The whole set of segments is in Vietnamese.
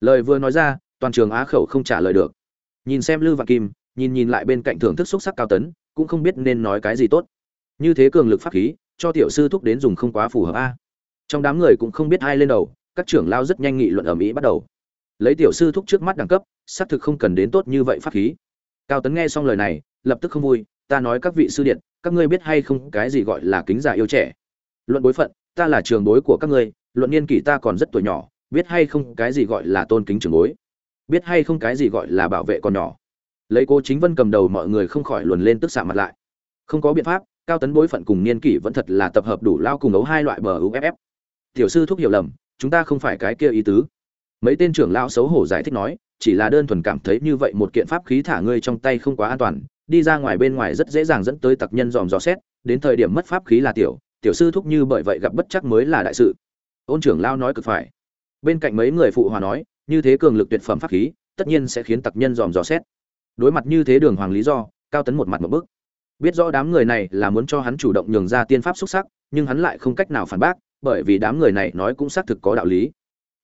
lời vừa nói ra, toàn trường á khẩu không trả lời được. Nhìn xem lư vạn kim, nhìn nhìn lại bên cạnh thưởng thức xúc sắc cao tấn, cũng không biết nên nói cái gì tốt. Như thế cường lực pháp khí, cho tiểu sư thúc đến dùng không quá phù hợp a. Trong đám người cũng không biết ai lên đầu, các trưởng lao rất nhanh nghị luận ở mỹ bắt đầu. Lấy tiểu sư thúc trước mắt đẳng cấp, xác thực không cần đến tốt như vậy pháp khí. Cao tấn nghe xong lời này, lập tức không vui, ta nói các vị sư điện, các ngươi biết hay không, cái gì gọi là kính già yêu trẻ? Luận bối phận, ta là trường bối của các ngươi, luận niên kỷ ta còn rất tuổi nhỏ biết hay không cái gì gọi là tôn kính trường bối? Biết hay không cái gì gọi là bảo vệ con nhỏ? Lấy cô chính vân cầm đầu mọi người không khỏi luồn lên tức xạ mặt lại. Không có biện pháp, cao tấn bối phận cùng niên kỷ vẫn thật là tập hợp đủ lao cùng ấu hai loại bờ uff tiểu sư thúc hiểu lầm, chúng ta không phải cái kia ý tứ. Mấy tên trưởng lão xấu hổ giải thích nói, chỉ là đơn thuần cảm thấy như vậy một kiện pháp khí thả ngươi trong tay không quá an toàn, đi ra ngoài bên ngoài rất dễ dàng dẫn tới tặc nhân dòm dò xét, đến thời điểm mất pháp khí là tiểu tiểu sư thúc như bởi vậy gặp bất chắc mới là đại sự. Ôn trưởng lao nói cực phải bên cạnh mấy người phụ hòa nói, như thế cường lực tuyệt phẩm pháp khí, tất nhiên sẽ khiến tặc nhân dòm dò xét. Đối mặt như thế đường hoàng lý do, cao tấn một mặt một bức. Biết rõ đám người này là muốn cho hắn chủ động nhường ra tiên pháp xuất sắc, nhưng hắn lại không cách nào phản bác, bởi vì đám người này nói cũng xác thực có đạo lý.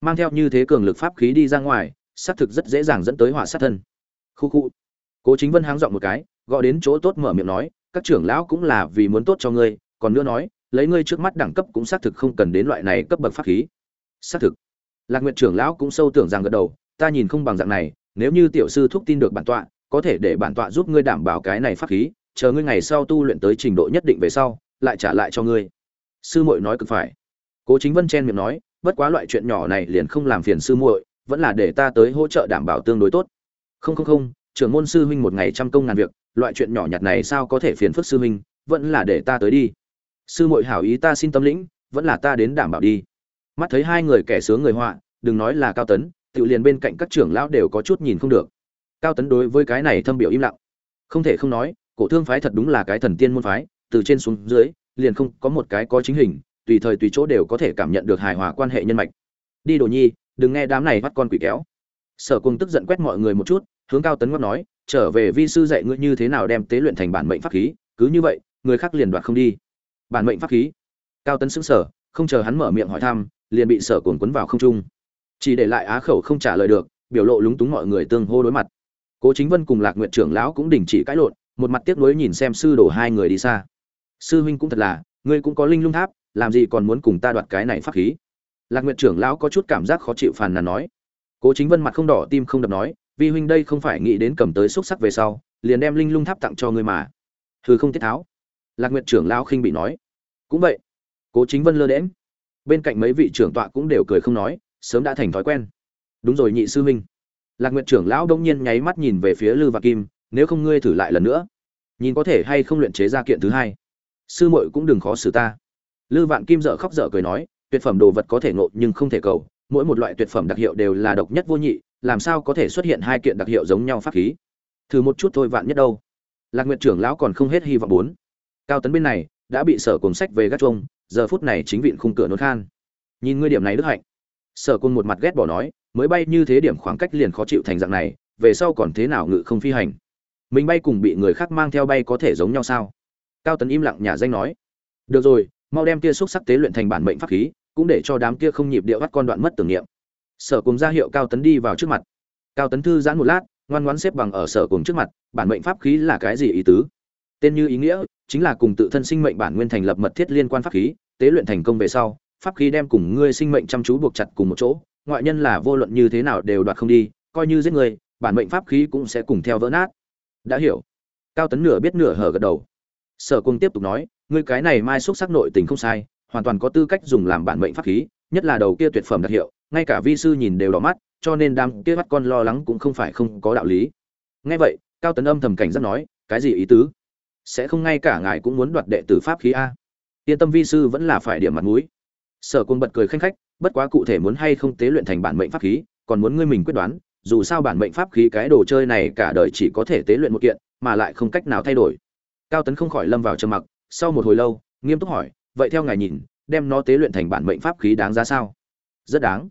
Mang theo như thế cường lực pháp khí đi ra ngoài, xác thực rất dễ dàng dẫn tới hỏa sát thân. Khu khu. Cố chính vân háng dọn một cái, gọi đến chỗ tốt mở miệng nói, các trưởng lão cũng là vì muốn tốt cho ngươi, còn nữa nói, lấy ngươi trước mắt đẳng cấp cũng xác thực không cần đến loại này cấp bậc pháp khí. Xác thực lạc nguyện trưởng lão cũng sâu tưởng rằng gật đầu, ta nhìn không bằng dạng này, nếu như tiểu sư thúc tin được bản tọa, có thể để bản tọa giúp ngươi đảm bảo cái này pháp khí, chờ ngươi ngày sau tu luyện tới trình độ nhất định về sau, lại trả lại cho ngươi. Sư muội nói cực phải. Cố chính vân chen miệng nói, bất quá loại chuyện nhỏ này liền không làm phiền sư muội, vẫn là để ta tới hỗ trợ đảm bảo tương đối tốt. Không không không, trưởng môn sư huynh một ngày trăm công ngàn việc, loại chuyện nhỏ nhặt này sao có thể phiền phức sư huynh, vẫn là để ta tới đi. Sư muội hảo ý ta xin tâm lĩnh, vẫn là ta đến đảm bảo đi mắt thấy hai người kẻ sướng người họa, đừng nói là cao tấn tự liền bên cạnh các trưởng lão đều có chút nhìn không được. Cao tấn đối với cái này thâm biểu im lặng. Không thể không nói, cổ thương phái thật đúng là cái thần tiên môn phái, từ trên xuống dưới, liền không có một cái có chính hình, tùy thời tùy chỗ đều có thể cảm nhận được hài hòa quan hệ nhân mạch. Đi đồ nhi, đừng nghe đám này bắt con quỷ kéo. Sở cung tức giận quét mọi người một chút, hướng cao tấn ngót nói, trở về vi sư dạy ngươi như thế nào đem tế luyện thành bản mệnh pháp khí, cứ như vậy, người khác liền đoạt không đi. Bản mệnh pháp khí? Cao tấn sững sờ, không chờ hắn mở miệng hỏi thăm liền bị sở cồn quấn vào không trung. Chỉ để lại á khẩu không trả lời được, biểu lộ lúng túng mọi người tương hô đối mặt. Cố chính vân cùng lạc nguyện trưởng lão cũng đình chỉ cãi lộn, một mặt tiếc nuối nhìn xem sư đổ hai người đi xa. Sư huynh cũng thật là, ngươi cũng có linh lung tháp, làm gì còn muốn cùng ta đoạt cái này pháp khí? Lạc nguyện trưởng lão có chút cảm giác khó chịu phàn nàn nói. Cố chính vân mặt không đỏ tim không đập nói, vi huynh đây không phải nghĩ đến cầm tới xúc sắc về sau, liền đem linh lung tháp tặng cho ngươi mà. Hừ không tiết tháo. Lạc nguyện trưởng lão khinh bị nói. Cũng vậy. Cố chính vân lơ đễm bên cạnh mấy vị trưởng tọa cũng đều cười không nói, sớm đã thành thói quen. Đúng rồi nhị sư huynh. Lạc nguyện trưởng lão đông nhiên nháy mắt nhìn về phía lư và kim, nếu không ngươi thử lại lần nữa. Nhìn có thể hay không luyện chế ra kiện thứ hai. Sư muội cũng đừng khó xử ta. Lư vạn kim dở khóc dở cười nói, tuyệt phẩm đồ vật có thể ngộ nhưng không thể cầu, mỗi một loại tuyệt phẩm đặc hiệu đều là độc nhất vô nhị, làm sao có thể xuất hiện hai kiện đặc hiệu giống nhau pháp khí? Thử một chút thôi vạn nhất đâu. Lạc nguyện trưởng lão còn không hết hy vọng bốn. Cao tấn bên này đã bị sở cùng sách về gác trông giờ phút này chính viện khung cửa nốt khan. Nhìn ngươi điểm này đức hạnh. Sở côn một mặt ghét bỏ nói, mới bay như thế điểm khoảng cách liền khó chịu thành dạng này, về sau còn thế nào ngự không phi hành? Mình bay cùng bị người khác mang theo bay có thể giống nhau sao? Cao tấn im lặng nhà danh nói, được rồi, mau đem kia xúc sắc tế luyện thành bản mệnh pháp khí, cũng để cho đám kia không nhịp điệu bắt con đoạn mất tưởng niệm. Sở cùng ra hiệu cao tấn đi vào trước mặt. Cao tấn thư giãn một lát, ngoan ngoãn xếp bằng ở sở cùng trước mặt, bản mệnh pháp khí là cái gì ý tứ? Tên như ý nghĩa chính là cùng tự thân sinh mệnh bản nguyên thành lập mật thiết liên quan pháp khí, tế luyện thành công về sau, pháp khí đem cùng ngươi sinh mệnh chăm chú buộc chặt cùng một chỗ, ngoại nhân là vô luận như thế nào đều đoạt không đi, coi như giết người, bản mệnh pháp khí cũng sẽ cùng theo vỡ nát. Đã hiểu. Cao tấn nửa biết nửa hở gật đầu. Sở cung tiếp tục nói, ngươi cái này mai xúc sắc nội tình không sai, hoàn toàn có tư cách dùng làm bản mệnh pháp khí, nhất là đầu kia tuyệt phẩm đặc hiệu, ngay cả vi sư nhìn đều đỏ mắt, cho nên đam kia bắt con lo lắng cũng không phải không có đạo lý. Nghe vậy, cao tấn âm thầm cảnh giác nói, cái gì ý tứ? Sẽ không ngay cả ngài cũng muốn đoạt đệ tử pháp khí a. Yên tâm vi sư vẫn là phải điểm mặt mũi. Sở Quân bật cười khanh khách, bất quá cụ thể muốn hay không tế luyện thành bản mệnh pháp khí, còn muốn ngươi mình quyết đoán, dù sao bản mệnh pháp khí cái đồ chơi này cả đời chỉ có thể tế luyện một kiện, mà lại không cách nào thay đổi. Cao tấn không khỏi lâm vào trầm mặc, sau một hồi lâu, nghiêm túc hỏi, vậy theo ngài nhìn, đem nó tế luyện thành bản mệnh pháp khí đáng giá sao? Rất đáng.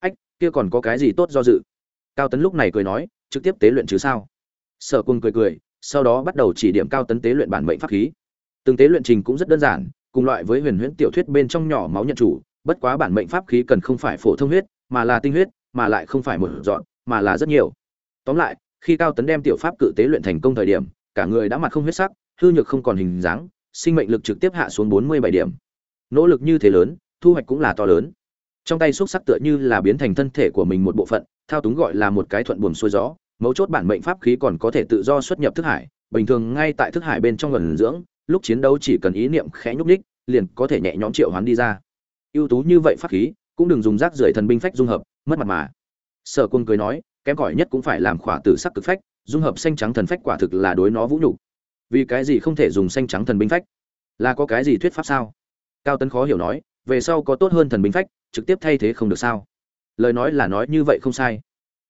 Ách, kia còn có cái gì tốt do dự? Cao tấn lúc này cười nói, trực tiếp tế luyện chứ sao? Sở Quân cười cười sau đó bắt đầu chỉ điểm cao tấn tế luyện bản mệnh pháp khí. Từng tế luyện trình cũng rất đơn giản, cùng loại với huyền huyễn tiểu thuyết bên trong nhỏ máu nhận chủ, bất quá bản mệnh pháp khí cần không phải phổ thông huyết, mà là tinh huyết, mà lại không phải một dọn, mà là rất nhiều. Tóm lại, khi cao tấn đem tiểu pháp cự tế luyện thành công thời điểm, cả người đã mặt không huyết sắc, hư nhược không còn hình dáng, sinh mệnh lực trực tiếp hạ xuống bốn mươi bảy điểm. Nỗ lực như thế lớn, thu hoạch cũng là to lớn. Trong tay xúc sắc tựa như là biến thành thân thể của mình một bộ phận, thao túng gọi là một cái thuận buồm xuôi gió mấu chốt bản mệnh pháp khí còn có thể tự do xuất nhập thức hải, bình thường ngay tại thức hải bên trong gần dưỡng, lúc chiến đấu chỉ cần ý niệm khẽ nhúc ních liền có thể nhẹ nhõm triệu hoán đi ra. Ưu tú như vậy pháp khí, cũng đừng dùng rác rưởi thần binh phách dung hợp, mất mặt mà. Sở quân cười nói, kém cỏi nhất cũng phải làm khỏa tử sắc cực phách, dung hợp xanh trắng thần phách quả thực là đối nó vũ nhục. Vì cái gì không thể dùng xanh trắng thần binh phách? Là có cái gì thuyết pháp sao? Cao tấn khó hiểu nói, về sau có tốt hơn thần binh phách, trực tiếp thay thế không được sao? Lời nói là nói như vậy không sai.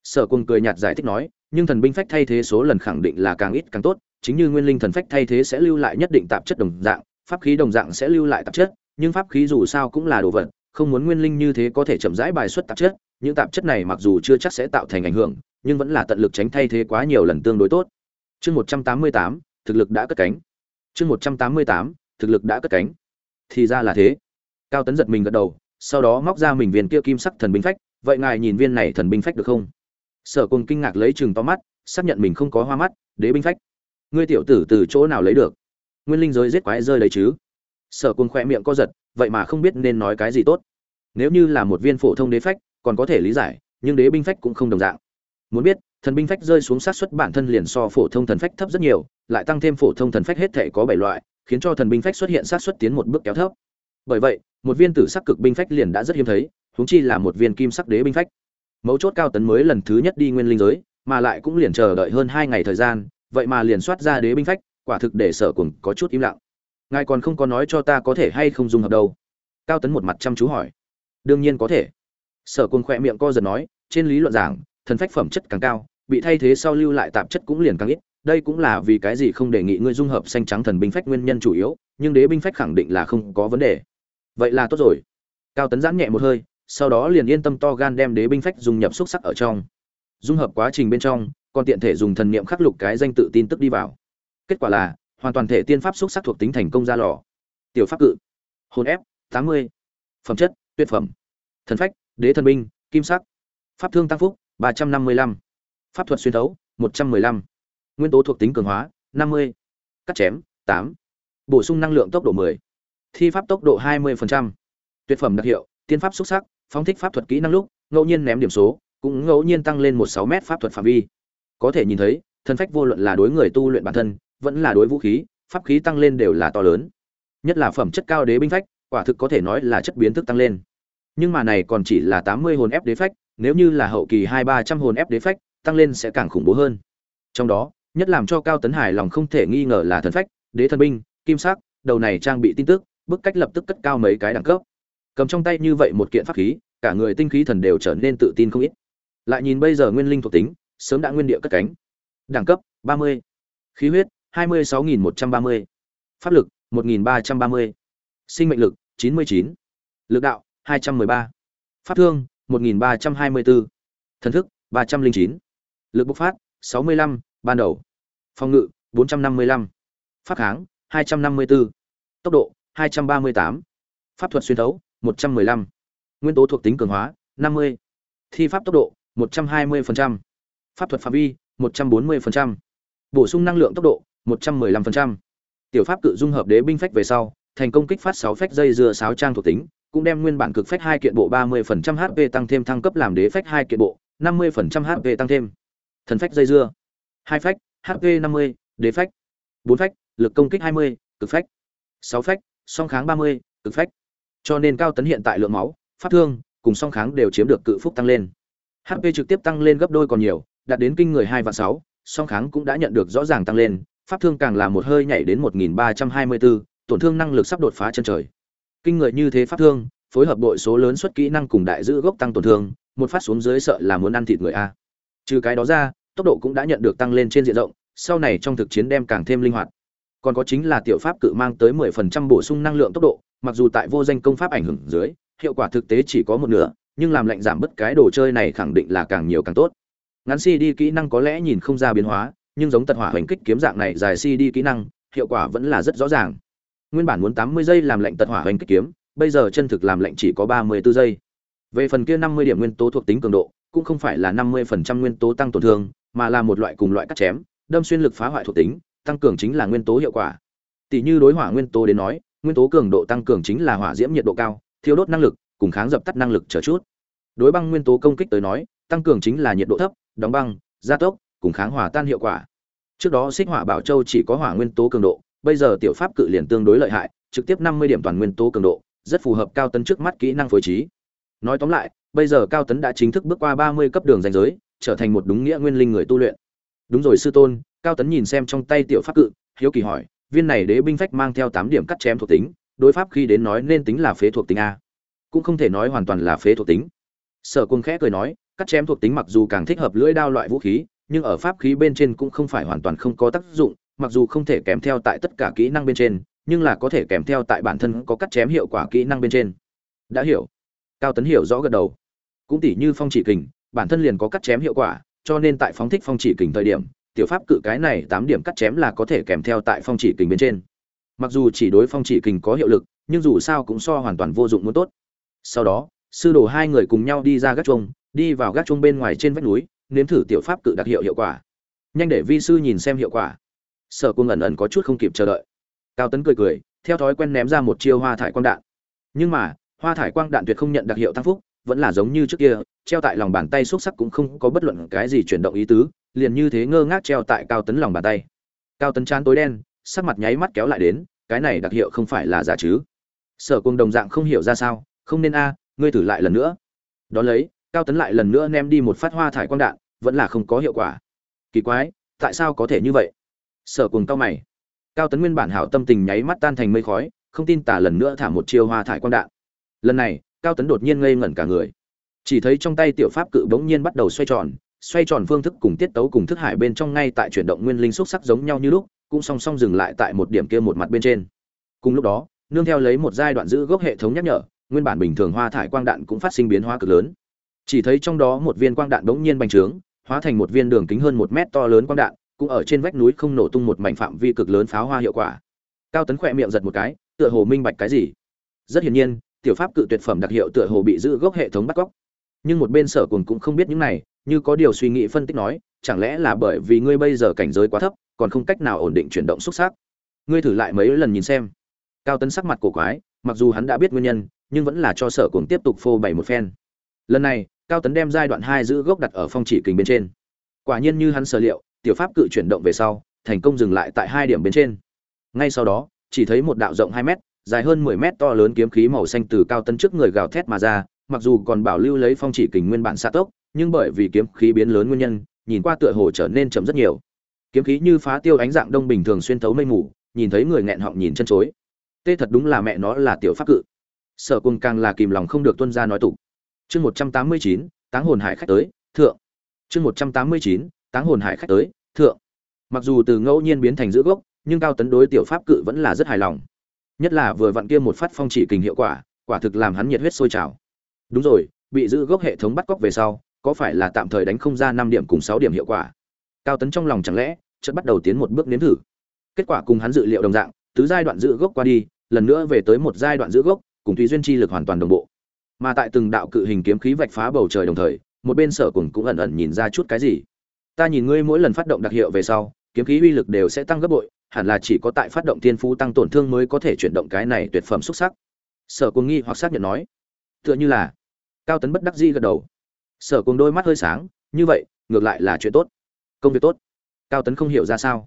Sở quân cười nhạt giải thích nói nhưng thần binh phách thay thế số lần khẳng định là càng ít càng tốt, chính như nguyên linh thần phách thay thế sẽ lưu lại nhất định tạp chất đồng dạng, pháp khí đồng dạng sẽ lưu lại tạp chất, nhưng pháp khí dù sao cũng là đồ vật, không muốn nguyên linh như thế có thể chậm rãi bài xuất tạp chất, những tạp chất này mặc dù chưa chắc sẽ tạo thành ảnh hưởng, nhưng vẫn là tận lực tránh thay thế quá nhiều lần tương đối tốt. Chương một trăm tám mươi tám, thực lực đã cất cánh. Chương một trăm tám mươi tám, thực lực đã cất cánh. Thì ra là thế. Cao tấn giật mình gật đầu, sau đó móc ra mình viên kia kim sắc thần binh phách, vậy ngài nhìn viên này thần binh phách được không? Sở cùng kinh ngạc lấy chừng to mắt, xác nhận mình không có hoa mắt, đế binh phách. Ngươi tiểu tử từ chỗ nào lấy được? Nguyên linh giới giết quái rơi đấy chứ? Sở cùng khoe miệng co giật, vậy mà không biết nên nói cái gì tốt. Nếu như là một viên phổ thông đế phách, còn có thể lý giải, nhưng đế binh phách cũng không đồng dạng. Muốn biết, thần binh phách rơi xuống sát xuất bản thân liền so phổ thông thần phách thấp rất nhiều, lại tăng thêm phổ thông thần phách hết thể có bảy loại, khiến cho thần binh phách xuất hiện sát xuất tiến một bước kéo thấp. Bởi vậy, một viên tử sắc cực binh phách liền đã rất hiếm thấy, huống chi là một viên kim sắc đế binh phách mấu chốt cao tấn mới lần thứ nhất đi nguyên linh giới, mà lại cũng liền chờ đợi hơn hai ngày thời gian, vậy mà liền soát ra đế binh phách, quả thực để sở cùng có chút im lặng. Ngài còn không có nói cho ta có thể hay không dùng hợp đâu? Cao tấn một mặt chăm chú hỏi. Đương nhiên có thể. Sở cùng khỏe miệng co giật nói, trên lý luận giảng, thần phách phẩm chất càng cao, bị thay thế sau lưu lại tạp chất cũng liền càng ít, đây cũng là vì cái gì không đề nghị ngươi dung hợp xanh trắng thần binh phách nguyên nhân chủ yếu, nhưng đế binh phách khẳng định là không có vấn đề. Vậy là tốt rồi. Cao tấn giãn nhẹ một hơi sau đó liền yên tâm to gan đem đế binh phách dung nhập xúc sắc ở trong. Dung hợp quá trình bên trong, còn tiện thể dùng thần niệm khắc lục cái danh tự tin tức đi vào. Kết quả là, hoàn toàn thể tiên pháp xúc sắc thuộc tính thành công ra lò. Tiểu pháp cự. Hồn ép, tám mươi. Phẩm chất, tuyệt phẩm. Thần phách, đế thần binh, kim sắc. Pháp thương tăng phúc, ba trăm năm mươi lăm. Pháp thuật xuyên thấu, một trăm mười lăm. Nguyên tố thuộc tính cường hóa, năm mươi. Cắt chém, tám. Bổ sung năng lượng tốc độ mười. Thi pháp tốc độ hai mươi tuyệt phẩm đặc hiệu, tiên pháp xúc sắc phóng thích pháp thuật kỹ năng lúc, ngẫu nhiên ném điểm số, cũng ngẫu nhiên tăng lên một sáu mét pháp thuật phạm vi. Có thể nhìn thấy thần phách vô luận là đối người tu luyện bản thân, vẫn là đối vũ khí, pháp khí tăng lên đều là to lớn. Nhất là phẩm chất cao đế binh phách, quả thực có thể nói là chất biến thức tăng lên. Nhưng mà này còn chỉ là tám mươi hồn ép đế phách, nếu như là hậu kỳ hai ba trăm hồn ép đế phách, tăng lên sẽ càng khủng bố hơn. Trong đó, nhất làm cho cao tấn hải lòng không thể nghi ngờ là thần phách, đế thần binh, kim sắc, đầu này trang bị tin tức, bức cách lập tức cất cao mấy cái đẳng cấp cầm trong tay như vậy một kiện pháp khí cả người tinh khí thần đều trở nên tự tin không ít lại nhìn bây giờ nguyên linh thuộc tính sớm đã nguyên địa cất cánh đẳng cấp 30. khí huyết 26.130. pháp lực 1.330. sinh mệnh lực 99. lực đạo 213. pháp thương 1.324. thần thức 309. lực bộc phát 65, ban đầu phòng ngự 455. pháp kháng 254. tốc độ 238. pháp thuật xuyên thấu 115. Nguyên tố thuộc tính cường hóa, 50. Thi pháp tốc độ, 120%. Pháp thuật phạm vi, 140%. Bổ sung năng lượng tốc độ, 115%. Tiểu pháp cự dung hợp đế binh phách về sau, thành công kích phát 6 phách dây dưa 6 trang thuộc tính, cũng đem nguyên bản cực phách 2 kiện bộ 30% HP tăng thêm thăng cấp làm đế phách 2 kiện bộ, 50% HP tăng thêm. Thần phách dây dưa, 2 phách, HP 50, đế phách, 4 phách, lực công kích 20, cực phách, 6 phách, song kháng 30, cực phách cho nên cao tấn hiện tại lượng máu, pháp thương cùng song kháng đều chiếm được cự phúc tăng lên. Hp trực tiếp tăng lên gấp đôi còn nhiều, đạt đến kinh người hai và sáu, song kháng cũng đã nhận được rõ ràng tăng lên, pháp thương càng là một hơi nhảy đến một nghìn ba trăm hai mươi bốn, tổn thương năng lực sắp đột phá chân trời. Kinh người như thế pháp thương, phối hợp đội số lớn xuất kỹ năng cùng đại giữ gốc tăng tổn thương, một phát xuống dưới sợ là muốn ăn thịt người a. Trừ cái đó ra, tốc độ cũng đã nhận được tăng lên trên diện rộng, sau này trong thực chiến đem càng thêm linh hoạt. Còn có chính là tiểu pháp cự mang tới 10% bổ sung năng lượng tốc độ mặc dù tại vô danh công pháp ảnh hưởng dưới, hiệu quả thực tế chỉ có một nửa, nhưng làm lệnh giảm bớt cái đồ chơi này khẳng định là càng nhiều càng tốt. Ngắn cd kỹ năng có lẽ nhìn không ra biến hóa, nhưng giống tật hỏa hoành kích kiếm dạng này dài cd kỹ năng, hiệu quả vẫn là rất rõ ràng. Nguyên bản muốn 80 giây làm lệnh tật hỏa hoành kích kiếm, bây giờ chân thực làm lệnh chỉ có 34 giây. Về phần kia 50 điểm nguyên tố thuộc tính cường độ, cũng không phải là năm mươi phần trăm nguyên tố tăng tổn thương, mà là một loại cùng loại cắt chém, đâm xuyên lực phá hoại thuộc tính, tăng cường chính là nguyên tố hiệu quả. Tỷ như đối hỏa nguyên tố đến nói nguyên tố cường độ tăng cường chính là hỏa diễm nhiệt độ cao, thiêu đốt năng lực, cùng kháng dập tắt năng lực chờ chút. Đối băng nguyên tố công kích tới nói, tăng cường chính là nhiệt độ thấp, đóng băng, gia tốc, cùng kháng hỏa tan hiệu quả. Trước đó xích hỏa bảo châu chỉ có hỏa nguyên tố cường độ, bây giờ tiểu pháp cự liền tương đối lợi hại, trực tiếp năm mươi điểm toàn nguyên tố cường độ, rất phù hợp cao tấn trước mắt kỹ năng phối trí. Nói tóm lại, bây giờ cao tấn đã chính thức bước qua ba mươi cấp đường danh giới, trở thành một đúng nghĩa nguyên linh người tu luyện. Đúng rồi sư tôn, cao tấn nhìn xem trong tay tiểu pháp cự, hiếu kỳ hỏi viên này đế binh phách mang theo tám điểm cắt chém thuộc tính, đối pháp khi đến nói nên tính là phế thuộc tính a. Cũng không thể nói hoàn toàn là phế thuộc tính. Sở cung khẽ cười nói, cắt chém thuộc tính mặc dù càng thích hợp lưỡi đao loại vũ khí, nhưng ở pháp khí bên trên cũng không phải hoàn toàn không có tác dụng, mặc dù không thể kèm theo tại tất cả kỹ năng bên trên, nhưng là có thể kèm theo tại bản thân có cắt chém hiệu quả kỹ năng bên trên. Đã hiểu. Cao tấn hiểu rõ gật đầu. Cũng tỉ như phong chỉ kình, bản thân liền có cắt chém hiệu quả, cho nên tại phóng thích phong chỉ kình thời điểm tiểu pháp cự cái này tám điểm cắt chém là có thể kèm theo tại phong chỉ kình bên trên. Mặc dù chỉ đối phong chỉ kình có hiệu lực, nhưng dù sao cũng so hoàn toàn vô dụng muốn tốt. Sau đó, sư đồ hai người cùng nhau đi ra gác chuông, đi vào gác chuông bên ngoài trên vách núi, nếm thử tiểu pháp cự đặc hiệu hiệu quả. Nhanh để vi sư nhìn xem hiệu quả. Sở cung ẩn ẩn có chút không kịp chờ đợi. Cao tấn cười cười, theo thói quen ném ra một chiêu hoa thải quang đạn. Nhưng mà, hoa thải quang đạn tuyệt không nhận đặc hiệu tăng phúc vẫn là giống như trước kia, treo tại lòng bàn tay xúc sắc cũng không có bất luận cái gì chuyển động ý tứ, liền như thế ngơ ngác treo tại cao tấn lòng bàn tay. Cao tấn chán tối đen, sắc mặt nháy mắt kéo lại đến, cái này đặc hiệu không phải là giả chứ. Sở cùng đồng dạng không hiểu ra sao, không nên a, ngươi thử lại lần nữa. Đ ó lấy, cao tấn lại lần nữa ném đi một phát hoa thải quang đạn, vẫn là không có hiệu quả. Kỳ quái, tại sao có thể như vậy? Sở cùng cao mày. Cao tấn nguyên bản hảo tâm tình nháy mắt tan thành mây khói, không tin tả lần nữa thả một chiêu hoa thải quang đạn. Lần này cao tấn đột nhiên ngây ngẩn cả người. Chỉ thấy trong tay tiểu pháp cự bỗng nhiên bắt đầu xoay tròn xoay tròn phương thức cùng tiết tấu cùng thức hải bên trong ngay tại chuyển động nguyên linh xúc sắc giống nhau như lúc, cũng song song dừng lại tại một điểm kia một mặt bên trên. Cùng lúc đó, nương theo lấy một giai đoạn giữ gốc hệ thống nhắc nhở, nguyên bản bình thường hoa thải quang đạn cũng phát sinh biến hóa cực lớn. Chỉ thấy trong đó một viên quang đạn bỗng nhiên bành trướng, hóa thành một viên đường kính hơn một mét to lớn quang đạn, cũng ở trên vách núi không nổ tung một mảnh phạm vi cực lớn pháo hoa hiệu quả. Cao tấn khỏe miệng giật một cái, tựa hồ minh bạch cái gì. Rất hiển nhiên tiểu pháp cự tuyệt phẩm đặc hiệu tựa hồ bị giữ gốc hệ thống bắt cóc. Nhưng một bên sở cùng cũng không biết những này, như có điều suy nghĩ phân tích nói, chẳng lẽ là bởi vì ngươi bây giờ cảnh giới quá thấp, còn không cách nào ổn định chuyển động xúc xác. Ngươi thử lại mấy lần nhìn xem. Cao tấn sắc mặt cổ quái, mặc dù hắn đã biết nguyên nhân, nhưng vẫn là cho sở cùng tiếp tục phô bày một phen. Lần này, cao tấn đem giai đoạn hai giữ gốc đặt ở phong chỉ kình bên trên. Quả nhiên như hắn sở liệu, tiểu pháp cự chuyển động về sau, thành công dừng lại tại hai điểm bên trên. Ngay sau đó, chỉ thấy một đạo rộng hai mét dài hơn mười mét to lớn kiếm khí màu xanh từ cao tấn trước người gào thét mà ra, mặc dù còn bảo lưu lấy phong chỉ kình nguyên bản xạ tốc, nhưng bởi vì kiếm khí biến lớn nguyên nhân, nhìn qua tựa hồ trở nên chậm rất nhiều. Kiếm khí như phá tiêu ánh dạng đông bình thường xuyên thấu mây mù, nhìn thấy người nghẹn họng nhìn chân chối. Tê thật đúng là mẹ nó là tiểu pháp cự. Sở cung càng là kìm lòng không được tuân ra nói tục. Chương một trăm tám mươi chín, táng hồn hải khách tới, thượng. Chương một trăm tám mươi chín, táng hồn hải khách tới, thượng. Mặc dù từ ngẫu nhiên biến thành giữ gốc, nhưng cao tấn đối tiểu pháp cự vẫn là rất hài lòng nhất là vừa vặn kia một phát phong chỉ kình hiệu quả quả thực làm hắn nhiệt huyết sôi trào. Đúng rồi, bị giữ gốc hệ thống bắt cóc về sau, có phải là tạm thời đánh không ra năm điểm cùng sáu điểm hiệu quả? Cao tấn trong lòng chẳng lẽ, chợt bắt đầu tiến một bước nếm thử. Kết quả cùng hắn dự liệu đồng dạng, tứ giai đoạn giữ gốc qua đi, lần nữa về tới một giai đoạn giữ gốc, cùng tùy duyên chi lực hoàn toàn đồng bộ. Mà tại từng đạo cự hình kiếm khí vạch phá bầu trời đồng thời, một bên sở cùng cũng ẩn ẩn nhìn ra chút cái gì. Ta nhìn ngươi mỗi lần phát động đặc hiệu về sau, kiếm khí uy lực đều sẽ tăng gấp bội hẳn là chỉ có tại phát động thiên phú tăng tổn thương mới có thể chuyển động cái này tuyệt phẩm xuất sắc. Sở Cung nghi hoặc xác nhận nói. Tựa như là, cao tấn bất đắc di gật đầu. Sở Cung đôi mắt hơi sáng, như vậy, ngược lại là chuyện tốt. Công việc tốt. Cao tấn không hiểu ra sao.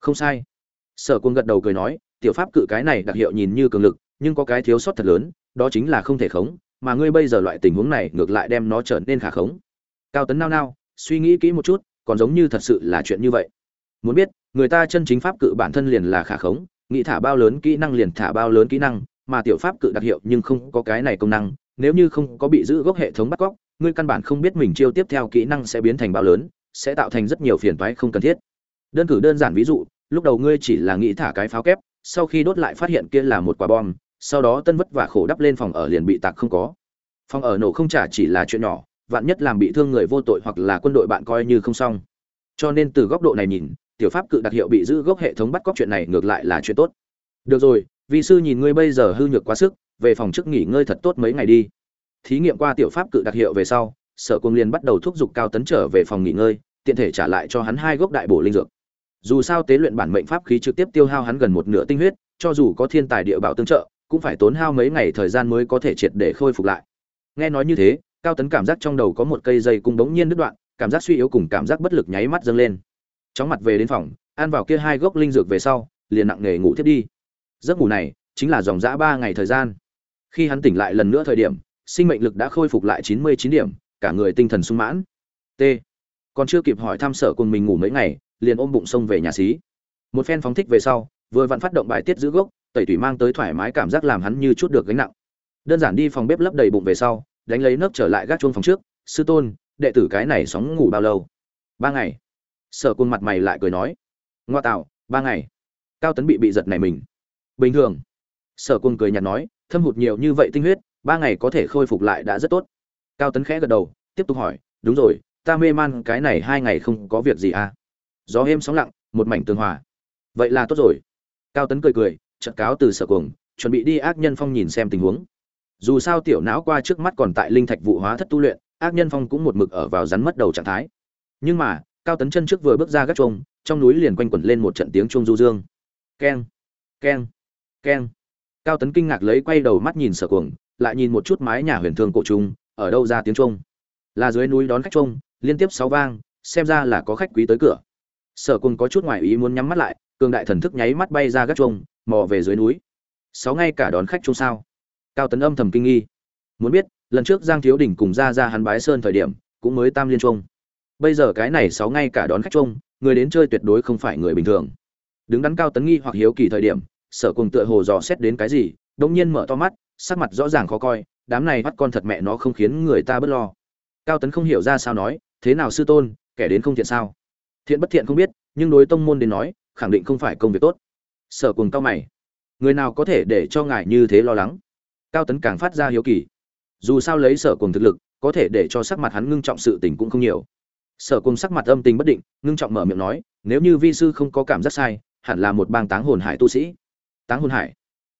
Không sai. Sở Cung gật đầu cười nói, tiểu pháp cự cái này đặc hiệu nhìn như cường lực, nhưng có cái thiếu sót thật lớn, đó chính là không thể khống, mà ngươi bây giờ loại tình huống này ngược lại đem nó trở nên khả khống. Cao tấn nao nao, suy nghĩ kỹ một chút, còn giống như thật sự là chuyện như vậy. Muốn biết người ta chân chính pháp cự bản thân liền là khả khống, nghĩ thả bao lớn kỹ năng liền thả bao lớn kỹ năng, mà tiểu pháp cự đặc hiệu nhưng không có cái này công năng, nếu như không có bị giữ gốc hệ thống bắt cóc, ngươi căn bản không biết mình chiêu tiếp theo kỹ năng sẽ biến thành bao lớn, sẽ tạo thành rất nhiều phiền toái không cần thiết. Đơn cử đơn giản ví dụ, lúc đầu ngươi chỉ là nghĩ thả cái pháo kép, sau khi đốt lại phát hiện kia là một quả bom, sau đó tân vất vả khổ đắp lên phòng ở liền bị tạc không có. Phòng ở nổ không trả chỉ là chuyện nhỏ, vạn nhất làm bị thương người vô tội hoặc là quân đội bạn coi như không xong. Cho nên từ góc độ này nhìn tiểu pháp cự đặc hiệu bị giữ gốc hệ thống bắt cóc chuyện này ngược lại là chuyện tốt. Được rồi, vị sư nhìn ngươi bây giờ hư nhược quá sức, về phòng trước nghỉ ngơi thật tốt mấy ngày đi. Thí nghiệm qua tiểu pháp cự đặc hiệu về sau, sở cung liền bắt đầu thúc giục cao tấn trở về phòng nghỉ ngơi, tiện thể trả lại cho hắn hai gốc đại bổ linh dược. Dù sao tế luyện bản mệnh pháp khí trực tiếp tiêu hao hắn gần một nửa tinh huyết, cho dù có thiên tài địa bảo tương trợ, cũng phải tốn hao mấy ngày thời gian mới có thể triệt để khôi phục lại. Nghe nói như thế, cao tấn cảm giác trong đầu có một cây dây cung đống nhiên đứt đoạn, cảm giác suy yếu cùng cảm giác bất lực nháy mắt dâng lên chóng mặt về đến phòng, ăn vào kia hai gốc linh dược về sau, liền nặng nề ngủ thiết đi. Giấc ngủ này chính là dòng dã ba ngày thời gian. Khi hắn tỉnh lại lần nữa thời điểm, sinh mệnh lực đã khôi phục lại chín mươi chín điểm, cả người tinh thần sung mãn. T. Còn chưa kịp hỏi thăm sở cùng mình ngủ mấy ngày, liền ôm bụng xông về nhà xí. Một phen phóng thích về sau, vừa vặn phát động bài tiết giữ gốc, tẩy tủy mang tới thoải mái cảm giác làm hắn như chút được gánh nặng. Đơn giản đi phòng bếp lấp đầy bụng về sau, đánh lấy nấc trở lại gác chuông phòng trước. Sư tôn, đệ tử cái này sóng ngủ bao lâu? Ba ngày sở côn mặt mày lại cười nói, ngoa tạo, ba ngày, cao tấn bị bị giật này mình. Bình thường. Sở côn cười nhạt nói, thâm hụt nhiều như vậy tinh huyết, ba ngày có thể khôi phục lại đã rất tốt. Cao tấn khẽ gật đầu, tiếp tục hỏi, đúng rồi, ta mê man cái này hai ngày không có việc gì à? Gió êm sóng lặng, một mảnh tường hòa. Vậy là tốt rồi. Cao tấn cười cười, chợt cáo từ sở cuồng chuẩn bị đi ác nhân phong nhìn xem tình huống. Dù sao tiểu não qua trước mắt còn tại linh thạch vụ hóa thất tu luyện, ác nhân phong cũng một mực ở vào rắn mất đầu trạng thái. Nhưng mà cao tấn chân trước vừa bước ra gác chuông, trong núi liền quanh quẩn lên một trận tiếng chuông du dương. Keng keng keng. Cao tấn kinh ngạc lấy quay đầu mắt nhìn sở cuồng, lại nhìn một chút mái nhà huyền thương cổ trung ở đâu ra tiếng chuông? Là dưới núi đón khách chuông, liên tiếp sáu vang, xem ra là có khách quý tới cửa. Sở cuồng có chút ngoài ý muốn nhắm mắt lại, cường đại thần thức nháy mắt bay ra gác chuông, mò về dưới núi. Sáu ngay cả đón khách chuông sao? Cao tấn âm thầm kinh nghi. Muốn biết, lần trước giang thiếu đình cùng ra ra hắn bái sơn thời điểm, cũng mới tam liên chuông bây giờ cái này sáu ngay cả đón khách chung, người đến chơi tuyệt đối không phải người bình thường. Đứng đắn cao tấn nghi hoặc hiếu kỳ thời điểm, sở cùng tựa hồ dò xét đến cái gì, đống nhiên mở to mắt, sắc mặt rõ ràng khó coi, đám này bắt con thật mẹ nó không khiến người ta bớt lo. Cao tấn không hiểu ra sao nói, thế nào sư tôn, kẻ đến không thiện sao? Thiện bất thiện không biết, nhưng đối tông môn đến nói, khẳng định không phải công việc tốt. Sở cùng cao mày. Người nào có thể để cho ngài như thế lo lắng? Cao tấn càng phát ra hiếu kỳ. Dù sao lấy sở cùng thực lực, có thể để cho sắc mặt hắn ngưng trọng sự tình cũng không nhiều sở cùng sắc mặt âm tình bất định, ngưng trọng mở miệng nói, nếu như vi sư không có cảm giác sai, hẳn là một bang táng hồn hải tu sĩ. Táng hồn hải?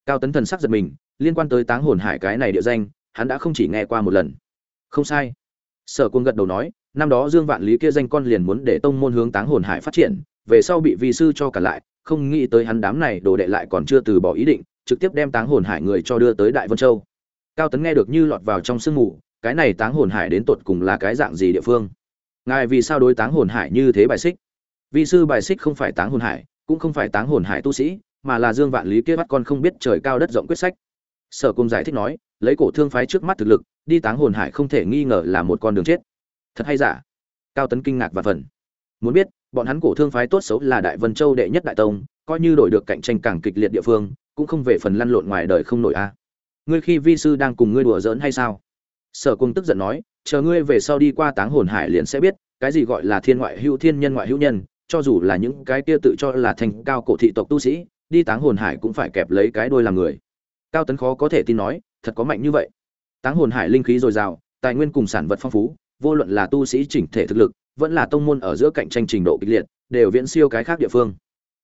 Cao tấn thần sắc giật mình, liên quan tới táng hồn hải cái này địa danh, hắn đã không chỉ nghe qua một lần. Không sai. Sở cùng gật đầu nói, năm đó dương vạn lý kia danh con liền muốn để tông môn hướng táng hồn hải phát triển, về sau bị vi sư cho cả lại, không nghĩ tới hắn đám này đồ đệ lại còn chưa từ bỏ ý định, trực tiếp đem táng hồn hải người cho đưa tới đại vân châu. Cao tấn nghe được như lọt vào trong sương mù, cái này táng hồn hải đến tột cùng là cái dạng gì địa phương? Ngài vì sao đối táng hồn hải như thế bài xích? Vi sư bài xích không phải táng hồn hải, cũng không phải táng hồn hải tu sĩ, mà là dương vạn lý kia bắt con không biết trời cao đất rộng quyết sách. Sở cung giải thích nói, lấy cổ thương phái trước mắt thực lực, đi táng hồn hải không thể nghi ngờ là một con đường chết. Thật hay giả? Cao tấn kinh ngạc và phần. Muốn biết, bọn hắn cổ thương phái tốt xấu là đại vân châu đệ nhất đại tông, coi như đổi được cạnh tranh càng kịch liệt địa phương, cũng không về phần lăn lộn ngoài đời không nổi a. Ngươi khi vi sư đang cùng ngươi đùa giỡn hay sao? Sở cung tức giận nói chờ ngươi về sau đi qua táng hồn hải liền sẽ biết, cái gì gọi là thiên ngoại hữu thiên nhân ngoại hữu nhân, cho dù là những cái kia tự cho là thành cao cổ thị tộc tu sĩ, đi táng hồn hải cũng phải kẹp lấy cái đôi làm người. Cao tấn khó có thể tin nói, thật có mạnh như vậy. Táng hồn hải linh khí dồi dào, tài nguyên cùng sản vật phong phú, vô luận là tu sĩ chỉnh thể thực lực, vẫn là tông môn ở giữa cạnh tranh trình độ kịch liệt, đều viễn siêu cái khác địa phương.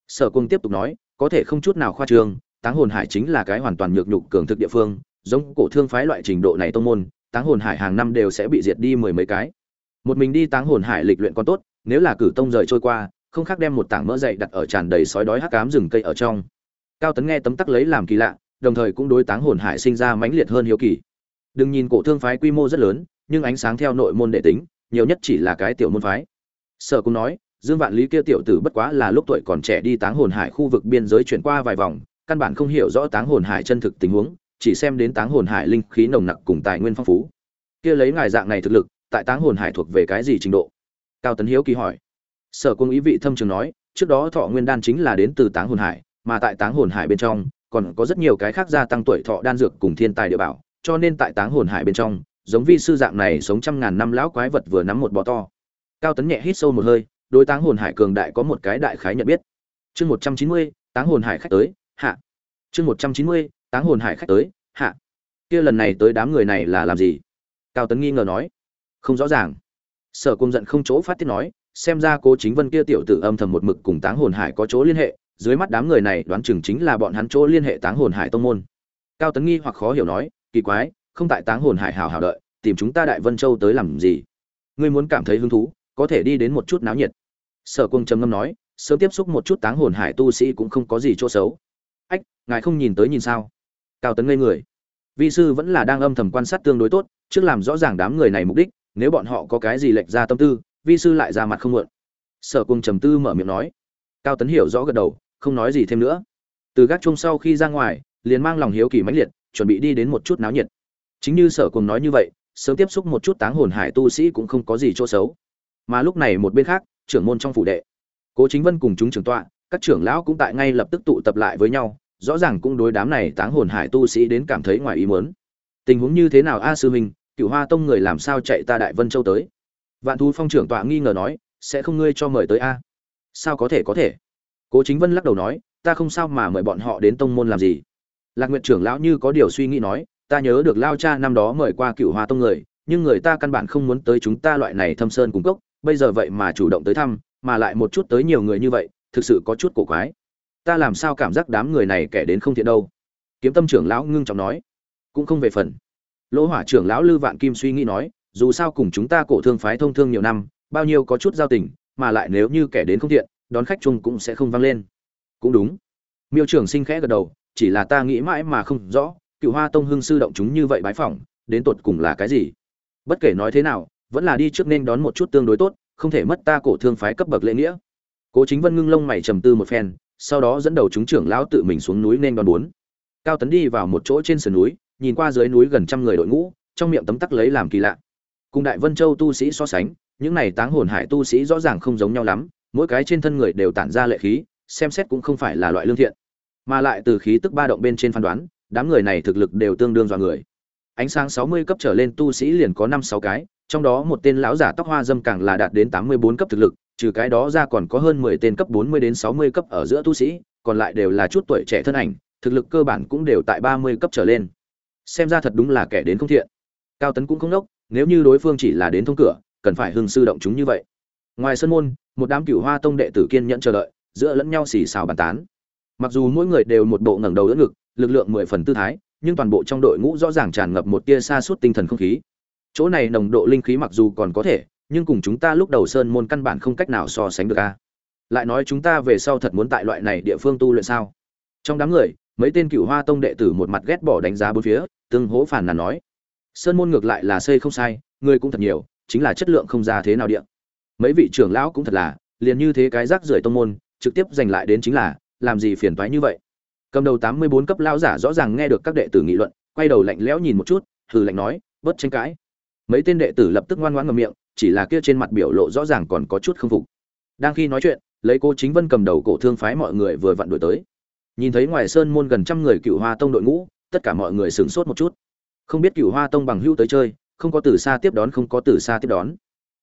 Sở cung tiếp tục nói, có thể không chút nào khoa trương, táng hồn hải chính là cái hoàn toàn nhược nhục cường thực địa phương, giống cổ thương phái loại trình độ này tông môn táng hồn hải hàng năm đều sẽ bị diệt đi mười mấy cái. Một mình đi táng hồn hải lịch luyện còn tốt, nếu là cử tông rời trôi qua, không khác đem một tảng mỡ dậy đặt ở tràn đầy sói đói hắc cám rừng cây ở trong. Cao tấn nghe tấm tắc lấy làm kỳ lạ, đồng thời cũng đối táng hồn hải sinh ra mãnh liệt hơn hiếu kỳ. Đừng nhìn cổ thương phái quy mô rất lớn, nhưng ánh sáng theo nội môn đệ tính, nhiều nhất chỉ là cái tiểu môn phái. Sở cũng nói, dương vạn lý kia tiểu tử bất quá là lúc tuổi còn trẻ đi táng hồn hải khu vực biên giới chuyển qua vài vòng, căn bản không hiểu rõ táng hồn hải chân thực tình huống chỉ xem đến táng hồn hải linh khí nồng nặc cùng tài nguyên phong phú. Kia lấy ngài dạng này thực lực, tại táng hồn hải thuộc về cái gì trình độ? Cao tấn hiếu kỳ hỏi. Sở cung ý vị thâm trường nói, trước đó thọ nguyên đan chính là đến từ táng hồn hải, mà tại táng hồn hải bên trong, còn có rất nhiều cái khác gia tăng tuổi thọ đan dược cùng thiên tài địa bảo, cho nên tại táng hồn hải bên trong, giống vi sư dạng này sống trăm ngàn năm lão quái vật vừa nắm một bọ to. Cao tấn nhẹ hít sâu một hơi, đối táng hồn hải cường đại có một cái đại khái nhận biết. Chương một trăm chín mươi, táng hồn hải khách tới, hạ. Chương một trăm chín mươi táng hồn hải khách tới, hạ, kia lần này tới đám người này là làm gì? Cao tấn nghi ngờ nói, không rõ ràng. Sở cung giận không chỗ phát tiết nói, xem ra cố chính vân kia tiểu tử âm thầm một mực cùng táng hồn hải có chỗ liên hệ, dưới mắt đám người này đoán chừng chính là bọn hắn chỗ liên hệ táng hồn hải tông môn. Cao tấn nghi hoặc khó hiểu nói, kỳ quái, không tại táng hồn hải hào hào đợi, tìm chúng ta đại vân châu tới làm gì? Ngươi muốn cảm thấy hứng thú, có thể đi đến một chút náo nhiệt. Sở cung trầm ngâm nói, sớm tiếp xúc một chút táng hồn hải tu sĩ cũng không có gì chỗ xấu. Ách, ngài không nhìn tới nhìn sao? Cao tấn ngây người. Vi sư vẫn là đang âm thầm quan sát tương đối tốt, trước làm rõ ràng đám người này mục đích, nếu bọn họ có cái gì lệch ra tâm tư, vi sư lại ra mặt không muộn sở cung trầm tư mở miệng nói. Cao tấn hiểu rõ gật đầu, không nói gì thêm nữa. Từ gác chung sau khi ra ngoài, liền mang lòng hiếu kỳ mãnh liệt, chuẩn bị đi đến một chút náo nhiệt. Chính như sở cùng nói như vậy, sớm tiếp xúc một chút táng hồn hải tu sĩ cũng không có gì chỗ xấu. Mà lúc này một bên khác, trưởng môn trong phủ đệ, cố chính vân cùng chúng trưởng tọa, các trưởng lão cũng tại ngay lập tức tụ tập lại với nhau rõ ràng cũng đối đám này táng hồn hải tu sĩ đến cảm thấy ngoài ý muốn. Tình huống như thế nào a sư huynh cửu hoa tông người làm sao chạy ta đại vân châu tới? Vạn thú phong trưởng tọa nghi ngờ nói, sẽ không ngươi cho mời tới a? Sao có thể có thể? Cố chính vân lắc đầu nói, ta không sao mà mời bọn họ đến tông môn làm gì. Lạc nguyệt trưởng lão như có điều suy nghĩ nói, ta nhớ được lao cha năm đó mời qua cửu hoa tông người, nhưng người ta căn bản không muốn tới chúng ta loại này thâm sơn cung cốc, bây giờ vậy mà chủ động tới thăm, mà lại một chút tới nhiều người như vậy, thực sự có chút cổ quái ta làm sao cảm giác đám người này kẻ đến không thiện đâu? Kiếm tâm trưởng lão ngưng trọng nói. Cũng không về phần. Lỗ hỏa trưởng lão lư vạn kim suy nghĩ nói, dù sao cùng chúng ta cổ thương phái thông thương nhiều năm, bao nhiêu có chút giao tình, mà lại nếu như kẻ đến không thiện, đón khách chung cũng sẽ không vang lên. Cũng đúng. Miêu trưởng sinh khẽ gật đầu, chỉ là ta nghĩ mãi mà không rõ, cựu hoa tông hưng sư động chúng như vậy bái phỏng, đến tột cùng là cái gì? Bất kể nói thế nào, vẫn là đi trước nên đón một chút tương đối tốt, không thể mất ta cổ thương phái cấp bậc lễ nghĩa. Cố chính vân ngưng lông mày trầm tư một phen sau đó dẫn đầu chúng trưởng lão tự mình xuống núi nên đón bốn. Cao tấn đi vào một chỗ trên sườn núi, nhìn qua dưới núi gần trăm người đội ngũ, trong miệng tấm tắc lấy làm kỳ lạ. Cùng đại vân châu tu sĩ so sánh, những này táng hồn hải tu sĩ rõ ràng không giống nhau lắm, mỗi cái trên thân người đều tản ra lệ khí, xem xét cũng không phải là loại lương thiện. Mà lại từ khí tức ba động bên trên phán đoán, đám người này thực lực đều tương đương dọa người. Ánh sáng sáu mươi cấp trở lên tu sĩ liền có năm sáu cái, trong đó một tên lão giả tóc hoa dâm càng là đạt đến tám mươi bốn cấp thực lực trừ cái đó ra còn có hơn mười tên cấp bốn mươi đến sáu mươi cấp ở giữa tu sĩ, còn lại đều là chút tuổi trẻ thân ảnh, thực lực cơ bản cũng đều tại ba mươi cấp trở lên. Xem ra thật đúng là kẻ đến không thiện. Cao tấn cũng không đốc nếu như đối phương chỉ là đến thông cửa, cần phải hưng sư động chúng như vậy. Ngoài sân môn, một đám cửu hoa tông đệ tử kiên nhẫn chờ đợi, giữa lẫn nhau xì xào bàn tán. Mặc dù mỗi người đều một bộ ngẩng đầu đỡ ngực, lực lượng mười phần tư thái, nhưng toàn bộ trong đội ngũ rõ ràng tràn ngập một tia xa suốt tinh thần không khí. Chỗ này nồng độ linh khí mặc dù còn có thể nhưng cùng chúng ta lúc đầu sơn môn căn bản không cách nào so sánh được a. Lại nói chúng ta về sau thật muốn tại loại này địa phương tu luyện sao? Trong đám người, mấy tên cựu hoa tông đệ tử một mặt ghét bỏ đánh giá bốn phía, tương hỗ phản nàn nói, sơn môn ngược lại là xây không sai, người cũng thật nhiều, chính là chất lượng không ra thế nào điện mấy vị trưởng lão cũng thật là, liền như thế cái rác rưởi tông môn, trực tiếp giành lại đến chính là, làm gì phiền toái như vậy? Cầm đầu tám mươi bốn cấp lão giả rõ ràng nghe được các đệ tử nghị luận, quay đầu lạnh lẽo nhìn một chút, hừ lạnh nói, bớt tranh cãi. Mấy tên đệ tử lập tức ngoan ngoãn ngậm miệng chỉ là kia trên mặt biểu lộ rõ ràng còn có chút không phục. Đang khi nói chuyện, lấy cô chính vân cầm đầu cổ thương phái mọi người vừa vặn đuổi tới. Nhìn thấy ngoài sơn môn gần trăm người cựu hoa tông đội ngũ, tất cả mọi người sửng sốt một chút. Không biết cựu hoa tông bằng hữu tới chơi, không có từ xa tiếp đón, không có từ xa tiếp đón.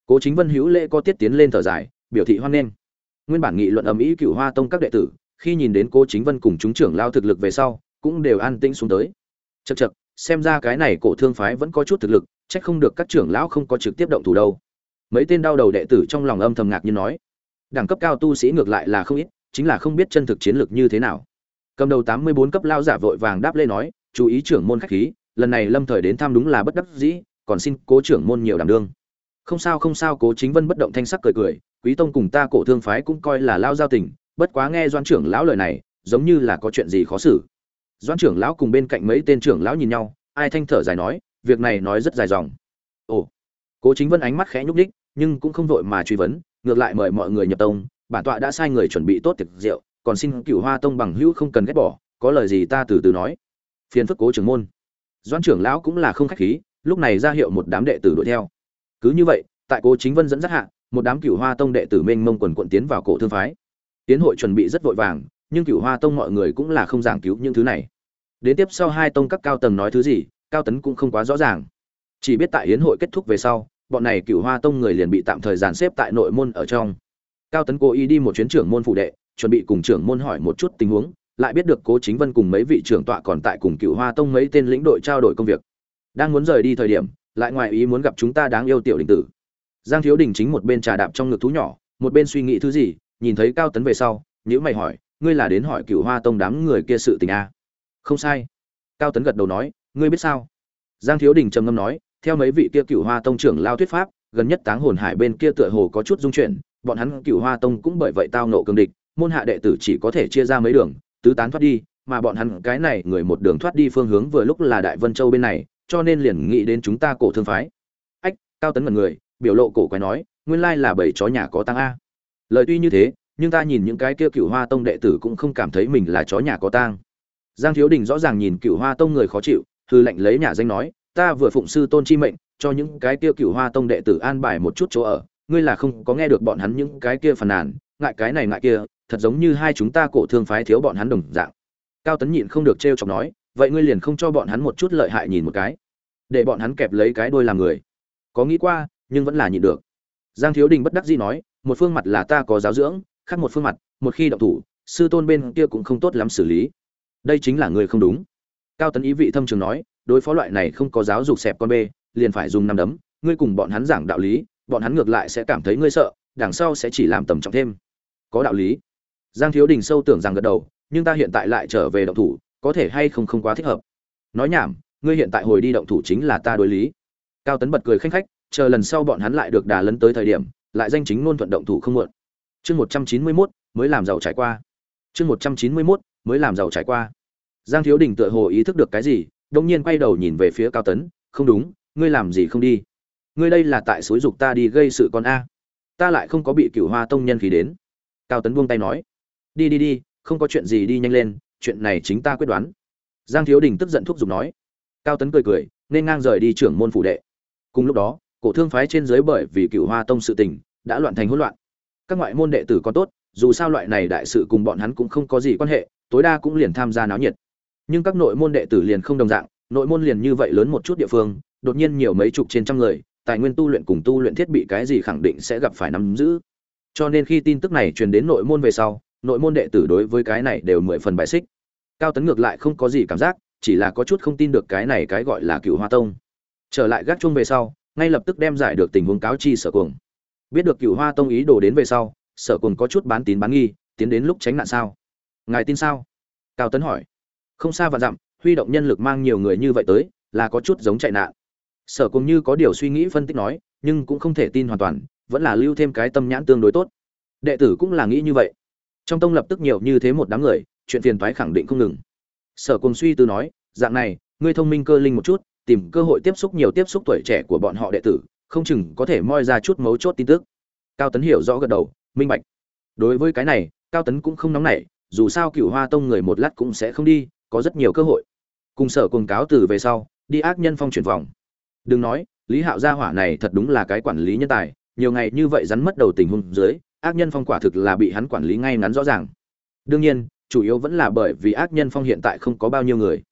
Cố chính vân hữu lễ có tiết tiến lên thở dài, biểu thị hoan nghênh. Nguyên bản nghị luận ầm ĩ cựu hoa tông các đệ tử, khi nhìn đến cố chính vân cùng chúng trưởng lao thực lực về sau, cũng đều an tĩnh xuống tới. Chật chật xem ra cái này cổ thương phái vẫn có chút thực lực trách không được các trưởng lão không có trực tiếp động thủ đâu. Mấy tên đau đầu đệ tử trong lòng âm thầm ngạc nhiên nói, đẳng cấp cao tu sĩ ngược lại là không ít, chính là không biết chân thực chiến lược như thế nào. Cầm đầu tám mươi bốn cấp lao giả vội vàng đáp lên nói, chú ý trưởng môn khách khí, lần này lâm thời đến thăm đúng là bất đắc dĩ, còn xin cố trưởng môn nhiều đảm đương. Không sao không sao. Cố chính vân bất động thanh sắc cười cười, quý tông cùng ta cổ thương phái cũng coi là lao giao tình, bất quá nghe doan trưởng lão lời này, giống như là có chuyện gì khó xử. Doan trưởng lão cùng bên cạnh mấy tên trưởng lão nhìn nhau, ai thanh thở dài nói việc này nói rất dài dòng. Ồ, cố chính vân ánh mắt khẽ nhúc ních nhưng cũng không vội mà truy vấn, ngược lại mời mọi người nhập tông, bản tọa đã sai người chuẩn bị tốt tiệc rượu, còn xin cửu hoa tông bằng hữu không cần ghét bỏ, có lời gì ta từ từ nói. Phiền phức cố trưởng môn. Doan trưởng lão cũng là không khách khí, lúc này ra hiệu một đám đệ tử đuổi theo. Cứ như vậy, tại cố chính vân dẫn dắt hạ, một đám cửu hoa tông đệ tử mênh mông quần quận tiến vào cổ thương phái. Tiến hội chuẩn bị rất vội vàng, nhưng cửu hoa tông mọi người cũng là không giảng cứu những thứ này. Đến tiếp sau hai tông các cao tầng nói thứ gì cao tấn cũng không quá rõ ràng. Chỉ biết tại hiến hội kết thúc về sau, bọn này cựu hoa tông người liền bị tạm thời dàn xếp tại nội môn ở trong. Cao tấn cố ý đi một chuyến trưởng môn phụ đệ, chuẩn bị cùng trưởng môn hỏi một chút tình huống, lại biết được cố chính vân cùng mấy vị trưởng tọa còn tại cùng cựu hoa tông mấy tên lĩnh đội trao đổi công việc. Đang muốn rời đi thời điểm, lại ngoài ý muốn gặp chúng ta đáng yêu tiểu đình tử. Giang thiếu đình chính một bên trà đạp trong ngực thú nhỏ, một bên suy nghĩ thứ gì, nhìn thấy cao tấn về sau nhữ mày hỏi, ngươi là đến hỏi cựu hoa tông đám người kia sự tình a à? không sai. Cao tấn gật đầu nói ngươi biết sao? Giang thiếu đình trầm ngâm nói, theo mấy vị kia cựu hoa tông trưởng lao thuyết pháp, gần nhất táng hồn hải bên kia tựa hồ có chút dung chuyển, bọn hắn cựu hoa tông cũng bởi vậy tao nộ cường địch, môn hạ đệ tử chỉ có thể chia ra mấy đường, tứ tán thoát đi, mà bọn hắn cái này người một đường thoát đi phương hướng vừa lúc là đại vân châu bên này, cho nên liền nghĩ đến chúng ta cổ thương phái. Ách, cao tấn mật người, biểu lộ cổ quái nói, nguyên lai là bảy chó nhà có tăng a. Lời tuy như thế, nhưng ta nhìn những cái kia cựu hoa tông đệ tử cũng không cảm thấy mình là chó nhà có tang. Giang thiếu đình rõ ràng nhìn cựu hoa tông người khó chịu hư lệnh lấy nhà danh nói, ta vừa phụng sư tôn chi mệnh, cho những cái kia cựu hoa tông đệ tử an bài một chút chỗ ở. Ngươi là không có nghe được bọn hắn những cái kia phàn nàn, ngại cái này ngại kia, thật giống như hai chúng ta cổ thương phái thiếu bọn hắn đồng dạng. Cao tấn nhịn không được t chọc nói, vậy ngươi liền không cho bọn hắn một chút lợi hại nhìn một cái, để bọn hắn kẹp lấy cái đôi làm người. Có nghĩ qua, nhưng vẫn là nhịn được. Giang thiếu đình bất đắc dĩ nói, một phương mặt là ta có giáo dưỡng, khác một phương mặt, một khi động thủ, sư tôn bên kia cũng không tốt lắm xử lý. Đây chính là người không đúng cao tấn ý vị thâm trường nói, đối phó loại này không có giáo dục xẹp con bê, liền phải dùng năm đấm, ngươi cùng bọn hắn giảng đạo lý, bọn hắn ngược lại sẽ cảm thấy ngươi sợ, đằng sau sẽ chỉ làm tầm trọng thêm. Có đạo lý. Giang thiếu đình sâu tưởng rằng gật đầu, nhưng ta hiện tại lại trở về động thủ, có thể hay không không quá thích hợp. Nói nhảm, ngươi hiện tại hồi đi động thủ chính là ta đối lý. Cao tấn bật cười khanh khách, chờ lần sau bọn hắn lại được đà lấn tới thời điểm, lại danh chính ngôn thuận động thủ không muộn chương một trăm chín mươi mốt, mới làm giàu trải qua. Chương một trăm chín mươi mốt, mới làm giàu trải qua giang thiếu đình tựa hồ ý thức được cái gì đông nhiên quay đầu nhìn về phía cao tấn, không đúng, ngươi làm gì không đi? Ngươi đây là tại xối dục ta đi gây sự con a. Ta lại không có bị cựu hoa tông nhân khí đến. Cao tấn buông tay nói, đi đi đi, không có chuyện gì đi nhanh lên, chuyện này chính ta quyết đoán. Giang thiếu đình tức giận thúc giục nói. Cao tấn cười cười, nên ngang rời đi trưởng môn phủ đệ. Cùng lúc đó, cổ thương phái trên dưới bởi vì cựu hoa tông sự tình, đã loạn thành hỗn loạn. Các ngoại môn đệ tử có tốt, dù sao loại này đại sự cùng bọn hắn cũng không có gì quan hệ, tối đa cũng liền tham gia náo nhiệt nhưng các nội môn đệ tử liền không đồng dạng, nội môn liền như vậy lớn một chút địa phương, đột nhiên nhiều mấy chục trên trăm người, tài nguyên tu luyện cùng tu luyện thiết bị cái gì khẳng định sẽ gặp phải nắm giữ. Cho nên khi tin tức này truyền đến nội môn về sau, nội môn đệ tử đối với cái này đều mười phần bài xích. Cao tấn ngược lại không có gì cảm giác, chỉ là có chút không tin được cái này cái gọi là cựu hoa tông. Trở lại gác chung về sau, ngay lập tức đem giải được tình huống cáo chi sở cuồng. Biết được cựu hoa tông ý đồ đến về sau, sở cuồng có chút bán tín bán nghi, tiến đến lúc tránh nạn sao? Ngài tin sao? Cao tấn hỏi không xa và dặm, huy động nhân lực mang nhiều người như vậy tới, là có chút giống chạy nạn. Sở cũng như có điều suy nghĩ phân tích nói, nhưng cũng không thể tin hoàn toàn, vẫn là lưu thêm cái tâm nhãn tương đối tốt. Đệ tử cũng là nghĩ như vậy. Trong tông lập tức nhiều như thế một đám người, chuyện phiền toái khẳng định không ngừng. Sở cùng suy tư nói, dạng này, ngươi thông minh cơ linh một chút, tìm cơ hội tiếp xúc nhiều tiếp xúc tuổi trẻ của bọn họ đệ tử, không chừng có thể moi ra chút mấu chốt tin tức. Cao tấn hiểu rõ gật đầu, minh bạch. Đối với cái này, cao tấn cũng không nóng nảy, dù sao cựu hoa tông người một lát cũng sẽ không đi có rất nhiều cơ hội. Cùng sở cùng cáo từ về sau, đi ác nhân phong chuyển vòng. Đừng nói, lý hạo gia hỏa này thật đúng là cái quản lý nhân tài, nhiều ngày như vậy rắn mất đầu tình huống dưới, ác nhân phong quả thực là bị hắn quản lý ngay ngắn rõ ràng. Đương nhiên, chủ yếu vẫn là bởi vì ác nhân phong hiện tại không có bao nhiêu người.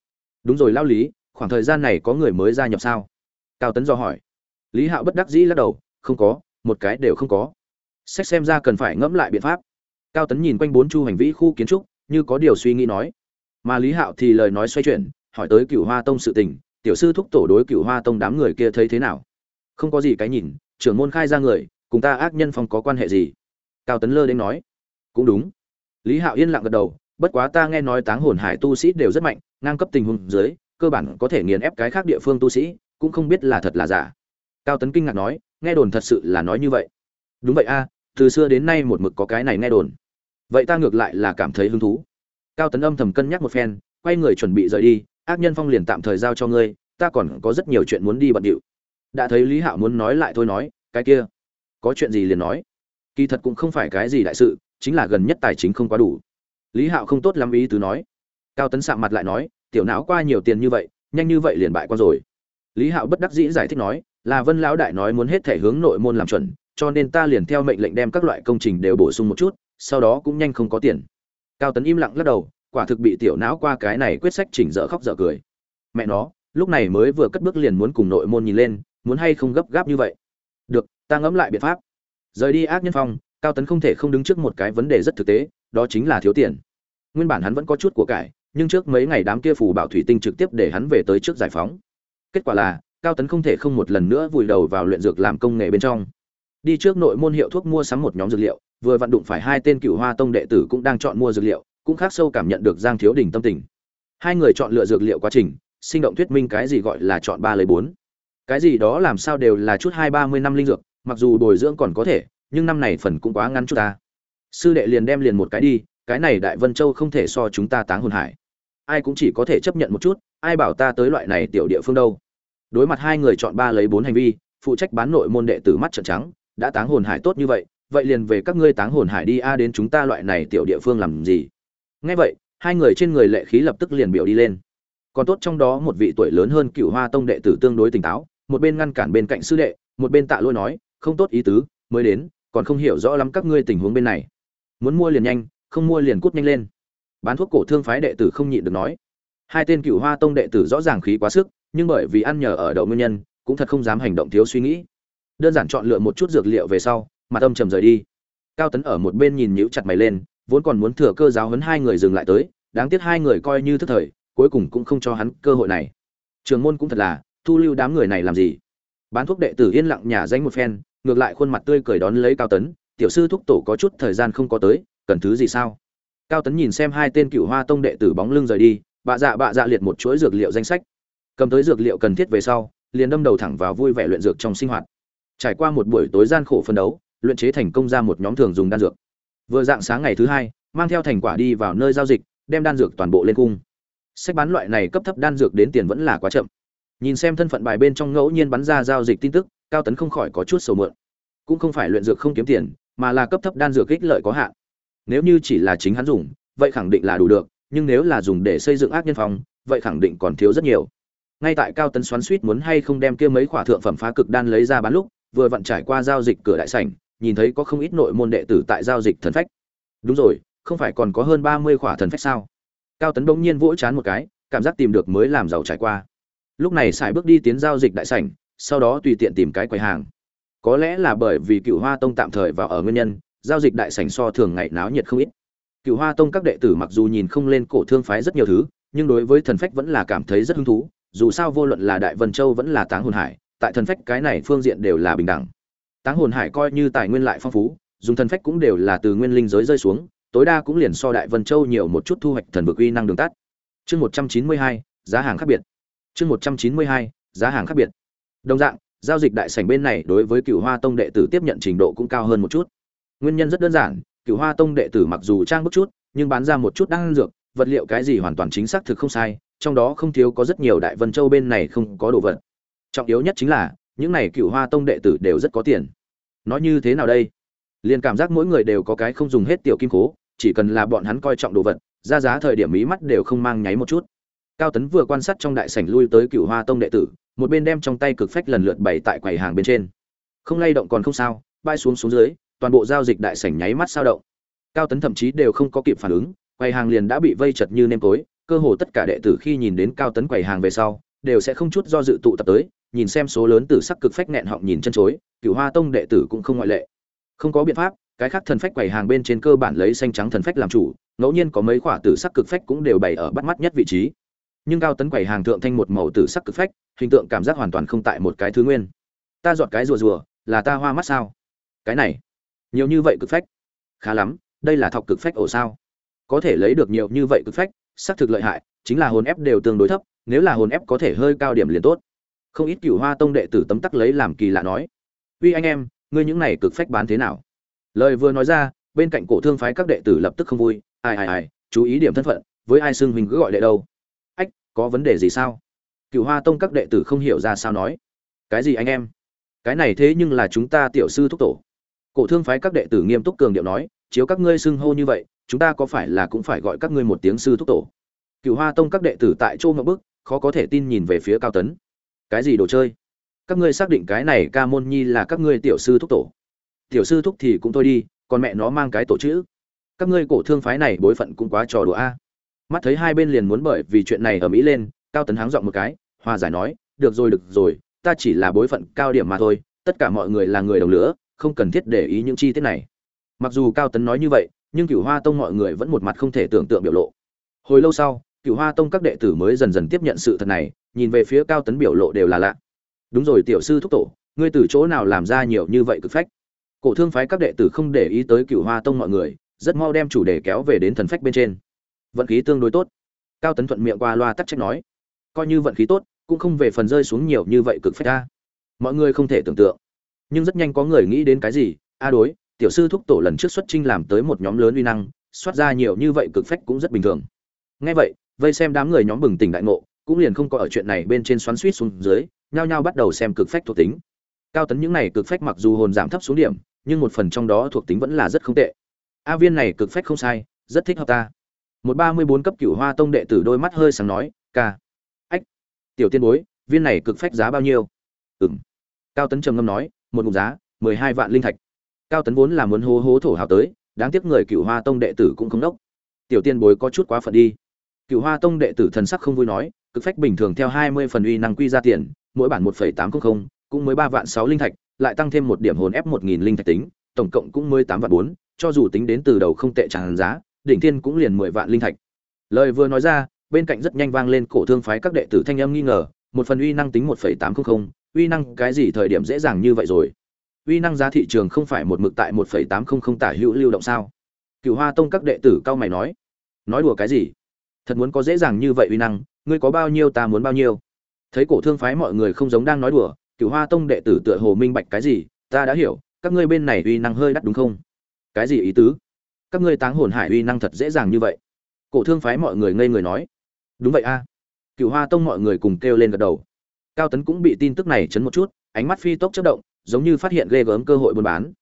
Đúng rồi lao lý, khoảng thời gian này có người mới gia nhập sao? Cao tấn do hỏi. Lý hạo bất đắc dĩ lắc đầu, không có, một cái đều không có. Sách xem ra cần phải ngẫm lại biện pháp. Cao tấn nhìn quanh bốn chu hành vĩ khu kiến trúc, như có điều suy nghĩ nói mà lý hạo thì lời nói xoay chuyển, hỏi tới cựu hoa tông sự tình, tiểu sư thúc tổ đối cựu hoa tông đám người kia thấy thế nào? Không có gì cái nhìn, trưởng môn khai ra người, cùng ta ác nhân phong có quan hệ gì? Cao tấn lơ đến nói. Cũng đúng. Lý hạo yên lặng gật đầu, bất quá ta nghe nói táng hồn hải tu sĩ đều rất mạnh, ngang cấp tình huống dưới, cơ bản có thể nghiền ép cái khác địa phương tu sĩ, cũng không biết là thật là giả. Cao tấn kinh ngạc nói, nghe đồn thật sự là nói như vậy. Đúng vậy a, từ xưa đến nay một mực có cái này nghe đồn. Vậy ta ngược lại là cảm thấy hứng thú cao tấn âm thầm cân nhắc một phen, quay người chuẩn bị rời đi, ác nhân phong liền tạm thời giao cho ngươi, ta còn có rất nhiều chuyện muốn đi bận điệu. Đã thấy lý hạo muốn nói lại thôi nói, cái kia, có chuyện gì liền nói. Kỳ thật cũng không phải cái gì đại sự, chính là gần nhất tài chính không quá đủ. Lý hạo không tốt lắm ý tứ nói. Cao tấn sạm mặt lại nói, tiểu não qua nhiều tiền như vậy, nhanh như vậy liền bại qua rồi. Lý hạo bất đắc dĩ giải thích nói, là vân lão đại nói muốn hết thể hướng nội môn làm chuẩn, cho nên ta liền theo mệnh lệnh đem các loại công trình đều bổ sung một chút, sau đó cũng nhanh không có tiền cao tấn im lặng lắc đầu, quả thực bị tiểu não qua cái này quyết sách chỉnh dở khóc dở cười. Mẹ nó, lúc này mới vừa cất bước liền muốn cùng nội môn nhìn lên, muốn hay không gấp gáp như vậy? Được, ta ngẫm lại biện pháp. Rời đi ác nhân phong, cao tấn không thể không đứng trước một cái vấn đề rất thực tế, đó chính là thiếu tiền. Nguyên bản hắn vẫn có chút của cải, nhưng trước mấy ngày đám kia phù bảo thủy tinh trực tiếp để hắn về tới trước giải phóng. Kết quả là, cao tấn không thể không một lần nữa vùi đầu vào luyện dược làm công nghệ bên trong. Đi trước nội môn hiệu thuốc mua sắm một nhóm dược liệu vừa vận đụng phải hai tên cựu hoa tông đệ tử cũng đang chọn mua dược liệu, cũng khác sâu cảm nhận được giang thiếu đình tâm tình. Hai người chọn lựa dược liệu quá trình, sinh động thuyết minh cái gì gọi là chọn ba lấy bốn. Cái gì đó làm sao đều là chút hai ba mươi năm linh dược, mặc dù bồi dưỡng còn có thể, nhưng năm này phần cũng quá ngắn chút ta. Sư đệ liền đem liền một cái đi, cái này đại vân châu không thể so chúng ta táng hồn hải. Ai cũng chỉ có thể chấp nhận một chút, ai bảo ta tới loại này tiểu địa phương đâu. Đối mặt hai người chọn ba lấy bốn hành vi, phụ trách bán nội môn đệ tử mắt trợn trắng, đã táng hồn hải tốt như vậy vậy liền về các ngươi táng hồn hải đi, a, đến chúng ta loại này tiểu địa phương làm gì? Nghe vậy, hai người trên người lệ khí lập tức liền biểu đi lên. Còn tốt trong đó một vị tuổi lớn hơn cựu hoa tông đệ tử tương đối tỉnh táo, một bên ngăn cản bên cạnh sư đệ, một bên tạ lôi nói, không tốt ý tứ, mới đến, còn không hiểu rõ lắm các ngươi tình huống bên này. Muốn mua liền nhanh, không mua liền cút nhanh lên. Bán thuốc cổ thương phái đệ tử không nhịn được nói. Hai tên cựu hoa tông đệ tử rõ ràng khí quá sức, nhưng bởi vì ăn nhờ ở đậu nguyên nhân, cũng thật không dám hành động thiếu suy nghĩ. Đơn giản chọn lựa một chút dược liệu về sau mà tâm trầm rời đi. Cao tấn ở một bên nhìn nhíu chặt mày lên, vốn còn muốn thừa cơ giáo huấn hai người dừng lại tới, đáng tiếc hai người coi như thức thời, cuối cùng cũng không cho hắn cơ hội này. Trường môn cũng thật là, thu lưu đám người này làm gì? Bán thuốc đệ tử yên lặng nhả danh một phen, ngược lại khuôn mặt tươi cười đón lấy cao tấn, tiểu sư thúc tổ có chút thời gian không có tới, cần thứ gì sao? Cao tấn nhìn xem hai tên cựu hoa tông đệ tử bóng lưng rời đi, bạ dạ bạ dạ liệt một chuỗi dược liệu danh sách. Cầm tới dược liệu cần thiết về sau, liền đâm đầu thẳng vào vui vẻ luyện dược trong sinh hoạt. Trải qua một buổi tối gian khổ phân đấu luyện chế thành công ra một nhóm thường dùng đan dược. Vừa dạng sáng ngày thứ hai, mang theo thành quả đi vào nơi giao dịch, đem đan dược toàn bộ lên cung. Sách bán loại này cấp thấp đan dược đến tiền vẫn là quá chậm. Nhìn xem thân phận bài bên trong ngẫu nhiên bắn ra giao dịch tin tức, cao tấn không khỏi có chút sầu mượn. Cũng không phải luyện dược không kiếm tiền, mà là cấp thấp đan dược ích lợi có hạn. Nếu như chỉ là chính hắn dùng, vậy khẳng định là đủ được, nhưng nếu là dùng để xây dựng ác nhân phòng, vậy khẳng định còn thiếu rất nhiều. Ngay tại cao tấn xoắn suýt muốn hay không đem kia mấy khỏa thượng phẩm phá cực đan lấy ra bán lúc, vừa vặn trải qua giao dịch cửa đại sảnh nhìn thấy có không ít nội môn đệ tử tại giao dịch thần phách. Đúng rồi, không phải còn có hơn ba mươi khỏa thần phách sao? Cao tấn bỗng nhiên vỗ chán một cái, cảm giác tìm được mới làm giàu trải qua. Lúc này xài bước đi tiến giao dịch đại sảnh, sau đó tùy tiện tìm cái quầy hàng. Có lẽ là bởi vì cựu hoa tông tạm thời vào ở nguyên nhân, giao dịch đại sảnh so thường ngày náo nhiệt không ít. Cựu hoa tông các đệ tử mặc dù nhìn không lên cổ thương phái rất nhiều thứ, nhưng đối với thần phách vẫn là cảm thấy rất hứng thú, dù sao vô luận là đại vân châu vẫn là táng hồn hải, tại thần phách cái này phương diện đều là bình đẳng táng hồn hải coi như tài nguyên lại phong phú, dùng thần phách cũng đều là từ nguyên linh giới rơi xuống, tối đa cũng liền so đại vân châu nhiều một chút thu hoạch thần vực uy năng đường tắt. Chương một trăm chín mươi hai, giá hàng khác biệt. Chương một trăm chín mươi hai, giá hàng khác biệt. Đồng dạng, giao dịch đại sảnh bên này đối với cựu hoa tông đệ tử tiếp nhận trình độ cũng cao hơn một chút. Nguyên nhân rất đơn giản cựu hoa tông đệ tử mặc dù trang bức chút, nhưng bán ra một chút đang dược, vật liệu cái gì hoàn toàn chính xác thực không sai, trong đó không thiếu có rất nhiều đại vân châu bên này không có đồ vật. Trọng yếu nhất chính là, những này cựu hoa tông đệ tử đều rất có tiền nói như thế nào đây? Liền cảm giác mỗi người đều có cái không dùng hết tiểu kim cố chỉ cần là bọn hắn coi trọng đồ vật, ra giá thời điểm mí mắt đều không mang nháy một chút. Cao tấn vừa quan sát trong đại sảnh lui tới cựu hoa tông đệ tử, một bên đem trong tay cực phách lần lượt bày tại quầy hàng bên trên. Không lay động còn không sao, bay xuống xuống dưới, toàn bộ giao dịch đại sảnh nháy mắt sao động. Cao tấn thậm chí đều không có kịp phản ứng, quầy hàng liền đã bị vây chật như nêm tối, cơ hồ tất cả đệ tử khi nhìn đến cao tấn quầy hàng về sau, đều sẽ không chút do dự tụ tập tới, nhìn xem số lớn tử sắc cực phách nghẹn họng nhìn chân chối cựu hoa tông đệ tử cũng không ngoại lệ. Không có biện pháp, cái khác thần phách quầy hàng bên trên cơ bản lấy xanh trắng thần phách làm chủ, ngẫu nhiên có mấy khoả tử sắc cực phách cũng đều bày ở bắt mắt nhất vị trí. Nhưng cao tấn quầy hàng thượng thanh một màu tử sắc cực phách, hình tượng cảm giác hoàn toàn không tại một cái thứ nguyên. Ta dọn cái rùa rùa, là ta hoa mắt sao? Cái này, nhiều như vậy cực phách? Khá lắm, đây là thọc cực phách ổ sao? Có thể lấy được nhiều như vậy cực phách, xác thực lợi hại, chính là hồn ép đều tương đối thấp, nếu là hồn ép có thể hơi cao điểm liền tốt. Không ít cựu hoa tông đệ tử tấm tắc lấy làm kỳ lạ nói uy anh em, ngươi những này cực phách bán thế nào? Lời vừa nói ra, bên cạnh cổ thương phái các đệ tử lập tức không vui. Ai ai ai, chú ý điểm thân phận, với ai xưng mình cứ gọi đệ đâu? Ách, có vấn đề gì sao? Cựu hoa tông các đệ tử không hiểu ra sao nói. Cái gì anh em? Cái này thế nhưng là chúng ta tiểu sư thúc tổ. Cổ thương phái các đệ tử nghiêm túc cường điệu nói. Chiếu các ngươi xưng hô như vậy, chúng ta có phải là cũng phải gọi các ngươi một tiếng sư thúc tổ? Cựu hoa tông các đệ tử tại châu ngậm bức, khó có thể tin nhìn về phía cao tấn. Cái gì đồ chơi? Các ngươi xác định cái này ca môn nhi là các ngươi tiểu sư thúc tổ. Tiểu sư thúc thì cũng thôi đi, còn mẹ nó mang cái tổ chữ. Các ngươi cổ thương phái này bối phận cũng quá trò đùa a. Mắt thấy hai bên liền muốn bởi vì chuyện này ở mỹ lên, cao tấn háng giọng một cái, hòa giải nói, được rồi được rồi, ta chỉ là bối phận cao điểm mà thôi, tất cả mọi người là người đồng lửa, không cần thiết để ý những chi tiết này. Mặc dù cao tấn nói như vậy, nhưng cửu hoa tông mọi người vẫn một mặt không thể tưởng tượng biểu lộ. Hồi lâu sau, cửu hoa tông các đệ tử mới dần dần tiếp nhận sự thật này, nhìn về phía cao tấn biểu lộ đều là lạ đúng rồi tiểu sư thúc tổ, ngươi từ chỗ nào làm ra nhiều như vậy cực phách? Cổ thương phái các đệ tử không để ý tới cửu hoa tông mọi người, rất mau đem chủ đề kéo về đến thần phách bên trên. Vận khí tương đối tốt. Cao tấn thuận miệng qua loa tắc trách nói. Coi như vận khí tốt, cũng không về phần rơi xuống nhiều như vậy cực phách ta. Mọi người không thể tưởng tượng. Nhưng rất nhanh có người nghĩ đến cái gì? A à đối, tiểu sư thúc tổ lần trước xuất trinh làm tới một nhóm lớn uy năng xuất ra nhiều như vậy cực phách cũng rất bình thường. Nghe vậy, vây xem đám người nhóm bừng tỉnh đại ngộ, cũng liền không có ở chuyện này bên trên xoắn suýt xuống dưới nhao nhao bắt đầu xem cực phách thuộc tính. Cao tấn những này cực phách mặc dù hồn giảm thấp xuống điểm, nhưng một phần trong đó thuộc tính vẫn là rất không tệ. A viên này cực phách không sai, rất thích hợp ta. Một ba mươi bốn cấp cửu hoa tông đệ tử đôi mắt hơi sáng nói ca ách. Tiểu tiên bối, viên này cực phách giá bao nhiêu? Ừng cao tấn trầm ngâm nói, một ngụm giá, mười hai vạn linh thạch. Cao tấn vốn là muốn hố hố thổ hào tới, đáng tiếc người cửu hoa tông đệ tử cũng không đốc. Tiểu tiên bối có chút quá phận đi. Cửu hoa tông đệ tử thần sắc không vui nói, cực phách bình thường theo hai mươi phần uy năng quy ra tiền mỗi bản một phẩy tám trăm linh cũng mới ba vạn sáu linh thạch, lại tăng thêm một điểm hồn ép một nghìn linh thạch tính, tổng cộng cũng mới tám vạn bốn, cho dù tính đến từ đầu không tệ chẳng giá, đỉnh thiên cũng liền mười vạn linh thạch. Lời vừa nói ra, bên cạnh rất nhanh vang lên cổ thương phái các đệ tử thanh âm nghi ngờ, một phần uy năng tính một phẩy tám trăm linh uy năng cái gì thời điểm dễ dàng như vậy rồi? Uy năng giá thị trường không phải một mực tại một phẩy tám trăm linh tả hữu lưu động sao? Cựu hoa tông các đệ tử cao mày nói. Nói đùa cái gì? Thật muốn có dễ dàng như vậy uy năng, ngươi có bao nhiêu ta muốn bao nhiêu? Thấy cổ thương phái mọi người không giống đang nói đùa cựu hoa tông đệ tử tựa hồ minh bạch cái gì, ta đã hiểu, các ngươi bên này uy năng hơi đắt đúng không? Cái gì ý tứ? Các ngươi táng hồn hải uy năng thật dễ dàng như vậy. Cổ thương phái mọi người ngây người nói. Đúng vậy a. À. cựu hoa tông mọi người cùng kêu lên gật đầu. Cao tấn cũng bị tin tức này chấn một chút, ánh mắt phi tốc chất động, giống như phát hiện ghê gớm cơ hội buôn bán.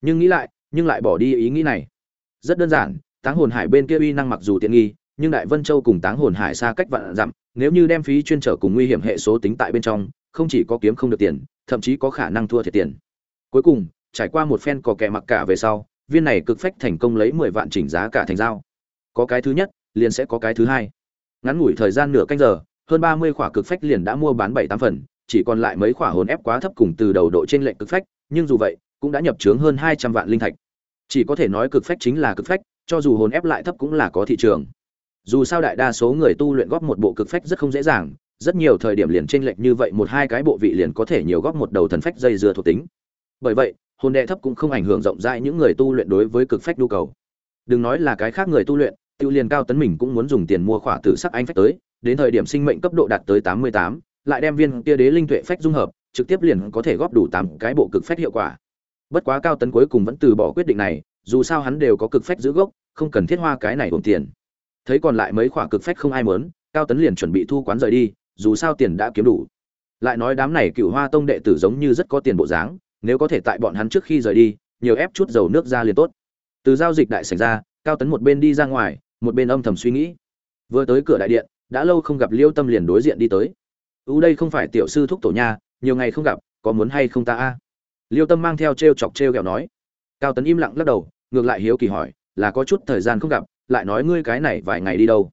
Nhưng nghĩ lại, nhưng lại bỏ đi ý nghĩ này. Rất đơn giản, táng hồn hải bên kia uy năng mặc dù tiện nghi nhưng đại vân châu cùng táng hồn hải xa cách vạn dặm, nếu như đem phí chuyên trở cùng nguy hiểm hệ số tính tại bên trong, không chỉ có kiếm không được tiền, thậm chí có khả năng thua thiệt tiền. Cuối cùng, trải qua một phen cò kẻ mặc cả về sau, viên này cực phách thành công lấy mười vạn chỉnh giá cả thành dao có cái thứ nhất, liền sẽ có cái thứ hai. Ngắn ngủi thời gian nửa canh giờ, hơn ba mươi khỏa cực phách liền đã mua bán bảy tám phần, chỉ còn lại mấy khỏa hồn ép quá thấp cùng từ đầu độ trên lệnh cực phách, nhưng dù vậy, cũng đã nhập trướng hơn hai trăm vạn linh thạch. Chỉ có thể nói cực phách chính là cực phách, cho dù hồn ép lại thấp cũng là có thị trường dù sao đại đa số người tu luyện góp một bộ cực phách rất không dễ dàng, rất nhiều thời điểm liền chênh lệch như vậy một hai cái bộ vị liền có thể nhiều góp một đầu thần phách dây dưa thuộc tính. Bởi vậy, hồn đệ thấp cũng không ảnh hưởng rộng rãi những người tu luyện đối với cực phách nhu cầu. Đừng nói là cái khác người tu luyện, tiêu liền cao tấn mình cũng muốn dùng tiền mua khỏa tử sắc anh phách tới, đến thời điểm sinh mệnh cấp độ đạt tới tám mươi tám, lại đem viên kia đế linh tuệ phách dung hợp, trực tiếp liền có thể góp đủ tám cái bộ cực phách hiệu quả. Bất quá cao tấn cuối cùng vẫn từ bỏ quyết định này, dù sao hắn đều có cực phách giữ gốc, không cần thiết hoa cái này gồm tiền thấy còn lại mấy khoả cực phách không ai mớn, cao tấn liền chuẩn bị thu quán rời đi, dù sao tiền đã kiếm đủ. Lại nói đám này cựu hoa tông đệ tử giống như rất có tiền bộ dáng, nếu có thể tại bọn hắn trước khi rời đi, nhiều ép chút dầu nước ra liền tốt. Từ giao dịch đại sảnh ra, cao tấn một bên đi ra ngoài, một bên âm thầm suy nghĩ. Vừa tới cửa đại điện, đã lâu không gặp liêu tâm liền đối diện đi tới. Ưu đây không phải tiểu sư thúc tổ nha, nhiều ngày không gặp, có muốn hay không ta a? Liêu tâm mang theo t r e o chọc t r e o kẹo nói. Cao tấn im lặng lắc đầu, ngược lại hiếu kỳ hỏi, là có chút thời gian không gặp lại nói ngươi cái này vài ngày đi đâu?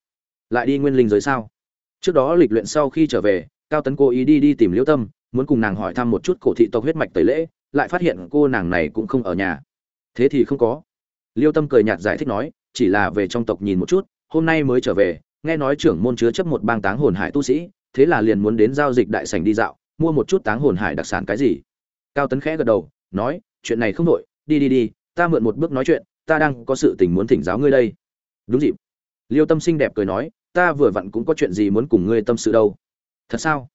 Lại đi nguyên linh giới sao? Trước đó lịch luyện sau khi trở về, cao tấn cố ý đi đi tìm liễu tâm, muốn cùng nàng hỏi thăm một chút cổ thị tộc huyết mạch tẩy lễ, lại phát hiện cô nàng này cũng không ở nhà. Thế thì không có. Liêu tâm cười nhạt giải thích nói, chỉ là về trong tộc nhìn một chút, hôm nay mới trở về, nghe nói trưởng môn chứa chấp một bang táng hồn hải tu sĩ, thế là liền muốn đến giao dịch đại sảnh đi dạo, mua một chút táng hồn hải đặc sản cái gì. Cao tấn khẽ gật đầu, nói, chuyện này không nội đi đi đi, ta mượn một bước nói chuyện, ta đang có sự tình muốn thỉnh giáo ngươi đây đúng dịp. Liêu tâm xinh đẹp cười nói, ta vừa vặn cũng có chuyện gì muốn cùng ngươi tâm sự đâu. Thật sao?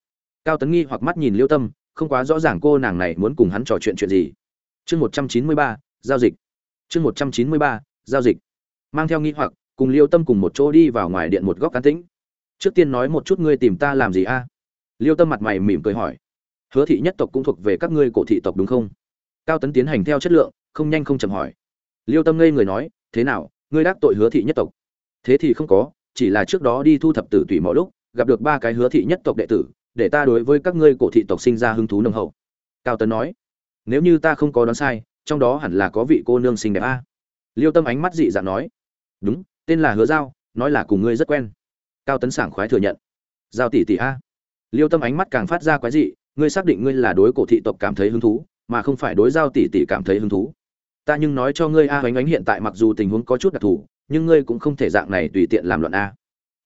Cao tấn nghi hoặc mắt nhìn liêu tâm, không quá rõ ràng cô nàng này muốn cùng hắn trò chuyện chuyện gì. Chương một trăm chín mươi ba, giao dịch. Chương một trăm chín mươi ba, giao dịch. Mang theo nghi hoặc, cùng liêu tâm cùng một chỗ đi vào ngoài điện một góc cán tĩnh. Trước tiên nói một chút ngươi tìm ta làm gì a? Liêu tâm mặt mày mỉm cười hỏi. Hứa thị nhất tộc cũng thuộc về các ngươi cổ thị tộc đúng không? Cao tấn tiến hành theo chất lượng, không nhanh không chậm hỏi. Liêu tâm ngây người nói, thế nào ngươi đắc tội hứa thị nhất tộc. Thế thì không có, chỉ là trước đó đi thu thập tử tùy mọi lúc, gặp được ba cái hứa thị nhất tộc đệ tử, để ta đối với các ngươi cổ thị tộc sinh ra hứng thú nồng hậu. Cao tấn nói. Nếu như ta không có đoán sai, trong đó hẳn là có vị cô nương xinh đẹp a. Liêu tâm ánh mắt dị dạng nói. Đúng, tên là hứa giao, nói là cùng ngươi rất quen. Cao tấn sảng khoái thừa nhận. Giao tỷ tỷ a. Liêu tâm ánh mắt càng phát ra quái dị, ngươi xác định ngươi là đối cổ thị tộc cảm thấy hứng thú, mà không phải đối giao tỷ tỷ cảm thấy hứng thú ta nhưng nói cho ngươi, a oánh oánh hiện tại mặc dù tình huống có chút đặc thù, nhưng ngươi cũng không thể dạng này tùy tiện làm luận a.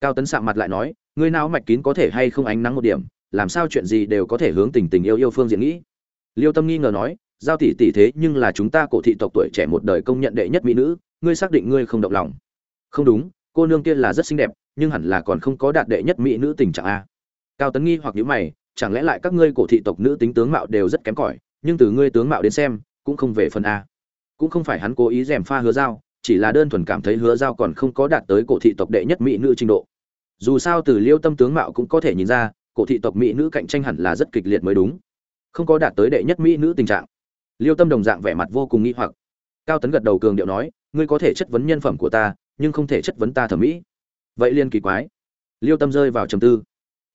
Cao tấn sạm mặt lại nói, ngươi não mạch kín có thể hay không ánh nắng một điểm, làm sao chuyện gì đều có thể hướng tình tình yêu yêu phương diện nghĩ. Liêu tâm nghi ngờ nói, giao tỷ tỷ thế nhưng là chúng ta cổ thị tộc tuổi trẻ một đời công nhận đệ nhất mỹ nữ, ngươi xác định ngươi không động lòng. Không đúng, cô nương kia là rất xinh đẹp, nhưng hẳn là còn không có đạt đệ nhất mỹ nữ tình trạng a. Cao tấn nghi hoặc nhữ mày, chẳng lẽ lại các ngươi cổ thị tộc nữ tính tướng mạo đều rất kém cỏi, nhưng từ ngươi tướng mạo đến xem, cũng không về phần a cũng không phải hắn cố ý rèm pha hứa giao chỉ là đơn thuần cảm thấy hứa giao còn không có đạt tới cổ thị tộc đệ nhất mỹ nữ trình độ. Dù sao từ liêu tâm tướng mạo cũng có thể nhìn ra, cổ thị tộc mỹ nữ cạnh tranh hẳn là rất kịch liệt mới đúng. Không có đạt tới đệ nhất mỹ nữ tình trạng. Liêu tâm đồng dạng vẻ mặt vô cùng nghi hoặc. Cao tấn gật đầu cường điệu nói, ngươi có thể chất vấn nhân phẩm của ta, nhưng không thể chất vấn ta thẩm mỹ. Vậy liên kỳ quái. Liêu tâm rơi vào trầm tư.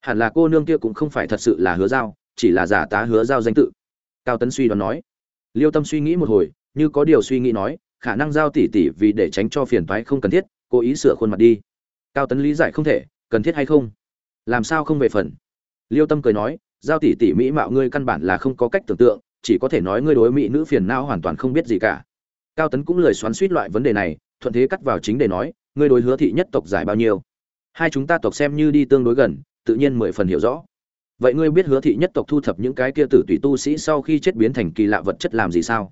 Hẳn là cô nương kia cũng không phải thật sự là hứa giao chỉ là giả tá hứa giao danh tự. Cao tấn suy đoán nói. Liêu tâm suy nghĩ một hồi như có điều suy nghĩ nói, khả năng giao tỷ tỷ vì để tránh cho phiền toái không cần thiết, cố ý sửa khuôn mặt đi. Cao tấn lý giải không thể, cần thiết hay không? Làm sao không về phần? Liêu tâm cười nói, giao tỷ tỷ mỹ mạo ngươi căn bản là không có cách tưởng tượng, chỉ có thể nói ngươi đối mỹ nữ phiền não hoàn toàn không biết gì cả. Cao tấn cũng lời xoắn suýt loại vấn đề này, thuận thế cắt vào chính để nói, ngươi đối hứa thị nhất tộc giải bao nhiêu? Hai chúng ta tộc xem như đi tương đối gần, tự nhiên mười phần hiểu rõ. Vậy ngươi biết hứa thị nhất tộc thu thập những cái kia tử tùy tu sĩ sau khi chết biến thành kỳ lạ vật chất làm gì sao?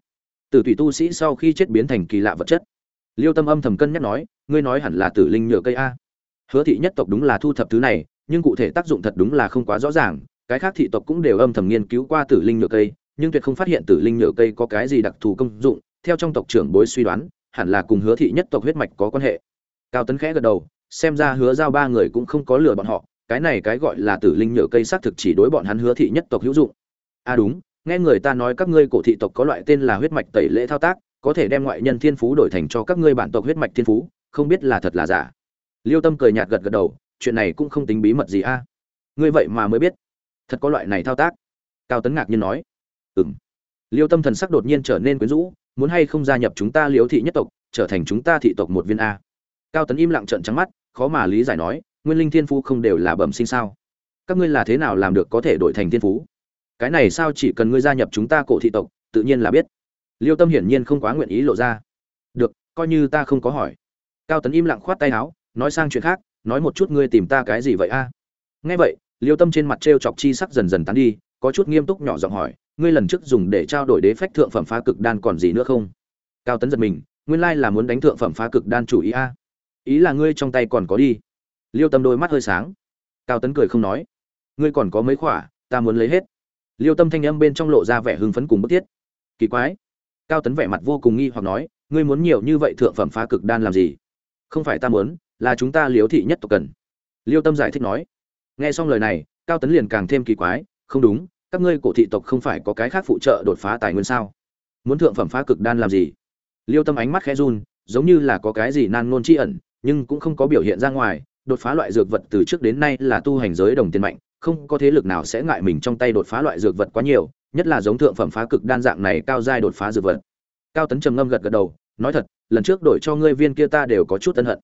Tử tùy tu sĩ sau khi chết biến thành kỳ lạ vật chất. Liêu tâm âm thầm cân nhắc nói, ngươi nói hẳn là tử linh nhựa cây a. Hứa thị nhất tộc đúng là thu thập thứ này, nhưng cụ thể tác dụng thật đúng là không quá rõ ràng, cái khác thị tộc cũng đều âm thầm nghiên cứu qua tử linh nhựa cây, nhưng tuyệt không phát hiện tử linh nhựa cây có cái gì đặc thù công dụng, theo trong tộc trưởng bối suy đoán, hẳn là cùng hứa thị nhất tộc huyết mạch có quan hệ. Cao tấn khẽ gật đầu, xem ra hứa giao ba người cũng không có lừa bọn họ, cái này cái gọi là tử linh nhựa cây xác thực chỉ đối bọn hắn hứa thị nhất tộc hữu dụng. À đúng nghe người ta nói các ngươi cổ thị tộc có loại tên là huyết mạch tẩy lễ thao tác, có thể đem ngoại nhân thiên phú đổi thành cho các ngươi bản tộc huyết mạch thiên phú, không biết là thật là giả. Liêu tâm cười nhạt gật gật đầu, chuyện này cũng không tính bí mật gì a. Ngươi vậy mà mới biết. Thật có loại này thao tác. Cao tấn ngạc nhiên nói. Ừm. Liêu tâm thần sắc đột nhiên trở nên quyến rũ, muốn hay không gia nhập chúng ta liếu thị nhất tộc, trở thành chúng ta thị tộc một viên a? Cao tấn im lặng trợn trắng mắt, khó mà lý giải nói, nguyên linh thiên phú không đều là bẩm sinh sao? Các ngươi là thế nào làm được có thể đổi thành thiên phú? Cái này sao chỉ cần ngươi gia nhập chúng ta cổ thị tộc, tự nhiên là biết. Liêu tâm hiển nhiên không quá nguyện ý lộ ra. Được, coi như ta không có hỏi. Cao tấn im lặng khoát tay áo, nói sang chuyện khác, nói một chút ngươi tìm ta cái gì vậy a? Nghe vậy, liêu tâm trên mặt t r e o chọc chi sắc dần dần tán đi, có chút nghiêm túc nhỏ giọng hỏi, ngươi lần trước dùng để trao đổi đế phách thượng phẩm phá cực đan còn gì nữa không? Cao tấn giật mình, nguyên lai là muốn đánh thượng phẩm phá cực đan chủ ý a. Ý là ngươi trong tay còn có đi. Liêu tâm đôi mắt hơi sáng. Cao tấn cười không nói. Ngươi còn có mấy khỏa, ta muốn lấy hết liêu tâm thanh âm bên trong lộ ra vẻ hưng phấn cùng bức thiết. Kỳ quái. Cao tấn vẻ mặt vô cùng nghi hoặc nói, ngươi muốn nhiều như vậy thượng phẩm phá cực đan làm gì? Không phải ta muốn, là chúng ta liếu thị nhất tộc cần. Liêu tâm giải thích nói. Nghe xong lời này, cao tấn liền càng thêm kỳ quái, không đúng, các ngươi cổ thị tộc không phải có cái khác phụ trợ đột phá tài nguyên sao? Muốn thượng phẩm phá cực đan làm gì? Liêu tâm ánh mắt khẽ run, giống như là có cái gì nan nôn tri ẩn, nhưng cũng không có biểu hiện ra ngoài, đột phá loại dược vật từ trước đến nay là tu hành giới đồng tiền mạnh không có thế lực nào sẽ ngại mình trong tay đột phá loại dược vật quá nhiều, nhất là giống thượng phẩm phá cực đan dạng này cao giai đột phá dược vật. Cao tấn trầm ngâm gật gật đầu, nói thật, lần trước đổi cho ngươi viên kia ta đều có chút ân hận.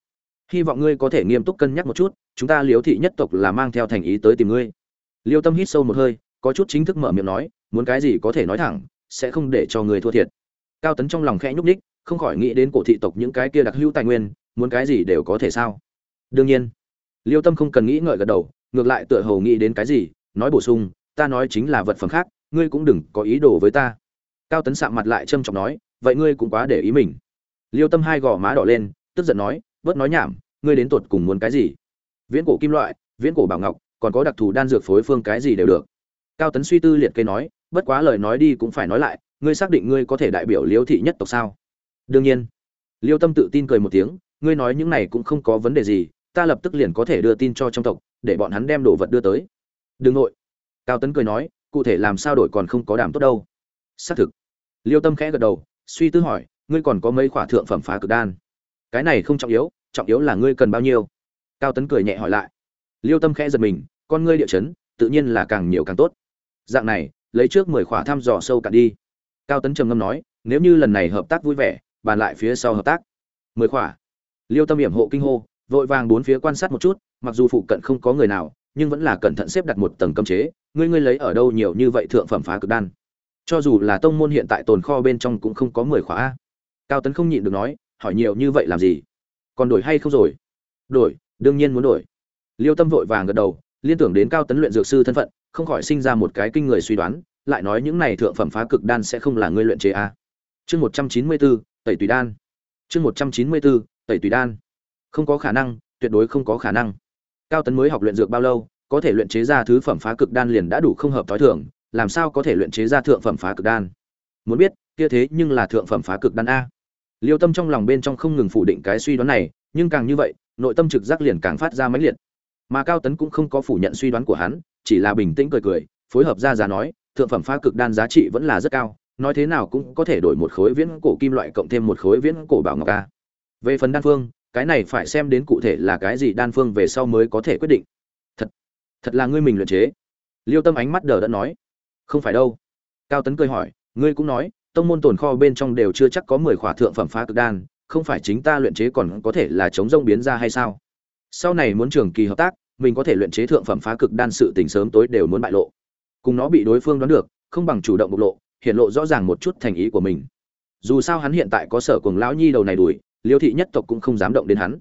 Hy vọng ngươi có thể nghiêm túc cân nhắc một chút, chúng ta liếu thị nhất tộc là mang theo thành ý tới tìm ngươi. Liêu tâm hít sâu một hơi, có chút chính thức mở miệng nói, muốn cái gì có thể nói thẳng, sẽ không để cho người thua thiệt. Cao tấn trong lòng khẽ nhúc ních không khỏi nghĩ đến cổ thị tộc những cái kia đặc hữu tài nguyên, muốn cái gì đều có thể sao? Đương nhiên, liêu tâm không cần nghĩ ngợi gật đầu ngược lại tựa hồ nghĩ đến cái gì, nói bổ sung, ta nói chính là vật phẩm khác, ngươi cũng đừng có ý đồ với ta. Cao tấn sạm mặt lại trâm trọng nói, vậy ngươi cũng quá để ý mình. Liêu tâm hai gò má đỏ lên, tức giận nói, bớt nói nhảm, ngươi đến tột cùng muốn cái gì? Viễn cổ kim loại, viễn cổ bảo ngọc, còn có đặc thù đan dược phối phương cái gì đều được. Cao tấn suy tư liệt kê nói, bất quá lời nói đi cũng phải nói lại, ngươi xác định ngươi có thể đại biểu liêu thị nhất tộc sao? Đương nhiên. Liêu tâm tự tin cười một tiếng, ngươi nói những này cũng không có vấn đề gì, ta lập tức liền có thể đưa tin cho trong tộc để bọn hắn đem đồ vật đưa tới. Đừng nội. Cao tấn cười nói, cụ thể làm sao đổi còn không có đảm tốt đâu. Xác thực. Liêu tâm khẽ gật đầu, suy tư hỏi, ngươi còn có mấy khỏa thượng phẩm phá cực đan? Cái này không trọng yếu trọng yếu là ngươi cần bao nhiêu? Cao tấn cười nhẹ hỏi lại. Liêu tâm khẽ giật mình, con ngươi địa chấn, tự nhiên là càng nhiều càng tốt. Dạng này, lấy trước mười khỏa thăm dò sâu cạn đi. Cao tấn trầm ngâm nói, nếu như lần này hợp tác vui vẻ, bàn lại phía sau hợp tác. Mười khỏa. Liêu tâm hiểm hộ kinh hô, vội vàng bốn phía quan sát một chút mặc dù phụ cận không có người nào, nhưng vẫn là cẩn thận xếp đặt một tầng cấm chế, ngươi ngươi lấy ở đâu nhiều như vậy thượng phẩm phá cực đan. Cho dù là tông môn hiện tại tồn kho bên trong cũng không có mười khóa cao tấn không nhịn được nói, hỏi nhiều như vậy làm gì? Còn đổi hay không rồi? Đổi, đương nhiên muốn đổi. Liêu tâm vội vàng gật đầu, liên tưởng đến cao tấn luyện dược sư thân phận, không khỏi sinh ra một cái kinh người suy đoán, lại nói những này thượng phẩm phá cực đan sẽ không là ngươi luyện chế a. Chương một trăm chín mươi bốn, tẩy tùy đan. Chương một trăm chín mươi bốn, tẩy tùy đan. Không có khả năng, tuyệt đối không có khả năng cao tấn mới học luyện dược bao lâu có thể luyện chế ra thứ phẩm phá cực đan liền đã đủ không hợp tối thường, làm sao có thể luyện chế ra thượng phẩm phá cực đan? Muốn biết, kia thế nhưng là thượng phẩm phá cực đan a. Liêu Tâm trong lòng bên trong không ngừng phủ định cái suy đoán này, nhưng càng như vậy, nội tâm trực giác liền càng phát ra mãnh liệt. Mà Cao Tấn cũng không có phủ nhận suy đoán của hắn, chỉ là bình tĩnh cười cười, phối hợp ra giá nói, thượng phẩm phá cực đan giá trị vẫn là rất cao, nói thế nào cũng có thể đổi một khối viễn cổ kim loại cộng thêm một khối viễn cổ bảo ngọc a. Về phần đan phương, cái này phải xem đến cụ thể là cái gì đan phương về sau mới có thể quyết định. Thật, thật là ngươi mình luyện chế. Liêu Tâm ánh mắt đờ đã nói, không phải đâu. Cao Tấn cười hỏi, ngươi cũng nói, tông môn tồn kho bên trong đều chưa chắc có mười khỏa thượng phẩm phá cực đan, không phải chính ta luyện chế còn có thể là chống rông biến ra hay sao? Sau này muốn trường kỳ hợp tác, mình có thể luyện chế thượng phẩm phá cực đan sự tình sớm tối đều muốn bại lộ. Cùng nó bị đối phương đoán được, không bằng chủ động bộc lộ, hiện lộ rõ ràng một chút thành ý của mình. Dù sao hắn hiện tại có sở cùng lão nhi đầu này đuổi, Liêu thị nhất tộc cũng không dám động đến hắn.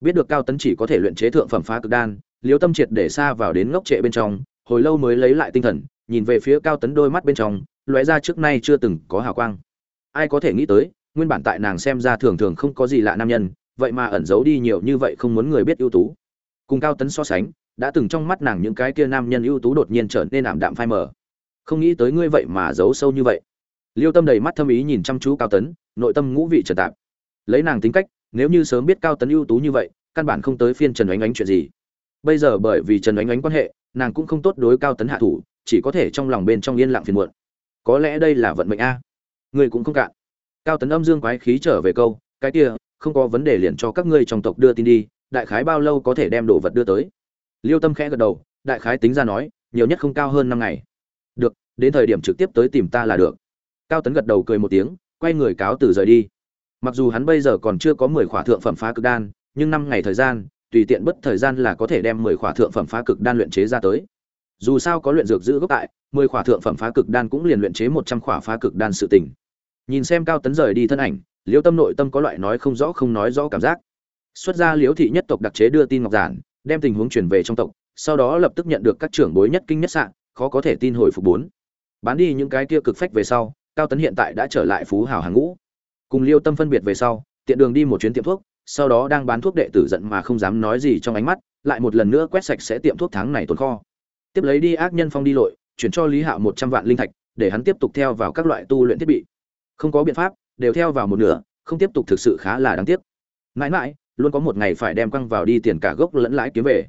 Biết được Cao Tấn chỉ có thể luyện chế thượng phẩm phá cực đan, Liêu Tâm triệt để xa vào đến ngốc trệ bên trong, hồi lâu mới lấy lại tinh thần, nhìn về phía Cao Tấn đôi mắt bên trong, lóe ra trước nay chưa từng có hào quang. Ai có thể nghĩ tới, nguyên bản tại nàng xem ra thường thường không có gì lạ nam nhân, vậy mà ẩn giấu đi nhiều như vậy không muốn người biết ưu tú. Cùng Cao Tấn so sánh, đã từng trong mắt nàng những cái kia nam nhân ưu tú đột nhiên trở nên ảm đạm phai mờ. Không nghĩ tới ngươi vậy mà giấu sâu như vậy. Liêu Tâm đầy mắt thâm ý nhìn chăm chú Cao Tấn, nội tâm ngũ vị trần tạp. Lấy nàng tính cách, nếu như sớm biết Cao Tấn ưu tú như vậy, căn bản không tới phiên Trần Ánh Ánh chuyện gì. Bây giờ bởi vì Trần Ánh Ánh quan hệ, nàng cũng không tốt đối Cao Tấn hạ thủ, chỉ có thể trong lòng bên trong yên lặng phiền muộn. Có lẽ đây là vận mệnh a. người cũng không cạn. Cao Tấn âm dương quái khí trở về câu, cái kia, không có vấn đề liền cho các ngươi trong tộc đưa tin đi, đại khái bao lâu có thể đem đồ vật đưa tới. Liêu Tâm khẽ gật đầu, đại khái tính ra nói, nhiều nhất không cao hơn năm ngày. Được, đến thời điểm trực tiếp tới tìm ta là được. Cao Tấn gật đầu cười một tiếng, quay người cáo từ rời đi. Mặc dù hắn bây giờ còn chưa có mười khỏa thượng phẩm phá cực đan, nhưng năm ngày thời gian, tùy tiện bất thời gian là có thể đem mười khỏa thượng phẩm phá cực đan luyện chế ra tới. Dù sao có luyện dược giữ gốc tại, mười khỏa thượng phẩm phá cực đan cũng liền luyện chế một trăm khỏa phá cực đan sự tình. Nhìn xem Cao Tấn rời đi thân ảnh, Liễu Tâm nội tâm có loại nói không rõ không nói rõ cảm giác. Xuất ra Liễu thị nhất tộc đặc chế đưa tin ngọc giản, đem tình huống chuyển về trong tộc, sau đó lập tức nhận được các trưởng bối nhất kinh nhất sạn khó có thể tin hồi phục bốn. Bán đi những cái kia cực phách về sau, Cao Tấn hiện tại đã trở lại phú hào hàng ngũ. Cùng Liêu Tâm phân biệt về sau, tiện đường đi một chuyến tiệm thuốc, sau đó đang bán thuốc đệ tử giận mà không dám nói gì trong ánh mắt, lại một lần nữa quét sạch sẽ tiệm thuốc tháng này tồn kho. Tiếp lấy đi ác nhân phong đi lội, chuyển cho Lý Hạo một trăm vạn linh thạch, để hắn tiếp tục theo vào các loại tu luyện thiết bị. Không có biện pháp, đều theo vào một nửa, không tiếp tục thực sự khá là đáng tiếc. Mãi mãi, luôn có một ngày phải đem quăng vào đi tiền cả gốc lẫn lãi kiếm về.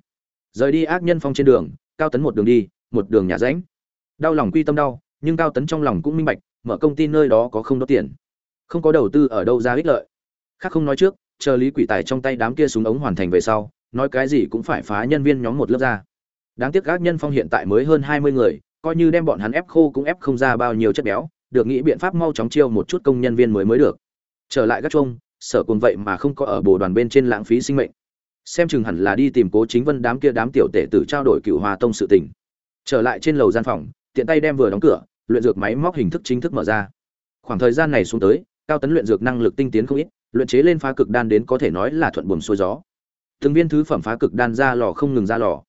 Rời đi ác nhân phong trên đường, Cao Tấn một đường đi, một đường nhà ránh Đau lòng quy tâm đau, nhưng Cao Tấn trong lòng cũng minh bạch, mở công ty nơi đó có không đốt tiền, không có đầu tư ở đâu ra ích lợi. Khác không nói trước, chờ Lý Quỷ Tài trong tay đám kia súng ống hoàn thành về sau, nói cái gì cũng phải phá nhân viên nhóm một lớp ra. Đáng tiếc các nhân phong hiện tại mới hơn hai mươi người, coi như đem bọn hắn ép khô cũng ép không ra bao nhiêu chất béo, được nghĩ biện pháp mau chóng chiêu một chút công nhân viên mới mới được. Trở lại các trung, sở cùng vậy mà không có ở bồ đoàn bên trên lãng phí sinh mệnh. Xem chừng hẳn là đi tìm Cố Chính Vân đám kia đám tiểu tể tử trao đổi cựu hòa tông sự tình. Trở lại trên lầu gian phòng, tiện tay đem vừa đóng cửa, luyện dược máy móc hình thức chính thức mở ra. Khoảng thời gian này xuống tới, cao tấn luyện dược năng lực tinh tiến không ít, luyện chế lên phá cực đan đến có thể nói là thuận buồm xuôi gió. Từng viên thứ phẩm phá cực đan ra lò không ngừng ra lò.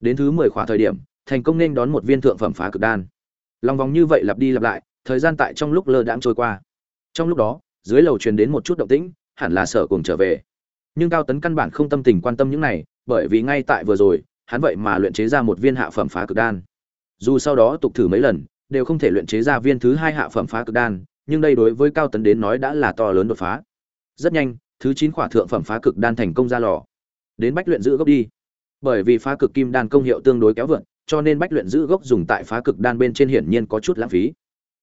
Đến thứ mười khóa thời điểm, thành công nên đón một viên thượng phẩm phá cực đan. Lòng vòng như vậy lặp đi lặp lại, thời gian tại trong lúc lơ đãng trôi qua. Trong lúc đó, dưới lầu truyền đến một chút động tĩnh, hẳn là sở cùng trở về. Nhưng Cao Tấn căn bản không tâm tình quan tâm những này, bởi vì ngay tại vừa rồi, hắn vậy mà luyện chế ra một viên hạ phẩm phá cực đan. Dù sau đó tục thử mấy lần, đều không thể luyện chế ra viên thứ hai hạ phẩm phá cực đan, nhưng đây đối với Cao Tấn đến nói đã là to lớn đột phá. Rất nhanh, thứ chín khỏa thượng phẩm phá cực đan thành công ra lò. Đến bách luyện giữ gốc đi. Bởi vì phá cực kim đan công hiệu tương đối kéo vượn, cho nên bách luyện giữ gốc dùng tại phá cực đan bên trên hiển nhiên có chút lãng phí.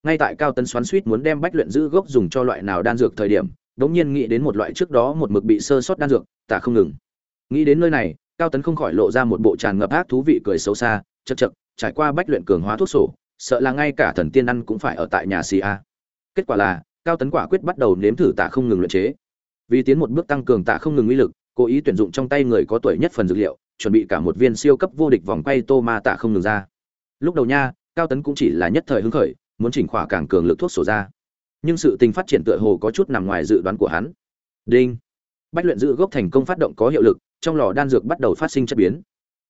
Ngay tại Cao Tấn xoắn suýt muốn đem bách luyện giữ gốc dùng cho loại nào đan dược thời điểm, đống nhiên nghĩ đến một loại trước đó một mực bị sơ sót đan dược, tả không ngừng. Nghĩ đến nơi này, Cao Tấn không khỏi lộ ra một bộ tràn ngập ác thú vị cười xấu xa, chật chật trải qua bách luyện cường hóa thuốc sổ, sợ là ngay cả thần tiên ăn cũng phải ở tại nhà xì a. Kết quả là, Cao Tấn quả quyết bắt đầu nếm thử tả không ngừng luyện chế. Vì tiến một bước tăng cường tả không ngừng uy lực, cố ý tuyển dụng trong tay người có tuổi nhất phần dược liệu, chuẩn bị cả một viên siêu cấp vô địch vòng quay tô ma tả không ngừng ra. Lúc đầu nha, Cao Tấn cũng chỉ là nhất thời hứng khởi, muốn chỉnh khỏa càng cường lực thuốc sổ ra. Nhưng sự tình phát triển tựa hồ có chút nằm ngoài dự đoán của hắn. Đinh. Bách luyện giữ gốc thành công phát động có hiệu lực trong lò đan dược bắt đầu phát sinh chất biến.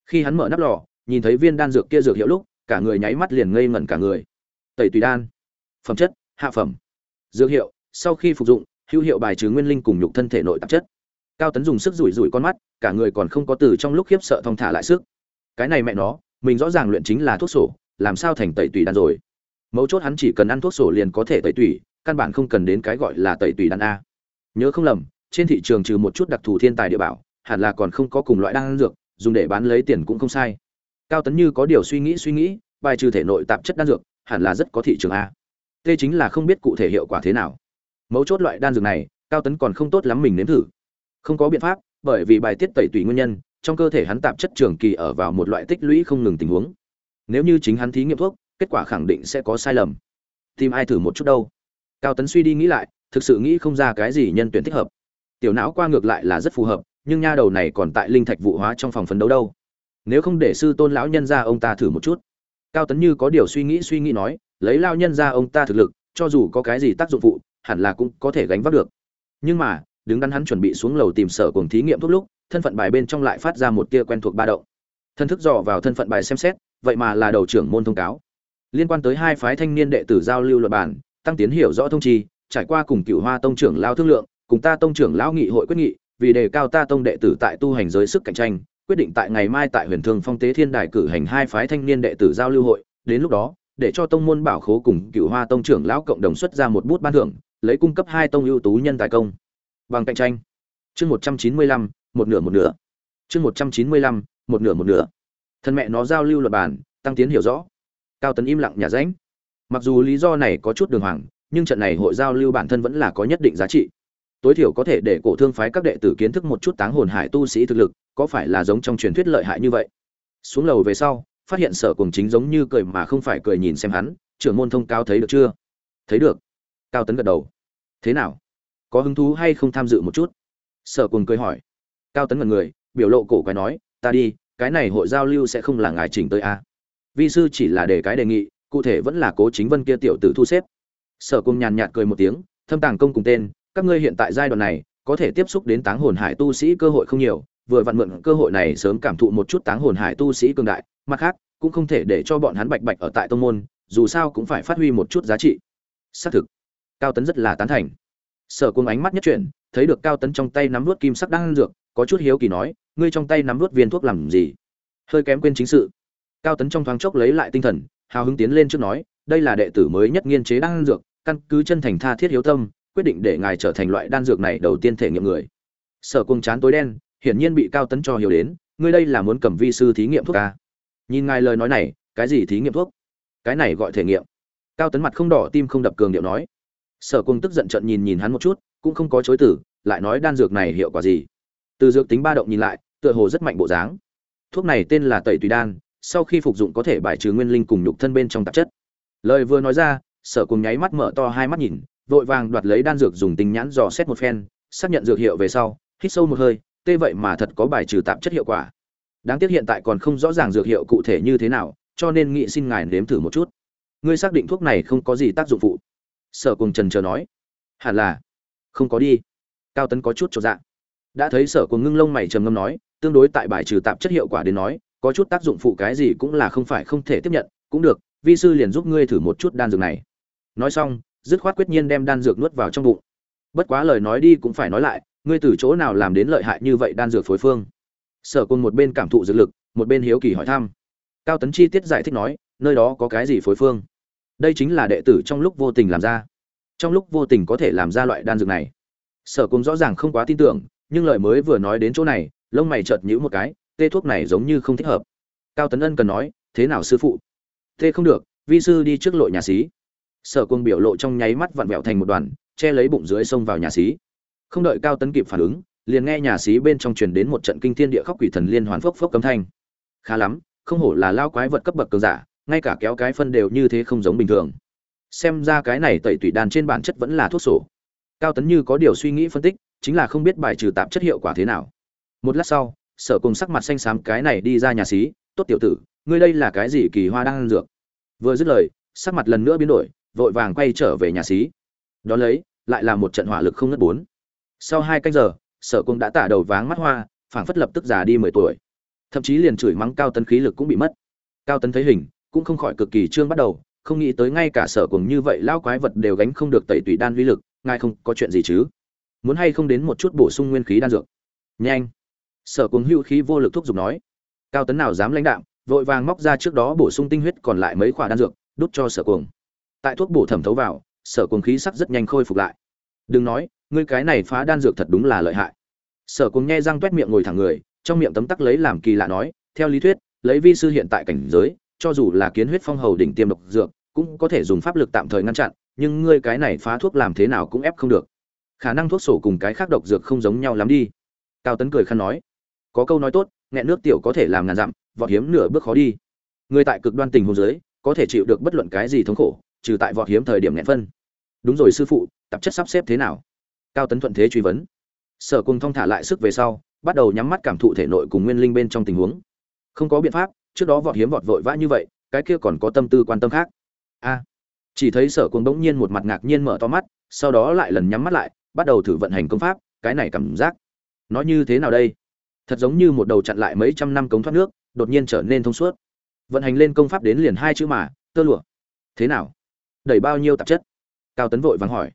Khi hắn mở nắp lò nhìn thấy viên đan dược kia dược hiệu lúc cả người nháy mắt liền ngây ngẩn cả người. Tẩy tùy đan. Phẩm chất hạ phẩm. Dược hiệu, sau khi phục dụng, hữu hiệu bài trừ nguyên linh cùng nhục thân thể nội tạp chất. Cao tấn dùng sức rủi rủi con mắt, cả người còn không có từ trong lúc khiếp sợ thong thả lại sức. Cái này mẹ nó, mình rõ ràng luyện chính là thuốc sổ, làm sao thành tẩy tủy đan rồi? Mấu chốt hắn chỉ cần ăn thuốc sổ liền có thể tẩy tủy, căn bản không cần đến cái gọi là tẩy tủy đan a. Nhớ không lầm, trên thị trường trừ một chút đặc thù thiên tài địa bảo, hẳn là còn không có cùng loại đan dược, dùng để bán lấy tiền cũng không sai. Cao tấn như có điều suy nghĩ suy nghĩ, bài trừ thể nội tạp chất đan dược, hẳn là rất có thị trường a tê chính là không biết cụ thể hiệu quả thế nào. Mấu chốt loại đan dược này, cao tấn còn không tốt lắm mình nếm thử. Không có biện pháp, bởi vì bài tiết tẩy tủy nguyên nhân, trong cơ thể hắn tạp chất trường kỳ ở vào một loại tích lũy không ngừng tình huống. Nếu như chính hắn thí nghiệm thuốc, kết quả khẳng định sẽ có sai lầm. Tìm ai thử một chút đâu. Cao tấn suy đi nghĩ lại, thực sự nghĩ không ra cái gì nhân tuyển thích hợp. Tiểu não qua ngược lại là rất phù hợp, nhưng nha đầu này còn tại linh thạch vụ hóa trong phòng phấn đấu đâu. Nếu không để sư tôn lão nhân ra ông ta thử một chút cao tấn như có điều suy nghĩ suy nghĩ nói, lấy lao nhân ra ông ta thực lực, cho dù có cái gì tác dụng phụ, hẳn là cũng có thể gánh vác được. Nhưng mà, đứng đắn hắn chuẩn bị xuống lầu tìm sở cùng thí nghiệm thuốc lúc, thân phận bài bên trong lại phát ra một tia quen thuộc ba động. Thân thức dò vào thân phận bài xem xét, vậy mà là đầu trưởng môn thông cáo. Liên quan tới hai phái thanh niên đệ tử giao lưu luật bản tăng tiến hiểu rõ thông trì trải qua cùng cựu hoa tông trưởng lao thương lượng, cùng ta tông trưởng lão nghị hội quyết nghị, vì đề cao ta tông đệ tử tại tu hành giới sức cạnh tranh quyết định tại ngày mai tại huyền thương phong tế thiên đài cử hành hai phái thanh niên đệ tử giao lưu hội. Đến lúc đó, để cho tông môn bảo khố cùng cựu hoa tông trưởng lão cộng đồng xuất ra một bút ban thưởng, lấy cung cấp hai tông ưu tú nhân tài công. Bằng cạnh tranh. Chương một trăm chín mươi lăm, một nửa một nửa. Chương một trăm chín mươi lăm, một nửa một nửa. Thân mẹ nó giao lưu luật bản tăng tiến hiểu rõ. Cao tấn im lặng nhà ránh mặc dù lý do này có chút đường hoàng, nhưng trận này hội giao lưu bản thân vẫn là có nhất định giá trị tối thiểu có thể để cổ thương phái các đệ tử kiến thức một chút táng hồn hải tu sĩ thực lực, có phải là giống trong truyền thuyết lợi hại như vậy? Xuống lầu về sau, phát hiện sở cùng chính giống như cười mà không phải cười nhìn xem hắn, trưởng môn thông cao thấy được chưa? Thấy được. Cao tấn gật đầu. Thế nào? Có hứng thú hay không tham dự một chút? Sở cùng cười hỏi. Cao tấn ngần người, biểu lộ cổ quái nói, ta đi, cái này hội giao lưu sẽ không là ngài chỉnh tới a à? vi sư chỉ là để cái đề nghị, cụ thể vẫn là cố chính vân kia tiểu tử thu xếp. Sở cùng nhàn nhạt cười một tiếng, thâm tàng công cùng tên các ngươi hiện tại giai đoạn này, có thể tiếp xúc đến táng hồn hải tu sĩ cơ hội không nhiều, vừa vặn mượn cơ hội này sớm cảm thụ một chút táng hồn hải tu sĩ cường đại, mặt khác, cũng không thể để cho bọn hắn bạch bạch ở tại tông môn, dù sao cũng phải phát huy một chút giá trị. Xác thực, cao tấn rất là tán thành. Sở cung ánh mắt nhất chuyển, thấy được cao tấn trong tay nắm vút kim sắc đang ăn dược, có chút hiếu kỳ nói, ngươi trong tay nắm vút viên thuốc làm gì? Hơi kém quên chính sự. Cao tấn trong thoáng chốc lấy lại tinh thần, hào hứng tiến lên trước nói, đây là đệ tử mới nhất nghiên chế đang ăn dược, căn cứ chân thành tha thiết hiếu tâm quyết định để ngài trở thành loại đan dược này đầu tiên thể nghiệm người. Sở cung chán tối đen, hiển nhiên bị cao tấn cho hiểu đến, ngươi đây là muốn cầm vi sư thí nghiệm thuốc ca nhìn ngài lời nói này, cái gì thí nghiệm thuốc? Cái này gọi thể nghiệm. Cao tấn mặt không đỏ, tim không đập cường điệu nói. Sở cung tức giận trận nhìn nhìn hắn một chút, cũng không có chối tử lại nói đan dược này hiệu quả gì? Từ dược tính ba động nhìn lại, tựa hồ rất mạnh bộ dáng. Thuốc này tên là tẩy tùy đan, sau khi phục dụng có thể bài trừ nguyên linh cùng nhục thân bên trong tạp chất. Lời vừa nói ra, sở cùng nháy mắt mở to hai mắt nhìn vội vàng đoạt lấy đan dược dùng tinh nhãn dò xét một phen, xác nhận dược hiệu về sau, hít sâu một hơi, tê vậy mà thật có bài trừ tạp chất hiệu quả. Đáng tiếc hiện tại còn không rõ ràng dược hiệu cụ thể như thế nào, cho nên nghị xin ngài nếm thử một chút. Ngươi xác định thuốc này không có gì tác dụng phụ. Sở cùng trần chờ nói. Hẳn là. Không có đi. Cao tấn có chút cho dạ. Đã thấy sở cùng ngưng lông mày trầm ngâm nói, tương đối tại bài trừ tạp chất hiệu quả đến nói, có chút tác dụng phụ cái gì cũng là không phải không thể tiếp nhận. Cũng được, vi sư liền giúp ngươi thử một chút đan dược này. Nói xong dứt khoát quyết nhiên đem đan dược nuốt vào trong bụng. Bất quá lời nói đi cũng phải nói lại, ngươi từ chỗ nào làm đến lợi hại như vậy đan dược phối phương? Sở cùng một bên cảm thụ dược lực, một bên hiếu kỳ hỏi thăm. Cao tấn chi tiết giải thích nói, nơi đó có cái gì phối phương? Đây chính là đệ tử trong lúc vô tình làm ra. Trong lúc vô tình có thể làm ra loại đan dược này. Sở cùng rõ ràng không quá tin tưởng, nhưng lời mới vừa nói đến chỗ này, lông mày chợt nhíu một cái, tê thuốc này giống như không thích hợp. Cao tấn ân cần nói, thế nào sư phụ? Tê không được, vi sư đi trước lội nhà xí sở quân biểu lộ trong nháy mắt vặn vẹo thành một đoàn, che lấy bụng dưới sông vào nhà xí. Không đợi cao tấn kịp phản ứng, liền nghe nhà xí bên trong truyền đến một trận kinh thiên địa khóc quỷ thần liên hoàn phốc phốc cấm thanh. Khá lắm, không hổ là lao quái vật cấp bậc cường giả, ngay cả kéo cái phân đều như thế không giống bình thường. Xem ra cái này tẩy tủy đàn trên bản chất vẫn là thuốc sổ. Cao tấn như có điều suy nghĩ phân tích, chính là không biết bài trừ tạp chất hiệu quả thế nào. Một lát sau, sở cùng sắc mặt xanh xám, cái này đi ra nhà xí, tốt tiểu tử, ngươi đây là cái gì kỳ hoa đang ăn dược? Vừa dứt lời, sắc mặt lần nữa biến đổi vội vàng quay trở về nhà xí. Đ ó lấy, lại là một trận hỏa lực không ngất bốn. Sau hai canh giờ, sở cung đã tả đầu váng mắt hoa, phảng phất lập tức già đi mười tuổi. Thậm chí liền chửi mắng cao tấn khí lực cũng bị mất. Cao tấn thấy hình, cũng không khỏi cực kỳ trương bắt đầu, không nghĩ tới ngay cả sở cùng như vậy lao quái vật đều gánh không được tẩy tùy đan uy lực, ngài không có chuyện gì chứ? Muốn hay không đến một chút bổ sung nguyên khí đan dược? Nhanh. Sở cùng hữu khí vô lực thúc giục nói. Cao tấn nào dám lãnh đạm, vội vàng móc ra trước đó bổ sung tinh huyết còn lại mấy khoả đan dược, đút cho sở cuồng tại thuốc bổ thẩm thấu vào, sở cuồng khí sắc rất nhanh khôi phục lại. Đừng nói, ngươi cái này phá đan dược thật đúng là lợi hại. Sở cuồng nghe răng t miệng ngồi thẳng người, trong miệng tấm tắc lấy làm kỳ lạ nói, theo lý thuyết, lấy vi sư hiện tại cảnh giới, cho dù là kiến huyết phong hầu đỉnh tiêm độc dược, cũng có thể dùng pháp lực tạm thời ngăn chặn, nhưng ngươi cái này phá thuốc làm thế nào cũng ép không được. Khả năng thuốc sổ cùng cái khác độc dược không giống nhau lắm đi. Cao tấn cười khăn nói, có câu nói tốt, nghẹn nước tiểu có thể làm ngàn dặm, vọt hiếm nửa bước khó đi. Người tại cực đoan tình huống giới có thể chịu được bất luận cái gì thống khổ trừ tại vọt hiếm thời điểm nghẹn phân. Đúng rồi sư phụ, tạp chất sắp xếp thế nào? Cao tấn thuận thế truy vấn. Sở cùng thong thả lại sức về sau, bắt đầu nhắm mắt cảm thụ thể nội cùng nguyên linh bên trong tình huống. Không có biện pháp, trước đó vọt hiếm vọt vội vã như vậy, cái kia còn có tâm tư quan tâm khác. A. Chỉ thấy sở cùng bỗng nhiên một mặt ngạc nhiên mở to mắt, sau đó lại lần nhắm mắt lại, bắt đầu thử vận hành công pháp, cái này cảm giác. Nó như thế nào đây? Thật giống như một đầu chặn lại mấy trăm năm cống thoát nước, đột nhiên trở nên thông suốt. Vận hành lên công pháp đến liền hai chữ mà, tơ lụa. Thế nào? Đẩy bao nhiêu tạp chất? Cao tấn vội vàng hỏi.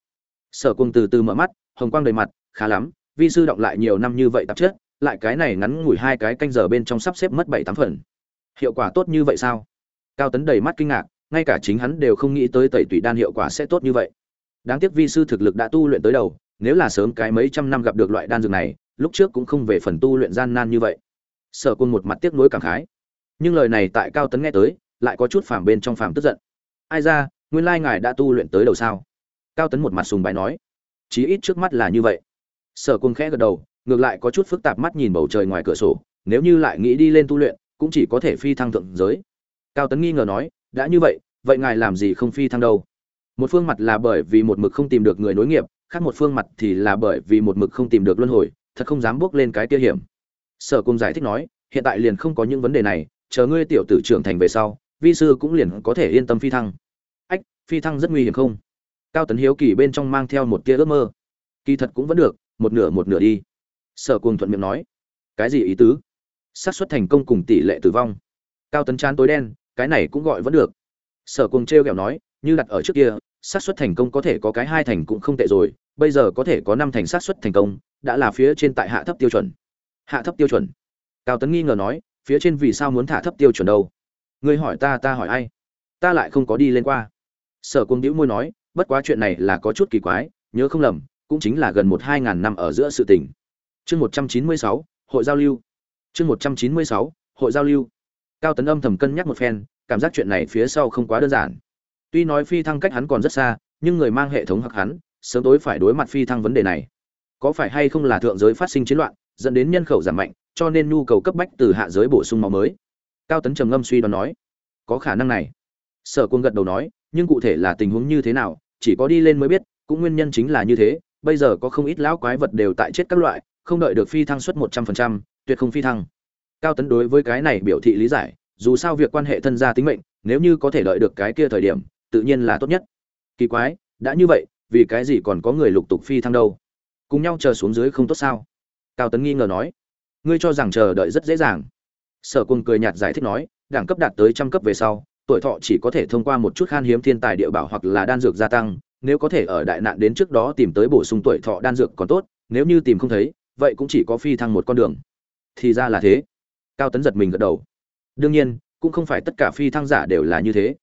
Sở Quân từ từ mở mắt, hồng quang đầy mặt, khá lắm, vi sư động lại nhiều năm như vậy tạp chất, lại cái này ngắn ngủi hai cái canh giờ bên trong sắp xếp mất bảy tám phần. Hiệu quả tốt như vậy sao? Cao tấn đầy mắt kinh ngạc, ngay cả chính hắn đều không nghĩ tới tẩy tủy đan hiệu quả sẽ tốt như vậy. Đáng tiếc vi sư thực lực đã tu luyện tới đầu, nếu là sớm cái mấy trăm năm gặp được loại đan dược này, lúc trước cũng không về phần tu luyện gian nan như vậy. Sở côn một mặt tiếc nuối cảm khái. Nhưng lời này tại cao tấn nghe tới, lại có chút phàm bên trong phàm tức giận. Ai ra nguyên lai ngài đã tu luyện tới đầu sao? Cao tấn một mặt sùng bái nói. Chí ít trước mắt là như vậy. Sở Cung khẽ gật đầu, ngược lại có chút phức tạp mắt nhìn bầu trời ngoài cửa sổ, nếu như lại nghĩ đi lên tu luyện, cũng chỉ có thể phi thăng thượng giới. Cao tấn nghi ngờ nói, đã như vậy vậy ngài làm gì không phi thăng đâu? Một phương mặt là bởi vì một mực không tìm được người nối nghiệp, khác một phương mặt thì là bởi vì một mực không tìm được luân hồi, thật không dám bước lên cái tia hiểm. Sở cung giải thích nói, hiện tại liền không có những vấn đề này, chờ ngươi tiểu tử trưởng thành về sau, vi sư cũng liền có thể yên tâm phi thăng phi thăng rất nguy hiểm không? Cao tấn hiếu kỳ bên trong mang theo một tia ước mơ. Kỳ thật cũng vẫn được, một nửa một nửa đi. Sở cung thuận miệng nói. Cái gì ý tứ? Xác suất thành công cùng tỷ lệ tử vong. Cao tấn chán tối đen, cái này cũng gọi vẫn được. Sở cung trêu kẹo nói, như đặt ở trước kia, xác suất thành công có thể có cái hai thành cũng không tệ rồi, bây giờ có thể có năm thành xác suất thành công, đã là phía trên tại hạ thấp tiêu chuẩn. Hạ thấp tiêu chuẩn. Cao tấn nghi ngờ nói, phía trên vì sao muốn thả thấp tiêu chuẩn đâu? Ngươi hỏi ta ta hỏi ai? Ta lại không có đi lên qua sở cung đĩu môi nói, bất quá chuyện này là có chút kỳ quái, nhớ không lầm, cũng chính là gần một hai ngàn năm ở giữa sự tình. Chương một trăm chín mươi sáu, hội giao lưu. Chương một trăm chín mươi sáu, hội giao lưu. Cao tấn âm thầm cân nhắc một phen, cảm giác chuyện này phía sau không quá đơn giản. Tuy nói phi thăng cách hắn còn rất xa, nhưng người mang hệ thống hoặc hắn, sớm tối phải đối mặt phi thăng vấn đề này. Có phải hay không là thượng giới phát sinh chiến loạn, dẫn đến nhân khẩu giảm mạnh, cho nên nhu cầu cấp bách từ hạ giới bổ sung máu mới? Cao tấn trầm ngâm suy đoán nói, có khả năng này. Sở quân gật đầu nói nhưng cụ thể là tình huống như thế nào, chỉ có đi lên mới biết, cũng nguyên nhân chính là như thế, bây giờ có không ít lão quái vật đều tại chết các loại, không đợi được phi thăng suất một trăm phần trăm, tuyệt không phi thăng. Cao tấn đối với cái này biểu thị lý giải, dù sao việc quan hệ thân gia tính mệnh, nếu như có thể đợi được cái kia thời điểm, tự nhiên là tốt nhất. Kỳ quái, đã như vậy, vì cái gì còn có người lục tục phi thăng đâu? Cùng nhau chờ xuống dưới không tốt sao? Cao tấn nghi ngờ nói. Ngươi cho rằng chờ đợi rất dễ dàng. Sở quân cười nhạt giải thích nói, đẳng cấp đạt tới trăm cấp về sau tuổi thọ chỉ có thể thông qua một chút khan hiếm thiên tài địa bảo hoặc là đan dược gia tăng, nếu có thể ở đại nạn đến trước đó tìm tới bổ sung tuổi thọ đan dược còn tốt, nếu như tìm không thấy, vậy cũng chỉ có phi thăng một con đường. Thì ra là thế. Cao tấn giật mình gật đầu. Đương nhiên, cũng không phải tất cả phi thăng giả đều là như thế.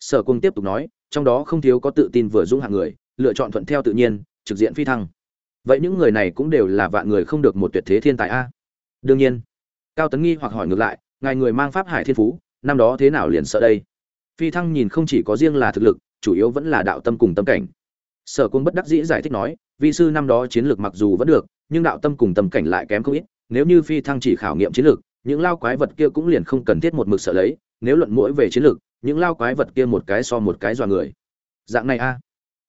Sở cung tiếp tục nói, trong đó không thiếu có tự tin vừa dũng hạng người, lựa chọn thuận theo tự nhiên, trực diện phi thăng. Vậy những người này cũng đều là vạn người không được một tuyệt thế thiên tài a. Đương nhiên, cao tấn nghi hoặc hỏi ngược lại, ngài người mang pháp hải thiên phú năm đó thế nào liền sợ đây? Phi thăng nhìn không chỉ có riêng là thực lực, chủ yếu vẫn là đạo tâm cùng tâm cảnh. Sở Quân bất đắc dĩ giải thích nói vị sư năm đó chiến lược mặc dù vẫn được, nhưng đạo tâm cùng tâm cảnh lại kém không ít. Nếu như phi thăng chỉ khảo nghiệm chiến lược, những lao quái vật kia cũng liền không cần thiết một mực sợ lấy. Nếu luận mũi về chiến lược, những lao quái vật kia một cái so một cái dọa người. Dạng này a.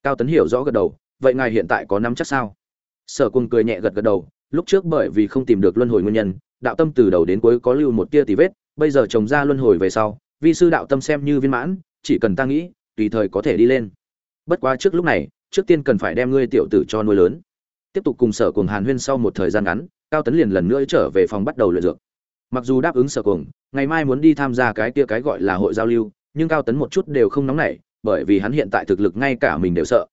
Cao tấn hiểu rõ gật đầu, vậy ngài hiện tại có năm chắc sao? Sở Quân cười nhẹ gật gật đầu, lúc trước bởi vì không tìm được luân hồi nguyên nhân, đạo tâm từ đầu đến cuối có lưu một tia tì vết bây giờ trồng ra luân hồi về sau, vi sư đạo tâm xem như viên mãn, chỉ cần ta nghĩ, tùy thời có thể đi lên. Bất quá trước lúc này, trước tiên cần phải đem ngươi tiểu tử cho nuôi lớn. Tiếp tục cùng sở cùng hàn huyên sau một thời gian ngắn, cao tấn liền lần nữa trở về phòng bắt đầu luyện dược. Mặc dù đáp ứng sở cùng ngày mai muốn đi tham gia cái kia cái gọi là hội giao lưu, nhưng cao tấn một chút đều không nóng nảy, bởi vì hắn hiện tại thực lực ngay cả mình đều sợ.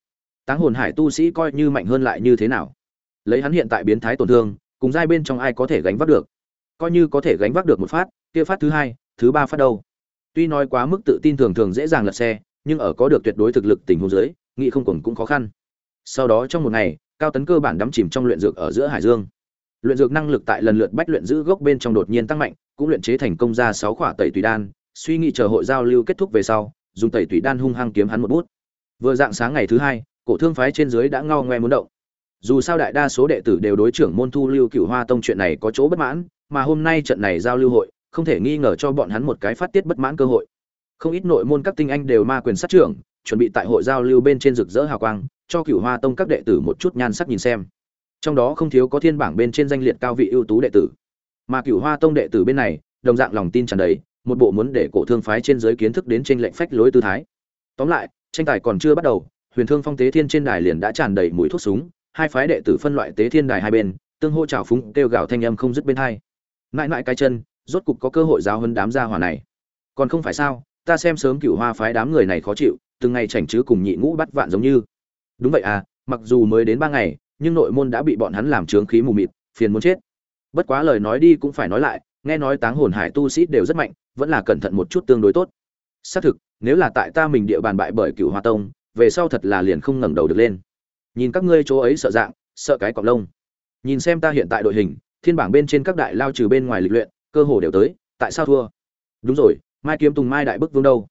Táng hồn hải tu sĩ coi như mạnh hơn lại như thế nào? Lấy hắn hiện tại biến thái tổn thương, cùng giai bên trong ai có thể gánh vác được? Coi như có thể gánh vác được một phát kia phát thứ hai, thứ ba phát đâu? Tuy nói quá mức tự tin thường thường dễ dàng lật xe, nhưng ở có được tuyệt đối thực lực tình huống dưới, nghị không còn cũng khó khăn. Sau đó trong một ngày, cao tấn cơ bản đắm chìm trong luyện dược ở giữa hải dương. Luyện dược năng lực tại lần lượt bách luyện giữ gốc bên trong đột nhiên tăng mạnh, cũng luyện chế thành công ra sáu khỏa tẩy tùy đan, suy nghĩ chờ hội giao lưu kết thúc về sau, dùng tẩy tùy đan hung hăng kiếm hắn một bút. Vừa dạng sáng ngày thứ hai, cổ thương phái trên dưới đã ngao ngoe muốn động. Dù sao đại đa số đệ tử đều đối trưởng môn thu lưu cửu hoa tông chuyện này có chỗ bất mãn, mà hôm nay trận này giao lưu hội không thể nghi ngờ cho bọn hắn một cái phát tiết bất mãn cơ hội. Không ít nội môn các tinh anh đều ma quyền sát trưởng, chuẩn bị tại hội giao lưu bên trên rực rỡ hào quang, cho cửu hoa tông các đệ tử một chút nhan sắc nhìn xem. Trong đó không thiếu có thiên bảng bên trên danh liệt cao vị ưu tú đệ tử. Mà cửu hoa tông đệ tử bên này, đồng dạng lòng tin tràn đầy, một bộ muốn để cổ thương phái trên giới kiến thức đến trên lệnh phách lối tư thái. Tóm lại, tranh tài còn chưa bắt đầu, huyền thương phong tế thiên trên đài liền đã tràn đầy mũi thuốc súng, hai phái đệ tử phân loại tế thiên đài hai bên, tương hô trào phúng, kêu gào thanh âm không dứt bên hai. Mãi mãi cái chân rốt cục có cơ hội giáo hơn đám gia hỏa này. Còn không phải sao, ta xem sớm cửu hoa phái đám người này khó chịu, từng ngày chảnh chứ cùng nhị ngũ bắt vạn giống như. Đúng vậy à mặc dù mới đến ba ngày, nhưng nội môn đã bị bọn hắn làm trướng khí mù mịt, phiền muốn chết. Bất quá lời nói đi cũng phải nói lại, nghe nói táng hồn hải tu sĩ đều rất mạnh, vẫn là cẩn thận một chút tương đối tốt. Xác thực, nếu là tại ta mình địa bàn bại bởi cựu hoa tông, về sau thật là liền không ngẩng đầu được lên. Nhìn các ngươi chỗ ấy sợ dạng, sợ cái cọc lông. Nhìn xem ta hiện tại đội hình, thiên bảng bên trên các đại lao trừ bên ngoài lịch luyện cơ hồ đều tới, tại sao thua? Đúng rồi, mai kiếm tùng mai đại bức vương đâu?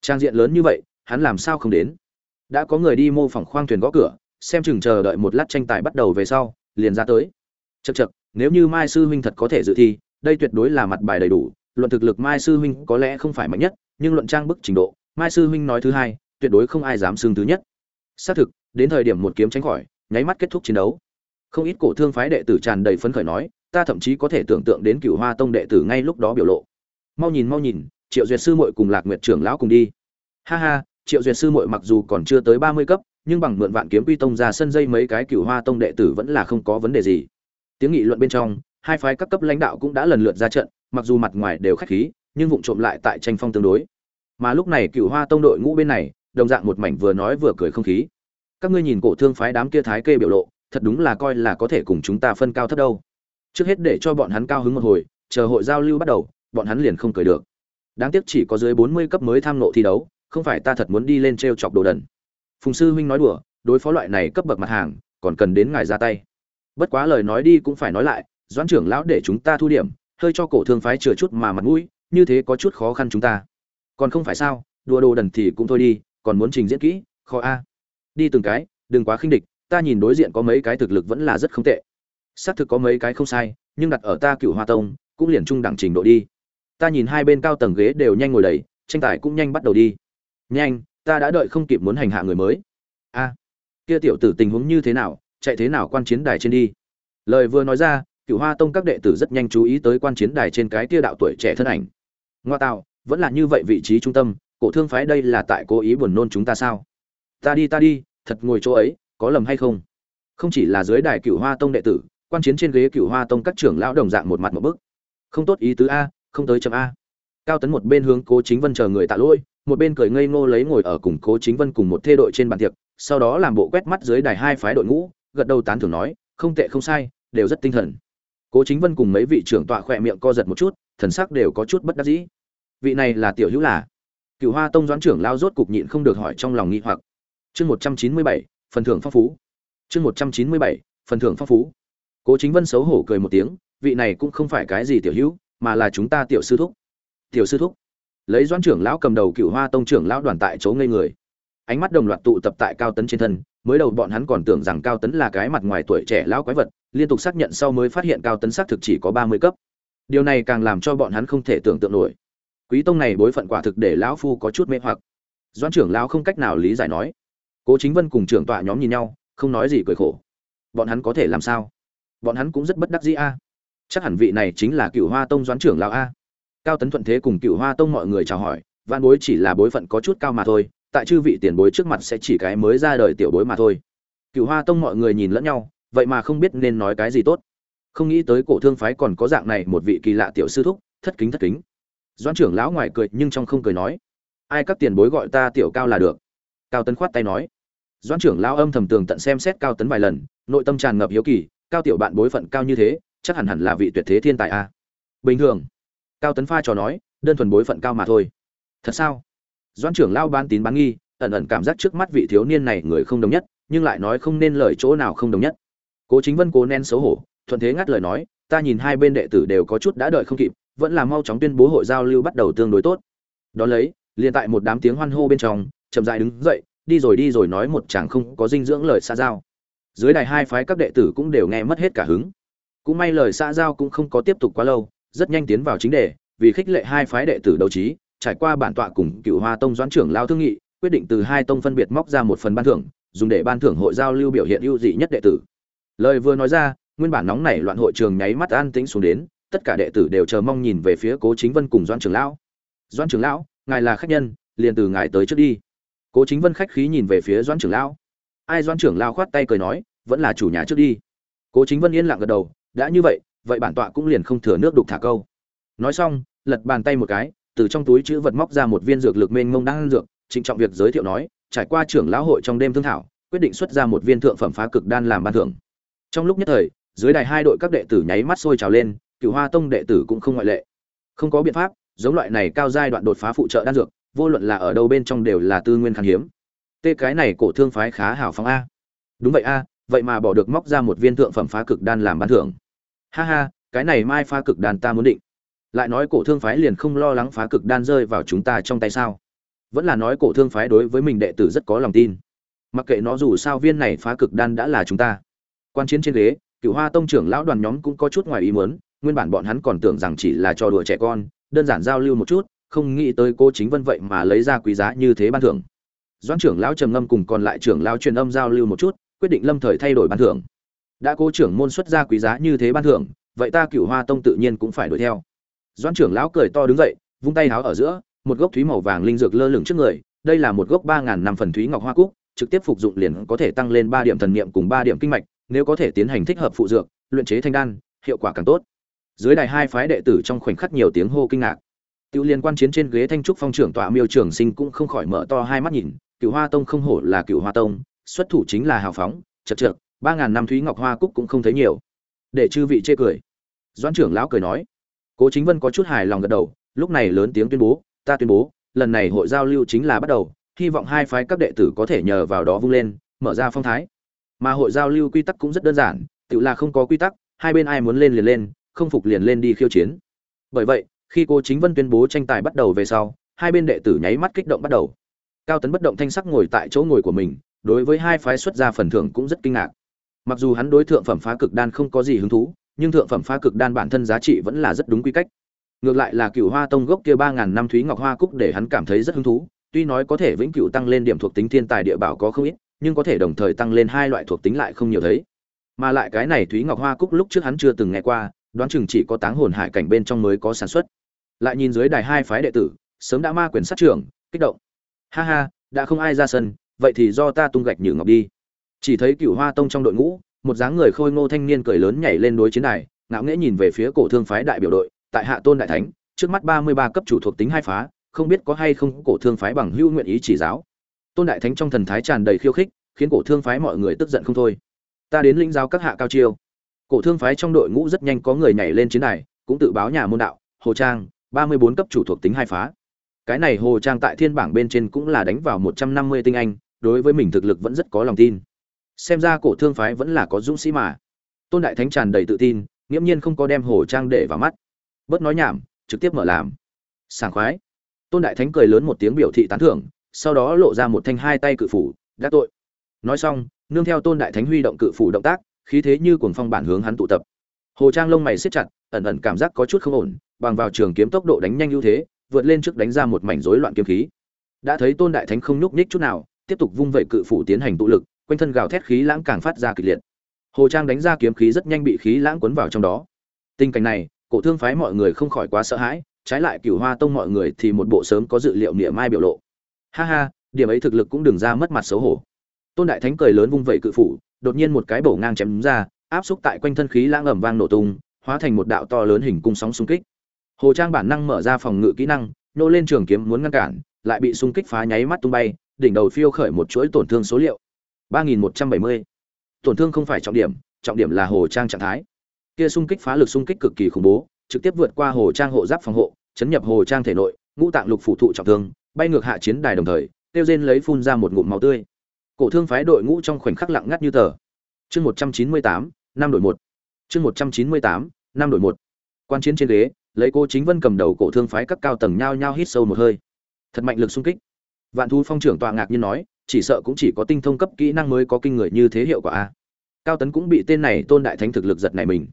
Trang diện lớn như vậy, hắn làm sao không đến? Đã có người đi mô phỏng khoang thuyền gõ cửa, xem chừng chờ đợi một lát tranh tài bắt đầu về sau, liền ra tới. Chật chật nếu như mai sư huynh thật có thể dự thi, đây tuyệt đối là mặt bài đầy đủ, luận thực lực mai sư huynh có lẽ không phải mạnh nhất, nhưng luận trang bức trình độ, mai sư huynh nói thứ hai, tuyệt đối không ai dám xưng thứ nhất. Xác thực, đến thời điểm một kiếm tránh khỏi, nháy mắt kết thúc chiến đấu. Không ít cổ thương phái đệ tử tràn đầy phấn khởi nói ta thậm chí có thể tưởng tượng đến cựu hoa tông đệ tử ngay lúc đó biểu lộ. Mau nhìn mau nhìn, triệu duyệt sư muội cùng lạc nguyệt trưởng lão cùng đi. Ha ha, triệu duyệt sư muội mặc dù còn chưa tới ba mươi cấp, nhưng bằng mượn vạn kiếm quy tông ra sân dây mấy cái cựu hoa tông đệ tử vẫn là không có vấn đề gì. Tiếng nghị luận bên trong, hai phái các cấp lãnh đạo cũng đã lần lượt ra trận, mặc dù mặt ngoài đều khách khí, nhưng vụng trộm lại tại tranh phong tương đối. Mà lúc này cựu hoa tông đội ngũ bên này, đồng dạng một mảnh vừa nói vừa cười không khí. Các ngươi nhìn cổ thương phái đám kia thái kê biểu lộ, thật đúng là coi là có thể cùng chúng ta phân cao thấp đâu trước hết để cho bọn hắn cao hứng một hồi, chờ hội giao lưu bắt đầu, bọn hắn liền không cười được. Đáng tiếc chỉ có dưới bốn mươi cấp mới tham nộ thi đấu, không phải ta thật muốn đi lên t r e o chọc đồ đần. Phùng sư huynh nói đùa, đối phó loại này cấp bậc mặt hàng, còn cần đến ngài ra tay. Bất quá lời nói đi cũng phải nói lại, doãn trưởng lão để chúng ta thu điểm, hơi cho cổ thương phái chừa chút mà mặt mũi, như thế có chút khó khăn chúng ta. Còn không phải sao, đùa đồ đần thì cũng thôi đi, còn muốn trình diễn kỹ, khó a. Đi từng cái, đừng quá khinh địch, ta nhìn đối diện có mấy cái thực lực vẫn là rất không tệ xác thực có mấy cái không sai, nhưng đặt ở ta cựu hoa tông, cũng liền trung đẳng trình độ đi. Ta nhìn hai bên cao tầng ghế đều nhanh ngồi đầy, tranh tài cũng nhanh bắt đầu đi. Nhanh, ta đã đợi không kịp muốn hành hạ người mới. A, kia tiểu tử tình huống như thế nào, chạy thế nào quan chiến đài trên đi. Lời vừa nói ra cựu hoa tông các đệ tử rất nhanh chú ý tới quan chiến đài trên cái tia đạo tuổi trẻ thân ảnh. Ngoa tạo, vẫn là như vậy vị trí trung tâm, cổ thương phái đây là tại cố ý buồn nôn chúng ta sao? Ta đi ta đi, thật ngồi chỗ ấy, có lầm hay không? Không chỉ là dưới đài cựu hoa tông đệ tử quan chiến trên ghế cựu hoa tông các trưởng lão đồng dạng một mặt một bức. Không tốt ý tứ a, không tới chấm a. Cao tấn một bên hướng cố chính vân chờ người tạ lỗi, một bên cười ngây ngô lấy ngồi ở cùng cố chính vân cùng một thê đội trên bàn tiệc, sau đó làm bộ quét mắt dưới đài hai phái đội ngũ, gật đầu tán thưởng nói, không tệ, không sai, đều rất tinh thần. Cố chính vân cùng mấy vị trưởng tọa khỏe miệng co giật một chút, thần sắc đều có chút bất đắc dĩ. Vị này là tiểu hữu là? Cựu hoa tông doãn trưởng lao rốt cục nhịn không được hỏi trong lòng nghi hoặc. Chương một trăm chín mươi bảy, phần thưởng phong phú. Chương một trăm chín mươi bảy, phần thưởng phong phú cố chính vân xấu hổ cười một tiếng, vị này cũng không phải cái gì tiểu hữu, mà là chúng ta tiểu sư thúc. Tiểu sư thúc? Lấy doãn trưởng lão cầm đầu cựu hoa tông trưởng lão đoàn tại chỗ ngây người. Ánh mắt đồng loạt tụ tập tại cao tấn trên thân, mới đầu bọn hắn còn tưởng rằng cao tấn là cái mặt ngoài tuổi trẻ lão quái vật, liên tục xác nhận sau mới phát hiện cao tấn xác thực chỉ có ba mươi cấp. Điều này càng làm cho bọn hắn không thể tưởng tượng nổi. Quý tông này bối phận quả thực để lão phu có chút mê hoặc. Doãn trưởng lão không cách nào lý giải nói. Cố chính vân cùng trưởng tọa nhóm nhìn nhau, không nói gì cười khổ. Bọn hắn có thể làm sao? Bọn hắn cũng rất bất đắc dĩ a. Chắc hẳn vị này chính là cựu hoa tông doãn trưởng lão a. Cao tấn thuận thế cùng cựu hoa tông mọi người chào hỏi văn bối chỉ là bối phận có chút cao mà thôi, tại chư vị tiền bối trước mặt sẽ chỉ cái mới ra đời tiểu bối mà thôi. Cựu hoa tông mọi người nhìn lẫn nhau, vậy mà không biết nên nói cái gì tốt. Không nghĩ tới cổ thương phái còn có dạng này một vị kỳ lạ tiểu sư thúc, thất kính thất kính. Doãn trưởng lão ngoài cười nhưng trong không cười nói, ai các tiền bối gọi ta tiểu cao là được. Cao tấn khoát tay nói. Doãn trưởng lão âm thầm tường tận xem xét cao tấn vài lần, nội tâm tràn ngập hiếu kỳ cao tiểu bạn bối phận cao như thế, chắc hẳn hẳn là vị tuyệt thế thiên tài a. Bình thường, cao tấn pha trò nói, đơn thuần bối phận cao mà thôi. Thật sao? Doãn trưởng lao ban tín bán nghi, ẩn ẩn cảm giác trước mắt vị thiếu niên này người không đồng nhất, nhưng lại nói không nên lời chỗ nào không đồng nhất. Cố chính vân cố nén xấu hổ, thuận thế ngắt lời nói, ta nhìn hai bên đệ tử đều có chút đã đợi không kịp, vẫn là mau chóng tuyên bố hội giao lưu bắt đầu tương đối tốt. Đón lấy, liền tại một đám tiếng hoan hô bên trong, chậm dại đứng dậy, đi rồi đi rồi, nói một chàng không có dinh dưỡng lời xa giao dưới đài hai phái các đệ tử cũng đều nghe mất hết cả hứng. Cũng may lời xã giao cũng không có tiếp tục quá lâu, rất nhanh tiến vào chính đề, vì khích lệ hai phái đệ tử đấu trí, trải qua bản tọa cùng cựu hoa tông doãn trưởng lao thương nghị, quyết định từ hai tông phân biệt móc ra một phần ban thưởng, dùng để ban thưởng hội giao lưu biểu hiện ưu dị nhất đệ tử. Lời vừa nói ra, nguyên bản nóng nảy loạn hội trường nháy mắt an tĩnh xuống đến, tất cả đệ tử đều chờ mong nhìn về phía cố chính vân cùng doãn trưởng lão. Doãn trưởng lão, ngài là khách nhân, liền từ ngài tới trước đi. Cố chính vân khách khí nhìn về phía doãn trưởng lão ai doan trưởng lao khoát tay cười nói, vẫn là chủ nhà trước đi. Cố chính vân yên lặng gật đầu, đã như vậy vậy bản tọa cũng liền không thừa nước đục thả câu. Nói xong, lật bàn tay một cái, từ trong túi chữ vật móc ra một viên dược lực mênh mông đang ăn dược, trịnh trọng việc giới thiệu nói, trải qua trưởng lão hội trong đêm thương thảo, quyết định xuất ra một viên thượng phẩm phá cực đan làm ban thưởng. Trong lúc nhất thời, dưới đài hai đội các đệ tử nháy mắt sôi trào lên cựu hoa tông đệ tử cũng không ngoại lệ. Không có biện pháp, giống loại này cao giai đoạn đột phá phụ trợ đan dược, vô luận là ở đâu bên trong đều là tư nguyên khan hiếm tê cái này cổ thương phái khá hào phóng a. Đúng vậy a, vậy mà bỏ được móc ra một viên thượng phẩm phá cực đan làm ban thưởng. Ha ha, cái này mai phá cực đan ta muốn định. Lại nói cổ thương phái liền không lo lắng phá cực đan rơi vào chúng ta trong tay sao? Vẫn là nói cổ thương phái đối với mình đệ tử rất có lòng tin. Mặc kệ nó dù sao viên này phá cực đan đã là chúng ta. Quan chiến trên ghế cựu hoa tông trưởng lão đoàn nhóm cũng có chút ngoài ý muốn, nguyên bản bọn hắn còn tưởng rằng chỉ là trò đùa trẻ con, đơn giản giao lưu một chút, không nghĩ tới cô chính vân vậy mà lấy ra quý giá như thế ban thưởng doãn trưởng lão trầm ngâm cùng còn lại trưởng lão truyền âm giao lưu một chút, quyết định lâm thời thay đổi ban thưởng. Đã cố trưởng môn xuất ra quý giá như thế ban thưởng, vậy ta cửu hoa tông tự nhiên cũng phải đuổi theo. Doãn trưởng lão cười to đứng dậy, vung tay háo ở giữa, một gốc thúy màu vàng linh dược lơ lửng trước người, đây là một gốc ba ngàn năm phần thúy ngọc hoa cúc, trực tiếp phục dụng liền có thể tăng lên ba điểm thần niệm cùng ba điểm kinh mạch, nếu có thể tiến hành thích hợp phụ dược, luyện chế thanh đan, hiệu quả càng tốt. Dưới đài hai phái đệ tử trong khoảnh khắc nhiều tiếng hô kinh ngạc. Tiêu liên quan chiến trên ghế thanh trúc phong trưởng tọa miêu trưởng sinh cũng không khỏi mở to hai mắt nhìn cựu hoa tông không hổ là cựu hoa tông, xuất thủ chính là hào phóng, chật trượt, ba ngàn năm thúy ngọc hoa cúc cũng không thấy nhiều. Để chư vị chê cười. Doãn trưởng lão cười nói. Cố chính vân có chút hài lòng gật đầu, lúc này lớn tiếng tuyên bố, ta tuyên bố, lần này hội giao lưu chính là bắt đầu, hy vọng hai phái các đệ tử có thể nhờ vào đó vung lên, mở ra phong thái. Mà hội giao lưu quy tắc cũng rất đơn giản, tự là không có quy tắc, hai bên ai muốn lên liền lên, không phục liền lên đi khiêu chiến. Bởi vậy, khi cô chính vân tuyên bố tranh tài bắt đầu về sau, hai bên đệ tử nháy mắt kích động bắt đầu cao tấn bất động thanh sắc ngồi tại chỗ ngồi của mình, đối với hai phái xuất gia phần thưởng cũng rất kinh ngạc. Mặc dù hắn đối thượng phẩm phá cực đan không có gì hứng thú, nhưng thượng phẩm phá cực đan bản thân giá trị vẫn là rất đúng quy cách. Ngược lại là cựu hoa tông gốc kia ba ngàn năm thúy ngọc hoa cúc để hắn cảm thấy rất hứng thú, tuy nói có thể vĩnh cửu tăng lên điểm thuộc tính thiên tài địa bảo có không ít, nhưng có thể đồng thời tăng lên hai loại thuộc tính lại không nhiều thấy. Mà lại cái này thúy ngọc hoa cúc lúc trước hắn chưa từng nghe qua, đoán chừng chỉ có táng hồn hải cảnh bên trong mới có sản xuất. Lại nhìn dưới đài hai phái đệ tử, sớm đã ma quyền sát trưởng, kích động ha ha, đã không ai ra sân, vậy thì do ta tung gạch nhử ngọc đi. Chỉ thấy cựu hoa tông trong đội ngũ, một dáng người khôi ngô thanh niên cười lớn nhảy lên đối chiến đài, ngạo nghễ nhìn về phía cổ thương phái đại biểu đội, tại hạ tôn đại thánh, trước mắt ba mươi ba cấp chủ thuộc tính hai phá, không biết có hay không cổ thương phái bằng hữu nguyện ý chỉ giáo. Tôn đại thánh trong thần thái tràn đầy khiêu khích, khiến cổ thương phái mọi người tức giận không thôi. Ta đến lĩnh giáo các hạ cao chiêu. Cổ thương phái trong đội ngũ rất nhanh có người nhảy lên chiến đài, cũng tự báo nhà môn đạo, hồ trang, ba mươi bốn cấp chủ thuộc tính hai phá cái này hồ trang tại thiên bảng bên trên cũng là đánh vào một trăm năm mươi tinh anh, đối với mình thực lực vẫn rất có lòng tin. Xem ra cổ thương phái vẫn là có dũng sĩ mà. Tôn đại thánh tràn đầy tự tin, nghiễm nhiên không có đem hồ trang để vào mắt. Bớt nói nhảm, trực tiếp mở làm. Sảng khoái. Tôn đại thánh cười lớn một tiếng biểu thị tán thưởng, sau đó lộ ra một thanh hai tay cự phủ đã tội. Nói xong, nương theo tôn đại thánh huy động cự phủ động tác, khí thế như cuồng phong bản hướng hắn tụ tập. Hồ trang lông mày siết chặt, ẩn ẩn cảm giác có chút không ổn, bằng vào trường kiếm tốc độ đánh nhanh ưu thế vượt lên trước đánh ra một mảnh rối loạn kiếm khí. Đã thấy tôn đại thánh không nhúc nhích chút nào, tiếp tục vung vẩy cự phủ tiến hành tụ lực, quanh thân gào thét khí lãng càng phát ra kịch liệt. Hồ trang đánh ra kiếm khí rất nhanh bị khí lãng cuốn vào trong đó. Tình cảnh này, cổ thương phái mọi người không khỏi quá sợ hãi, trái lại cửu hoa tông mọi người thì một bộ sớm có dự liệu niệm mai biểu lộ. Ha ha, điểm ấy thực lực cũng đừng ra mất mặt xấu hổ. Tôn đại thánh cười lớn vung vẩy cự phủ, đột nhiên một cái bổ ngang chém ra, áp xúc tại quanh thân khí lãng ẩm vang nổ tung, hóa thành một đạo to lớn hình cung sóng xung kích hồ trang bản năng mở ra phòng ngự kỹ năng nô lên trường kiếm muốn ngăn cản, lại bị xung kích phá nháy mắt tung bay, đỉnh đầu phiêu khởi một chuỗi tổn thương số liệu. ba nghìn một trăm bảy mươi. Tổn thương không phải trọng điểm trọng điểm là hồ trang trạng thái. Kia xung kích phá lực xung kích cực kỳ khủng bố, trực tiếp vượt qua hồ trang hộ giáp phòng hộ, chấn nhập hồ trang thể nội, ngũ tạng lục phủ thụ trọng thương, bay ngược hạ chiến đài đồng thời, tiêu rên lấy phun ra một ngụm máu tươi. Cổ thương phái đội ngũ trong khoảnh khắc lặng ngắt như tờ. Chương một trăm chín mươi tám, năm đội một. Chương một trăm chín mươi tám, năm đội một. Quan chiến trên ghế lấy cô chính vân cầm đầu cổ thương phái các cao tầng nhao nhao hít sâu một hơi. Thật mạnh lực xung kích. Vạn thu phong trưởng tọa ngạc như nói, chỉ sợ cũng chỉ có tinh thông cấp kỹ năng mới có kinh người như thế hiệu quả a. Cao tấn cũng bị tên này tôn đại thánh thực lực giật này mình.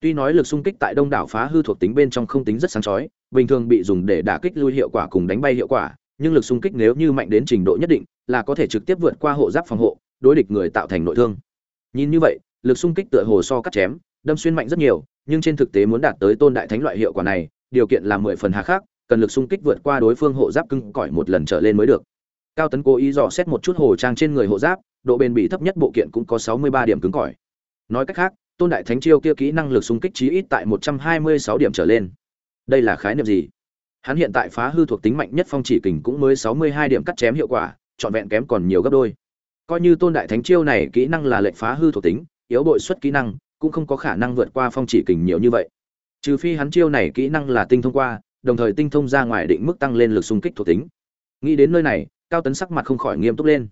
Tuy nói lực xung kích tại đông đảo phá hư thuộc tính bên trong không tính rất sáng chói, bình thường bị dùng để đả kích lui hiệu quả cùng đánh bay hiệu quả, nhưng lực xung kích nếu như mạnh đến trình độ nhất định, là có thể trực tiếp vượt qua hộ giáp phòng hộ, đối địch người tạo thành nội thương. Nhìn như vậy, lực xung kích tựa hồ so cắt chém, đâm xuyên mạnh rất nhiều nhưng trên thực tế muốn đạt tới tôn đại thánh loại hiệu quả này điều kiện là mười phần hà khắc, cần lực xung kích vượt qua đối phương hộ giáp cưng cỏi một lần trở lên mới được. Cao tấn cố ý dò xét một chút hồ trang trên người hộ giáp độ bền bỉ thấp nhất bộ kiện cũng có sáu mươi ba điểm cứng cỏi. Nói cách khác tôn đại thánh chiêu kia kỹ năng lực xung kích chí ít tại một trăm hai mươi sáu điểm trở lên. Đây là khái niệm gì? Hắn hiện tại phá hư thuộc tính mạnh nhất phong chỉ kình cũng mới sáu mươi hai điểm cắt chém hiệu quả trọn vẹn kém còn nhiều gấp đôi. Coi như tôn đại thánh chiêu này kỹ năng là lệnh phá hư thuộc tính yếu bội xuất kỹ năng cũng không có khả năng vượt qua phong chỉ kình nhiều như vậy. Trừ phi hắn chiêu này kỹ năng là tinh thông qua, đồng thời tinh thông ra ngoài định mức tăng lên lực xung kích thuộc tính. Nghĩ đến nơi này, cao tấn sắc mặt không khỏi nghiêm túc lên.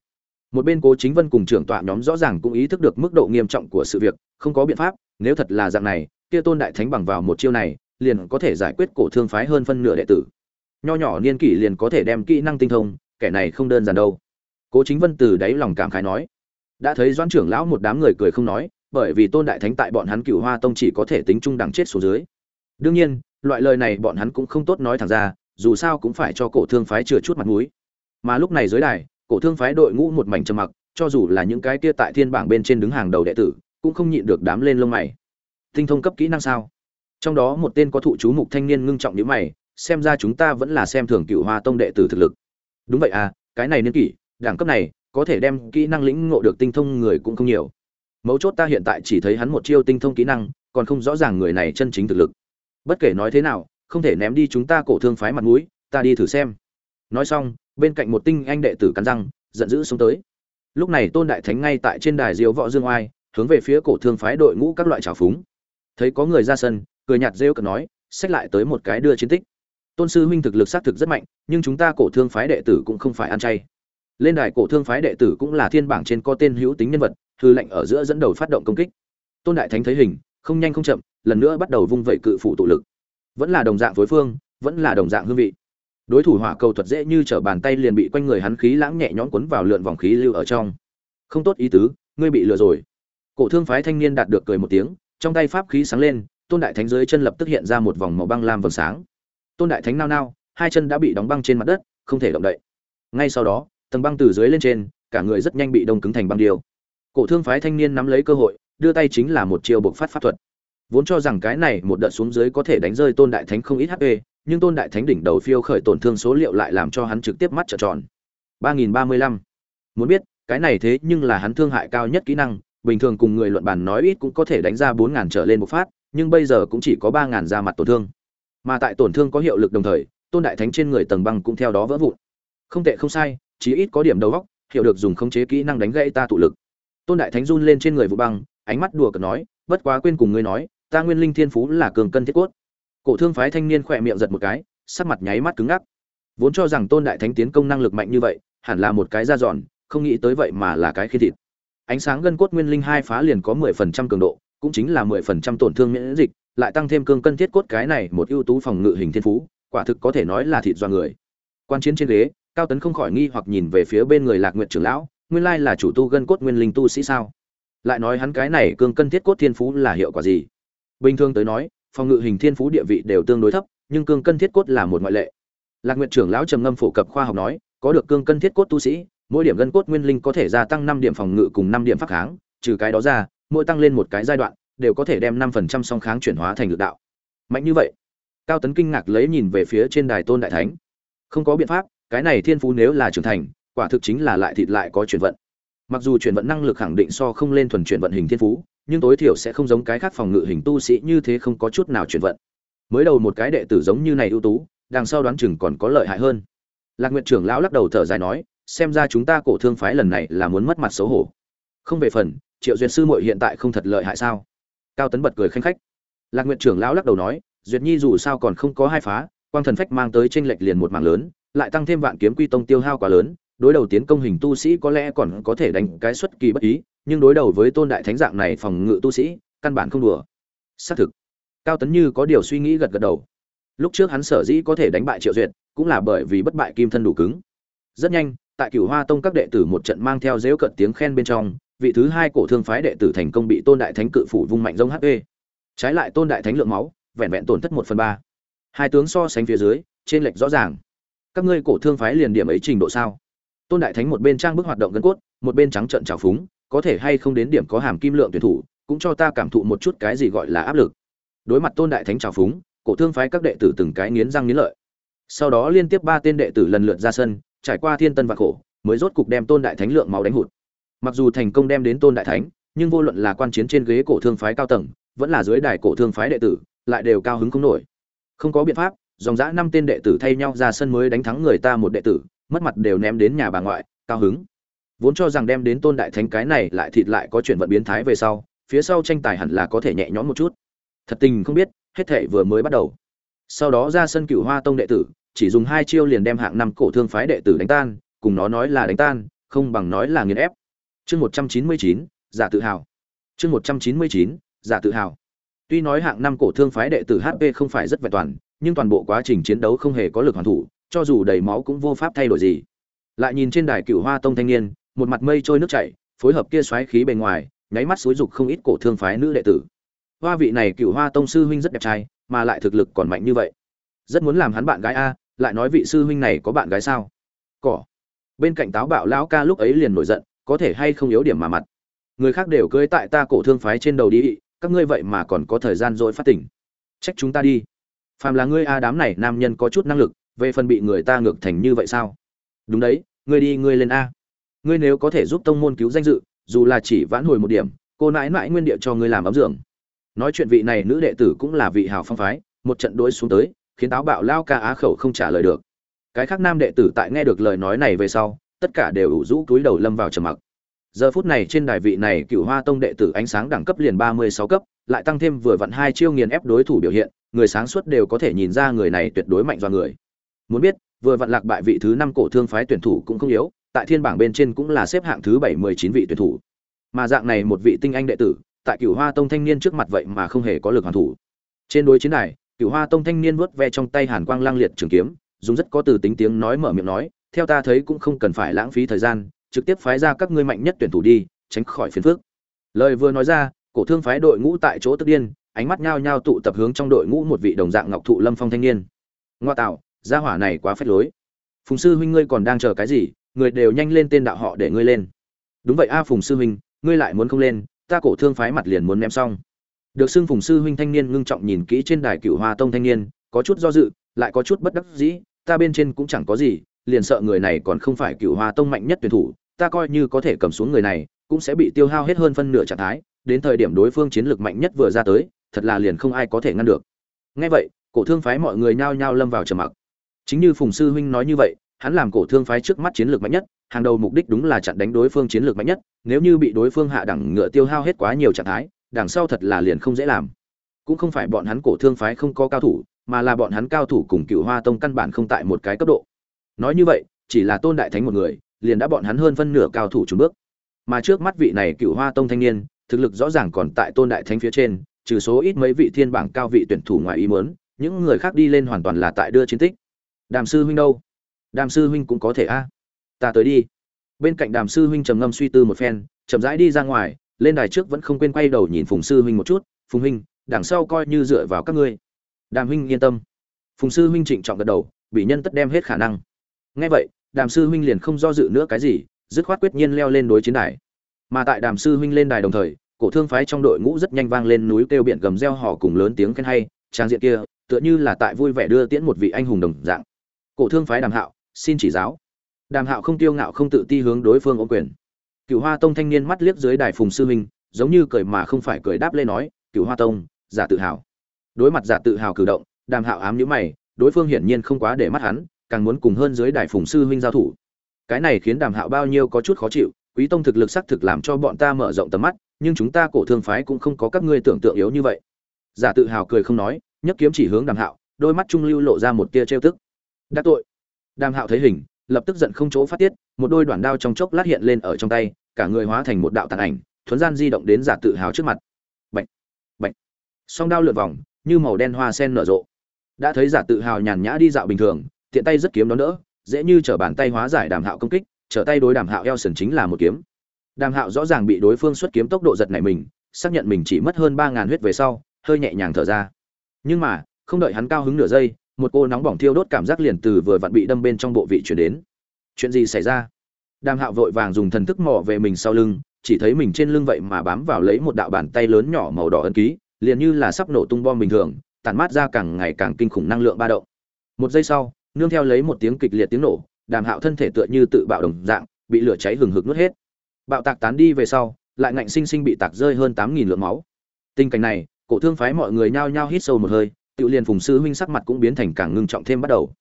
Một bên cố chính vân cùng trưởng tọa nhóm rõ ràng cũng ý thức được mức độ nghiêm trọng của sự việc, không có biện pháp, nếu thật là dạng này, kia tôn đại thánh bằng vào một chiêu này, liền có thể giải quyết cổ thương phái hơn phân nửa đệ tử. Nho nhỏ niên kỷ liền có thể đem kỹ năng tinh thông, kẻ này không đơn giản đâu. Cố chính vân từ đáy lòng cảm khái nói. Đã thấy doãn trưởng lão một đám người cười không nói bởi vì tôn đại thánh tại bọn hắn cựu hoa tông chỉ có thể tính trung đẳng chết xuống dưới. Đương nhiên, loại lời này bọn hắn cũng không tốt nói thẳng ra, dù sao cũng phải cho cổ thương phái chừa chút mặt mũi. Mà lúc này dưới đài, cổ thương phái đội ngũ một mảnh trầm mặc, cho dù là những cái kia tại thiên bảng bên trên đứng hàng đầu đệ tử, cũng không nhịn được đám lên lông mày. Tinh thông cấp kỹ năng sao? Trong đó một tên có thụ chú mục thanh niên ngưng trọng nhíu mày, xem ra chúng ta vẫn là xem thường cựu hoa tông đệ tử thực lực. Đúng vậy à cái này niên kỷ, đẳng cấp này, có thể đem kỹ năng lĩnh ngộ được tinh thông người cũng không nhiều mấu chốt ta hiện tại chỉ thấy hắn một chiêu tinh thông kỹ năng, còn không rõ ràng người này chân chính thực lực. Bất kể nói thế nào, không thể ném đi chúng ta cổ thương phái mặt mũi, ta đi thử xem. Nói xong, bên cạnh một tinh anh đệ tử cắn răng, giận dữ xuống tới. Lúc này tôn đại thánh ngay tại trên đài diếu võ dương oai, hướng về phía cổ thương phái đội ngũ các loại trào phúng. Thấy có người ra sân, cười nhạt rêu cợt nói, xách lại tới một cái đưa chiến tích. Tôn sư huynh thực lực xác thực rất mạnh, nhưng chúng ta cổ thương phái đệ tử cũng không phải ăn chay. Lên đài cổ thương phái đệ tử cũng là thiên bảng trên có tên hữu tính nhân vật hư lệnh ở giữa dẫn đầu phát động công kích. Tôn đại thánh thấy hình, không nhanh không chậm, lần nữa bắt đầu vung vẩy cự phủ tụ lực. Vẫn là đồng dạng phối phương, vẫn là đồng dạng hương vị. Đối thủ hỏa cầu thuật dễ như trở bàn tay liền bị quanh người hắn khí lãng nhẹ nhõm quấn vào lượn vòng khí lưu ở trong. Không tốt ý tứ, ngươi bị lừa rồi. Cổ thương phái thanh niên đạt được cười một tiếng, trong tay pháp khí sáng lên, tôn đại thánh dưới chân lập tức hiện ra một vòng màu băng lam vầng sáng. Tôn đại thánh nao nao, hai chân đã bị đóng băng trên mặt đất, không thể động đậy. Ngay sau đó, tầng băng từ dưới lên trên, cả người rất nhanh bị đông cứng thành băng điêu cổ thương phái thanh niên nắm lấy cơ hội, đưa tay chính là một chiêu buộc phát pháp thuật. Vốn cho rằng cái này một đợt xuống dưới có thể đánh rơi tôn đại thánh không ít hp nhưng tôn đại thánh đỉnh đầu phiêu khởi tổn thương số liệu lại làm cho hắn trực tiếp mắt trợn tròn. ba nghìn ba mươi lăm. Muốn biết, cái này thế nhưng là hắn thương hại cao nhất kỹ năng, bình thường cùng người luận bàn nói ít cũng có thể đánh ra bốn ngàn trở lên một phát, nhưng bây giờ cũng chỉ có ba ngàn ra mặt tổn thương. Mà tại tổn thương có hiệu lực đồng thời, tôn đại thánh trên người tầng băng cũng theo đó vỡ vụn. Không tệ không sai, chí ít có điểm đầu góc hiểu được dùng khống chế kỹ năng đánh gãy ta tụ lực tôn đại thánh run lên trên người vụ băng, ánh mắt đùa cợt nói, bất quá quên cùng ngươi nói, ta nguyên linh thiên phú là cường cân thiết cốt. Cổ thương phái thanh niên khỏe miệng giật một cái, sắc mặt nháy mắt cứng ngắc. Vốn cho rằng tôn đại thánh tiến công năng lực mạnh như vậy, hẳn là một cái da giòn không nghĩ tới vậy mà là cái khi thịt. Ánh sáng gân cốt nguyên linh hai phá liền có mười phần trăm cường độ, cũng chính là mười phần trăm tổn thương miễn dịch, lại tăng thêm cương cân thiết cốt cái này một ưu tú phòng ngự hình thiên phú, quả thực có thể nói là thịt do người. Quan chiến trên ghế, cao tấn không khỏi nghi hoặc nhìn về phía bên người lạc nguyện trưởng lão nguyên lai là chủ tu gân cốt nguyên linh tu sĩ sao? Lại nói hắn cái này cương cân thiết cốt thiên phú là hiệu quả gì? Bình thường tới nói, phòng ngự hình thiên phú địa vị đều tương đối thấp, nhưng cương cân thiết cốt là một ngoại lệ. Lạc nguyện trưởng lão trầm ngâm phổ cập khoa học nói, có được cương cân thiết cốt tu sĩ, mỗi điểm gân cốt nguyên linh có thể gia tăng năm điểm phòng ngự cùng năm điểm pháp kháng, trừ cái đó ra, mỗi tăng lên một cái giai đoạn, đều có thể đem năm phần trăm song kháng chuyển hóa thành lực đạo. Mạnh như vậy, cao tấn kinh ngạc lấy nhìn về phía trên đài tôn đại thánh. Không có biện pháp, cái này thiên phú nếu là trưởng thành quả thực chính là lại thịt lại có chuyển vận. Mặc dù chuyển vận năng lực khẳng định so không lên thuần chuyển vận hình thiên phú, nhưng tối thiểu sẽ không giống cái khác phòng ngự hình tu sĩ như thế không có chút nào chuyển vận. Mới đầu một cái đệ tử giống như này ưu tú, đằng sau đoán chừng còn có lợi hại hơn. Lạc nguyện trưởng lão lắc đầu thở dài nói, xem ra chúng ta cổ thương phái lần này là muốn mất mặt xấu hổ. Không về phần, triệu duyệt sư muội hiện tại không thật lợi hại sao? Cao tấn bật cười khanh khách. Lạc nguyện trưởng lão lắc đầu nói, duyệt nhi dù sao còn không có hai phá, quang thần phách mang tới tranh lệch liền một mảng lớn, lại tăng thêm vạn kiếm quy tông tiêu hao quá lớn đối đầu tiến công hình tu sĩ có lẽ còn có thể đánh cái xuất kỳ bất ý, nhưng đối đầu với tôn đại thánh dạng này phòng ngự tu sĩ, căn bản không đùa. Xác thực, cao tấn như có điều suy nghĩ gật gật đầu. Lúc trước hắn sở dĩ có thể đánh bại triệu duyệt, cũng là bởi vì bất bại kim thân đủ cứng. Rất nhanh, tại cửu hoa tông các đệ tử một trận mang theo dễu cận tiếng khen bên trong, vị thứ hai cổ thương phái đệ tử thành công bị tôn đại thánh cự phủ vung mạnh giống hp trái lại tôn đại thánh lượng máu, vẹn vẹn tổn thất một phần ba. Hai tướng so sánh phía dưới, trên lệch rõ ràng. Các ngươi cổ thương phái liền điểm ấy trình độ sao? Tôn đại thánh một bên trang bức hoạt động gân cốt, một bên trắng trận trào phúng, có thể hay không đến điểm có hàm kim lượng tuyển thủ, cũng cho ta cảm thụ một chút cái gì gọi là áp lực. Đối mặt tôn đại thánh trào phúng, cổ thương phái các đệ tử từng cái nghiến răng nghiến lợi. Sau đó liên tiếp ba tên đệ tử lần lượt ra sân, trải qua thiên tân và khổ, mới rốt cục đem tôn đại thánh lượng máu đánh hụt. Mặc dù thành công đem đến tôn đại thánh, nhưng vô luận là quan chiến trên ghế cổ thương phái cao tầng, vẫn là dưới đài cổ thương phái đệ tử, lại đều cao hứng không nổi. Không có biện pháp, dòng dã năm tên đệ tử thay nhau ra sân mới đánh thắng người ta một đệ tử mất mặt đều ném đến nhà bà ngoại, cao hứng. Vốn cho rằng đem đến tôn đại thánh cái này lại thịt lại có chuyện vận biến thái về sau, phía sau tranh tài hẳn là có thể nhẹ nhõm một chút. Thật tình không biết, hết thể vừa mới bắt đầu. Sau đó ra sân cửu hoa tông đệ tử, chỉ dùng hai chiêu liền đem hạng năm cổ thương phái đệ tử đánh tan, cùng nó nói là đánh tan, không bằng nói là nghiền ép. Chương một trăm chín mươi chín, giả tự hào. Chương một trăm chín mươi chín, giả tự hào. Tuy nói hạng năm cổ thương phái đệ tử hp không phải rất vẹn toàn, nhưng toàn bộ quá trình chiến đấu không hề có lực hoàn thủ cho dù đầy máu cũng vô pháp thay đổi gì. Lại nhìn trên đài cựu hoa tông thanh niên, một mặt mây trôi nước chảy, phối hợp kia xoáy khí bề ngoài, nháy mắt xúi dục không ít cổ thương phái nữ đệ tử. Hoa vị này cựu hoa tông sư huynh rất đẹp trai, mà lại thực lực còn mạnh như vậy. Rất muốn làm hắn bạn gái a, lại nói vị sư huynh này có bạn gái sao? Cỏ. Bên cạnh táo bạo lão ca lúc ấy liền nổi giận, có thể hay không yếu điểm mà mặt. Người khác đều cưới tại ta cổ thương phái trên đầu đi, các ngươi vậy mà còn có thời gian dỗi phát tỉnh. Trách chúng ta đi. Phàm là ngươi a đám này nam nhân có chút năng lực về phần bị người ta ngược thành như vậy sao? Đúng đấy, ngươi đi, ngươi lên a. Ngươi nếu có thể giúp tông môn cứu danh dự, dù là chỉ vãn hồi một điểm, cô nãi nãi nguyên địa cho ngươi làm ấm dưỡng nói chuyện vị này nữ đệ tử cũng là vị hào phong phái, một trận đối xuống tới, khiến táo bạo lao ca á khẩu không trả lời được. Cái khác nam đệ tử tại nghe được lời nói này về sau, tất cả đều ủ rũ túi đầu lâm vào trầm mặc. Giờ phút này trên đài vị này cựu hoa tông đệ tử ánh sáng đẳng cấp liền ba mươi sáu cấp, lại tăng thêm vừa vặn hai chiêu nghiền ép đối thủ biểu hiện, người sáng suốt đều có thể nhìn ra người này tuyệt đối mạnh do người muốn biết, vừa vặn lạc bại vị thứ năm cổ thương phái tuyển thủ cũng không yếu, tại thiên bảng bên trên cũng là xếp hạng thứ bảy mười chín vị tuyển thủ. Mà dạng này một vị tinh anh đệ tử, tại cửu hoa tông thanh niên trước mặt vậy mà không hề có lực hoàn thủ. Trên đối chiến này, cửu hoa tông thanh niên vuốt ve trong tay hàn quang lang liệt trường kiếm, dùng rất có từ tính tiếng nói mở miệng nói, theo ta thấy cũng không cần phải lãng phí thời gian, trực tiếp phái ra các ngươi mạnh nhất tuyển thủ đi, tránh khỏi phiền phức. Lời vừa nói ra, cổ thương phái đội ngũ tại chỗ tức điên, ánh mắt nhao nhao tụ tập hướng trong đội ngũ một vị đồng dạng ngọc thụ lâm phong thanh niên. Ngoa tạo gia hỏa này quá phết lối. Phùng sư huynh ngươi còn đang chờ cái gì? Người đều nhanh lên tên đạo họ để ngươi lên. Đúng vậy a à, phùng sư huynh, ngươi lại muốn không lên, ta cổ thương phái mặt liền muốn ném xong. Được xưng phùng sư huynh thanh niên ngưng trọng nhìn kỹ trên đài cựu hoa tông thanh niên, có chút do dự, lại có chút bất đắc dĩ, ta bên trên cũng chẳng có gì, liền sợ người này còn không phải cựu hoa tông mạnh nhất tuyển thủ, ta coi như có thể cầm xuống người này, cũng sẽ bị tiêu hao hết hơn phân nửa trạng thái, đến thời điểm đối phương chiến lược mạnh nhất vừa ra tới, thật là liền không ai có thể ngăn được. Ngay vậy, cổ thương phái mọi người nhao nhao lâm vào trầm mặc chính như phùng sư huynh nói như vậy, hắn làm cổ thương phái trước mắt chiến lược mạnh nhất, hàng đầu mục đích đúng là chặn đánh đối phương chiến lược mạnh nhất, nếu như bị đối phương hạ đẳng ngựa tiêu hao hết quá nhiều trạng thái, đằng sau thật là liền không dễ làm. Cũng không phải bọn hắn cổ thương phái không có cao thủ, mà là bọn hắn cao thủ cùng cựu hoa tông căn bản không tại một cái cấp độ. Nói như vậy, chỉ là tôn đại thánh một người, liền đã bọn hắn hơn phân nửa cao thủ trùng bước. Mà trước mắt vị này cựu hoa tông thanh niên, thực lực rõ ràng còn tại tôn đại thánh phía trên, trừ số ít mấy vị thiên bảng cao vị tuyển thủ ngoài ý muốn, những người khác đi lên hoàn toàn là tại đưa chiến tích đàm sư huynh đâu? Đàm sư huynh cũng có thể a. Ta tới đi. Bên cạnh đàm sư huynh trầm ngâm suy tư một phen, chậm rãi đi ra ngoài, lên đài trước vẫn không quên quay đầu nhìn phùng sư huynh một chút. Phùng huynh, đằng sau coi như dựa vào các ngươi. Đàm huynh yên tâm. Phùng sư huynh trịnh trọng gật đầu, bị nhân tất đem hết khả năng. Ngay vậy, đàm sư huynh liền không do dự nữa cái gì, dứt khoát quyết nhiên leo lên đối chiến đài. Mà tại đàm sư huynh lên đài đồng thời, cổ thương phái trong đội ngũ rất nhanh vang lên núi kêu biển gầm reo hò cùng lớn tiếng khen hay. Trang diện kia, tựa như là tại vui vẻ đưa tiễn một vị anh hùng đồng dạng cổ thương phái đàm hạo, xin chỉ giáo. Đàm hạo không tiêu ngạo không tự ti hướng đối phương ô quyền. Cựu hoa tông thanh niên mắt liếc dưới đài phùng sư huynh giống như cười mà không phải cười đáp lên nói cựu hoa tông, giả tự hào. Đối mặt giả tự hào cử động, đàm hạo ám nhữ mày, đối phương hiển nhiên không quá để mắt hắn, càng muốn cùng hơn dưới đài phùng sư huynh giao thủ. Cái này khiến đàm hạo bao nhiêu có chút khó chịu, quý tông thực lực xác thực làm cho bọn ta mở rộng tầm mắt, nhưng chúng ta cổ thương phái cũng không có các ngươi tưởng tượng yếu như vậy. Giả tự hào cười không nói, nhấc kiếm chỉ hướng đàm hạo, đôi mắt trung lưu lộ ra một tia trêu tức đã tội. Đàm hạo thấy hình, lập tức giận không chỗ phát tiết, một đôi đoạn đao trong chốc lát hiện lên ở trong tay, cả người hóa thành một đạo tàn ảnh, thuấn gian di động đến giả tự hào trước mặt. Bệnh bệnh song đao lượn vòng, như màu đen hoa sen nở rộ. Đã thấy giả tự hào nhàn nhã đi dạo bình thường, tiện tay rất kiếm đó nữa dễ như trở bàn tay hóa giải đàm hạo công kích, trở tay đối đàm hạo eo sần chính là một kiếm. Đàm hạo rõ ràng bị đối phương xuất kiếm tốc độ giật này mình, xác nhận mình chỉ mất hơn ba ngàn huyết về sau, hơi nhẹ nhàng thở ra. Nhưng mà, không đợi hắn cao hứng nửa giây một cô nóng bỏng thiêu đốt cảm giác liền từ vừa vặn bị đâm bên trong bộ vị chuyển đến. Chuyện gì xảy ra? Đàm hạo vội vàng dùng thần thức mò về mình sau lưng, chỉ thấy mình trên lưng vậy mà bám vào lấy một đạo bàn tay lớn nhỏ màu đỏ ấn ký, liền như là sắp nổ tung bom bình thường tàn mát ra càng ngày càng kinh khủng năng lượng ba động. Một giây sau, nương theo lấy một tiếng kịch liệt tiếng nổ, đàm hạo thân thể tựa như tự bạo đồng dạng, bị lửa cháy hừng hực nuốt hết. Bạo tạc tán đi về sau, lại ngạnh sinh sinh bị tạc rơi hơn tám nghìn lượng máu. Tình cảnh này, cổ thương phái mọi người nhao nhao hít sâu một hơi tự liền phùng sư huynh sắc mặt cũng biến thành càng ngưng trọng thêm bắt đầu.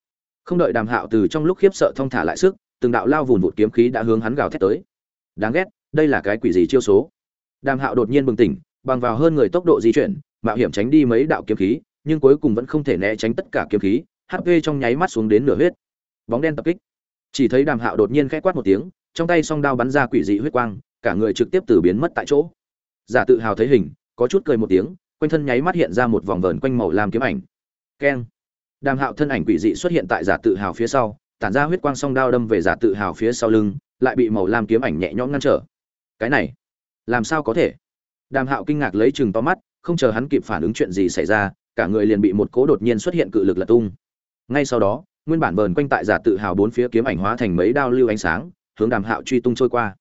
Không đợi đàm hạo từ trong lúc khiếp sợ thong thả lại sức, từng đạo lao vùn vụt kiếm khí đã hướng hắn gào thét tới. Đáng ghét, đây là cái quỷ gì chiêu số? Đàm hạo đột nhiên bừng tỉnh, bằng vào hơn người tốc độ di chuyển, mạo hiểm tránh đi mấy đạo kiếm khí, nhưng cuối cùng vẫn không thể né tránh tất cả kiếm khí hp trong nháy mắt xuống đến nửa huyết. Bóng đen tập kích. Chỉ thấy đàm hạo đột nhiên khẽ quát một tiếng, trong tay song đao bắn ra quỷ dị huyết quang, cả người trực tiếp từ biến mất tại chỗ. Giả tự hào thấy hình, có chút cười một tiếng quanh thân nháy mắt hiện ra một vòng vờn quanh màu lam kiếm ảnh. Keng. Đàm hạo thân ảnh quỷ dị xuất hiện tại giả tự hào phía sau, tản ra huyết quang song đao đâm về giả tự hào phía sau lưng, lại bị màu lam kiếm ảnh nhẹ nhõm ngăn trở. Cái này, làm sao có thể? Đàm hạo kinh ngạc lấy chừng to mắt, không chờ hắn kịp phản ứng chuyện gì xảy ra, cả người liền bị một cố đột nhiên xuất hiện cự lực lật tung. Ngay sau đó, nguyên bản vờn quanh tại giả tự hào bốn phía kiếm ảnh hóa thành mấy đao lưu ánh sáng, hướng đàm hạo truy tung trôi qua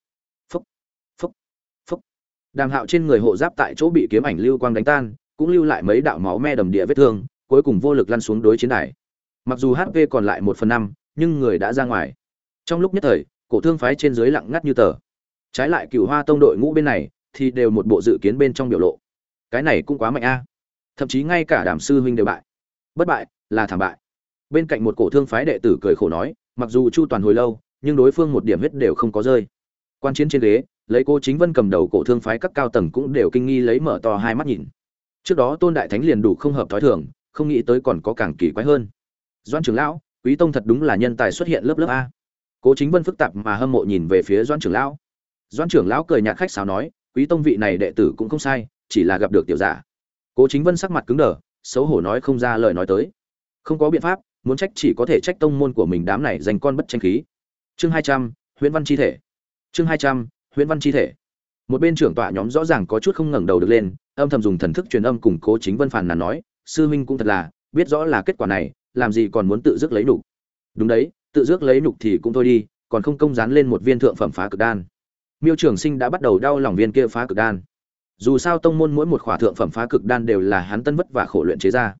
đàm hạo trên người hộ giáp tại chỗ bị kiếm ảnh lưu quang đánh tan, cũng lưu lại mấy đạo máu me đầm địa vết thương, cuối cùng vô lực lăn xuống đối chiến đài. Mặc dù hp còn lại một phần năm, nhưng người đã ra ngoài. Trong lúc nhất thời, cổ thương phái trên dưới lặng ngắt như tờ. Trái lại cựu hoa tông đội ngũ bên này, thì đều một bộ dự kiến bên trong biểu lộ. Cái này cũng quá mạnh a. Thậm chí ngay cả đàm sư huynh đều bại. Bất bại là thảm bại. Bên cạnh một cổ thương phái đệ tử cười khổ nói, mặc dù chu toàn hồi lâu, nhưng đối phương một điểm huyết đều không có rơi. Quan chiến trên ghế lấy cô chính vân cầm đầu cổ thương phái các cao tầng cũng đều kinh nghi lấy mở to hai mắt nhìn. Trước đó tôn đại thánh liền đủ không hợp thói thường, không nghĩ tới còn có càng kỳ quái hơn. Doan trưởng lão, quý tông thật đúng là nhân tài xuất hiện lớp lớp a. Cố chính vân phức tạp mà hâm mộ nhìn về phía doan trưởng lão. Doan trưởng lão cười nhạt khách sáo nói, quý tông vị này đệ tử cũng không sai, chỉ là gặp được tiểu giả. Cố chính vân sắc mặt cứng đờ, xấu hổ nói không ra lời nói tới. Không có biện pháp, muốn trách chỉ có thể trách tông môn của mình đám này dành con bất tranh khí. Chương hai trăm, huyễn văn chi thể. Chương hai trăm huyễn văn chi thể. Một bên trưởng tọa nhóm rõ ràng có chút không ngẩng đầu được lên, âm thầm dùng thần thức truyền âm củng cố chính vân phàn nàn nói, sư huynh cũng thật là, biết rõ là kết quả này, làm gì còn muốn tự dứt lấy nhục. Đúng đấy, tự dứt lấy nhục thì cũng thôi đi, còn không công dán lên một viên thượng phẩm phá cực đan. Miêu trường sinh đã bắt đầu đau lòng viên kia phá cực đan. Dù sao tông môn mỗi một khỏa thượng phẩm phá cực đan đều là hắn tân vất và khổ luyện chế ra.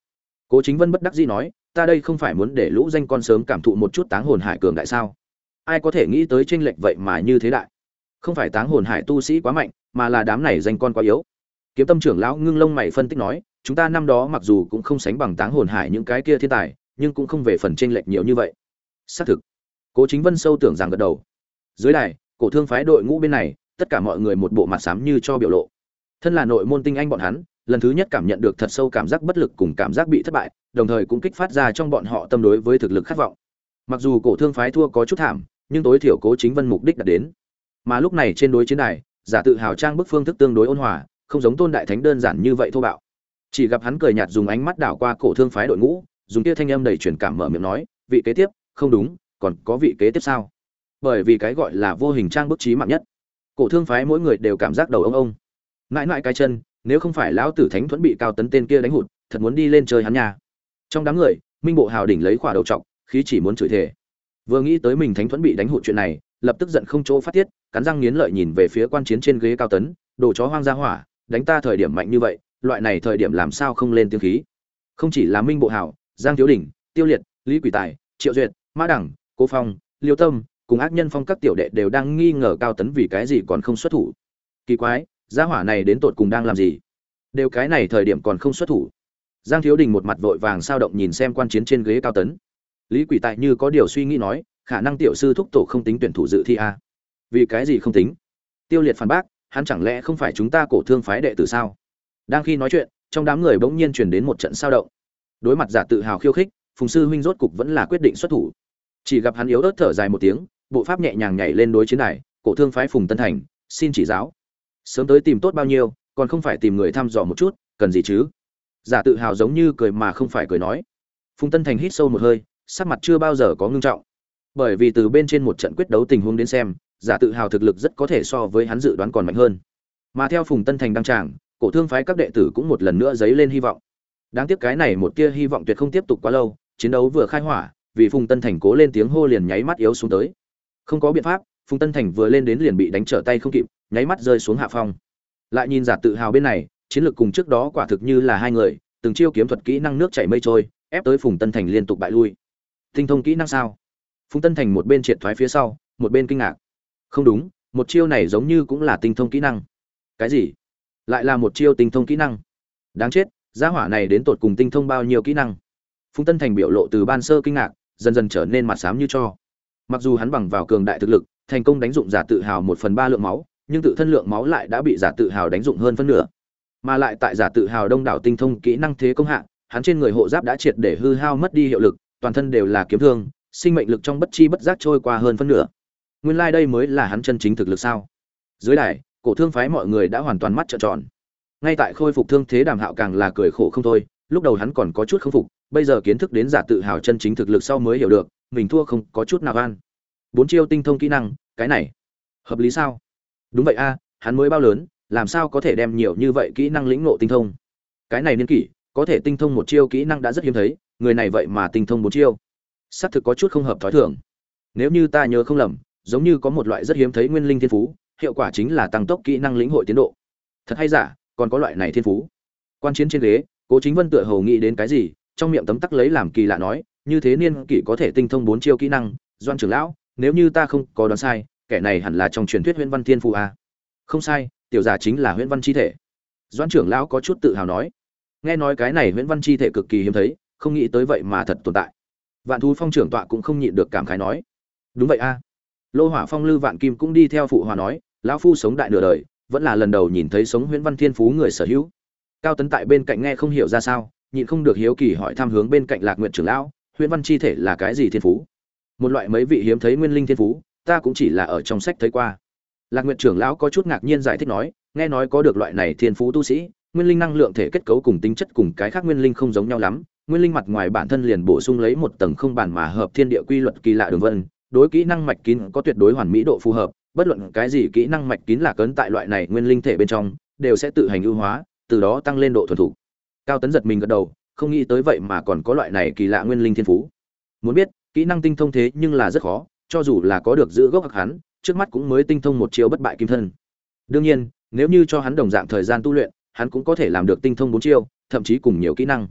Cố chính vân bất đắc dĩ nói, ta đây không phải muốn để lũ danh con sớm cảm thụ một chút táng hồn hải cường đại sao? Ai có thể nghĩ tới tranh lệch vậy mà như thế đại? Không phải táng hồn hải tu sĩ quá mạnh, mà là đám này danh con quá yếu. Kiếm tâm trưởng lão ngưng lông mày phân tích nói, chúng ta năm đó mặc dù cũng không sánh bằng táng hồn hải những cái kia thiên tài, nhưng cũng không về phần tranh lệch nhiều như vậy. Xác thực. Cố chính vân sâu tưởng rằng gật đầu. Dưới đài, cổ thương phái đội ngũ bên này, tất cả mọi người một bộ mặt xám như cho biểu lộ. Thân là nội môn tinh anh bọn hắn, lần thứ nhất cảm nhận được thật sâu cảm giác bất lực cùng cảm giác bị thất bại, đồng thời cũng kích phát ra trong bọn họ tâm đối với thực lực khát vọng. Mặc dù cổ thương phái thua có chút thảm, nhưng tối thiểu cố chính vân mục đích đạt đến mà lúc này trên đối chiến đài, giả tự hào trang bức phương thức tương đối ôn hòa, không giống tôn đại thánh đơn giản như vậy thô bạo. Chỉ gặp hắn cười nhạt dùng ánh mắt đảo qua cổ thương phái đội ngũ, dùng tia thanh âm đầy truyền cảm mở miệng nói, vị kế tiếp, không đúng, còn có vị kế tiếp sao? Bởi vì cái gọi là vô hình trang bức trí mạng nhất. Cổ thương phái mỗi người đều cảm giác đầu ông ông. Mãi mãi cái chân, nếu không phải lão tử thánh thuẫn bị cao tấn tên kia đánh hụt, thật muốn đi lên chơi hắn nhà. Trong đám người, minh bộ hào đỉnh lấy khỏa đầu trọc, khí chỉ muốn chửi thề. Vừa nghĩ tới mình thánh thuẫn bị đánh hụt chuyện này lập tức giận không chỗ phát tiết, cắn răng nghiến lợi nhìn về phía quan chiến trên ghế cao tấn, đồ chó hoang gia hỏa, đánh ta thời điểm mạnh như vậy, loại này thời điểm làm sao không lên tiếng khí? Không chỉ là minh bộ hảo, giang thiếu đỉnh, tiêu liệt, lý quỷ tài, triệu duyệt, mã đẳng, cố phong, liêu tâm cùng ác nhân phong các tiểu đệ đều đang nghi ngờ cao tấn vì cái gì còn không xuất thủ. Kỳ quái, gia hỏa này đến tột cùng đang làm gì? Đều cái này thời điểm còn không xuất thủ. Giang thiếu đình một mặt vội vàng sao động nhìn xem quan chiến trên ghế cao tấn. Lý quỷ tại như có điều suy nghĩ nói khả năng tiểu sư thúc tổ không tính tuyển thủ dự thi a. À? vì cái gì không tính? Tiêu liệt phản bác, hắn chẳng lẽ không phải chúng ta cổ thương phái đệ tử sao? Đang khi nói chuyện, trong đám người bỗng nhiên truyền đến một trận sao động. Đối mặt giả tự hào khiêu khích, phùng sư huynh rốt cục vẫn là quyết định xuất thủ. Chỉ gặp hắn yếu ớt thở dài một tiếng, bộ pháp nhẹ nhàng nhảy lên đối chiến này, cổ thương phái phùng tân thành, xin chỉ giáo. Sớm tới tìm tốt bao nhiêu, còn không phải tìm người thăm dò một chút, cần gì chứ? Giả tự hào giống như cười mà không phải cười nói. Phùng tân thành hít sâu một hơi, sắc mặt chưa bao giờ có ngưng trọng bởi vì từ bên trên một trận quyết đấu tình huống đến xem, giả tự hào thực lực rất có thể so với hắn dự đoán còn mạnh hơn. Mà theo phùng tân thành đăng tràng, cổ thương phái các đệ tử cũng một lần nữa dấy lên hy vọng. Đáng tiếc cái này một tia hy vọng tuyệt không tiếp tục quá lâu, chiến đấu vừa khai hỏa, vì phùng tân thành cố lên tiếng hô liền nháy mắt yếu xuống tới. Không có biện pháp, phùng tân thành vừa lên đến liền bị đánh trở tay không kịp, nháy mắt rơi xuống hạ phong. Lại nhìn giả tự hào bên này, chiến lược cùng trước đó quả thực như là hai người, từng chiêu kiếm thuật kỹ năng nước chảy mây trôi, ép tới phùng tân thành liên tục bại lui. Tinh thông kỹ năng sao? Phùng tân thành một bên triệt thoái phía sau, một bên kinh ngạc. Không đúng, một chiêu này giống như cũng là tinh thông kỹ năng. Cái gì? Lại là một chiêu tinh thông kỹ năng. Đáng chết, gia hỏa này đến tột cùng tinh thông bao nhiêu kỹ năng? Phùng tân thành biểu lộ từ ban sơ kinh ngạc, dần dần trở nên mặt xám như cho. Mặc dù hắn bằng vào cường đại thực lực, thành công đánh dụng giả tự hào một phần ba lượng máu, nhưng tự thân lượng máu lại đã bị giả tự hào đánh dụng hơn phân nửa. Mà lại tại giả tự hào đông đảo tinh thông kỹ năng thế công hạ, hắn trên người hộ giáp đã triệt để hư hao mất đi hiệu lực, toàn thân đều là kiếm thương sinh mệnh lực trong bất chi bất giác trôi qua hơn phân nửa. Nguyên lai đây mới là hắn chân chính thực lực sao? Dưới đài, cổ thương phái mọi người đã hoàn toàn mắt trợn tròn. Ngay tại khôi phục thương thế đàm hạo càng là cười khổ không thôi, lúc đầu hắn còn có chút không phục, bây giờ kiến thức đến giả tự hào chân chính thực lực sau mới hiểu được, mình thua không có chút nào an bốn chiêu tinh thông kỹ năng, cái này, hợp lý sao? Đúng vậy a, hắn mới bao lớn, làm sao có thể đem nhiều như vậy kỹ năng lĩnh ngộ tinh thông? Cái này niên kỷ, có thể tinh thông một chiêu kỹ năng đã rất hiếm thấy, người này vậy mà tinh thông bốn chiêu xác thực có chút không hợp thói thường. Nếu như ta nhớ không lầm, giống như có một loại rất hiếm thấy nguyên linh thiên phú, hiệu quả chính là tăng tốc kỹ năng lĩnh hội tiến độ. Thật hay giả, còn có loại này thiên phú. Quan chiến trên ghế, cố chính vân tựa hầu nghĩ đến cái gì, trong miệng tấm tắc lấy làm kỳ lạ nói, như thế niên kỷ có thể tinh thông bốn chiêu kỹ năng, doan trưởng lão, nếu như ta không có đoán sai, kẻ này hẳn là trong truyền thuyết huyễn văn thiên phú a không sai, tiểu giả chính là huyễn văn chi thể. Doan trưởng lão có chút tự hào nói. Nghe nói cái này huyễn văn chi thể cực kỳ hiếm thấy, không nghĩ tới vậy mà thật tồn tại vạn thú phong trưởng tọa cũng không nhịn được cảm khái nói, đúng vậy a. Lô hỏa phong, lư vạn kim cũng đi theo phụ hòa nói, lão phu sống đại nửa đời, vẫn là lần đầu nhìn thấy sống huyễn văn thiên phú người sở hữu. Cao tấn tại bên cạnh nghe không hiểu ra sao, nhịn không được hiếu kỳ hỏi tham hướng bên cạnh lạc nguyện trưởng lão, huyễn văn chi thể là cái gì thiên phú? Một loại mấy vị hiếm thấy nguyên linh thiên phú, ta cũng chỉ là ở trong sách thấy qua. Lạc nguyện trưởng lão có chút ngạc nhiên giải thích nói, nghe nói có được loại này thiên phú tu sĩ, nguyên linh năng lượng thể kết cấu cùng tính chất cùng cái khác nguyên linh không giống nhau lắm nguyên linh mặt ngoài bản thân liền bổ sung lấy một tầng không bản mà hợp thiên địa quy luật kỳ lạ đường vân, đối kỹ năng mạch kín có tuyệt đối hoàn mỹ độ phù hợp, bất luận cái gì kỹ năng mạch kín là cấn tại loại này nguyên linh thể bên trong, đều sẽ tự hành ưu hóa, từ đó tăng lên độ thuần thủ cao tấn giật mình gật đầu, không nghĩ tới vậy mà còn có loại này kỳ lạ nguyên linh thiên phú. Muốn biết, kỹ năng tinh thông thế nhưng là rất khó, cho dù là có được giữ gốc hắc hắn, trước mắt cũng mới tinh thông một chiêu bất bại kim thân. Đương nhiên, nếu như cho hắn đồng dạng thời gian tu luyện, hắn cũng có thể làm được tinh thông bốn chiêu, thậm chí cùng nhiều kỹ năng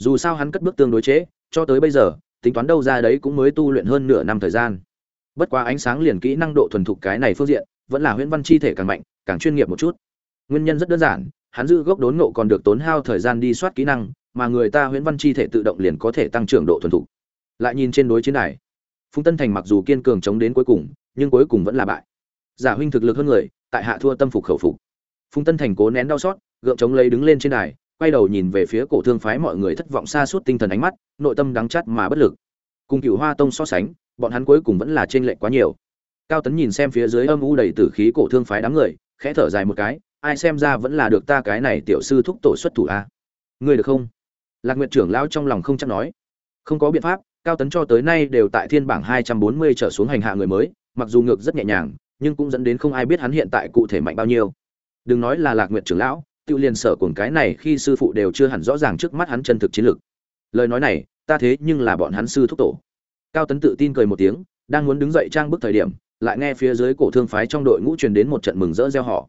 dù sao hắn cất bước tương đối chế cho tới bây giờ tính toán đâu ra đấy cũng mới tu luyện hơn nửa năm thời gian. Bất quá ánh sáng liền kỹ năng độ thuần thục cái này phương diện vẫn là huyễn văn chi thể càng mạnh càng chuyên nghiệp một chút. Nguyên nhân rất đơn giản hắn giữ gốc đốn ngộ còn được tốn hao thời gian đi soát kỹ năng mà người ta huyễn văn chi thể tự động liền có thể tăng trưởng độ thuần thục. Lại nhìn trên đối chiến này, phùng tân thành mặc dù kiên cường chống đến cuối cùng nhưng cuối cùng vẫn là bại. Giả huynh thực lực hơn người tại hạ thua tâm phục khẩu phục. Phùng tân thành cố nén đau xót gượng chống lấy đứng lên trên đài quay đầu nhìn về phía cổ thương phái mọi người thất vọng xa suốt tinh thần ánh mắt, nội tâm đắng chắt mà bất lực. Cùng cựu hoa tông so sánh, bọn hắn cuối cùng vẫn là trên lệch quá nhiều. Cao tấn nhìn xem phía dưới âm u đầy tử khí cổ thương phái đám người, khẽ thở dài một cái, ai xem ra vẫn là được ta cái này tiểu sư thúc tổ xuất thủ a? Ngươi được không? Lạc nguyệt trưởng lão trong lòng không chắc nói. Không có biện pháp, cao tấn cho tới nay đều tại thiên bảng hai trăm bốn mươi trở xuống hành hạ người mới, mặc dù ngược rất nhẹ nhàng, nhưng cũng dẫn đến không ai biết hắn hiện tại cụ thể mạnh bao nhiêu. Đừng nói là lạc nguyệt trưởng lão tự liền sở cùng cái này khi sư phụ đều chưa hẳn rõ ràng trước mắt hắn chân thực chiến lược. Lời nói này, ta thế nhưng là bọn hắn sư thúc tổ. Cao tấn tự tin cười một tiếng, đang muốn đứng dậy trang bức thời điểm, lại nghe phía dưới cổ thương phái trong đội ngũ truyền đến một trận mừng rỡ reo họ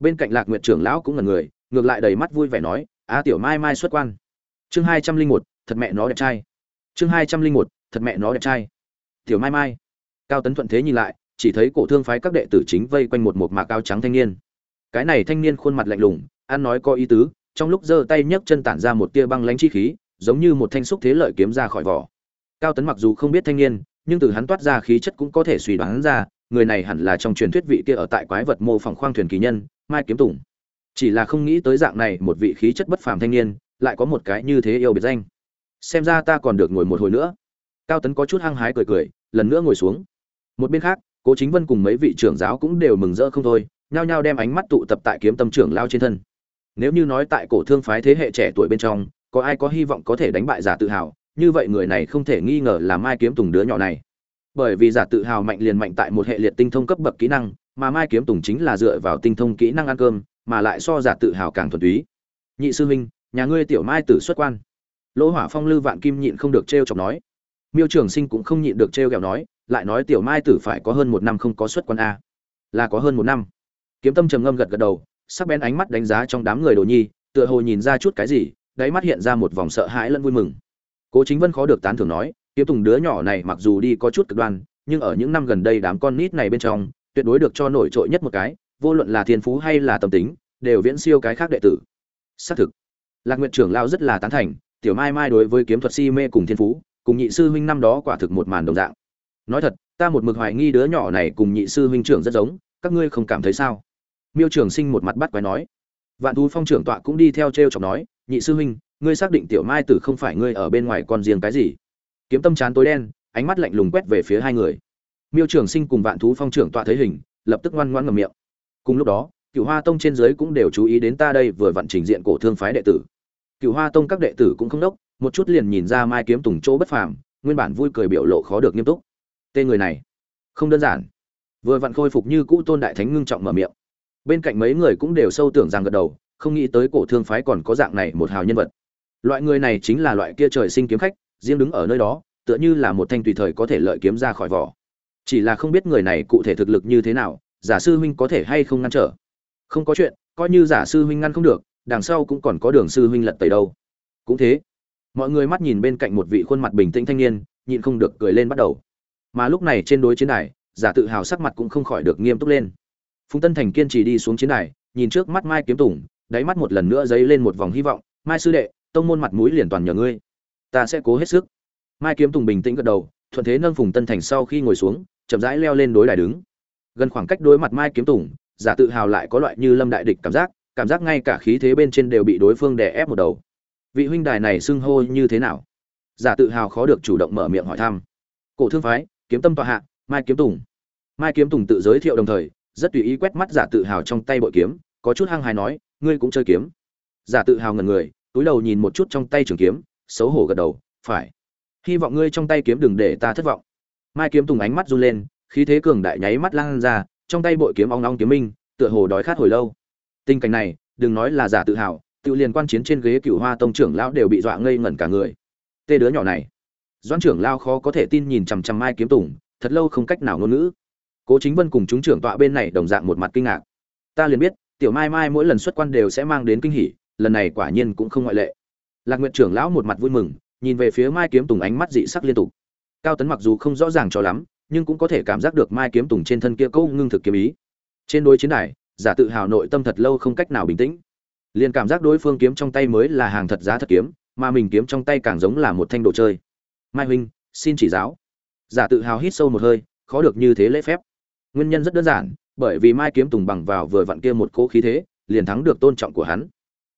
bên cạnh lạc nguyệt trưởng lão cũng ngẩn người, ngược lại đầy mắt vui vẻ nói, a tiểu mai mai xuất quan. Chương hai trăm linh một, thật mẹ nó đẹp trai. Chương hai trăm linh một, thật mẹ nó đẹp trai. Tiểu mai mai. Cao tấn thuận thế nhìn lại, chỉ thấy cổ thương phái các đệ tử chính vây quanh một một mạc áo trắng thanh niên. Cái này thanh niên khuôn mặt lạnh lùng ăn nói có ý tứ, trong lúc giơ tay nhấc chân tản ra một tia băng lãnh chi khí, giống như một thanh xúc thế lợi kiếm ra khỏi vỏ. Cao tấn mặc dù không biết thanh niên, nhưng từ hắn toát ra khí chất cũng có thể suy đoán ra, người này hẳn là trong truyền thuyết vị kia ở tại quái vật mô phỏng khoang thuyền kỳ nhân, mai kiếm tùng. Chỉ là không nghĩ tới dạng này một vị khí chất bất phàm thanh niên, lại có một cái như thế yêu biệt danh. Xem ra ta còn được ngồi một hồi nữa. Cao tấn có chút hăng hái cười cười, lần nữa ngồi xuống. Một bên khác, cố chính vân cùng mấy vị trưởng giáo cũng đều mừng rỡ không thôi, nhao nhao đem ánh mắt tụ tập tại kiếm tâm trưởng lao trên thân nếu như nói tại cổ thương phái thế hệ trẻ tuổi bên trong, có ai có hy vọng có thể đánh bại giả tự hào, như vậy người này không thể nghi ngờ là mai kiếm tùng đứa nhỏ này. Bởi vì giả tự hào mạnh liền mạnh tại một hệ liệt tinh thông cấp bậc kỹ năng, mà mai kiếm tùng chính là dựa vào tinh thông kỹ năng ăn cơm, mà lại so giả tự hào càng thuần túy. Nhị sư huynh, nhà ngươi tiểu mai tử xuất quan. Lỗ hỏa phong lư vạn kim nhịn không được t chọc nói. Miêu trường sinh cũng không nhịn được t r nói, lại nói tiểu mai tử phải có hơn một năm không có xuất quan a. Là có hơn một năm. Kiếm tâm trầm ngâm gật gật đầu sắc bén ánh mắt đánh giá trong đám người đồ nhi, tựa hồ nhìn ra chút cái gì, đáy mắt hiện ra một vòng sợ hãi lẫn vui mừng. Cố chính vân khó được tán thưởng nói, kiếm tùng đứa nhỏ này mặc dù đi có chút cực đoan, nhưng ở những năm gần đây đám con nít này bên trong, tuyệt đối được cho nổi trội nhất một cái, vô luận là thiên phú hay là tâm tính, đều viễn siêu cái khác đệ tử. Xác thực, lạc nguyện trưởng lao rất là tán thành, tiểu mai mai đối với kiếm thuật si mê cùng thiên phú, cùng nhị sư huynh năm đó quả thực một màn đồng dạng. Nói thật, ta một mực hoài nghi đứa nhỏ này cùng nhị sư huynh trưởng rất giống, các ngươi không cảm thấy sao? Miêu trường sinh một mặt bắt quái nói. Vạn thú phong trưởng tọa cũng đi theo t r e o chọc nói, nhị sư huynh, ngươi xác định tiểu mai tử không phải ngươi ở bên ngoài con riêng cái gì? Kiếm tâm chán tối đen, ánh mắt lạnh lùng quét về phía hai người. Miêu trường sinh cùng vạn thú phong trưởng tọa thấy hình, lập tức ngoan ngoãn ngầm miệng. Cùng lúc đó cựu hoa tông trên dưới cũng đều chú ý đến ta đây vừa vặn trình diện cổ thương phái đệ tử. Cựu hoa tông các đệ tử cũng không đốc, một chút liền nhìn ra mai kiếm tùng chỗ bất phàm, nguyên bản vui cười biểu lộ khó được nghiêm túc. Tên người này, không đơn giản. Vừa vặn khôi phục như cũ tôn đại thánh ngưng trọng mở miệng bên cạnh mấy người cũng đều sâu tưởng rằng gật đầu, không nghĩ tới cổ thương phái còn có dạng này một hào nhân vật. Loại người này chính là loại kia trời sinh kiếm khách, riêng đứng ở nơi đó, tựa như là một thanh tùy thời có thể lợi kiếm ra khỏi vỏ. Chỉ là không biết người này cụ thể thực lực như thế nào, giả sư huynh có thể hay không ngăn trở. Không có chuyện, coi như giả sư huynh ngăn không được, đằng sau cũng còn có đường sư huynh lật tẩy đâu. Cũng thế, mọi người mắt nhìn bên cạnh một vị khuôn mặt bình tĩnh thanh niên, nhịn không được cười lên bắt đầu. Mà lúc này trên đối chiến đài giả tự hào sắc mặt cũng không khỏi được nghiêm túc lên phùng tân thành kiên trì đi xuống chiến đài, nhìn trước mắt mai kiếm tùng, đáy mắt một lần nữa dấy lên một vòng hy vọng. Mai sư đệ, tông môn mặt mũi liền toàn nhờ ngươi. Ta sẽ cố hết sức. Mai kiếm tùng bình tĩnh gật đầu, thuận thế nâng phùng tân thành sau khi ngồi xuống, chậm rãi leo lên đối đài đứng. Gần khoảng cách đối mặt mai kiếm tùng, giả tự hào lại có loại như lâm đại địch cảm giác cảm giác ngay cả khí thế bên trên đều bị đối phương đè ép một đầu. Vị huynh đài này xưng hô như thế nào? Giả tự hào khó được chủ động mở miệng hỏi thăm. Cổ thương phái, kiếm tâm tọa hạ, mai kiếm tùng. Mai kiếm tùng tự giới thiệu đồng thời rất tùy ý quét mắt giả tự hào trong tay bội kiếm, có chút hăng hài nói, ngươi cũng chơi kiếm. Giả tự hào ngần người, túi đầu nhìn một chút trong tay trường kiếm, xấu hổ gật đầu, phải. Hy vọng ngươi trong tay kiếm đừng để ta thất vọng. Mai kiếm tùng ánh mắt run lên, khí thế cường đại nháy mắt lan ra, trong tay bội kiếm ong ong kiếm minh, tựa hồ đói khát hồi lâu. Tình cảnh này, đừng nói là giả tự hào, tự liền quan chiến trên ghế cựu hoa tông trưởng lão đều bị dọa ngây ngẩn cả người. Tê đứa nhỏ này. Doãn trưởng lao khó có thể tin nhìn chằm chằm mai kiếm tùng, thật lâu không cách nào ngôn ngữ cố chính vân cùng chúng trưởng tọa bên này đồng dạng một mặt kinh ngạc. Ta liền biết, tiểu mai mai mỗi lần xuất quan đều sẽ mang đến kinh hỉ, lần này quả nhiên cũng không ngoại lệ. Lạc nguyện trưởng lão một mặt vui mừng, nhìn về phía mai kiếm tùng ánh mắt dị sắc liên tục. Cao tấn mặc dù không rõ ràng cho lắm, nhưng cũng có thể cảm giác được mai kiếm tùng trên thân kia câu ngưng thực kiếm ý. Trên đôi chiến đài, giả tự hào nội tâm thật lâu không cách nào bình tĩnh. Liền cảm giác đối phương kiếm trong tay mới là hàng thật giá thật kiếm, mà mình kiếm trong tay càng giống là một thanh đồ chơi. Mai huynh, xin chỉ giáo. Giả tự hào hít sâu một hơi, khó được như thế lễ phép nguyên nhân rất đơn giản, bởi vì mai kiếm tùng bằng vào vừa vặn kia một cỗ khí thế, liền thắng được tôn trọng của hắn.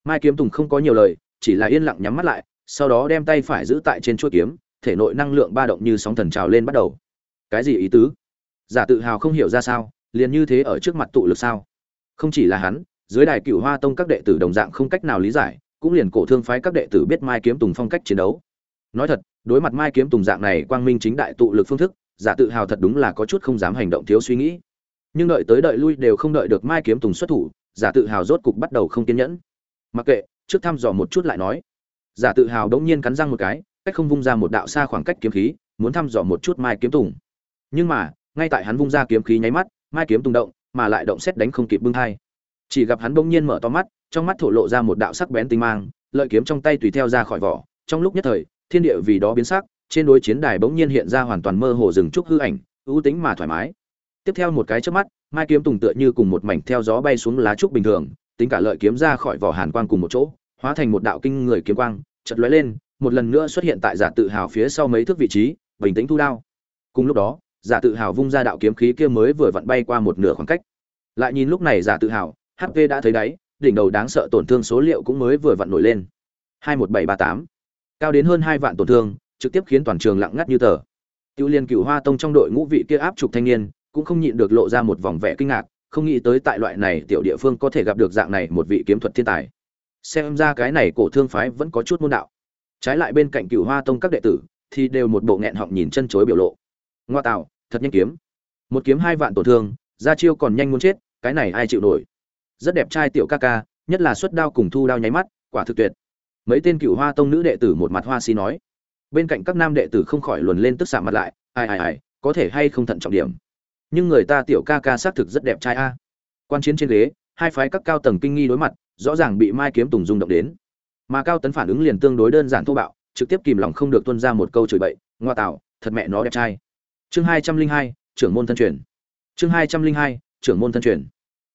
Mai kiếm tùng không có nhiều lời, chỉ là yên lặng nhắm mắt lại, sau đó đem tay phải giữ tại trên chuôi kiếm, thể nội năng lượng ba động như sóng thần trào lên bắt đầu. Cái gì ý tứ? Giả tự hào không hiểu ra sao, liền như thế ở trước mặt tụ lực sao? Không chỉ là hắn, dưới đài cựu hoa tông các đệ tử đồng dạng không cách nào lý giải, cũng liền cổ thương phái các đệ tử biết mai kiếm tùng phong cách chiến đấu. Nói thật, đối mặt mai kiếm tùng dạng này quang minh chính đại tụ lực phương thức giả tự hào thật đúng là có chút không dám hành động thiếu suy nghĩ. Nhưng đợi tới đợi lui đều không đợi được mai kiếm tùng xuất thủ, giả tự hào rốt cục bắt đầu không kiên nhẫn. Mặc kệ, trước thăm dò một chút lại nói. Giả tự hào đống nhiên cắn răng một cái, cách không vung ra một đạo xa khoảng cách kiếm khí, muốn thăm dò một chút mai kiếm tùng. Nhưng mà, ngay tại hắn vung ra kiếm khí nháy mắt, mai kiếm tùng động, mà lại động xét đánh không kịp bưng thai. Chỉ gặp hắn bỗng nhiên mở to mắt, trong mắt thổ lộ ra một đạo sắc bén tinh mang, lợi kiếm trong tay tùy theo ra khỏi vỏ, trong lúc nhất thời, thiên địa vì đó biến sắc trên đối chiến đài bỗng nhiên hiện ra hoàn toàn mơ hồ rừng trúc hư ảnh, ưu tính mà thoải mái. Tiếp theo một cái chớp mắt, mai kiếm tùng tựa như cùng một mảnh theo gió bay xuống lá trúc bình thường, tính cả lợi kiếm ra khỏi vỏ hàn quang cùng một chỗ, hóa thành một đạo kinh người kiếm quang chật lóe lên, một lần nữa xuất hiện tại giả tự hào phía sau mấy thước vị trí, bình tĩnh thu đao. Cùng lúc đó, giả tự hào vung ra đạo kiếm khí kia mới vừa vặn bay qua một nửa khoảng cách. Lại nhìn lúc này giả tự hào hp đã thấy đáy, đỉnh đầu đáng sợ tổn thương số liệu cũng mới vừa vặn nổi lên. hai một bảy ba tám. Cao đến hơn hai vạn tổn thương trực tiếp khiến toàn trường lặng ngắt như tờ. Tiêu liên cửu hoa tông trong đội ngũ vị kia áp trục thanh niên, cũng không nhịn được lộ ra một vòng vẻ kinh ngạc, không nghĩ tới tại loại này tiểu địa phương có thể gặp được dạng này một vị kiếm thuật thiên tài. Xem ra cái này cổ thương phái vẫn có chút môn đạo. Trái lại bên cạnh cửu hoa tông các đệ tử, thì đều một bộ nghẹn họng nhìn chân chối biểu lộ. Ngoa tạo, thật nhanh kiếm. Một kiếm hai vạn tổn thương, ra chiêu còn nhanh muốn chết, cái này ai chịu nổi? Rất đẹp trai tiểu ca ca, nhất là xuất đao cùng thu đao nháy mắt, quả thực tuyệt. Mấy tên cửu hoa tông nữ đệ tử một mặt hoa si nói bên cạnh các nam đệ tử không khỏi luồn lên tức xạ mặt lại, ai ai ai, có thể hay không thận trọng điểm? Nhưng người ta tiểu ca ca xác thực rất đẹp trai a. Quan chiến trên ghế, hai phái các cao tầng kinh nghi đối mặt, rõ ràng bị mai kiếm tùng rung động đến. Mà cao tấn phản ứng liền tương đối đơn giản thô bạo, trực tiếp kìm lòng không được tuân ra một câu chửi bậy, ngoa tạo, thật mẹ nó đẹp trai. Chương hai trăm linh hai, trưởng môn thân truyền. Chương hai trăm linh hai, trưởng môn thân truyền.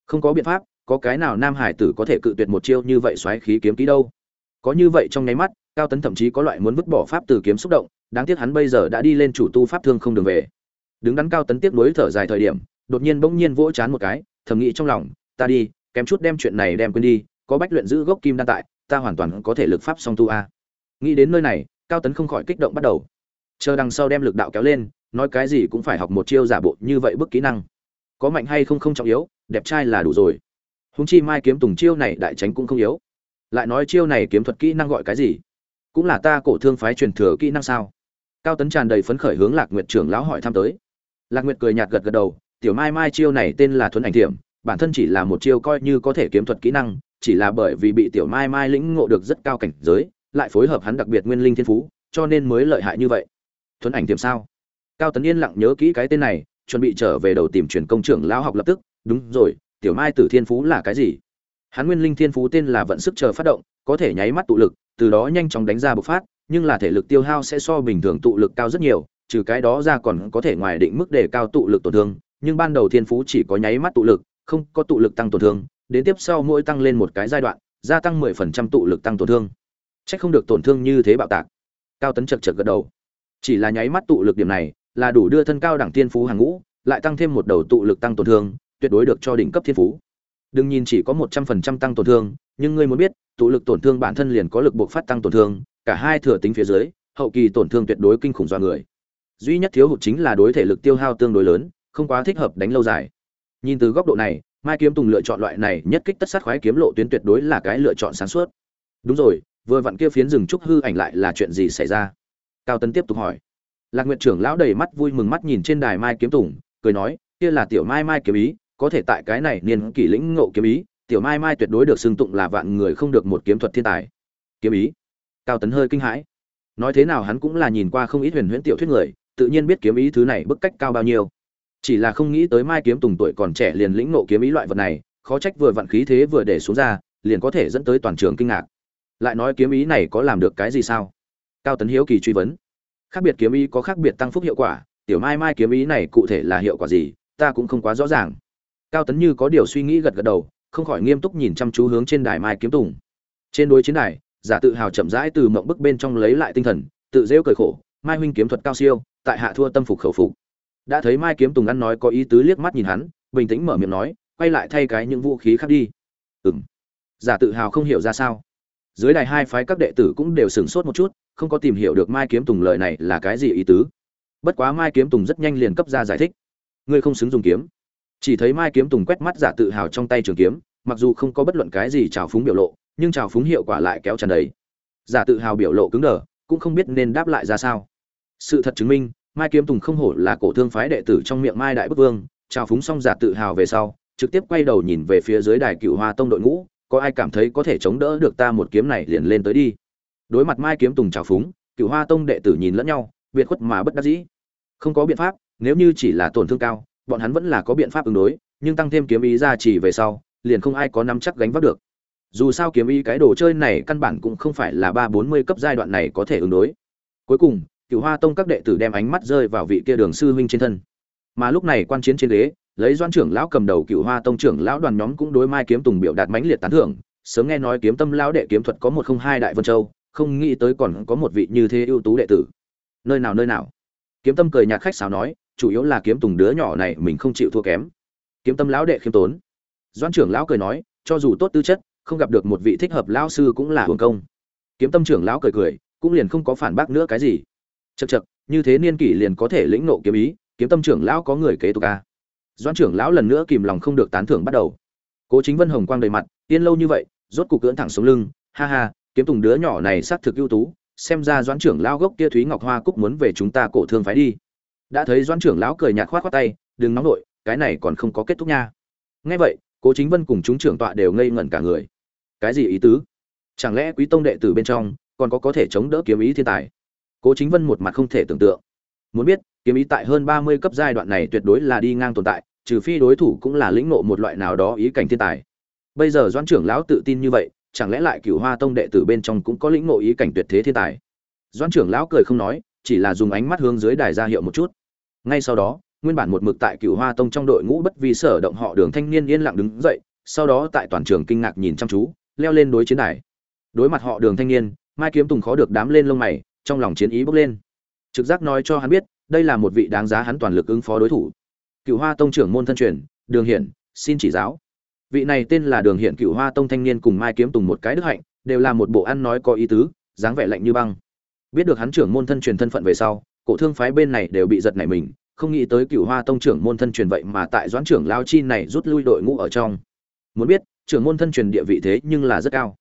Không có biện pháp, có cái nào nam hải tử có thể cự tuyệt một chiêu như vậy xoáy khí kiếm kỹ đâu? Có như vậy trong nháy mắt cao tấn thậm chí có loại muốn vứt bỏ pháp từ kiếm xúc động, đáng tiếc hắn bây giờ đã đi lên chủ tu pháp thương không đường về. Đứng đắn cao tấn tiếc nuối thở dài thời điểm, đột nhiên bỗng nhiên vỗ chán một cái, thầm nghĩ trong lòng, ta đi, kém chút đem chuyện này đem quên đi, có bách luyện giữ gốc kim đan tại, ta hoàn toàn có thể lực pháp song tu a. Nghĩ đến nơi này, cao tấn không khỏi kích động bắt đầu. Chờ đằng sau đem lực đạo kéo lên, nói cái gì cũng phải học một chiêu giả bộ như vậy bức kỹ năng. Có mạnh hay không không trọng yếu, đẹp trai là đủ rồi. Húng chi mai kiếm tùng chiêu này đại tránh cũng không yếu. Lại nói chiêu này kiếm thuật kỹ năng gọi cái gì? Cũng là ta cổ thương phái truyền thừa kỹ năng sao? Cao tấn tràn đầy phấn khởi hướng lạc nguyệt trưởng lão hỏi thăm tới. Lạc nguyệt cười nhạt gật gật đầu, tiểu mai mai chiêu này tên là thuấn ảnh thiểm, bản thân chỉ là một chiêu coi như có thể kiếm thuật kỹ năng, chỉ là bởi vì bị tiểu mai mai lĩnh ngộ được rất cao cảnh giới, lại phối hợp hắn đặc biệt nguyên linh thiên phú, cho nên mới lợi hại như vậy. Thuấn ảnh thiểm sao? Cao tấn yên lặng nhớ kỹ cái tên này, chuẩn bị trở về đầu tìm truyền công trưởng lão học lập tức, đúng rồi, tiểu mai tử thiên phú là cái gì? Hắn nguyên linh thiên phú tên là vận sức chờ phát động, có thể nháy mắt tụ lực từ đó nhanh chóng đánh ra bộc phát, nhưng là thể lực tiêu hao sẽ so bình thường tụ lực cao rất nhiều, trừ cái đó ra còn có thể ngoài định mức để cao tụ lực tổn thương, nhưng ban đầu thiên phú chỉ có nháy mắt tụ lực, không có tụ lực tăng tổn thương, đến tiếp sau mỗi tăng lên một cái giai đoạn, gia tăng mười phần trăm tụ lực tăng tổn thương. Chắc không được tổn thương như thế bạo tạc. Cao tấn chật chật gật đầu. Chỉ là nháy mắt tụ lực điểm này, là đủ đưa thân cao đẳng thiên phú hàng ngũ, lại tăng thêm một đầu tụ lực tăng tổn thương, tuyệt đối được cho đỉnh cấp thiên phú. Đừng nhìn chỉ có một trăm phần trăm tăng tổn thương, nhưng ngươi muốn biết tụ lực tổn thương bản thân liền có lực buộc phát tăng tổn thương, cả hai thừa tính phía dưới, hậu kỳ tổn thương tuyệt đối kinh khủng do người. Duy nhất thiếu hụt chính là đối thể lực tiêu hao tương đối lớn, không quá thích hợp đánh lâu dài. Nhìn từ góc độ này, mai kiếm tùng lựa chọn loại này nhất kích tất sát khoái kiếm lộ tuyến tuyệt đối là cái lựa chọn sáng suốt. Đúng rồi, vừa vặn kia phiến rừng trúc hư ảnh lại là chuyện gì xảy ra? Cao tấn tiếp tục hỏi. Lạc Nguyệt trưởng lão đầy mắt vui mừng mắt nhìn trên đài mai kiếm tùng, cười nói, kia là tiểu mai mai kiếm ý, có thể tại cái này niên kỷ lĩnh ngộ kiếm ý tiểu mai mai tuyệt đối được xưng tụng là vạn người không được một kiếm thuật thiên tài. Kiếm ý. Cao tấn hơi kinh hãi. Nói thế nào hắn cũng là nhìn qua không ít huyền huyễn tiểu thuyết người, tự nhiên biết kiếm ý thứ này bức cách cao bao nhiêu. Chỉ là không nghĩ tới mai kiếm tùng tuổi còn trẻ liền lĩnh ngộ kiếm ý loại vật này, khó trách vừa vặn khí thế vừa để xuống ra, liền có thể dẫn tới toàn trường kinh ngạc. Lại nói kiếm ý này có làm được cái gì sao? Cao tấn hiếu kỳ truy vấn. Khác biệt kiếm ý có khác biệt tăng phúc hiệu quả, tiểu mai mai kiếm ý này cụ thể là hiệu quả gì, ta cũng không quá rõ ràng. Cao tấn như có điều suy nghĩ gật gật đầu không khỏi nghiêm túc nhìn chăm chú hướng trên đài mai kiếm tùng. Trên đối chiến đài, giả tự hào chậm rãi từ mộng bức bên trong lấy lại tinh thần, tự rêu cười khổ, mai huynh kiếm thuật cao siêu, tại hạ thua tâm phục khẩu phục. Đã thấy mai kiếm tùng ăn nói có ý tứ liếc mắt nhìn hắn, bình tĩnh mở miệng nói, quay lại thay cái những vũ khí khác đi. Ừng giả tự hào không hiểu ra sao. Dưới đài hai phái các đệ tử cũng đều sửng sốt một chút, không có tìm hiểu được mai kiếm tùng lời này là cái gì ý tứ. Bất quá mai kiếm tùng rất nhanh liền cấp ra giải thích. Ngươi không xứng dùng kiếm chỉ thấy mai kiếm tùng quét mắt giả tự hào trong tay trường kiếm, mặc dù không có bất luận cái gì trào phúng biểu lộ, nhưng trào phúng hiệu quả lại kéo tràn đầy. Giả tự hào biểu lộ cứng đờ, cũng không biết nên đáp lại ra sao. Sự thật chứng minh, mai kiếm tùng không hổ là cổ thương phái đệ tử trong miệng mai đại bức vương, trào phúng xong giả tự hào về sau, trực tiếp quay đầu nhìn về phía dưới đài cựu hoa tông đội ngũ, có ai cảm thấy có thể chống đỡ được ta một kiếm này liền lên tới đi. Đối mặt mai kiếm tùng trào phúng cựu hoa tông đệ tử nhìn lẫn nhau, biệt khuất mà bất đắc dĩ. Không có biện pháp, nếu như chỉ là tổn thương cao bọn hắn vẫn là có biện pháp ứng đối, nhưng tăng thêm kiếm ý ra chỉ về sau, liền không ai có nắm chắc gánh vác được. Dù sao kiếm ý cái đồ chơi này căn bản cũng không phải là ba bốn mươi cấp giai đoạn này có thể ứng đối. Cuối cùng cựu hoa tông các đệ tử đem ánh mắt rơi vào vị kia đường sư huynh trên thân. Mà lúc này quan chiến trên ghế, lấy doan trưởng lão cầm đầu cựu hoa tông trưởng lão đoàn nhóm cũng đối mai kiếm tùng biểu đạt mãnh liệt tán thưởng, sớm nghe nói kiếm tâm lão đệ kiếm thuật có một không hai đại vân châu, không nghĩ tới còn có một vị như thế ưu tú đệ tử. Nơi nào nơi nào? Kiếm tâm cười nhạt khách sáo nói chủ yếu là kiếm tùng đứa nhỏ này mình không chịu thua kém. Kiếm tâm lão đệ khiêm tốn. Doan trưởng lão cười nói, cho dù tốt tư chất, không gặp được một vị thích hợp lão sư cũng là hưởng công. Kiếm tâm trưởng lão cười cười, cũng liền không có phản bác nữa cái gì. Chật chật như thế niên kỷ liền có thể lĩnh nộ kiếm ý, kiếm tâm trưởng lão có người kế tục a doãn trưởng lão lần nữa kìm lòng không được tán thưởng bắt đầu. Cố chính vân hồng quang đầy mặt, yên lâu như vậy, rốt cục cưỡn thẳng sống lưng, ha ha, kiếm tùng đứa nhỏ này xác thực ưu tú, xem ra doãn trưởng lão gốc kia thúy ngọc hoa cúc muốn về chúng ta cổ thương phái đi đã thấy doãn trưởng lão cười nhạt khoát khoát tay, đừng nóng nổi cái này còn không có kết thúc nha. Nghe vậy, cố chính vân cùng chúng trưởng tọa đều ngây ngẩn cả người. Cái gì ý tứ? Chẳng lẽ quý tông đệ tử bên trong còn có có thể chống đỡ kiếm ý thiên tài? Cố chính vân một mặt không thể tưởng tượng. Muốn biết, kiếm ý tại hơn ba mươi cấp giai đoạn này tuyệt đối là đi ngang tồn tại, trừ phi đối thủ cũng là lĩnh ngộ một loại nào đó ý cảnh thiên tài. Bây giờ doãn trưởng lão tự tin như vậy, chẳng lẽ lại cửu hoa tông đệ tử bên trong cũng có lĩnh ngộ ý cảnh tuyệt thế thiên tài? Doãn trưởng lão cười không nói, chỉ là dùng ánh mắt hướng dưới đài ra hiệu một chút ngay sau đó, nguyên bản một mực tại cửu hoa tông trong đội ngũ bất vi sở động họ đường thanh niên yên lặng đứng dậy, sau đó tại toàn trường kinh ngạc nhìn chăm chú, leo lên đối chiến đài. Đối mặt họ đường thanh niên, mai kiếm tùng khó được đám lên lông mày, trong lòng chiến ý bốc lên. Trực giác nói cho hắn biết, đây là một vị đáng giá hắn toàn lực ứng phó đối thủ. Cựu hoa tông trưởng môn thân truyền, đường hiển, xin chỉ giáo. Vị này tên là đường hiển cựu hoa tông thanh niên cùng mai kiếm tùng một cái đức hạnh, đều là một bộ ăn nói có ý tứ, dáng vẻ lạnh như băng. Biết được hắn trưởng môn thân truyền thân phận về sau cổ thương phái bên này đều bị giật nảy mình, không nghĩ tới cựu hoa tông trưởng môn thân truyền vậy mà tại doãn trưởng lao chi này rút lui đội ngũ ở trong. Muốn biết, trưởng môn thân truyền địa vị thế nhưng là rất cao.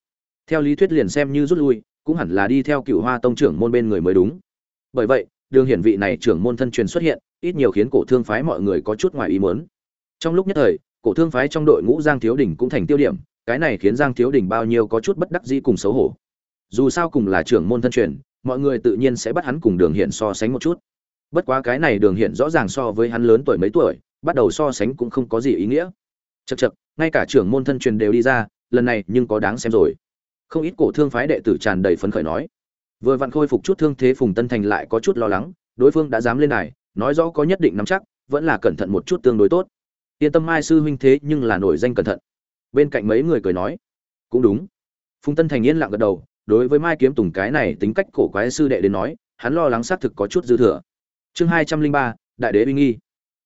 Theo lý thuyết liền xem như rút lui, cũng hẳn là đi theo cựu hoa tông trưởng môn bên người mới đúng. Bởi vậy, đường hiển vị này trưởng môn thân truyền xuất hiện, ít nhiều khiến cổ thương phái mọi người có chút ngoài ý muốn. Trong lúc nhất thời, cổ thương phái trong đội ngũ giang thiếu đình cũng thành tiêu điểm, cái này khiến giang thiếu đình bao nhiêu có chút bất đắc dĩ cùng xấu hổ. Dù sao cùng là trưởng môn thân truyền mọi người tự nhiên sẽ bắt hắn cùng đường hiển so sánh một chút. Bất quá cái này đường hiển rõ ràng so với hắn lớn tuổi mấy tuổi, bắt đầu so sánh cũng không có gì ý nghĩa. Chật chật ngay cả trưởng môn thân truyền đều đi ra, lần này nhưng có đáng xem rồi. Không ít cổ thương phái đệ tử tràn đầy phấn khởi nói. Vừa vặn khôi phục chút thương thế phùng tân thành lại có chút lo lắng, đối phương đã dám lên này nói rõ có nhất định nắm chắc, vẫn là cẩn thận một chút tương đối tốt. Yên tâm mai sư huynh thế nhưng là nổi danh cẩn thận. Bên cạnh mấy người cười nói. Cũng đúng. Phùng tân thành yên lặng gật đầu đối với mai kiếm tùng cái này tính cách cổ quái sư đệ đến nói, hắn lo lắng xác thực có chút dư thừa. Chương hai trăm linh ba, đại đế uy nghi.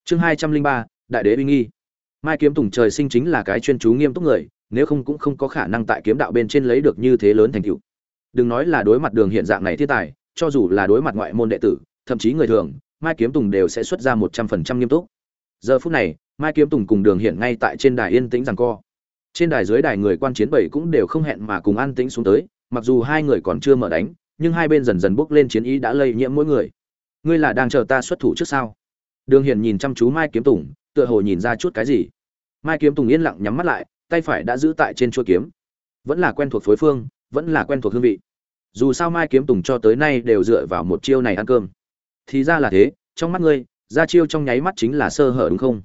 Chương hai trăm linh ba, đại đế uy nghi. Mai kiếm tùng trời sinh chính là cái chuyên chú nghiêm túc người, nếu không cũng không có khả năng tại kiếm đạo bên trên lấy được như thế lớn thành tựu. Đừng nói là đối mặt đường hiện dạng này thiên tài, cho dù là đối mặt ngoại môn đệ tử, thậm chí người thường, mai kiếm tùng đều sẽ xuất ra một trăm phần trăm nghiêm túc. Giờ phút này, mai kiếm tùng cùng đường hiện ngay tại trên đài yên tĩnh rằng co. Trên đài dưới đài người quan chiến bảy cũng đều không hẹn mà cùng an tĩnh xuống tới mặc dù hai người còn chưa mở đánh, nhưng hai bên dần dần bốc lên chiến ý đã lây nhiễm mỗi người. Ngươi là đang chờ ta xuất thủ trước sao? Đường hiển nhìn chăm chú mai kiếm tùng, tựa hồ nhìn ra chút cái gì. Mai kiếm tùng yên lặng nhắm mắt lại, tay phải đã giữ tại trên chuôi kiếm. Vẫn là quen thuộc phối phương, vẫn là quen thuộc hương vị. Dù sao mai kiếm tùng cho tới nay đều dựa vào một chiêu này ăn cơm. Thì ra là thế, trong mắt ngươi, ra chiêu trong nháy mắt chính là sơ hở đúng không?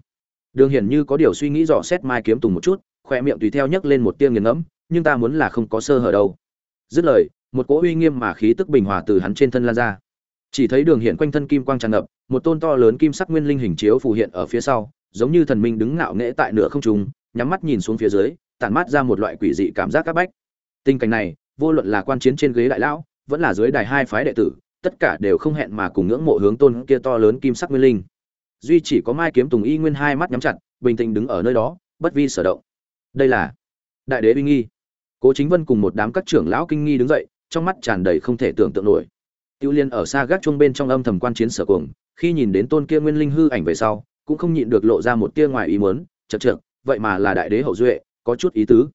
Đường hiển như có điều suy nghĩ dò xét mai kiếm tùng một chút khoe miệng tùy theo nhấc lên một tia nghiền ngẫm, nhưng ta muốn là không có sơ hở đâu dứt lời, một cỗ uy nghiêm mà khí tức bình hòa từ hắn trên thân lan ra. Chỉ thấy đường hiện quanh thân kim quang tràn ngập, một tôn to lớn kim sắc nguyên linh hình chiếu phù hiện ở phía sau, giống như thần minh đứng ngạo nghễ tại nửa không trung, nhắm mắt nhìn xuống phía dưới, tản mát ra một loại quỷ dị cảm giác áp bách. Tình cảnh này, vô luận là quan chiến trên ghế đại lão, vẫn là dưới đài hai phái đệ tử, tất cả đều không hẹn mà cùng ngưỡng mộ hướng tôn kia to lớn kim sắc nguyên linh. Duy chỉ có mai kiếm tùng y nguyên hai mắt nhắm chặt, bình tĩnh đứng ở nơi đó, bất vi sở động. Đây là đại đế uy nghi cố chính vân cùng một đám các trưởng lão kinh nghi đứng dậy, trong mắt tràn đầy không thể tưởng tượng nổi. Tiêu liên ở xa gác chuông bên trong âm thầm quan chiến sở cuồng, khi nhìn đến tôn kia nguyên linh hư ảnh về sau, cũng không nhịn được lộ ra một tia ngoài ý muốn chật trượt vậy mà là đại đế hậu duệ, có chút ý tứ.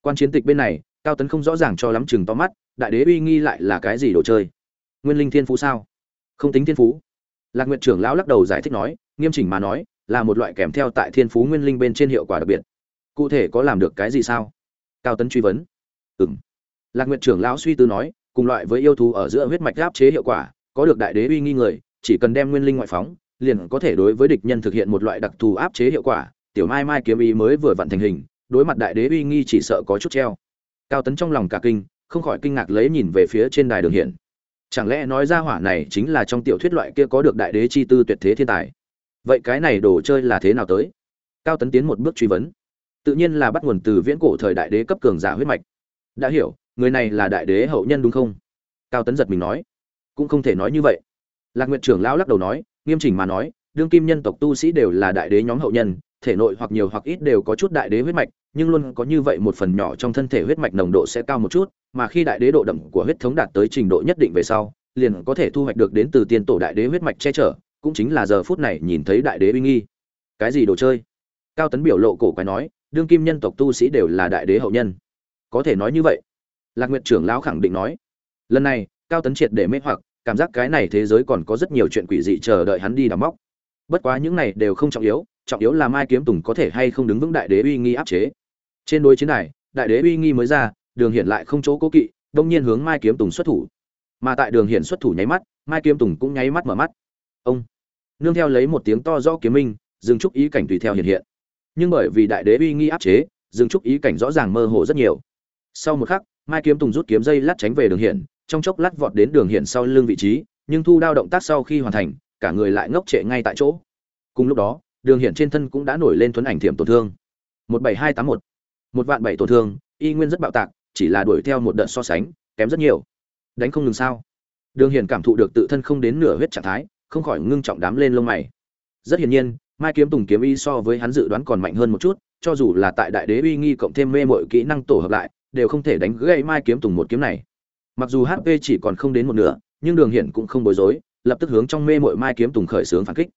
Quan chiến tịch bên này, cao tấn không rõ ràng cho lắm chừng to mắt, đại đế uy nghi lại là cái gì đồ chơi? Nguyên linh thiên phú sao? Không tính thiên phú. Lạc nguyện trưởng lão lắc đầu giải thích nói, nghiêm chỉnh mà nói, là một loại kèm theo tại thiên phú nguyên linh bên trên hiệu quả đặc biệt. Cụ thể có làm được cái gì sao? Cao tấn truy vấn ừm. Lạc nguyện trưởng lão suy tư nói, cùng loại với yêu thú ở giữa huyết mạch áp chế hiệu quả, có được đại đế uy nghi người, chỉ cần đem nguyên linh ngoại phóng, liền có thể đối với địch nhân thực hiện một loại đặc thù áp chế hiệu quả. Tiểu mai mai kiếm ý mới vừa vặn thành hình, đối mặt đại đế uy nghi chỉ sợ có chút treo. Cao tấn trong lòng cả kinh, không khỏi kinh ngạc lấy nhìn về phía trên đài đường hiển. Chẳng lẽ nói ra hỏa này chính là trong tiểu thuyết loại kia có được đại đế chi tư tuyệt thế thiên tài? Vậy cái này đồ chơi là thế nào tới? Cao tấn tiến một bước truy vấn. Tự nhiên là bắt nguồn từ viễn cổ thời đại đế cấp cường giả huyết mạch đã hiểu, người này là đại đế hậu nhân đúng không? Cao tấn giật mình nói. Cũng không thể nói như vậy. Lạc nguyện trưởng lão lắc đầu nói, nghiêm chỉnh mà nói, đương kim nhân tộc tu sĩ đều là đại đế nhóm hậu nhân, thể nội hoặc nhiều hoặc ít đều có chút đại đế huyết mạch, nhưng luôn có như vậy một phần nhỏ trong thân thể huyết mạch nồng độ sẽ cao một chút, mà khi đại đế độ đậm của huyết thống đạt tới trình độ nhất định về sau, liền có thể thu hoạch được đến từ tiên tổ đại đế huyết mạch che chở, cũng chính là giờ phút này nhìn thấy đại đế uy nghi. Cái gì đồ chơi? Cao tấn biểu lộ cổ quái nói, đương kim nhân tộc tu sĩ đều là đại đế hậu nhân có thể nói như vậy? Lạc nguyệt trưởng lão khẳng định nói. Lần này, cao tấn triệt để mê hoặc, cảm giác cái này thế giới còn có rất nhiều chuyện quỷ dị chờ đợi hắn đi đắm móc. Bất quá những này đều không trọng yếu trọng yếu là mai kiếm tùng có thể hay không đứng vững đại đế uy nghi áp chế. Trên đối chiến đài đại đế uy nghi mới ra, đường hiển lại không chỗ cố kỵ, đông nhiên hướng mai kiếm tùng xuất thủ. Mà tại đường hiển xuất thủ nháy mắt, mai kiếm tùng cũng nháy mắt mở mắt. Ông! Nương theo lấy một tiếng to do kiếm minh dừng trúc ý cảnh tùy theo hiện hiện. Nhưng bởi vì đại đế uy nghi áp chế dừng trúc ý cảnh rõ ràng mơ hồ rất nhiều sau một khắc, mai kiếm tùng rút kiếm dây lát tránh về đường hiển, trong chốc lát vọt đến đường hiển sau lưng vị trí, nhưng thu đao động tác sau khi hoàn thành, cả người lại ngốc trệ ngay tại chỗ. Cùng lúc đó, đường hiển trên thân cũng đã nổi lên thuấn ảnh thiểm tổn thương. Một bảy hai tám một. Một vạn bảy tổn thương, y nguyên rất bạo tạc, chỉ là đuổi theo một đợt so sánh, kém rất nhiều. Đánh không ngừng sao? Đường hiển cảm thụ được tự thân không đến nửa huyết trạng thái, không khỏi ngưng trọng đám lên lông mày. Rất hiển nhiên, mai kiếm tùng kiếm y so với hắn dự đoán còn mạnh hơn một chút, cho dù là tại đại đế uy nghi cộng thêm mê mội kỹ năng tổ hợp lại đều không thể đánh gãy mai kiếm tùng một kiếm này. Mặc dù hp chỉ còn không đến một nửa, nhưng đường hiển cũng không bối rối, lập tức hướng trong mê mội mai kiếm tùng khởi xướng phản kích.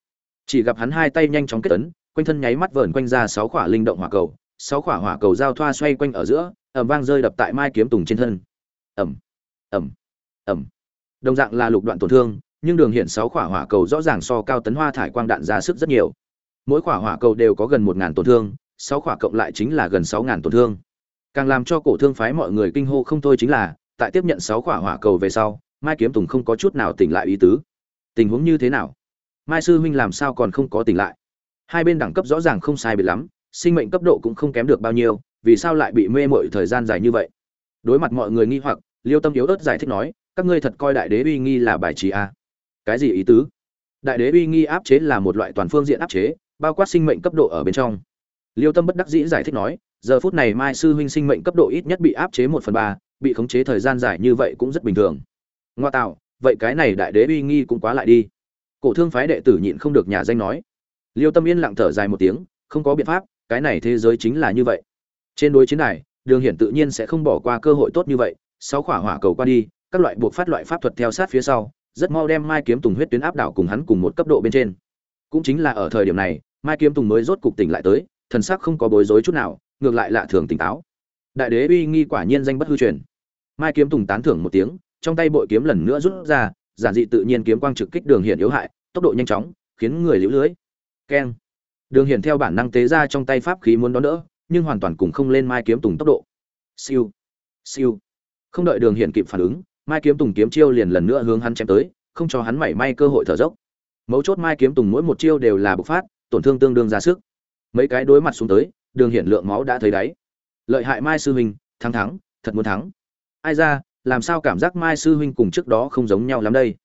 Chỉ gặp hắn hai tay nhanh chóng kết tấn quanh thân nháy mắt vờn quanh ra sáu quả linh động hỏa cầu, sáu quả hỏa cầu giao thoa xoay quanh ở giữa ẩm vang rơi đập tại mai kiếm tùng trên thân. Ẩm ẩm ẩm đồng dạng là lục đoạn tổn thương, nhưng đường hiện sáu quả hỏa cầu rõ ràng so cao tấn hoa thải quang đạn ra sức rất nhiều. Mỗi quả hỏa cầu đều có gần một ngàn tổn thương, sáu quả cộng lại chính là gần sáu ngàn tổn thương càng làm cho cổ thương phái mọi người kinh hô không thôi chính là, tại tiếp nhận sáu quả hỏa cầu về sau, mai kiếm tùng không có chút nào tỉnh lại ý tứ. Tình huống như thế nào? Mai sư huynh làm sao còn không có tỉnh lại? Hai bên đẳng cấp rõ ràng không sai biệt lắm, sinh mệnh cấp độ cũng không kém được bao nhiêu, vì sao lại bị mê mội thời gian dài như vậy? Đối mặt mọi người nghi hoặc, liêu tâm yếu ớt giải thích nói, các ngươi thật coi đại đế uy nghi là bài trí a. À? cái gì ý tứ? Đại đế uy nghi áp chế là một loại toàn phương diện áp chế, bao quát sinh mệnh cấp độ ở bên trong liêu tâm bất đắc dĩ giải thích nói, giờ phút này mai sư huynh sinh mệnh cấp độ ít nhất bị áp chế một phần ba, bị khống chế thời gian dài như vậy cũng rất bình thường. Ngoa tạo, vậy cái này đại đế uy nghi cũng quá lại đi. Cổ thương phái đệ tử nhịn không được nhà danh nói. Liêu tâm yên lặng thở dài một tiếng, không có biện pháp, cái này thế giới chính là như vậy. Trên đối chiến này, đường hiển tự nhiên sẽ không bỏ qua cơ hội tốt như vậy, sáu khỏa hỏa cầu qua đi, các loại buộc phát loại pháp thuật theo sát phía sau, rất mau đem mai kiếm tùng huyết tuyến áp đảo cùng hắn cùng một cấp độ bên trên. Cũng chính là ở thời điểm này, mai kiếm tùng mới rốt cục tỉnh lại tới thần sắc không có bối rối chút nào, ngược lại lạ thường tỉnh táo. Đại đế uy nghi quả nhiên danh bất hư truyền. Mai kiếm tùng tán thưởng một tiếng, trong tay bội kiếm lần nữa rút ra, giản dị tự nhiên kiếm quang trực kích đường hiển yếu hại, tốc độ nhanh chóng, khiến người liễu lưới. Keng. Đường hiển theo bản năng tế ra trong tay pháp khí muốn đón đỡ, nhưng hoàn toàn cùng không lên mai kiếm tùng tốc độ. Siêu. Siêu. Không đợi đường hiển kịp phản ứng, mai kiếm tùng kiếm chiêu liền lần nữa hướng hắn chém tới, không cho hắn mảy may cơ hội thở dốc. Mấu chốt mai kiếm tùng mỗi một chiêu đều là bộc phát, tổn thương tương đương ra sức mấy cái đối mặt xuống tới, đường hiển lượng máu đã thấy đáy. Lợi hại mai sư huynh, thắng thắng, thật muốn thắng. Ai ra, làm sao cảm giác mai sư huynh cùng trước đó không giống nhau lắm đây?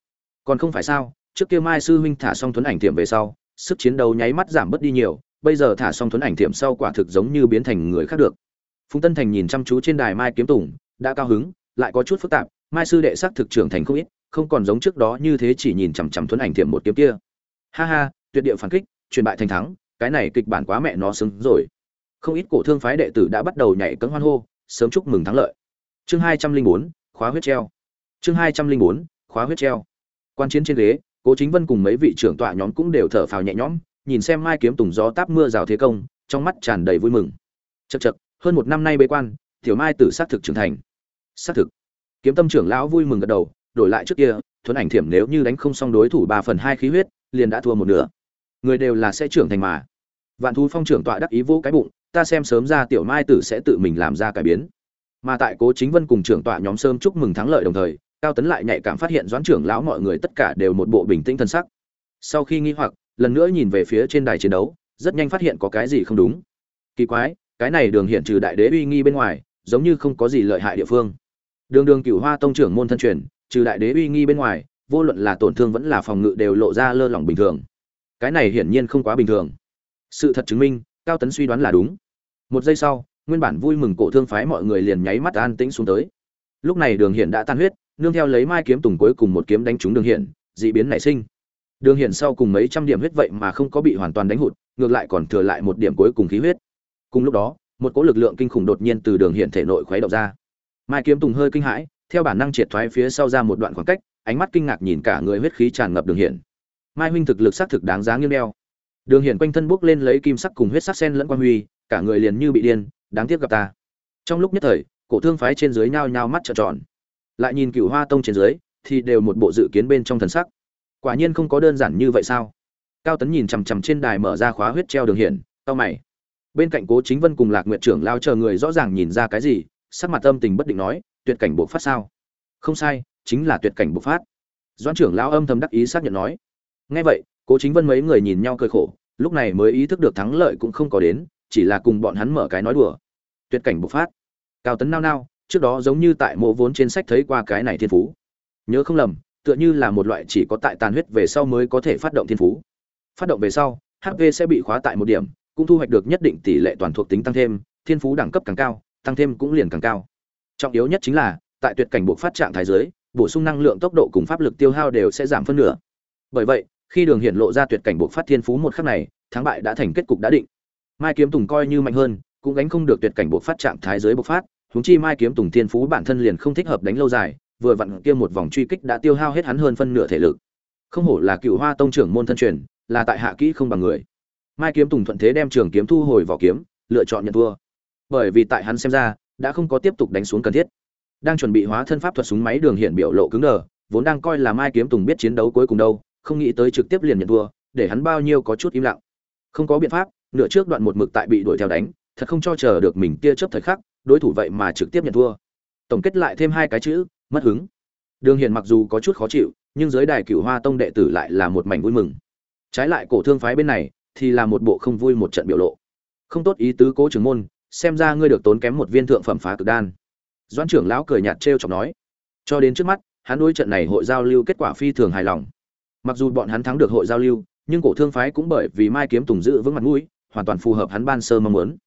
Còn không phải sao, trước kia mai sư huynh thả xong thuấn ảnh tiệm về sau, sức chiến đấu nháy mắt giảm bớt đi nhiều, bây giờ thả xong thuấn ảnh tiệm sau quả thực giống như biến thành người khác được. Phùng tân thành nhìn chăm chú trên đài mai kiếm tùng, đã cao hứng, lại có chút phức tạp, mai sư đệ sắc thực trưởng thành không ít, không còn giống trước đó như thế chỉ nhìn chằm chằm thuấn ảnh tiệm một kiếm kia. Ha ha, tuyệt địa phản kích truyền bại thành thắng cái này kịch bản quá mẹ nó xứng rồi. Không ít cổ thương phái đệ tử đã bắt đầu nhảy cẫng hoan hô, sớm chúc mừng thắng lợi. Chương hai trăm linh bốn, khóa huyết treo. Chương hai trăm linh bốn, khóa huyết treo. Quan chiến trên ghế, cố chính vân cùng mấy vị trưởng tọa nhóm cũng đều thở phào nhẹ nhõm, nhìn xem mai kiếm tùng gió táp mưa rào thế công, trong mắt tràn đầy vui mừng. Chật chật hơn một năm nay bế quan, tiểu mai tử xác thực trưởng thành. Xác thực. Kiếm tâm trưởng lão vui mừng gật đầu, đổi lại trước kia thuấn ảnh thiểm nếu như đánh không xong đối thủ ba phần hai khí huyết, liền đã thua một nửa. Người đều là sẽ trưởng thành mà vạn thú phong trưởng tọa đắc ý vô cái bụng, ta xem sớm ra tiểu mai tử sẽ tự mình làm ra cải biến. Mà tại cố chính vân cùng trưởng tọa nhóm sớm chúc mừng thắng lợi đồng thời, cao tấn lại nhạy cảm phát hiện doãn trưởng lão mọi người tất cả đều một bộ bình tĩnh thân sắc. Sau khi nghi hoặc, lần nữa nhìn về phía trên đài chiến đấu, rất nhanh phát hiện có cái gì không đúng. Kỳ quái, cái này đường hiện trừ đại đế uy nghi bên ngoài, giống như không có gì lợi hại địa phương. Đường đường cửu hoa tông trưởng môn thân truyền, trừ đại đế uy nghi bên ngoài, vô luận là tổn thương vẫn là phòng ngự đều lộ ra lơ lỏng bình thường. Cái này hiển nhiên không quá bình thường sự thật chứng minh, cao tấn suy đoán là đúng. Một giây sau, nguyên bản vui mừng cổ thương phái mọi người liền nháy mắt an tĩnh xuống tới. Lúc này đường hiển đã tan huyết, nương theo lấy mai kiếm tùng cuối cùng một kiếm đánh trúng đường hiển, dị biến nảy sinh. Đường hiển sau cùng mấy trăm điểm huyết vậy mà không có bị hoàn toàn đánh hụt, ngược lại còn thừa lại một điểm cuối cùng khí huyết. Cùng lúc đó, một cỗ lực lượng kinh khủng đột nhiên từ đường hiện thể nội khuấy động ra. Mai kiếm tùng hơi kinh hãi, theo bản năng triệt thoái phía sau ra một đoạn khoảng cách, ánh mắt kinh ngạc nhìn cả người huyết khí tràn ngập đường hiện mai huynh thực lực xác thực đáng giá nghiêng đeo đường Hiển quanh thân bốc lên lấy kim sắc cùng huyết sắc sen lẫn quan huy, cả người liền như bị điên, đáng tiếc gặp ta. Trong lúc nhất thời, cổ thương phái trên dưới nhao nhao mắt trợn tròn. Lại nhìn cựu hoa tông trên dưới, thì đều một bộ dự kiến bên trong thần sắc. Quả nhiên không có đơn giản như vậy sao? Cao tấn nhìn chằm chằm trên đài mở ra khóa huyết treo đường hiển cao mày. Bên cạnh cố chính vân cùng lạc nguyện trưởng lao chờ người rõ ràng nhìn ra cái gì, sắc mặt âm tình bất định nói, tuyệt cảnh bộc phát sao? Không sai, chính là tuyệt cảnh bộc phát. Doãn trưởng lao âm thầm đắc ý xác nhận nói. Ngay vậy cố chính vân mấy người nhìn nhau cười khổ, lúc này mới ý thức được thắng lợi cũng không có đến, chỉ là cùng bọn hắn mở cái nói đùa. Tuyệt cảnh bộc phát. Cao tấn nao nao, trước đó giống như tại mộ vốn trên sách thấy qua cái này thiên phú. Nhớ không lầm, tựa như là một loại chỉ có tại tàn huyết về sau mới có thể phát động thiên phú. Phát động về sau hp sẽ bị khóa tại một điểm, cũng thu hoạch được nhất định tỷ lệ toàn thuộc tính tăng thêm, thiên phú đẳng cấp càng cao, tăng thêm cũng liền càng cao. Trọng yếu nhất chính là, tại tuyệt cảnh buộc phát trạng thái giới bổ sung năng lượng tốc độ cùng pháp lực tiêu hao đều sẽ giảm phân nửa. Bởi vậy khi đường hiện lộ ra tuyệt cảnh buộc phát thiên phú một khắc này, thắng bại đã thành kết cục đã định. Mai kiếm tùng coi như mạnh hơn, cũng gánh không được tuyệt cảnh buộc phát trạng thái giới bộc phát, huống chi mai kiếm tùng thiên phú bản thân liền không thích hợp đánh lâu dài, vừa vặn kia một vòng truy kích đã tiêu hao hết hắn hơn phân nửa thể lực. Không hổ là cựu hoa tông trưởng môn thân truyền, là tại hạ kỹ không bằng người. Mai kiếm tùng thuận thế đem trường kiếm thu hồi vỏ kiếm, lựa chọn nhận thua. Bởi vì tại hắn xem ra, đã không có tiếp tục đánh xuống cần thiết. Đang chuẩn bị hóa thân pháp thuật súng máy đường hiện biểu lộ cứng đờ, vốn đang coi là mai kiếm tùng biết chiến đấu cuối cùng đâu không nghĩ tới trực tiếp liền nhận thua, để hắn bao nhiêu có chút im lặng. Không có biện pháp, nửa trước đoạn một mực tại bị đuổi theo đánh, thật không cho chờ được mình kia chấp thời khắc, đối thủ vậy mà trực tiếp nhận thua. Tổng kết lại thêm hai cái chữ, mất hứng. Đường hiền mặc dù có chút khó chịu, nhưng giới đài cửu hoa tông đệ tử lại là một mảnh vui mừng. Trái lại cổ thương phái bên này, thì là một bộ không vui một trận biểu lộ. Không tốt ý tứ cố trưởng môn, xem ra ngươi được tốn kém một viên thượng phẩm phá cực đan. Doãn trưởng lão cười nhạt trêu chọc nói. Cho đến trước mắt, hắn đối trận này hội giao lưu kết quả phi thường hài lòng mặc dù bọn hắn thắng được hội giao lưu, nhưng cổ thương phái cũng bởi vì mai kiếm tùng giữ vững mặt mũi, hoàn toàn phù hợp hắn ban sơ mong muốn.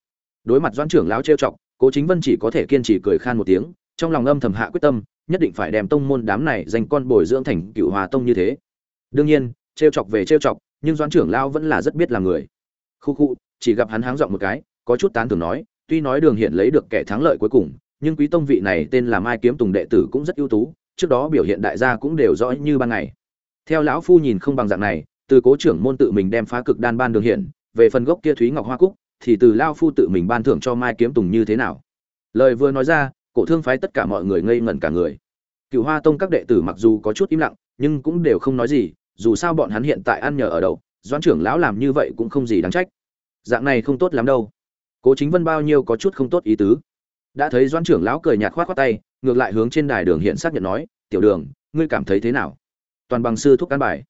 Đối mặt doãn trưởng lão trêu chọc, cố chính vân chỉ có thể kiên trì cười khan một tiếng, trong lòng âm thầm hạ quyết tâm, nhất định phải đem tông môn đám này dành con bồi dưỡng thành cựu hòa tông như thế. Đương nhiên, trêu chọc về trêu chọc, nhưng doãn trưởng lão vẫn là rất biết là người. Khu khu, chỉ gặp hắn háng giọng một cái, có chút tán thưởng nói, tuy nói đường hiện lấy được kẻ thắng lợi cuối cùng, nhưng quý tông vị này tên là mai kiếm tùng đệ tử cũng rất ưu tú, trước đó biểu hiện đại gia cũng đều rõ như ban ngày theo lão phu nhìn không bằng dạng này, từ cố trưởng môn tự mình đem phá cực đan ban đường hiện, về phần gốc kia thúy ngọc hoa cúc, thì từ lao phu tự mình ban thưởng cho mai kiếm tùng như thế nào? Lời vừa nói ra, cổ thương phái tất cả mọi người ngây ngẩn cả người. Cựu hoa tông các đệ tử mặc dù có chút im lặng, nhưng cũng đều không nói gì, dù sao bọn hắn hiện tại ăn nhờ ở đậu, doãn trưởng lão làm như vậy cũng không gì đáng trách. Dạng này không tốt lắm đâu. Cố chính vân bao nhiêu có chút không tốt ý tứ. Đã thấy doãn trưởng lão cười nhạt khoát khoát tay, ngược lại hướng trên đài đường hiện xác nhận nói, tiểu đường, ngươi cảm thấy thế nào? Toàn bằng sư thúc căn bài.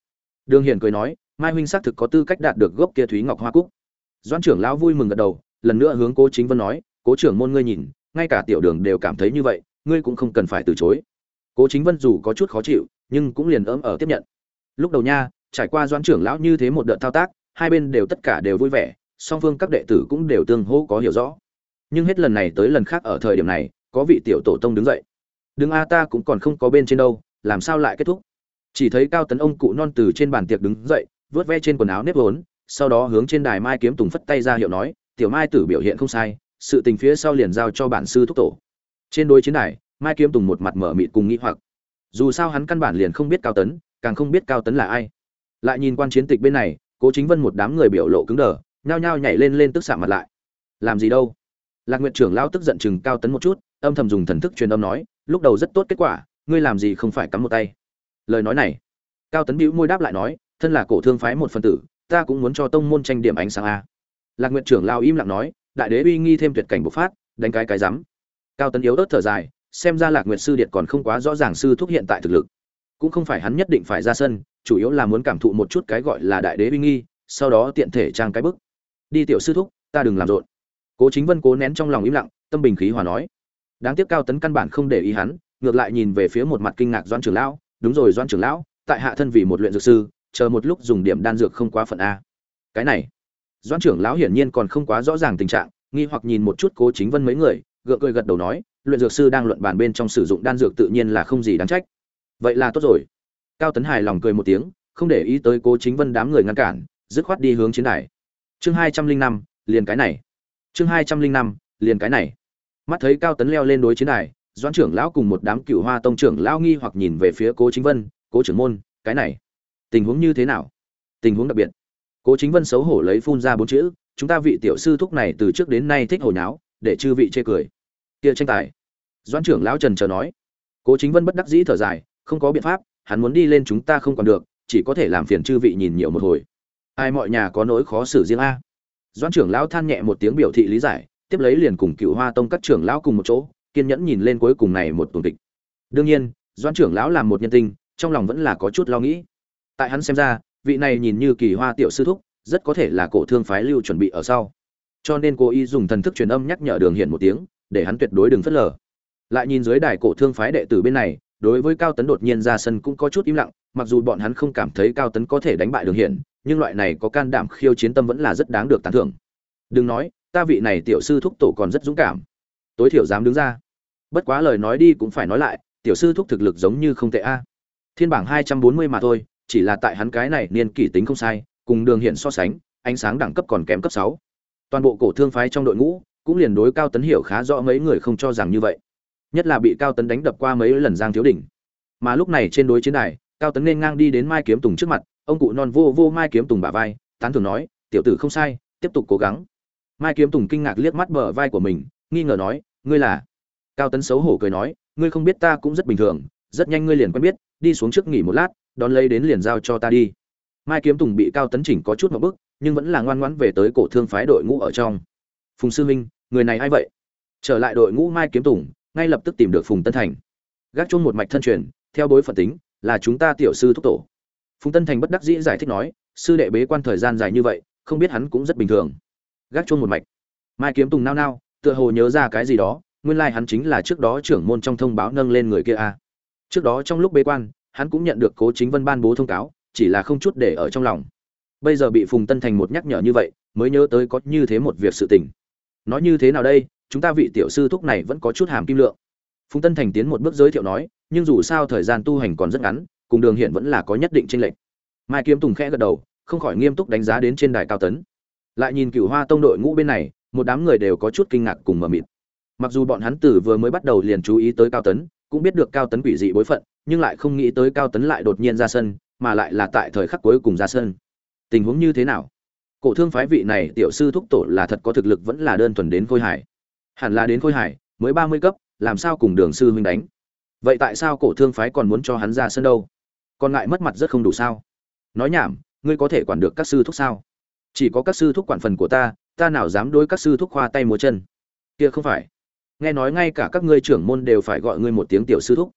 Đường hiển cười nói, mai huynh xác thực có tư cách đạt được gốc kia thúy ngọc hoa cúc. Doãn trưởng lão vui mừng gật đầu, lần nữa hướng cố chính vân nói, cố trưởng môn ngươi nhìn, ngay cả tiểu đường đều cảm thấy như vậy, ngươi cũng không cần phải từ chối. Cố chính vân dù có chút khó chịu, nhưng cũng liền ấm ở tiếp nhận. Lúc đầu nha, trải qua doãn trưởng lão như thế một đợt thao tác, hai bên đều tất cả đều vui vẻ, song phương các đệ tử cũng đều tương hỗ có hiểu rõ. Nhưng hết lần này tới lần khác ở thời điểm này, có vị tiểu tổ tông đứng dậy. Đứng a, ta cũng còn không có bên trên đâu, làm sao lại kết thúc? Chỉ thấy cao tấn ông cụ non từ trên bàn tiệc đứng dậy, vớt ve trên quần áo nếp vốn, sau đó hướng trên đài mai kiếm tùng phất tay ra hiệu nói, tiểu mai tử biểu hiện không sai, sự tình phía sau liền giao cho bản sư thúc tổ. Trên đối chiến đài, mai kiếm tùng một mặt mở mịt cùng nghĩ hoặc. Dù sao hắn căn bản liền không biết cao tấn, càng không biết cao tấn là ai. Lại nhìn quan chiến tịch bên này, cố chính vân một đám người biểu lộ cứng đờ, nhao nhao nhảy lên lên tức xạ mặt lại. Làm gì đâu? Lạc nguyện trưởng lao tức giận chừng cao tấn một chút, âm thầm dùng thần thức truyền âm nói, lúc đầu rất tốt kết quả, ngươi làm gì không phải cắm một tay? Lời nói này. Cao tấn bĩu môi đáp lại nói, thân là cổ thương phái một phần tử, ta cũng muốn cho tông môn tranh điểm ánh sáng a. Lạc nguyện trưởng lao im lặng nói, đại đế uy nghi thêm tuyệt cảnh bộc phát, đánh cái cái rắm. Cao tấn yếu ớt thở dài, xem ra lạc nguyện sư điện còn không quá rõ ràng sư thúc hiện tại thực lực. Cũng không phải hắn nhất định phải ra sân, chủ yếu là muốn cảm thụ một chút cái gọi là đại đế uy nghi, sau đó tiện thể trang cái bức. Đi tiểu sư thúc, ta đừng làm rộn. Cố chính vân cố nén trong lòng im lặng, tâm bình khí hòa nói. Đáng tiếc cao tấn căn bản không để ý hắn, ngược lại nhìn về phía một mặt kinh ngạc doan trưởng lão đúng rồi doan trưởng lão, tại hạ thân vì một luyện dược sư, chờ một lúc dùng điểm đan dược không quá phận a. Cái này doan trưởng lão hiển nhiên còn không quá rõ ràng tình trạng, nghi hoặc nhìn một chút cố chính vân mấy người, gượng cười gật đầu nói, luyện dược sư đang luận bàn bên trong sử dụng đan dược tự nhiên là không gì đáng trách. Vậy là tốt rồi. Cao tấn hài lòng cười một tiếng, không để ý tới cố chính vân đám người ngăn cản, dứt khoát đi hướng chiến đài. Chương hai trăm linh năm, liền cái này. Chương hai trăm linh năm, liền cái này. Mắt thấy cao tấn leo lên đối chiến đài doãn trưởng lão cùng một đám cựu hoa tông trưởng lão nghi hoặc nhìn về phía cố chính vân, cố trưởng môn, cái này, tình huống như thế nào? Tình huống đặc biệt. Cố chính vân xấu hổ lấy phun ra bốn chữ, chúng ta vị tiểu sư thúc này từ trước đến nay thích hồi nháo, để chư vị chê cười. Kia tranh tài. Doãn trưởng lão trần chờ nói. Cố chính vân bất đắc dĩ thở dài, không có biện pháp, hắn muốn đi lên chúng ta không còn được, chỉ có thể làm phiền chư vị nhìn nhiều một hồi. Ai mọi nhà có nỗi khó xử riêng a? Doãn trưởng lão than nhẹ một tiếng biểu thị lý giải, tiếp lấy liền cùng cựu hoa tông các trưởng lão cùng một chỗ kiên nhẫn nhìn lên cuối cùng này một tuần kịch. Đương nhiên, doãn trưởng lão làm một nhân tinh trong lòng vẫn là có chút lo nghĩ. Tại hắn xem ra, vị này nhìn như kỳ hoa tiểu sư thúc, rất có thể là cổ thương phái lưu chuẩn bị ở sau. Cho nên cô y dùng thần thức truyền âm nhắc nhở đường hiện một tiếng, để hắn tuyệt đối đừng phớt lờ. Lại nhìn dưới đài cổ thương phái đệ tử bên này, đối với cao tấn đột nhiên ra sân cũng có chút im lặng, mặc dù bọn hắn không cảm thấy cao tấn có thể đánh bại đường hiển, nhưng loại này có can đảm khiêu chiến tâm vẫn là rất đáng được tán thưởng. Đừng nói, ta vị này tiểu sư thúc tổ còn rất dũng cảm. Tối thiểu dám đứng ra bất quá lời nói đi cũng phải nói lại, tiểu sư thúc thực lực giống như không tệ a. Thiên bảng hai trăm bốn mươi mà thôi, chỉ là tại hắn cái này niên kỷ tính không sai, cùng đường hiện so sánh, ánh sáng đẳng cấp còn kém cấp sáu. Toàn bộ cổ thương phái trong đội ngũ, cũng liền đối cao tấn hiểu khá rõ mấy người không cho rằng như vậy. Nhất là bị cao tấn đánh đập qua mấy lần giang thiếu đỉnh. Mà lúc này trên đối chiến đài, cao tấn nên ngang đi đến mai kiếm tùng trước mặt, ông cụ non vô vô mai kiếm tùng bả vai, tán thường nói, tiểu tử không sai, tiếp tục cố gắng. Mai kiếm tùng kinh ngạc liếc mắt bờ vai của mình, nghi ngờ nói, ngươi là cao tấn xấu hổ cười nói, ngươi không biết ta cũng rất bình thường, rất nhanh ngươi liền quen biết, đi xuống trước nghỉ một lát, đón lấy đến liền giao cho ta đi. Mai kiếm tùng bị cao tấn chỉnh có chút một bức, nhưng vẫn là ngoan ngoãn về tới cổ thương phái đội ngũ ở trong. Phùng sư minh người này ai vậy? Trở lại đội ngũ mai kiếm tùng, ngay lập tức tìm được phùng tân thành. Gác chung một mạch thân truyền, theo bối phận tính, là chúng ta tiểu sư thúc tổ. Phùng tân thành bất đắc dĩ giải thích nói, sư đệ bế quan thời gian dài như vậy, không biết hắn cũng rất bình thường. Gác chung một mạch. Mai kiếm tùng nao nao, tựa hồ nhớ ra cái gì đó nguyên lai hắn chính là trước đó trưởng môn trong thông báo nâng lên người kia a. Trước đó trong lúc bế quan, hắn cũng nhận được cố chính vân ban bố thông cáo, chỉ là không chút để ở trong lòng. Bây giờ bị phùng tân thành một nhắc nhở như vậy, mới nhớ tới có như thế một việc sự tình. Nói như thế nào đây, chúng ta vị tiểu sư thúc này vẫn có chút hàm kim lượng. Phùng tân thành tiến một bước giới thiệu nói, nhưng dù sao thời gian tu hành còn rất ngắn, cùng đường hiện vẫn là có nhất định chênh lệch. Mai kiếm tùng khẽ gật đầu, không khỏi nghiêm túc đánh giá đến trên đài cao tấn. Lại nhìn cửu hoa tông đội ngũ bên này, một đám người đều có chút kinh ngạc cùng mở mịt mặc dù bọn hắn tử vừa mới bắt đầu liền chú ý tới cao tấn, cũng biết được cao tấn quỷ dị bối phận, nhưng lại không nghĩ tới cao tấn lại đột nhiên ra sân, mà lại là tại thời khắc cuối cùng ra sân. Tình huống như thế nào? Cổ thương phái vị này tiểu sư thúc tổ là thật có thực lực vẫn là đơn thuần đến khôi hải hẳn là đến khôi hải mới ba mươi cấp, làm sao cùng đường sư huynh đánh? Vậy tại sao cổ thương phái còn muốn cho hắn ra sân đâu? Còn ngại mất mặt rất không đủ sao? Nói nhảm, ngươi có thể quản được các sư thúc sao? Chỉ có các sư thúc quản phần của ta ta nào dám đối các sư thúc khoa tay múa chân? Kia không phải nghe nói ngay cả các ngươi trưởng môn đều phải gọi ngươi một tiếng tiểu sư thúc.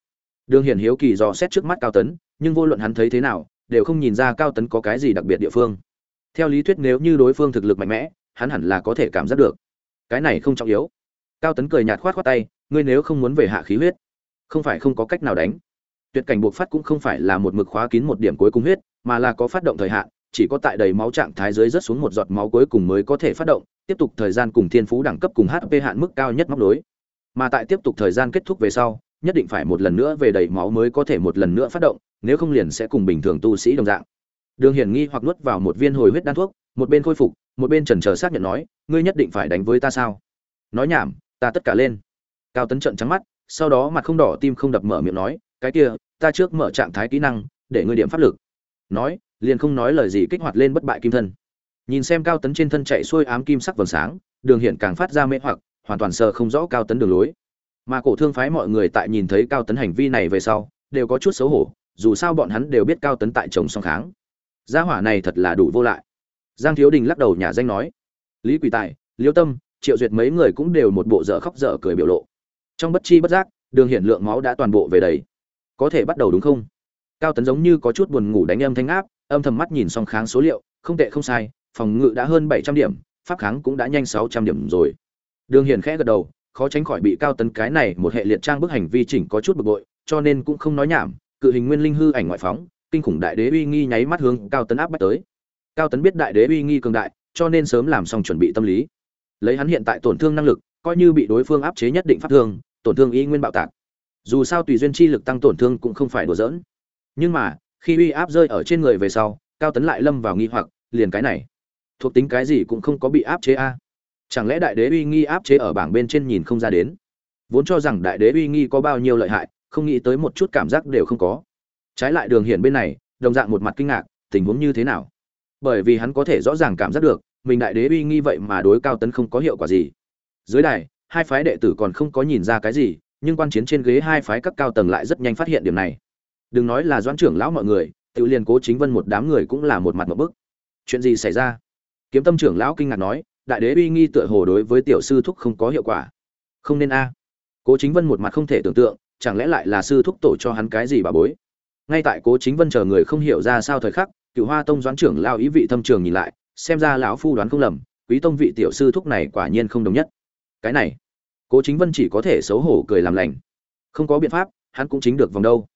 Đường hiển hiếu kỳ dò xét trước mắt cao tấn, nhưng vô luận hắn thấy thế nào, đều không nhìn ra cao tấn có cái gì đặc biệt địa phương. Theo lý thuyết nếu như đối phương thực lực mạnh mẽ, hắn hẳn là có thể cảm giác được. Cái này không trọng yếu. Cao tấn cười nhạt khoát khoát tay, ngươi nếu không muốn về hạ khí huyết, không phải không có cách nào đánh. Tuyệt cảnh buộc phát cũng không phải là một mực khóa kín một điểm cuối cùng huyết, mà là có phát động thời hạn, chỉ có tại đầy máu trạng thái dưới rất xuống một giọt máu cuối cùng mới có thể phát động tiếp tục thời gian cùng thiên phú đẳng cấp cùng hp hạn mức cao nhất móc đối mà tại tiếp tục thời gian kết thúc về sau, nhất định phải một lần nữa về đầy máu mới có thể một lần nữa phát động, nếu không liền sẽ cùng bình thường tu sĩ đồng dạng. Đường hiển nghi hoặc nuốt vào một viên hồi huyết đan thuốc, một bên khôi phục, một bên trần chờ xác nhận nói, ngươi nhất định phải đánh với ta sao? Nói nhảm, ta tất cả lên. Cao tấn trận trắng mắt, sau đó mặt không đỏ tim không đập mở miệng nói, cái kia, ta trước mở trạng thái kỹ năng, để ngươi điểm pháp lực. Nói, liền không nói lời gì kích hoạt lên bất bại kim thân nhìn xem cao tấn trên thân chạy xuôi ám kim sắc vầng sáng, đường hiện càng phát ra mê hoặc, hoàn toàn sờ không rõ cao tấn đường lối. Mà cổ thương phái mọi người tại nhìn thấy cao tấn hành vi này về sau, đều có chút xấu hổ, dù sao bọn hắn đều biết cao tấn tại chồng song kháng. Gia hỏa này thật là đủ vô lại. Giang thiếu đình lắc đầu nhà danh nói, lý quỳ tài, liêu tâm, triệu duyệt mấy người cũng đều một bộ dở khóc dở cười biểu lộ. Trong bất chi bất giác, đường hiện lượng máu đã toàn bộ về đầy. Có thể bắt đầu đúng không? Cao tấn giống như có chút buồn ngủ đánh âm thanh áp, âm thầm mắt nhìn song kháng số liệu, không tệ không sai phòng ngự đã hơn bảy trăm điểm, pháp kháng cũng đã nhanh sáu trăm điểm rồi. Đường hiển khẽ gật đầu, khó tránh khỏi bị cao tấn cái này một hệ liệt trang bức hành vi chỉnh có chút bực bội, cho nên cũng không nói nhảm, cự hình nguyên linh hư ảnh ngoại phóng, kinh khủng đại đế uy nghi nháy mắt hướng cao tấn áp bách tới. Cao tấn biết đại đế uy nghi cường đại, cho nên sớm làm xong chuẩn bị tâm lý. Lấy hắn hiện tại tổn thương năng lực, coi như bị đối phương áp chế nhất định pháp thương, tổn thương y nguyên bạo tạc. Dù sao tùy duyên chi lực tăng tổn thương cũng không phải đùa giỡn. Nhưng mà, khi uy áp rơi ở trên người về sau, cao tấn lại lâm vào nghi hoặc, liền cái này thuộc tính cái gì cũng không có bị áp chế a. Chẳng lẽ đại đế uy nghi áp chế ở bảng bên trên nhìn không ra đến? Vốn cho rằng đại đế uy nghi có bao nhiêu lợi hại, không nghĩ tới một chút cảm giác đều không có. Trái lại đường hiển bên này, đồng dạng một mặt kinh ngạc, tình huống như thế nào? Bởi vì hắn có thể rõ ràng cảm giác được, mình đại đế uy nghi vậy mà đối cao tấn không có hiệu quả gì. Dưới đài, hai phái đệ tử còn không có nhìn ra cái gì, nhưng quan chiến trên ghế hai phái các cao tầng lại rất nhanh phát hiện điểm này. Đừng nói là doãn trưởng lão mọi người tự liền cố chính vân một đám người cũng là một mặt một bức. Chuyện gì xảy ra? Kiếm tâm trưởng lão kinh ngạc nói, đại đế uy nghi tựa hồ đối với tiểu sư thúc không có hiệu quả. Không nên a. Cố chính vân một mặt không thể tưởng tượng, chẳng lẽ lại là sư thúc tổ cho hắn cái gì bà bối? Ngay tại cố chính vân chờ người không hiểu ra sao thời khắc cựu hoa tông doãn trưởng lao ý vị thâm trường nhìn lại, xem ra lão phu đoán không lầm, quý tông vị tiểu sư thúc này quả nhiên không đồng nhất. Cái này, cố chính vân chỉ có thể xấu hổ cười làm lành. Không có biện pháp, hắn cũng chính được vòng đâu.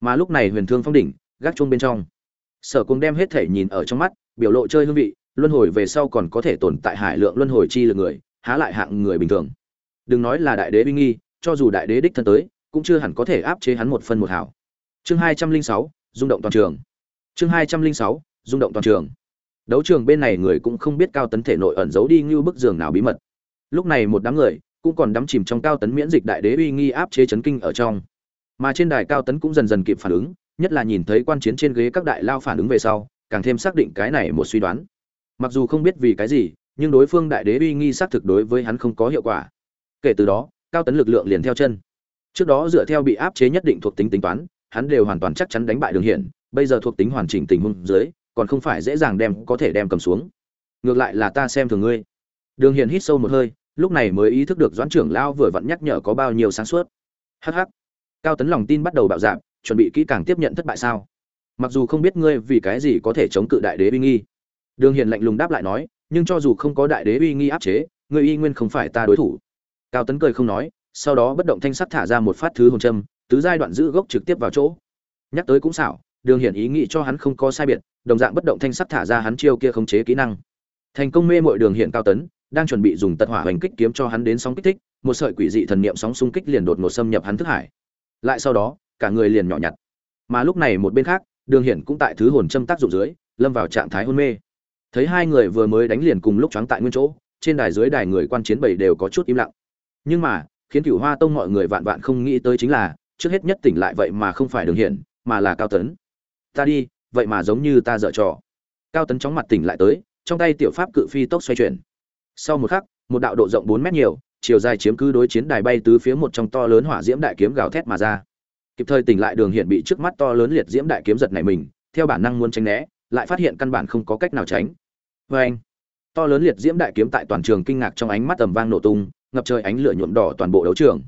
Mà lúc này huyền thương phong đỉnh, gác chuông bên trong. Sở cùng đem hết thể nhìn ở trong mắt, biểu lộ chơi hương vị luân hồi về sau còn có thể tồn tại hải lượng luân hồi chi lực người, há lại hạng người bình thường. Đừng nói là đại đế uy nghi, cho dù đại đế đích thân tới, cũng chưa hẳn có thể áp chế hắn một phân một hảo. Chương hai trăm linh sáu, rung động toàn trường. Chương hai trăm linh sáu, rung động toàn trường. Đấu trường bên này người cũng không biết cao tấn thể nội ẩn giấu đi như bức giường nào bí mật. Lúc này một đám người cũng còn đắm chìm trong cao tấn miễn dịch đại đế uy nghi áp chế chấn kinh ở trong. Mà trên đài cao tấn cũng dần dần kịp phản ứng, nhất là nhìn thấy quan chiến trên ghế các đại lao phản ứng về sau, càng thêm xác định cái này một suy đoán mặc dù không biết vì cái gì, nhưng đối phương đại đế uy nghi xác thực đối với hắn không có hiệu quả. Kể từ đó, cao tấn lực lượng liền theo chân. Trước đó dựa theo bị áp chế nhất định thuộc tính tính toán, hắn đều hoàn toàn chắc chắn đánh bại đường hiển bây giờ thuộc tính hoàn chỉnh tình huống dưới, còn không phải dễ dàng đem, có thể đem cầm xuống. Ngược lại là ta xem thường ngươi. Đường hiển hít sâu một hơi, lúc này mới ý thức được doãn trưởng lao vừa vặn nhắc nhở có bao nhiêu sáng suốt. Hh cao tấn lòng tin bắt đầu bạo dạn, chuẩn bị kỹ càng tiếp nhận thất bại sao? Mặc dù không biết ngươi vì cái gì có thể chống cự đại đế uy nghi đường hiền lạnh lùng đáp lại nói, nhưng cho dù không có đại đế uy nghi áp chế, ngươi y nguyên không phải ta đối thủ. Cao tấn cười không nói, sau đó bất động thanh sắc thả ra một phát thứ hồn châm, tứ giai đoạn giữ gốc trực tiếp vào chỗ. Nhắc tới cũng xảo, đường hiển ý nghĩ cho hắn không có sai biệt, đồng dạng bất động thanh sắc thả ra hắn chiêu kia khống chế kỹ năng. Thành công mê mội đường hiện cao tấn, đang chuẩn bị dùng tật hỏa hoành kích kiếm cho hắn đến sóng kích thích, một sợi quỷ dị thần niệm sóng xung kích liền đột ngột xâm nhập hắn thức hải. Lại sau đó, cả người liền nhỏ nhặt. Mà lúc này một bên khác, đường hiển cũng tại thứ hồn châm tác dụng dưới, lâm vào trạng thái hôn mê thấy hai người vừa mới đánh liền cùng lúc choáng tại nguyên chỗ, trên đài dưới đài người quan chiến bảy đều có chút im lặng. Nhưng mà, khiến cửu hoa tông mọi người vạn vạn không nghĩ tới chính là, trước hết nhất tỉnh lại vậy mà không phải đường hiển, mà là cao tấn. Ta đi, vậy mà giống như ta dở trò. Cao tấn chóng mặt tỉnh lại tới, trong tay tiểu pháp cự phi tốc xoay chuyển. Sau một khắc, một đạo độ rộng bốn mét nhiều, chiều dài chiếm cứ đối chiến đài bay tứ phía một trong to lớn hỏa diễm đại kiếm gào thét mà ra. Kịp thời tỉnh lại đường hiện bị trước mắt to lớn liệt diễm đại kiếm giật này mình, theo bản năng muốn tránh né, lại phát hiện căn bản không có cách nào tránh vê anh. To lớn liệt diễm đại kiếm tại toàn trường kinh ngạc trong ánh mắt tầm vang nổ tung, ngập trời ánh lửa nhuộm đỏ toàn bộ đấu trường.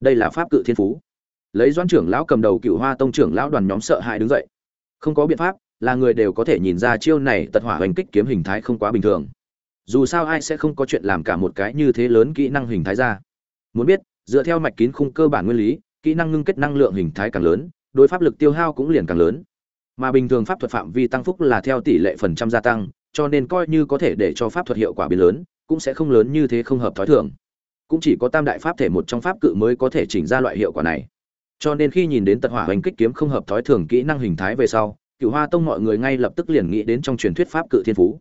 Đây là pháp cự thiên phú. Lấy doãn trưởng lão cầm đầu cựu hoa tông trưởng lão đoàn nhóm sợ hãi đứng dậy. Không có biện pháp, là người đều có thể nhìn ra chiêu này tật hỏa hoành kích kiếm hình thái không quá bình thường. Dù sao ai sẽ không có chuyện làm cả một cái như thế lớn kỹ năng hình thái ra. Muốn biết, dựa theo mạch kín khung cơ bản nguyên lý, kỹ năng ngưng kết năng lượng hình thái càng lớn, đối pháp lực tiêu hao cũng liền càng lớn. Mà bình thường pháp thuật phạm vi tăng phúc là theo tỷ lệ phần trăm gia tăng cho nên coi như có thể để cho pháp thuật hiệu quả biến lớn, cũng sẽ không lớn như thế không hợp thói thường. Cũng chỉ có tam đại pháp thể một trong pháp cự mới có thể chỉnh ra loại hiệu quả này. Cho nên khi nhìn đến tật hỏa hành kích kiếm không hợp thói thường kỹ năng hình thái về sau cựu hoa tông mọi người ngay lập tức liền nghĩ đến trong truyền thuyết pháp cự thiên phú.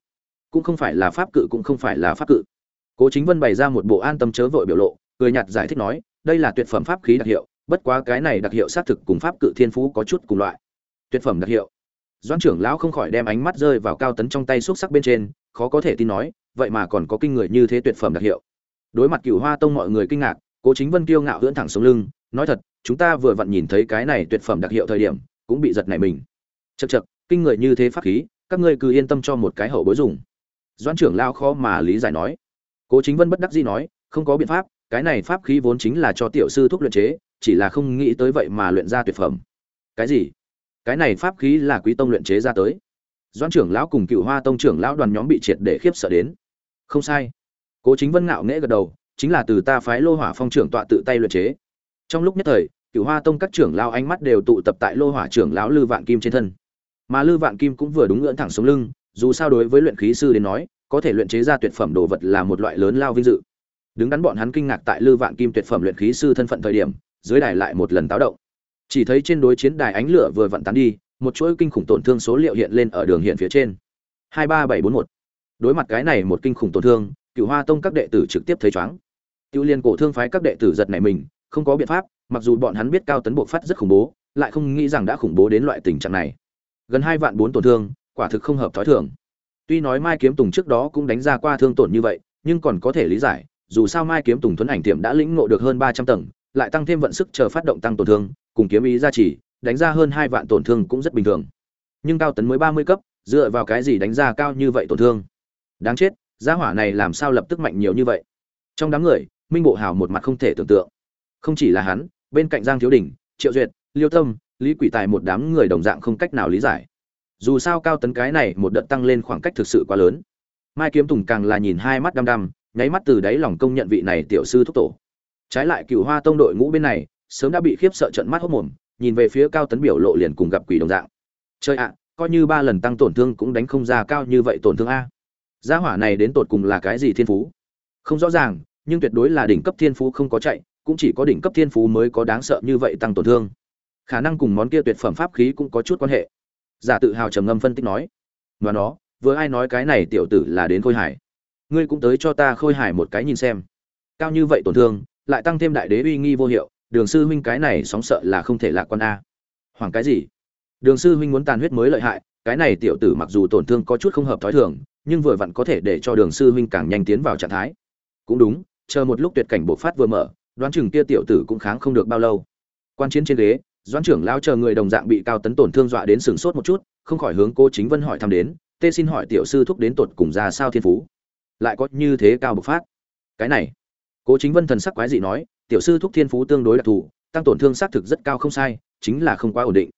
Cũng không phải là pháp cự cũng không phải là pháp cự. Cố chính vân bày ra một bộ an tâm chớ vội biểu lộ, cười nhạt giải thích nói, đây là tuyệt phẩm pháp khí đặc hiệu, bất quá cái này đặc hiệu xác thực cùng pháp cự thiên phú có chút cùng loại. Tuyệt phẩm đặc hiệu doãn trưởng lão không khỏi đem ánh mắt rơi vào cao tấn trong tay xúc sắc bên trên, khó có thể tin nói, vậy mà còn có kinh người như thế tuyệt phẩm đặc hiệu. Đối mặt cựu hoa tông mọi người kinh ngạc, cố chính vân kiêu ngạo hưỡn thẳng xuống lưng, nói thật, chúng ta vừa vặn nhìn thấy cái này tuyệt phẩm đặc hiệu thời điểm, cũng bị giật nảy mình. Chật chật kinh người như thế pháp khí, các ngươi cứ yên tâm cho một cái hậu bối dùng. Doãn trưởng lao khó mà lý giải nói. Cố chính vân bất đắc dĩ nói, không có biện pháp, cái này pháp khí vốn chính là cho tiểu sư thuốc luyện chế, chỉ là không nghĩ tới vậy mà luyện ra tuyệt phẩm. Cái gì? Cái này pháp khí là quý tông luyện chế ra tới. Doãn trưởng lão cùng cựu hoa tông trưởng lão đoàn nhóm bị triệt để khiếp sợ đến. Không sai. Cố chính vân ngạo nghễ gật đầu, chính là từ ta phái lô hỏa phong trưởng tọa tự tay luyện chế. Trong lúc nhất thời, cựu hoa tông các trưởng lão ánh mắt đều tụ tập tại lô hỏa trưởng lão lư vạn kim trên thân. Mà lư vạn kim cũng vừa đúng ngưỡng thẳng sống lưng, dù sao đối với luyện khí sư đến nói, có thể luyện chế ra tuyệt phẩm đồ vật là một loại lớn lao vinh dự. Đứng đắn bọn hắn kinh ngạc tại lư vạn kim tuyệt phẩm luyện khí sư thân phận thời điểm, dưới đài lại một lần táo động chỉ thấy trên đối chiến đài ánh lửa vừa vặn tán đi, một chuỗi kinh khủng tổn thương số liệu hiện lên ở đường hiện phía trên. Hai ba bảy bốn một. Đối mặt cái này một kinh khủng tổn thương cựu hoa tông các đệ tử trực tiếp thấy chóng tiêu liên cổ thương phái các đệ tử giật nảy mình, không có biện pháp, mặc dù bọn hắn biết cao tấn bộ phát rất khủng bố, lại không nghĩ rằng đã khủng bố đến loại tình trạng này. Gần hai vạn bốn tổn thương, quả thực không hợp thói thường. Tuy nói mai kiếm tùng trước đó cũng đánh ra qua thương tổn như vậy, nhưng còn có thể lý giải, dù sao mai kiếm tùng thuấn ảnh tiệm đã lĩnh ngộ được hơn ba trăm tầng lại tăng thêm vận sức chờ phát động tăng tổn thương, cùng kiếm ý gia trì, đánh ra hơn hai vạn tổn thương cũng rất bình thường. Nhưng cao tấn mới ba mươi cấp, dựa vào cái gì đánh ra cao như vậy tổn thương? Đáng chết, gia hỏa này làm sao lập tức mạnh nhiều như vậy? Trong đám người, minh bộ hào một mặt không thể tưởng tượng. Không chỉ là hắn, bên cạnh giang thiếu đình, triệu duyệt, liêu tâm, lý quỷ tài một đám người đồng dạng không cách nào lý giải. Dù sao cao tấn cái này một đợt tăng lên khoảng cách thực sự quá lớn. Mai kiếm tùng càng là nhìn hai mắt đăm đăm, nháy mắt từ đáy lòng công nhận vị này tiểu sư thúc tổ trái lại cựu hoa tông đội ngũ bên này, sớm đã bị khiếp sợ trận mắt hốc mồm, nhìn về phía cao tấn biểu lộ liền cùng gặp quỷ đồng dạng. Chơi ạ, coi như ba lần tăng tổn thương cũng đánh không ra cao như vậy tổn thương a. Gia hỏa này đến tột cùng là cái gì thiên phú? Không rõ ràng, nhưng tuyệt đối là đỉnh cấp thiên phú không có chạy, cũng chỉ có đỉnh cấp thiên phú mới có đáng sợ như vậy tăng tổn thương. Khả năng cùng món kia tuyệt phẩm pháp khí cũng có chút quan hệ. Giả tự hào trầm ngâm phân tích nói. Và nó, vừa ai nói cái này tiểu tử là đến khôi hải. Ngươi cũng tới cho ta khôi hải một cái nhìn xem. Cao như vậy tổn thương lại tăng thêm đại đế uy nghi vô hiệu, đường sư huynh cái này sóng sợ là không thể lạc quan a. Hoàng cái gì? Đường sư huynh muốn tàn huyết mới lợi hại, cái này tiểu tử mặc dù tổn thương có chút không hợp thói thường, nhưng vừa vặn có thể để cho đường sư huynh càng nhanh tiến vào trạng thái. Cũng đúng, chờ một lúc tuyệt cảnh bộc phát vừa mở, đoán chừng kia tiểu tử cũng kháng không được bao lâu. Quan chiến trên ghế, doãn trưởng lao chờ người đồng dạng bị cao tấn tổn thương dọa đến sừng sốt một chút, không khỏi hướng cô chính vân hỏi thăm đến, tê xin hỏi tiểu sư thúc đến tột cùng ra sao thiên phú? Lại có như thế cao bộc phát? Cái này cố chính vân thần sắc quái dị nói tiểu sư thúc thiên phú tương đối đặc thù tăng tổn thương xác thực rất cao không sai chính là không quá ổn định.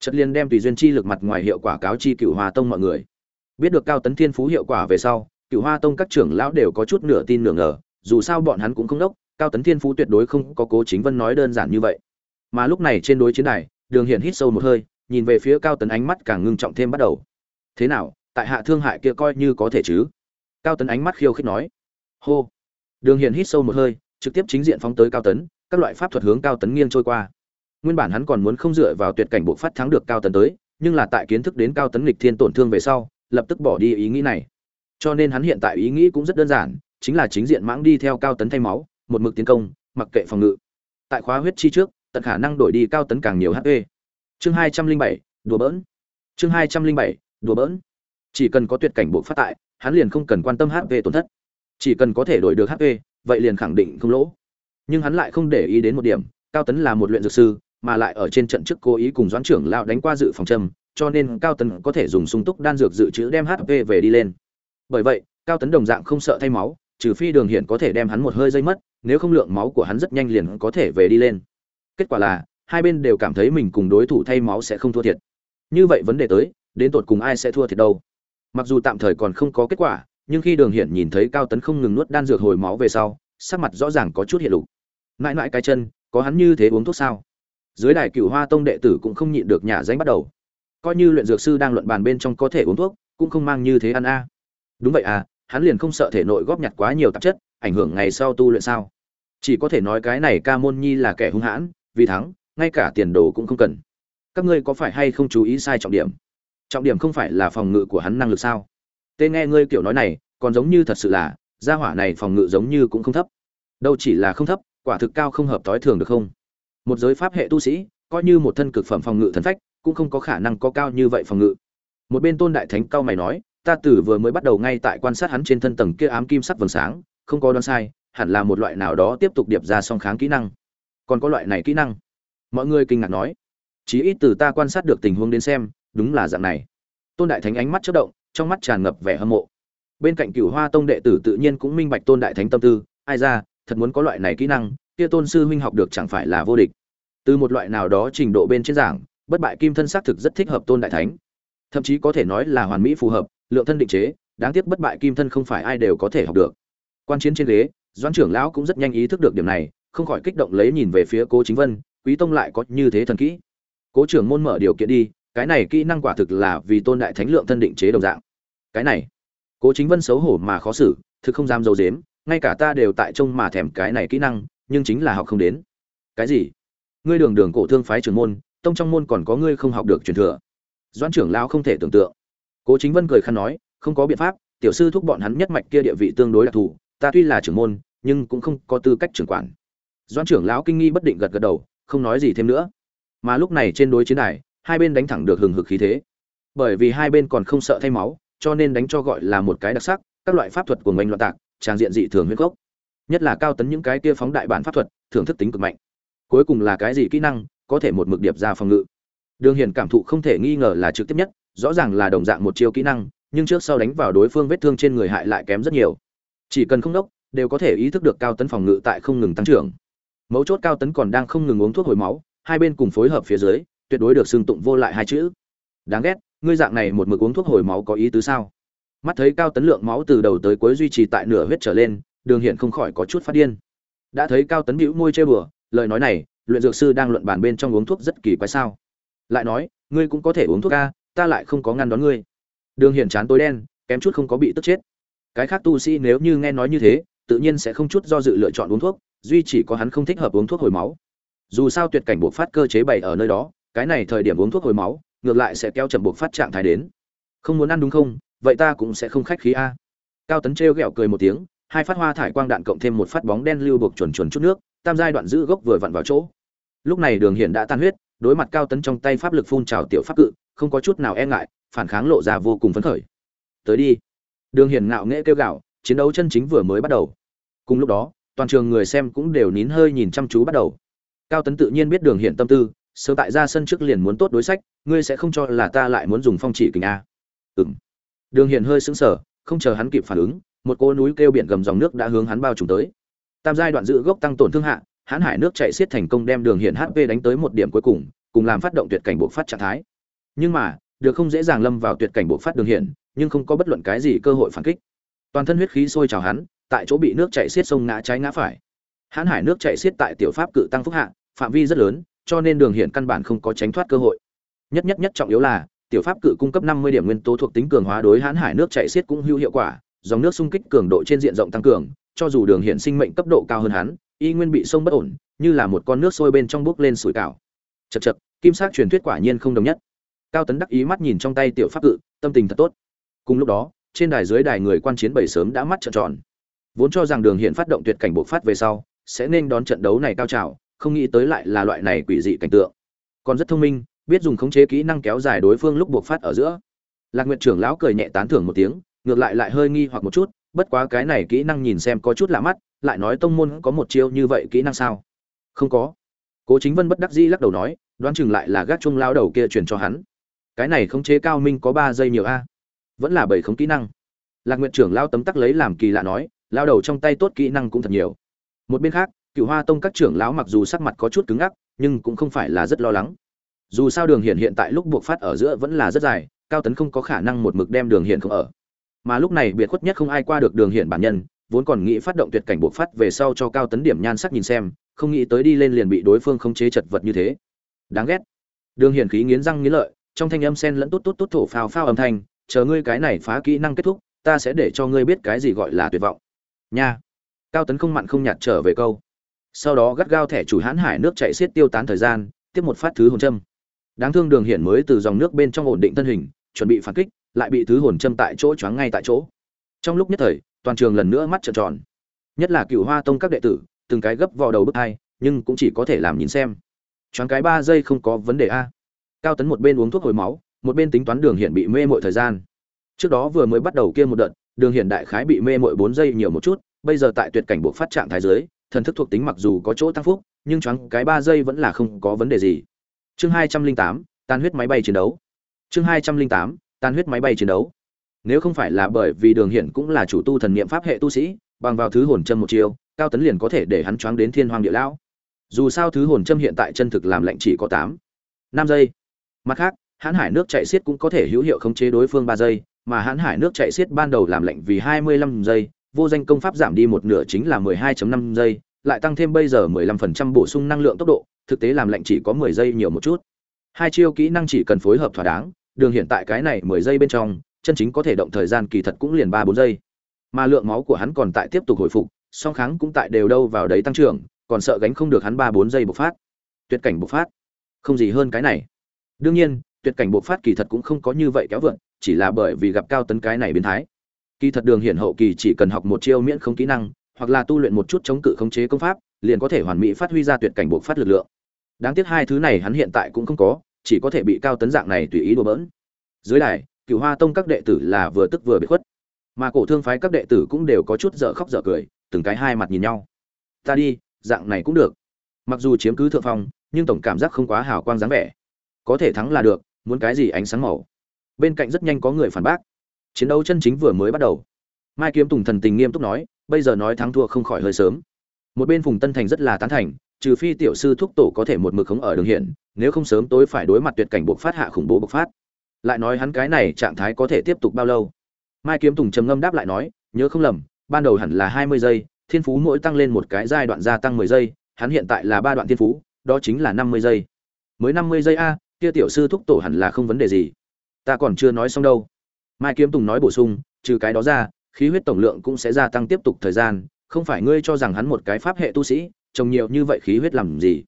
Chất liên đem tùy duyên chi lực mặt ngoài hiệu quả cáo chi cựu hoa tông mọi người. Biết được cao tấn thiên phú hiệu quả về sau cựu hoa tông các trưởng lão đều có chút nửa tin nửa ngờ dù sao bọn hắn cũng không đốc cao tấn thiên phú tuyệt đối không có cố chính vân nói đơn giản như vậy. Mà lúc này trên đối chiến này, đường hiển hít sâu một hơi nhìn về phía cao tấn ánh mắt càng ngưng trọng thêm bắt đầu. Thế nào tại hạ thương hại kia coi như có thể chứ? Cao tấn ánh mắt khiêu khích nói. Hô đường hiển hít sâu một hơi, trực tiếp chính diện phóng tới cao tấn, các loại pháp thuật hướng cao tấn nghiêng trôi qua. Nguyên bản hắn còn muốn không dựa vào tuyệt cảnh bộ phát thắng được cao tấn tới, nhưng là tại kiến thức đến cao tấn nghịch thiên tổn thương về sau, lập tức bỏ đi ý nghĩ này. Cho nên hắn hiện tại ý nghĩ cũng rất đơn giản, chính là chính diện mãng đi theo cao tấn thay máu, một mực tiến công, mặc kệ phòng ngự. Tại khóa huyết chi trước, tận khả năng đổi đi cao tấn càng nhiều hp chương hai trăm linh bảy, đùa bỡn. Chương hai trăm linh bảy, đùa bỡn. Chỉ cần có tuyệt cảnh bộ phát tại, hắn liền không cần quan tâm hp tổn thất chỉ cần có thể đổi được hp vậy liền khẳng định không lỗ. Nhưng hắn lại không để ý đến một điểm, cao tấn là một luyện dược sư, mà lại ở trên trận trước cố ý cùng doãn trưởng lão đánh qua dự phòng châm, cho nên cao tấn có thể dùng sung túc đan dược dự trữ đem hp về đi lên. Bởi vậy, cao tấn đồng dạng không sợ thay máu, trừ phi đường hiển có thể đem hắn một hơi dây mất, nếu không lượng máu của hắn rất nhanh liền có thể về đi lên. Kết quả là, hai bên đều cảm thấy mình cùng đối thủ thay máu sẽ không thua thiệt. Như vậy vấn đề tới, đến tột cùng ai sẽ thua thiệt đâu? Mặc dù tạm thời còn không có kết quả nhưng khi đường hiển nhìn thấy cao tấn không ngừng nuốt đan dược hồi máu về sau, sắc mặt rõ ràng có chút hiện lục. Mãi mãi cái chân, có hắn như thế uống thuốc sao? Dưới đài cựu hoa tông đệ tử cũng không nhịn được nhà danh bắt đầu. Coi như luyện dược sư đang luận bàn bên trong có thể uống thuốc, cũng không mang như thế ăn a. Đúng vậy à hắn liền không sợ thể nội góp nhặt quá nhiều tạp chất, ảnh hưởng ngày sau tu luyện sao? Chỉ có thể nói cái này ca môn nhi là kẻ hung hãn, vì thắng, ngay cả tiền đồ cũng không cần. Các ngươi có phải hay không chú ý sai trọng điểm? Trọng điểm không phải là phòng ngự của hắn năng lực sao? Tên nghe ngươi kiểu nói này, còn giống như thật sự là, gia hỏa này phòng ngự giống như cũng không thấp. Đâu chỉ là không thấp, quả thực cao không hợp tối thường được không? Một giới pháp hệ tu sĩ, coi như một thân cực phẩm phòng ngự thần phách, cũng không có khả năng có cao như vậy phòng ngự. Một bên tôn đại thánh cao mày nói, ta tử vừa mới bắt đầu ngay tại quan sát hắn trên thân tầng kia ám kim sắc vầng sáng, không có đoán sai, hẳn là một loại nào đó tiếp tục điệp ra song kháng kỹ năng. Còn có loại này kỹ năng? Mọi người kinh ngạc nói. Chí ít từ ta quan sát được tình huống đến xem, đúng là dạng này. Tôn đại thánh ánh mắt chớp động trong mắt tràn ngập vẻ hâm mộ. Bên cạnh cửu hoa tông đệ tử tự nhiên cũng minh bạch tôn đại thánh tâm tư, ai ra, thật muốn có loại này kỹ năng, kia tôn sư huynh học được chẳng phải là vô địch. Từ một loại nào đó trình độ bên trên giảng, bất bại kim thân xác thực rất thích hợp tôn đại thánh. Thậm chí có thể nói là hoàn mỹ phù hợp, lượng thân định chế, đáng tiếc bất bại kim thân không phải ai đều có thể học được. Quan chiến trên ghế, doãn trưởng lão cũng rất nhanh ý thức được điểm này, không khỏi kích động lấy nhìn về phía cố chính vân, quý tông lại có như thế thần kỹ? Cố trưởng môn mở điều kiện đi, cái này kỹ năng quả thực là vì tôn đại thánh lượng thân định chế đồng dạng cái này. Cố chính vân xấu hổ mà khó xử thực không dám dầu dếm ngay cả ta đều tại trông mà thèm cái này kỹ năng nhưng chính là học không đến. Cái gì? Ngươi đường đường cổ thương phái trưởng môn tông trong môn còn có ngươi không học được truyền thừa. Doãn trưởng lão không thể tưởng tượng. Cố chính vân cười khăn nói không có biện pháp tiểu sư thúc bọn hắn nhất mạch kia địa vị tương đối đặc thù ta tuy là trưởng môn nhưng cũng không có tư cách trưởng quản. Doãn trưởng lão kinh nghi bất định gật gật đầu không nói gì thêm nữa. Mà lúc này trên đối chiến đài, hai bên đánh thẳng được hừng hực khí thế. Bởi vì hai bên còn không sợ thay máu cho nên đánh cho gọi là một cái đặc sắc, các loại pháp thuật của ngành loạn tạc, trang diện dị thường huyết gốc. Nhất là cao tấn những cái kia phóng đại bản pháp thuật, thưởng thức tính cực mạnh. Cuối cùng là cái gì kỹ năng, có thể một mực điệp ra phòng ngự. Đường hiển cảm thụ không thể nghi ngờ là trực tiếp nhất, rõ ràng là đồng dạng một chiêu kỹ năng, nhưng trước sau đánh vào đối phương vết thương trên người hại lại kém rất nhiều. Chỉ cần không đốc, đều có thể ý thức được cao tấn phòng ngự tại không ngừng tăng trưởng. Mấu chốt cao tấn còn đang không ngừng uống thuốc hồi máu, hai bên cùng phối hợp phía dưới, tuyệt đối được xưng tụng vô lại hai chữ. Đáng ghét ngươi dạng này một mực uống thuốc hồi máu có ý tứ sao? Mắt thấy cao tấn lượng máu từ đầu tới cuối duy trì tại nửa huyết trở lên, đường hiện không khỏi có chút phát điên. Đã thấy cao tấn bĩu môi chơi bừa lời nói này, luyện dược sư đang luận bàn bên trong uống thuốc rất kỳ quái sao? Lại nói, ngươi cũng có thể uống thuốc a, ta lại không có ngăn đón ngươi. Đường hiển chán tối đen, kém chút không có bị tức chết. Cái khác tu sĩ nếu như nghe nói như thế, tự nhiên sẽ không chút do dự lựa chọn uống thuốc, duy chỉ có hắn không thích hợp uống thuốc hồi máu. Dù sao tuyệt cảnh buộc phát cơ chế bày ở nơi đó, cái này thời điểm uống thuốc hồi máu ngược lại sẽ kéo chậm buộc phát trạng thái đến. Không muốn ăn đúng không? Vậy ta cũng sẽ không khách khí a. Cao tấn trêu ghẹo cười một tiếng, hai phát hoa thải quang đạn cộng thêm một phát bóng đen lưu buộc chuẩn chuẩn chút nước, tam giai đoạn giữ gốc vừa vặn vào chỗ. Lúc này đường hiển đã tan huyết, đối mặt cao tấn trong tay pháp lực phun trào tiểu pháp cự, không có chút nào e ngại, phản kháng lộ ra vô cùng phấn khởi. Tới đi. Đường hiển ngạo nghễ kêu gạo chiến đấu chân chính vừa mới bắt đầu. Cùng lúc đó, toàn trường người xem cũng đều nín hơi nhìn chăm chú bắt đầu. Cao tấn tự nhiên biết đường hiển tâm tư sớm tại ra sân trước liền muốn tốt đối sách, ngươi sẽ không cho là ta lại muốn dùng phong chỉ kình a. Ừng đường Hiền hơi sững sờ, không chờ hắn kịp phản ứng, một cô núi kêu biển gầm dòng nước đã hướng hắn bao trùm tới. Tam giai đoạn giữ gốc tăng tổn thương hạ hãn hải nước chạy xiết thành công đem đường hiền hp đánh tới một điểm cuối cùng cùng làm phát động tuyệt cảnh buộc phát trạng thái. Nhưng mà, được không dễ dàng lâm vào tuyệt cảnh buộc phát đường hiển nhưng không có bất luận cái gì cơ hội phản kích. Toàn thân huyết khí sôi trào hắn, tại chỗ bị nước chạy xiết sông ngã trái ngã phải. Hãn hải nước chạy xiết tại tiểu pháp cự tăng phúc hạ, phạm vi rất lớn cho nên đường Hiện căn bản không có tránh thoát cơ hội. Nhất nhất nhất trọng yếu là, tiểu pháp cự cung cấp 50 điểm nguyên tố thuộc tính cường hóa đối hãn hải nước chảy xiết cũng hữu hiệu quả, dòng nước xung kích cường độ trên diện rộng tăng cường, cho dù đường Hiện sinh mệnh cấp độ cao hơn hắn, y nguyên bị sông bất ổn, như là một con nước sôi bên trong bước lên sủi cảo. Chật chật kim sắc truyền thuyết quả nhiên không đồng nhất. Cao tấn đắc ý mắt nhìn trong tay tiểu pháp cự, tâm tình thật tốt. Cùng lúc đó, trên đài dưới đài người quan chiến bảy sớm đã mắt trợn tròn. Vốn cho rằng đường hiện phát động tuyệt cảnh bộc phát về sau, sẽ nên đón trận đấu này cao trào không nghĩ tới lại là loại này quỷ dị cảnh tượng. Còn rất thông minh, biết dùng khống chế kỹ năng kéo dài đối phương lúc buộc phát ở giữa. Lạc nguyệt trưởng lão cười nhẹ tán thưởng một tiếng, ngược lại lại hơi nghi hoặc một chút, bất quá cái này kỹ năng nhìn xem có chút lạ mắt, lại nói tông môn có một chiêu như vậy kỹ năng sao? Không có. Cố chính vân bất đắc dĩ lắc đầu nói, đoán chừng lại là gác chung lao đầu kia truyền cho hắn. Cái này khống chế cao minh có ba giây nhiều a. Vẫn là bảy khống kỹ năng. Lạc nguyện trưởng lao tấm tắc lấy làm kỳ lạ nói, lao đầu trong tay tốt kỹ năng cũng thật nhiều. Một bên khác cựu hoa tông các trưởng lão mặc dù sắc mặt có chút cứng ngắc, nhưng cũng không phải là rất lo lắng. Dù sao đường hiện hiện tại lúc buộc phát ở giữa vẫn là rất dài, cao tấn không có khả năng một mực đem đường hiện không ở. Mà lúc này biệt khuất nhất không ai qua được đường hiện bản nhân, vốn còn nghĩ phát động tuyệt cảnh buộc phát về sau cho cao tấn điểm nhan sắc nhìn xem, không nghĩ tới đi lên liền bị đối phương khống chế chật vật như thế. Đáng ghét. Đường hiển khí nghiến răng nghiến lợi, trong thanh âm sen lẫn tốt tốt tốt thổ phao phao âm thanh, chờ ngươi cái này phá kỹ năng kết thúc, ta sẽ để cho ngươi biết cái gì gọi là tuyệt vọng. Nha. Cao tấn không mặn không nhạt trở về câu sau đó gắt gao thẻ chủ hãn hải nước chạy xiết tiêu tán thời gian, tiếp một phát thứ hồn châm. Đáng thương đường hiển mới từ dòng nước bên trong ổn định thân hình, chuẩn bị phản kích, lại bị thứ hồn châm tại chỗ choáng ngay tại chỗ. Trong lúc nhất thời, toàn trường lần nữa mắt trợn tròn. Nhất là cựu hoa tông các đệ tử, từng cái gấp vào đầu bức hai, nhưng cũng chỉ có thể làm nhìn xem. Choáng cái ba giây không có vấn đề a. Cao tấn một bên uống thuốc hồi máu, một bên tính toán đường hiện bị mê mội thời gian. Trước đó vừa mới bắt đầu kia một đợt, đường hiện đại khái bị mê mội bốn giây nhiều một chút, bây giờ tại tuyệt cảnh buộc phát trạng thái giới thần thức thuộc tính mặc dù có chỗ tăng phúc, nhưng choáng cái ba giây vẫn là không có vấn đề gì. Chương hai trăm linh tám, tan huyết máy bay chiến đấu. Chương hai trăm linh tám, tan huyết máy bay chiến đấu. Nếu không phải là bởi vì đường hiện cũng là chủ tu thần niệm pháp hệ tu sĩ, bằng vào thứ hồn châm một chiêu, cao tấn liền có thể để hắn choáng đến thiên hoàng địa lão. Dù sao thứ hồn châm hiện tại chân thực làm lệnh chỉ có tám, năm giây. Mặt khác, hãn hải nước chạy xiết cũng có thể hữu hiệu khống chế đối phương ba giây, mà hãn hải nước chạy xiết ban đầu làm lệnh vì hai mươi lăm giây, vô danh công pháp giảm đi một nửa chính là mười hai năm giây lại tăng thêm bây giờ mười lăm phần trăm bổ sung năng lượng tốc độ, thực tế làm lệnh chỉ có mười giây nhiều một chút. Hai chiêu kỹ năng chỉ cần phối hợp thỏa đáng, đường hiện tại cái này mười giây bên trong, chân chính có thể động thời gian kỳ thật cũng liền ba bốn giây. Mà lượng máu của hắn còn tại tiếp tục hồi phục, song kháng cũng tại đều đâu vào đấy tăng trưởng, còn sợ gánh không được hắn ba bốn giây bộc phát. Tuyệt cảnh bộc phát. Không gì hơn cái này. Đương nhiên, tuyệt cảnh bộc phát kỳ thật cũng không có như vậy kéo vượn, chỉ là bởi vì gặp cao tấn cái này biến thái. Kỳ thật đường hiển hậu kỳ chỉ cần học một chiêu miễn không kỹ năng hoặc là tu luyện một chút chống cự khống chế công pháp, liền có thể hoàn mỹ phát huy ra tuyệt cảnh buộc phát lực lượng. Đáng tiếc hai thứ này hắn hiện tại cũng không có, chỉ có thể bị cao tấn dạng này tùy ý đùa bỡn. Dưới đài, cửu hoa tông các đệ tử là vừa tức vừa bị khuất. Mà cổ thương phái các đệ tử cũng đều có chút dở khóc dở cười, từng cái hai mặt nhìn nhau. Ta đi, dạng này cũng được. Mặc dù chiếm cứ thượng phong, nhưng tổng cảm giác không quá hào quang dáng vẻ. Có thể thắng là được, muốn cái gì ánh sáng màu. Bên cạnh rất nhanh có người phản bác. Chiến đấu chân chính vừa mới bắt đầu. Mai kiếm tùng thần tình nghiêm túc nói bây giờ nói thắng thua không khỏi hơi sớm. Một bên phùng tân thành rất là tán thành, trừ phi tiểu sư thúc tổ có thể một mực khống ở đường hiện, nếu không sớm tối phải đối mặt tuyệt cảnh bộc phát hạ khủng bố bộc phát. Lại nói hắn cái này trạng thái có thể tiếp tục bao lâu? Mai kiếm tùng trầm ngâm đáp lại nói, nhớ không lầm, ban đầu hẳn là hai mươi giây, thiên phú mỗi tăng lên một cái giai đoạn gia tăng mười giây, hắn hiện tại là ba đoạn thiên phú, đó chính là năm mươi giây. Mới năm mươi giây a, kia tiểu sư thúc tổ hẳn là không vấn đề gì. Ta còn chưa nói xong đâu. Mai kiếm tùng nói bổ sung, trừ cái đó ra khí huyết tổng lượng cũng sẽ gia tăng tiếp tục thời gian, không phải ngươi cho rằng hắn một cái pháp hệ tu sĩ trồng nhiều như vậy khí huyết làm gì?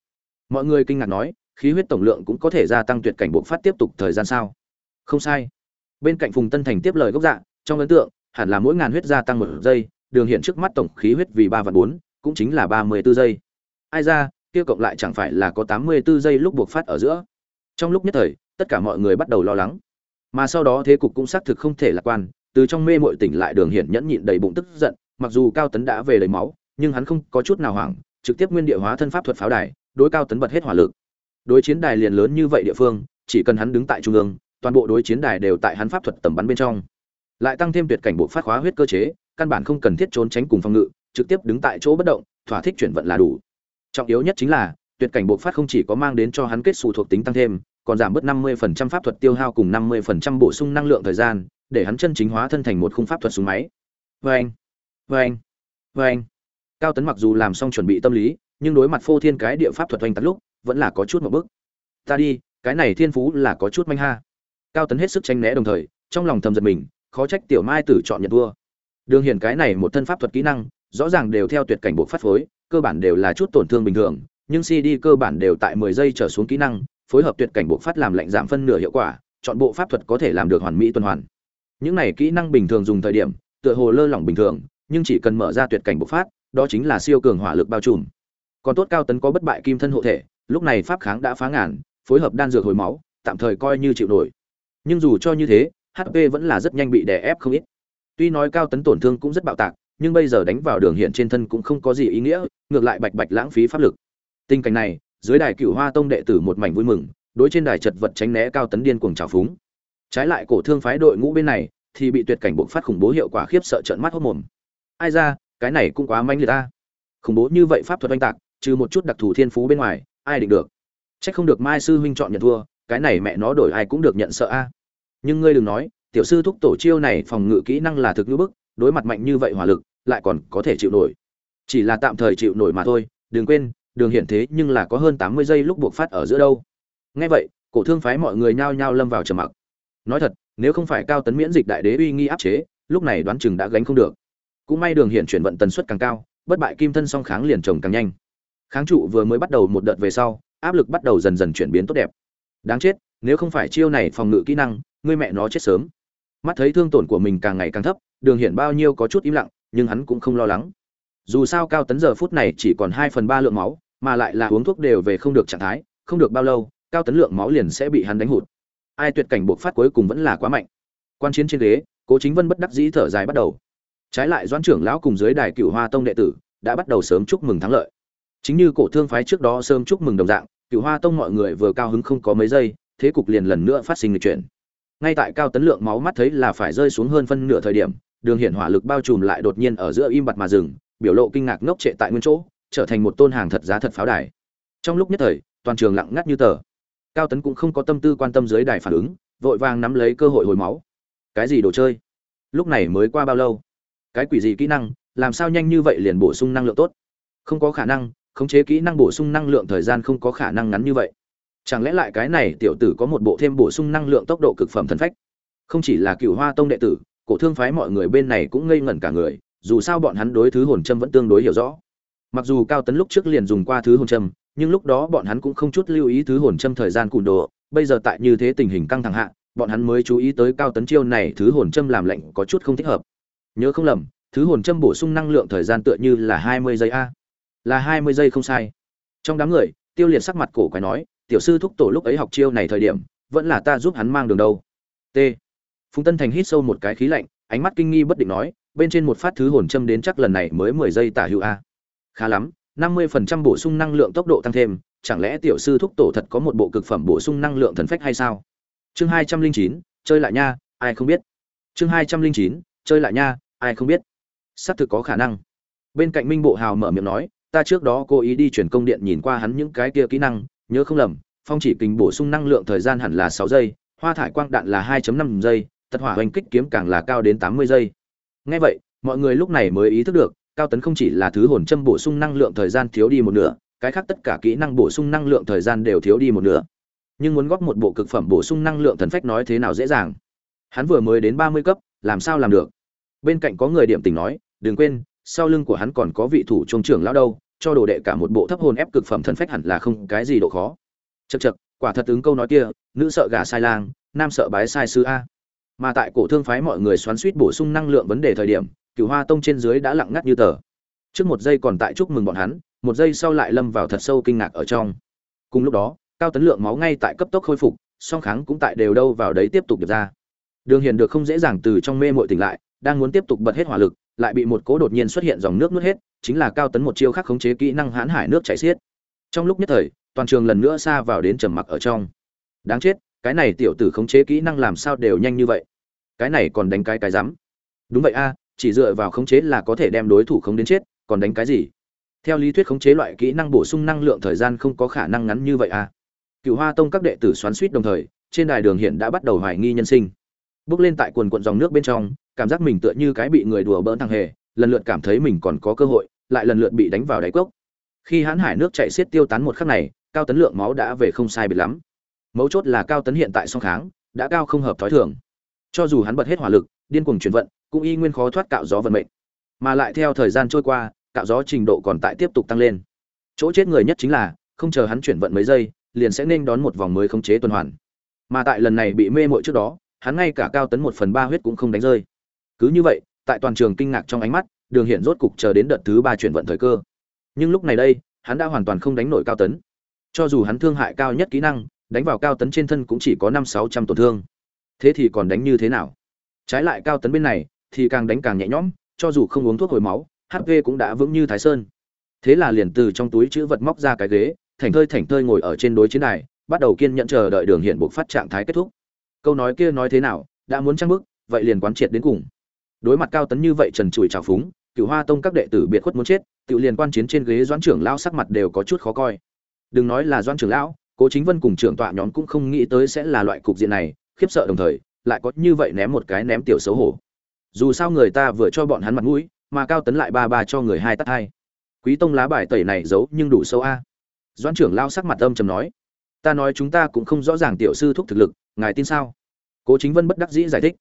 Mọi người kinh ngạc nói, khí huyết tổng lượng cũng có thể gia tăng tuyệt cảnh buộc phát tiếp tục thời gian sao? Không sai. Bên cạnh phùng tân thành tiếp lời gốc dạ trong ấn tượng, hẳn là mỗi ngàn huyết gia tăng một giây, đường hiện trước mắt tổng khí huyết vì ba và bốn, cũng chính là ba mươi 34 giây. Ai ra, kia cộng lại chẳng phải là có tám mươi 84 giây lúc buộc phát ở giữa? Trong lúc nhất thời, tất cả mọi người bắt đầu lo lắng. Mà sau đó thế cục cũng xác thực không thể lạc quan từ trong mê mội tỉnh lại đường hiển nhẫn nhịn đầy bụng tức giận, mặc dù cao tấn đã về lấy máu, nhưng hắn không có chút nào hoảng, trực tiếp nguyên địa hóa thân pháp thuật pháo đài, đối cao tấn bật hết hỏa lực. Đối chiến đài liền lớn như vậy địa phương, chỉ cần hắn đứng tại trung ương, toàn bộ đối chiến đài đều tại hắn pháp thuật tầm bắn bên trong. Lại tăng thêm tuyệt cảnh bộ phát hóa huyết cơ chế, căn bản không cần thiết trốn tránh cùng phòng ngự, trực tiếp đứng tại chỗ bất động, thỏa thích chuyển vận là đủ. Trọng yếu nhất chính là, tuyệt cảnh bộ phát không chỉ có mang đến cho hắn kết xù thuộc tính tăng thêm, còn giảm bớt 50% pháp thuật tiêu hao cùng 50% bổ sung năng lượng thời gian để hắn chân chính hóa thân thành một khung pháp thuật súng máy. Vâng vâng vâng. Cao tấn mặc dù làm xong chuẩn bị tâm lý, nhưng đối mặt phô thiên cái địa pháp thuật oanh tạc lúc, vẫn là có chút một bước ta đi, cái này thiên phú là có chút manh ha. Cao tấn hết sức tránh né đồng thời, trong lòng thầm giật mình, khó trách tiểu mai tử chọn nhận vua đường hiển cái này một thân pháp thuật kỹ năng, rõ ràng đều theo tuyệt cảnh bộ phát phối, cơ bản đều là chút tổn thương bình thường, nhưng cd cơ bản đều tại 10 giây trở xuống kỹ năng, phối hợp tuyệt cảnh bộ phát làm lạnh giảm phân nửa hiệu quả, chọn bộ pháp thuật có thể làm được hoàn mỹ tuần hoàn những này kỹ năng bình thường dùng thời điểm, tựa hồ lơ lỏng bình thường, nhưng chỉ cần mở ra tuyệt cảnh bộc phát, đó chính là siêu cường hỏa lực bao trùm. Còn tốt cao tấn có bất bại kim thân hộ thể, lúc này pháp kháng đã phá ngàn, phối hợp đan dược hồi máu, tạm thời coi như chịu nổi. Nhưng dù cho như thế hp vẫn là rất nhanh bị đè ép không ít. Tuy nói cao tấn tổn thương cũng rất bạo tạc, nhưng bây giờ đánh vào đường hiện trên thân cũng không có gì ý nghĩa, ngược lại bạch bạch lãng phí pháp lực. Tình cảnh này, dưới đài cựu hoa tông đệ tử một mảnh vui mừng, đối trên đài chật vật tránh né cao tấn điên cuồng trào phúng trái lại cổ thương phái đội ngũ bên này thì bị tuyệt cảnh bộc phát khủng bố hiệu quả khiếp sợ trợn mắt hốt mồm. Ai ra, cái này cũng quá manh liệt ta. Khủng bố như vậy pháp thuật oanh tạc, trừ một chút đặc thù thiên phú bên ngoài, ai định được? Trách không được mai sư huynh chọn nhận thua, cái này mẹ nó đổi ai cũng được nhận sợ a. Nhưng ngươi đừng nói, tiểu sư thúc tổ chiêu này phòng ngự kỹ năng là thực ngữ bức, đối mặt mạnh như vậy hỏa lực, lại còn có thể chịu nổi. Chỉ là tạm thời chịu nổi mà thôi, đừng quên, đường hiện thế nhưng là có hơn tám mươi giây lúc buộc phát ở giữa đâu. Nghe vậy, cổ thương phái mọi người nhao nhao lâm vào trầm mặc nói thật, nếu không phải cao tấn miễn dịch đại đế uy nghi áp chế, lúc này đoán chừng đã gánh không được. Cũng may đường hiện chuyển vận tần suất càng cao, bất bại kim thân song kháng liền trồng càng nhanh. Kháng trụ vừa mới bắt đầu một đợt về sau, áp lực bắt đầu dần dần chuyển biến tốt đẹp. Đáng chết, nếu không phải chiêu này phòng ngự kỹ năng ngươi mẹ nó chết sớm. Mắt thấy thương tổn của mình càng ngày càng thấp, đường hiện bao nhiêu có chút im lặng, nhưng hắn cũng không lo lắng. Dù sao cao tấn giờ phút này chỉ còn hai phần ba lượng máu, mà lại là uống thuốc đều về không được trạng thái, không được bao lâu, cao tấn lượng máu liền sẽ bị hắn đánh hụt ai tuyệt cảnh buộc phát cuối cùng vẫn là quá mạnh. Quan chiến trên ghế, cố chính vân bất đắc dĩ thở dài bắt đầu. Trái lại doãn trưởng lão cùng dưới đài cựu hoa tông đệ tử đã bắt đầu sớm chúc mừng thắng lợi. Chính như cổ thương phái trước đó sớm chúc mừng đồng dạng cựu hoa tông mọi người vừa cao hứng không có mấy giây, thế cục liền lần nữa phát sinh lịch chuyển. Ngay tại cao tấn lượng máu mắt thấy là phải rơi xuống hơn phân nửa thời điểm, đường hiển hỏa lực bao trùm lại đột nhiên ở giữa im bặt mà dừng, biểu lộ kinh ngạc ngốc trệ tại nguyên chỗ, trở thành một tôn hàng thật giá thật pháo đài. Trong lúc nhất thời, toàn trường lặng ngắt như tờ cao tấn cũng không có tâm tư quan tâm dưới đài phản ứng, vội vàng nắm lấy cơ hội hồi máu. Cái gì đồ chơi? Lúc này mới qua bao lâu? Cái quỷ gì kỹ năng? Làm sao nhanh như vậy liền bổ sung năng lượng tốt? Không có khả năng, khống chế kỹ năng bổ sung năng lượng thời gian không có khả năng ngắn như vậy. Chẳng lẽ lại cái này tiểu tử có một bộ thêm bổ sung năng lượng tốc độ cực phẩm thần phách? Không chỉ là cựu hoa tông đệ tử, cổ thương phái mọi người bên này cũng ngây ngẩn cả người, dù sao bọn hắn đối thứ hồn châm vẫn tương đối hiểu rõ. Mặc dù cao tấn lúc trước liền dùng qua thứ hồn châm nhưng lúc đó bọn hắn cũng không chút lưu ý thứ hồn châm thời gian cùn đồ. Bây giờ tại như thế tình hình căng thẳng hạ, bọn hắn mới chú ý tới cao tấn chiêu này thứ hồn châm làm lệnh có chút không thích hợp. Nhớ không lầm, thứ hồn châm bổ sung năng lượng thời gian tựa như là hai mươi giây a. Là hai mươi giây không sai. Trong đám người, tiêu liệt sắc mặt cổ quái nói, tiểu sư thúc tổ lúc ấy học chiêu này thời điểm, vẫn là ta giúp hắn mang đường đâu. T. Phùng tân thành hít sâu một cái khí lạnh, ánh mắt kinh nghi bất định nói, bên trên một phát thứ hồn châm đến chắc lần này mới mười giây tả hữu a. Khá lắm năm mươi phần trăm bổ sung năng lượng tốc độ tăng thêm, chẳng lẽ tiểu sư thúc tổ thật có một bộ cực phẩm bổ sung năng lượng thần phách hay sao? Chương hai trăm linh chín, chơi lại nha, ai không biết. Chương hai trăm linh chín, chơi lại nha, ai không biết. Sắp thực có khả năng. Bên cạnh minh bộ hào mở miệng nói, ta trước đó cố ý đi chuyển công điện nhìn qua hắn những cái kia kỹ năng, nhớ không lầm, phong chỉ kình bổ sung năng lượng thời gian hẳn là 6 giây, hoa thải quang đạn là 2.5 giây, tật hỏa hoành kích kiếm càng là cao đến tám mươi giây. Nghe vậy, mọi người lúc này mới ý thức được cao tấn không chỉ là thứ hồn châm bổ sung năng lượng thời gian thiếu đi một nửa, cái khác tất cả kỹ năng bổ sung năng lượng thời gian đều thiếu đi một nửa. Nhưng muốn góp một bộ cực phẩm bổ sung năng lượng thần phách nói thế nào dễ dàng? Hắn vừa mới đến ba mươi cấp, làm sao làm được? Bên cạnh có người điểm tình nói, đừng quên, sau lưng của hắn còn có vị thủ trung trưởng lão đâu, cho đồ đệ cả một bộ thấp hồn ép cực phẩm thần phách hẳn là không cái gì độ khó. Chật chật quả thật ứng câu nói kia, nữ sợ gà sai lang, nam sợ bái sai sư a. Mà tại cổ thương phái mọi người xoắn suýt bổ sung năng lượng vấn đề thời điểm cửu hoa tông trên dưới đã lặng ngắt như tờ. Trước một giây còn tại chúc mừng bọn hắn, một giây sau lại lâm vào thật sâu kinh ngạc ở trong. Cùng lúc đó, cao tấn lượng máu ngay tại cấp tốc khôi phục, song kháng cũng tại đều đâu vào đấy tiếp tục được ra. Đường hiền được không dễ dàng từ trong mê mội tỉnh lại, đang muốn tiếp tục bật hết hỏa lực, lại bị một cố đột nhiên xuất hiện dòng nước nuốt hết, chính là cao tấn một chiêu khác khống chế kỹ năng hãn hải nước chảy xiết. Trong lúc nhất thời, toàn trường lần nữa xa vào đến trầm mặc ở trong. Đáng chết, cái này tiểu tử khống chế kỹ năng làm sao đều nhanh như vậy? Cái này còn đánh cái cái rắm. Đúng vậy a chỉ dựa vào khống chế là có thể đem đối thủ khống đến chết, còn đánh cái gì? Theo lý thuyết khống chế loại kỹ năng bổ sung năng lượng thời gian không có khả năng ngắn như vậy à? cựu hoa tông các đệ tử xoắn suýt đồng thời, trên đài đường hiện đã bắt đầu hoài nghi nhân sinh. Bước lên tại quần quận dòng nước bên trong, cảm giác mình tựa như cái bị người đùa bỡn thằng hề, lần lượt cảm thấy mình còn có cơ hội, lại lần lượt bị đánh vào đáy cốc. Khi hãn hải nước chạy xiết tiêu tán một khắc này, cao tấn lượng máu đã về không sai biệt lắm. Mấu chốt là cao tấn hiện tại song kháng, đã cao không hợp thói thường. Cho dù hắn bật hết hỏa lực điên cuồng chuyển vận, cũng y nguyên khó thoát cạo gió vận mệnh. Mà lại theo thời gian trôi qua, cạo gió trình độ còn tại tiếp tục tăng lên. Chỗ chết người nhất chính là, không chờ hắn chuyển vận mấy giây, liền sẽ nên đón một vòng mới khống chế tuần hoàn. Mà tại lần này bị mê muội trước đó, hắn ngay cả cao tấn một phần ba huyết cũng không đánh rơi. Cứ như vậy, tại toàn trường kinh ngạc trong ánh mắt, đường hiện rốt cục chờ đến đợt thứ ba chuyển vận thời cơ. Nhưng lúc này đây, hắn đã hoàn toàn không đánh nổi cao tấn. Cho dù hắn thương hại cao nhất kỹ năng, đánh vào cao tấn trên thân cũng chỉ có năm sáu trăm tổn thương. Thế thì còn đánh như thế nào? Trái lại cao tấn bên này thì càng đánh càng nhẹ nhõm cho dù không uống thuốc hồi máu hp cũng đã vững như thái sơn. Thế là liền từ trong túi chữ vật móc ra cái ghế thảnh thơi thảnh thơi ngồi ở trên đối chiến đài, bắt đầu kiên nhẫn chờ đợi đường hiện buộc phát trạng thái kết thúc. Câu nói kia nói thế nào đã muốn trang bức vậy liền quán triệt đến cùng. Đối mặt cao tấn như vậy trần trụi trào phúng cựu hoa tông các đệ tử biệt khuất muốn chết tự liền quan chiến trên ghế doãn trưởng lão sắc mặt đều có chút khó coi. Đừng nói là doãn trưởng lão cố chính vân cùng trưởng tọa nhóm cũng không nghĩ tới sẽ là loại cục diện này khiếp sợ đồng thời lại có như vậy ném một cái ném tiểu xấu hổ. Dù sao người ta vừa cho bọn hắn mặt mũi, mà cao tấn lại ba ba cho người hai tắt hai. Quý tông lá bài tẩy này giấu nhưng đủ sâu a. Doãn trưởng lao sắc mặt âm trầm nói, ta nói chúng ta cũng không rõ ràng tiểu sư thúc thực lực, ngài tin sao? Cố chính vân bất đắc dĩ giải thích,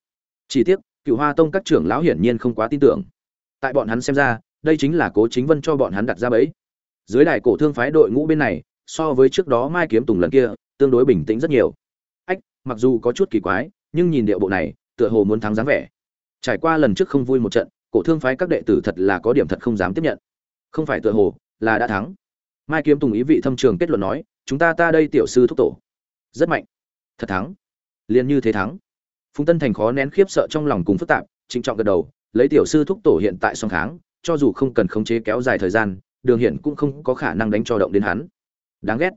chỉ tiếc cựu hoa tông các trưởng lão hiển nhiên không quá tin tưởng. Tại bọn hắn xem ra, đây chính là cố chính vân cho bọn hắn đặt ra bẫy. Dưới đài cổ thương phái đội ngũ bên này, so với trước đó mai kiếm tùng lần kia, tương đối bình tĩnh rất nhiều. Ách, mặc dù có chút kỳ quái nhưng nhìn điệu bộ này, tựa hồ muốn thắng dáng vẻ. Trải qua lần trước không vui một trận, cổ thương phái các đệ tử thật là có điểm thật không dám tiếp nhận. Không phải tựa hồ, là đã thắng. Mai kiếm tùng ý vị thâm trường kết luận nói, chúng ta ta đây tiểu sư thúc tổ. Rất mạnh. Thật thắng. Liền như thế thắng. Phùng tân thành khó nén khiếp sợ trong lòng cùng phức tạp, trịnh trọng gật đầu, lấy tiểu sư thúc tổ hiện tại song kháng, cho dù không cần khống chế kéo dài thời gian, đường hiện cũng không có khả năng đánh cho động đến hắn. Đáng ghét.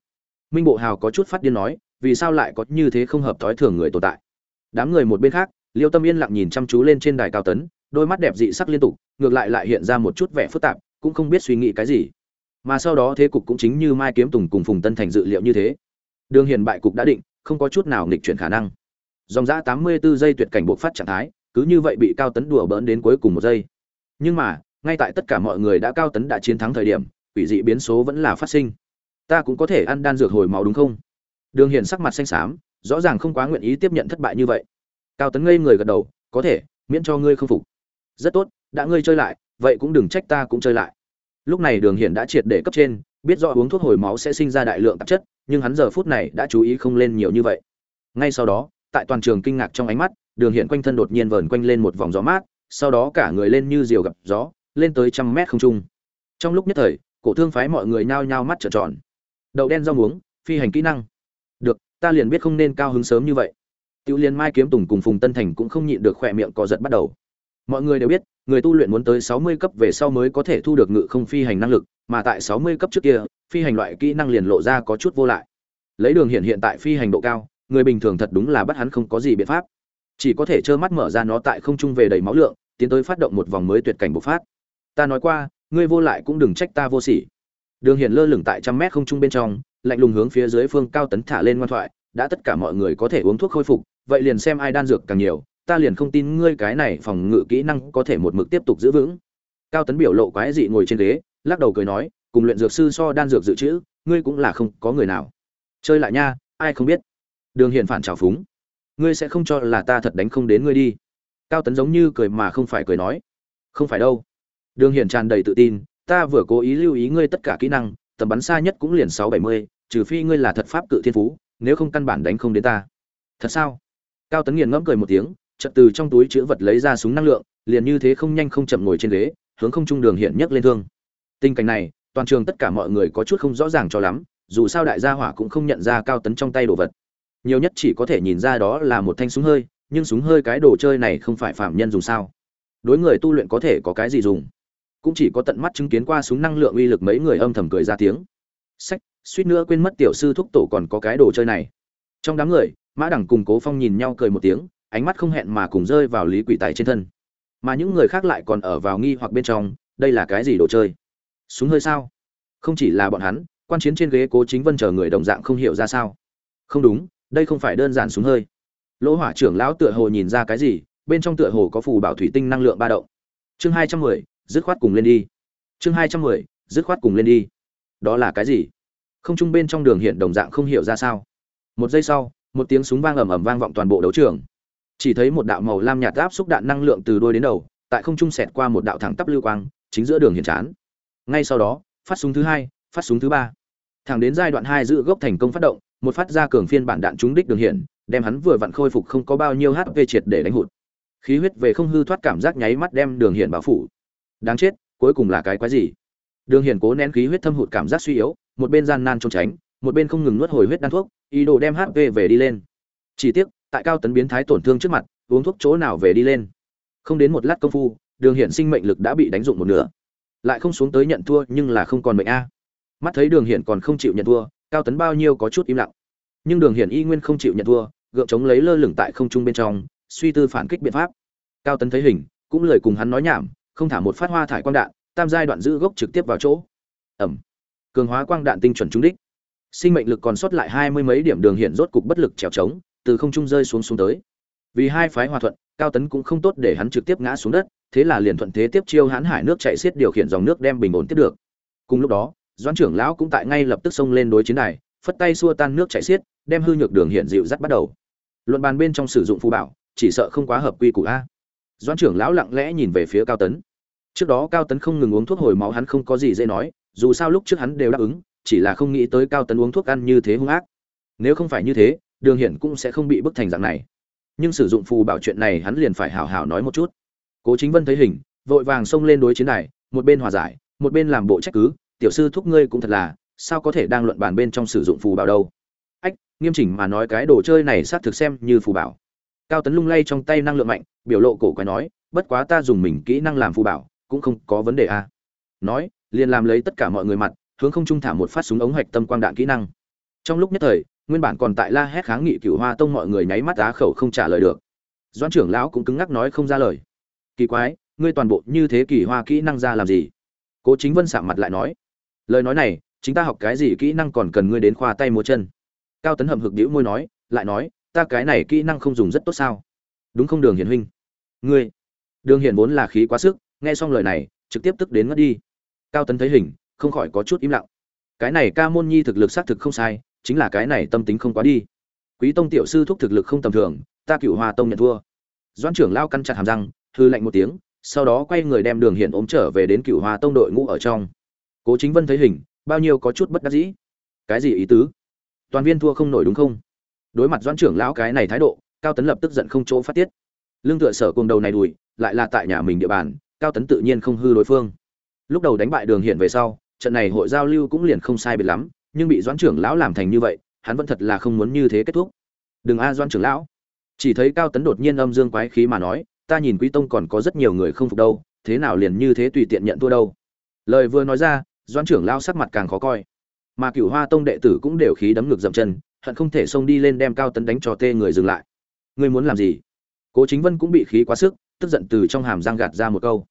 Minh bộ hào có chút phát điên nói, vì sao lại có như thế không hợp thói thường người tồn tại? Đám người một bên khác, liêu tâm yên lặng nhìn chăm chú lên trên đài cao tấn, đôi mắt đẹp dị sắc liên tục, ngược lại lại hiện ra một chút vẻ phức tạp, cũng không biết suy nghĩ cái gì. Mà sau đó thế cục cũng chính như mai kiếm tùng cùng phùng tân thành dự liệu như thế. Đường hiền bại cục đã định, không có chút nào nghịch chuyển khả năng. Dòng giã tám mươi bốn giây tuyệt cảnh buộc phát trạng thái, cứ như vậy bị cao tấn đùa bỡn đến cuối cùng một giây. Nhưng mà, ngay tại tất cả mọi người đã cao tấn đã chiến thắng thời điểm, quỷ dị biến số vẫn là phát sinh. Ta cũng có thể ăn đan dược hồi máu đúng không? Đường hiền sắc mặt xanh xám rõ ràng không quá nguyện ý tiếp nhận thất bại như vậy. Cao tấn ngây người gật đầu, có thể, miễn cho ngươi không phục. Rất tốt, đã ngươi chơi lại, vậy cũng đừng trách ta cũng chơi lại. Lúc này đường hiển đã triệt để cấp trên, biết rõ uống thuốc hồi máu sẽ sinh ra đại lượng tạp chất, nhưng hắn giờ phút này đã chú ý không lên nhiều như vậy. Ngay sau đó, tại toàn trường kinh ngạc trong ánh mắt, đường hiển quanh thân đột nhiên vờn quanh lên một vòng gió mát, sau đó cả người lên như diều gặp gió, lên tới trăm mét không trung. Trong lúc nhất thời, cổ thương phái mọi người nhao nhao mắt trợn tròn. Đậu đen rau muống, phi hành kỹ năng ta liền biết không nên cao hứng sớm như vậy Tiểu Liên Mai Kiếm Tùng cùng Phùng Tân Thành cũng không nhịn được khỏe miệng co giật bắt đầu. Mọi người đều biết, người tu luyện muốn tới 60 cấp về sau mới có thể thu được ngự không phi hành năng lực, mà tại 60 cấp trước kia, phi hành loại kỹ năng liền lộ ra có chút vô lại. Lấy đường hiện hiện tại phi hành độ cao, người bình thường thật đúng là bắt hắn không có gì biện pháp. Chỉ có thể trơ mắt mở ra nó tại không trung về đầy máu lượng, tiến tới phát động một vòng mới tuyệt cảnh bộc phát. Ta nói qua, ngươi vô lại cũng đừng trách ta vô sỉ. Đường Hiển lơ lửng tại trăm mét không trung bên trong, lạnh lùng hướng phía dưới phương cao tấn thả lên ngoan thoại, đã tất cả mọi người có thể uống thuốc khôi phục, vậy liền xem ai đan dược càng nhiều, ta liền không tin ngươi cái này phòng ngự kỹ năng có thể một mực tiếp tục giữ vững. Cao tấn biểu lộ quái dị ngồi trên ghế, lắc đầu cười nói, cùng luyện dược sư so đan dược dự trữ, ngươi cũng là không có người nào. Chơi lại nha, ai không biết. Đường Hiển phản trào phúng, ngươi sẽ không cho là ta thật đánh không đến ngươi đi. Cao tấn giống như cười mà không phải cười nói, không phải đâu. Đường Hiển tràn đầy tự tin, ta vừa cố ý lưu ý ngươi tất cả kỹ năng, tầm bắn xa nhất cũng liền sáu bảy mươi, trừ phi ngươi là thật pháp cự thiên phú, nếu không căn bản đánh không đến ta. Thật sao? Cao Tấn nghiền ngẫm cười một tiếng, chợt từ trong túi chứa vật lấy ra súng năng lượng, liền như thế không nhanh không chậm ngồi trên ghế, hướng không trung đường hiện nhấc lên thương. Tình cảnh này, toàn trường tất cả mọi người có chút không rõ ràng cho lắm, dù sao đại gia hỏa cũng không nhận ra Cao Tấn trong tay đồ vật. Nhiều nhất chỉ có thể nhìn ra đó là một thanh súng hơi, nhưng súng hơi cái đồ chơi này không phải phạm nhân dùng sao? Đối người tu luyện có thể có cái gì dùng? Cũng chỉ có tận mắt chứng kiến qua súng năng lượng uy lực mấy người âm thầm cười ra tiếng. Sách, suýt nữa quên mất tiểu sư thúc tổ còn có cái đồ chơi này. Trong đám người, mã đẳng cùng cố phong nhìn nhau cười một tiếng, ánh mắt không hẹn mà cùng rơi vào lý quỷ tài trên thân. Mà những người khác lại còn ở vào nghi hoặc bên trong, đây là cái gì đồ chơi? Súng hơi sao? Không chỉ là bọn hắn, quan chiến trên ghế cố chính vân chờ người đồng dạng không hiểu ra sao. Không đúng, đây không phải đơn giản súng hơi. Lỗ hỏa trưởng lão tựa hồ nhìn ra cái gì, bên trong tựa hồ có phù bảo thủy tinh năng lượng ba động. Chương hai trăm mười dứt khoát cùng lên đi. Chương hai trăm mười, dứt khoát cùng lên đi. Đó là cái gì? Không trung bên trong đường hiện đồng dạng không hiểu ra sao. Một giây sau, một tiếng súng vang ầm ầm vang vọng toàn bộ đấu trường. Chỉ thấy một đạo màu lam nhạt áp xúc đạn năng lượng từ đuôi đến đầu, tại không trung xẹt qua một đạo thẳng tắp lưu quang, chính giữa đường hiện chán. Ngay sau đó, phát súng thứ hai, phát súng thứ ba. Thẳng đến giai đoạn hai giữ gốc thành công phát động, một phát ra cường phiên bản đạn trúng đích đường hiện, đem hắn vừa vặn khôi phục không có bao nhiêu hp triệt để đánh hụt. Khí huyết về không hư thoát cảm giác nháy mắt đem đường hiện bao phủ đáng chết, cuối cùng là cái quái gì? Đường hiền cố nén khí huyết thâm hụt cảm giác suy yếu, một bên gian nan trốn tránh, một bên không ngừng nuốt hồi huyết đan thuốc, ý đồ đem hp về đi lên. Chỉ tiếc, tại cao tấn biến thái tổn thương trước mặt, uống thuốc chỗ nào về đi lên? Không đến một lát công phu, đường hiển sinh mệnh lực đã bị đánh dụng một nửa. Lại không xuống tới nhận thua, nhưng là không còn mệnh a. Mắt thấy đường hiển còn không chịu nhận thua, cao tấn bao nhiêu có chút im lặng. Nhưng đường hiển y nguyên không chịu nhận thua, gượng chống lấy lơ lửng tại không trung bên trong, suy tư phản kích biện pháp. Cao tấn thấy hình, cũng lời cùng hắn nói nhảm không thả một phát hoa thải quang đạn, tam giai đoạn giữ gốc trực tiếp vào chỗ. Ẩm. Cường hóa quang đạn tinh chuẩn trúng đích. Sinh mệnh lực còn sót lại hai mươi mấy điểm đường hiện rốt cục bất lực trèo trống, từ không trung rơi xuống xuống tới. Vì hai phái hòa thuận, cao tấn cũng không tốt để hắn trực tiếp ngã xuống đất, thế là liền thuận thế tiếp chiêu hãn hải nước chạy xiết điều khiển dòng nước đem bình ổn tiếp được. Cùng lúc đó, doãn trưởng lão cũng tại ngay lập tức xông lên đối chiến đài, phất tay xua tan nước chạy xiết, đem hư nhược đường hiện dịu dắt bắt đầu. Luận bàn bên trong sử dụng phù bảo, chỉ sợ không quá hợp quy củ a. Doãn trưởng lão lặng lẽ nhìn về phía cao tấn trước đó cao tấn không ngừng uống thuốc hồi máu hắn không có gì dễ nói, dù sao lúc trước hắn đều đáp ứng, chỉ là không nghĩ tới cao tấn uống thuốc ăn như thế hung ác. Nếu không phải như thế, đường hiển cũng sẽ không bị bức thành dạng này. Nhưng sử dụng phù bảo chuyện này hắn liền phải hào hào nói một chút. Cố chính vân thấy hình, vội vàng xông lên đối chiến đài, một bên hòa giải, một bên làm bộ trách cứ, tiểu sư thúc ngươi cũng thật là, sao có thể đang luận bàn bên trong sử dụng phù bảo đâu? Ách, nghiêm chỉnh mà nói cái đồ chơi này xác thực xem như phù bảo. Cao tấn lung lay trong tay năng lượng mạnh, biểu lộ cổ quái nói, bất quá ta dùng mình kỹ năng làm phù bảo cũng không có vấn đề à. nói, liền làm lấy tất cả mọi người mặt, hướng không trung thả một phát súng ống hạch tâm quang đạn kỹ năng. Trong lúc nhất thời, nguyên bản còn tại la hét kháng nghị cửu hoa tông mọi người nháy mắt á khẩu không trả lời được. Doãn trưởng lão cũng cứng ngắc nói không ra lời. Kỳ quái, ngươi toàn bộ như thế kỳ hoa kỹ năng ra làm gì? Cố chính vân sạm mặt lại nói. Lời nói này, chính ta học cái gì kỹ năng còn cần ngươi đến khoa tay múa chân. Cao tấn hậm hực đĩu môi nói, lại nói, ta cái này kỹ năng không dùng rất tốt sao? Đúng không đường hiển huynh? Ngươi, đường hiển vốn là khí quá sức nghe xong lời này, trực tiếp tức đến ngất đi. Cao tấn thấy hình, không khỏi có chút im lặng. Cái này ca môn nhi thực lực xác thực không sai, chính là cái này tâm tính không quá đi. Quý tông tiểu sư thúc thực lực không tầm thường, ta cựu hoa tông nhận thua. Doãn trưởng lao căn chặt hàm răng, hư lạnh một tiếng, sau đó quay người đem đường hiện ốm trở về đến cựu hoa tông đội ngũ ở trong. Cố chính vân thấy hình, bao nhiêu có chút bất đắc dĩ. Cái gì ý tứ? Toàn viên thua không nổi đúng không? Đối mặt doãn trưởng lão cái này thái độ, cao tấn lập tức giận không chỗ phát tiết. Lương tựa sở cùng đầu này đùi, lại là tại nhà mình địa bàn cao tấn tự nhiên không hư đối phương. Lúc đầu đánh bại đường hiện về sau, trận này hội giao lưu cũng liền không sai biệt lắm, nhưng bị doãn trưởng lão làm thành như vậy, hắn vẫn thật là không muốn như thế kết thúc. Đừng a, doãn trưởng lão. Chỉ thấy cao tấn đột nhiên âm dương quái khí mà nói, ta nhìn quý tông còn có rất nhiều người không phục đâu, thế nào liền như thế tùy tiện nhận thua đâu. Lời vừa nói ra, doãn trưởng lão sắc mặt càng khó coi. Mà cửu hoa tông đệ tử cũng đều khí đấm ngực dậm chân, hận không thể xông đi lên đem cao tấn đánh cho tê người dừng lại. Ngươi muốn làm gì? Cố chính vân cũng bị khí quá sức, tức giận từ trong hàm răng gạt ra một câu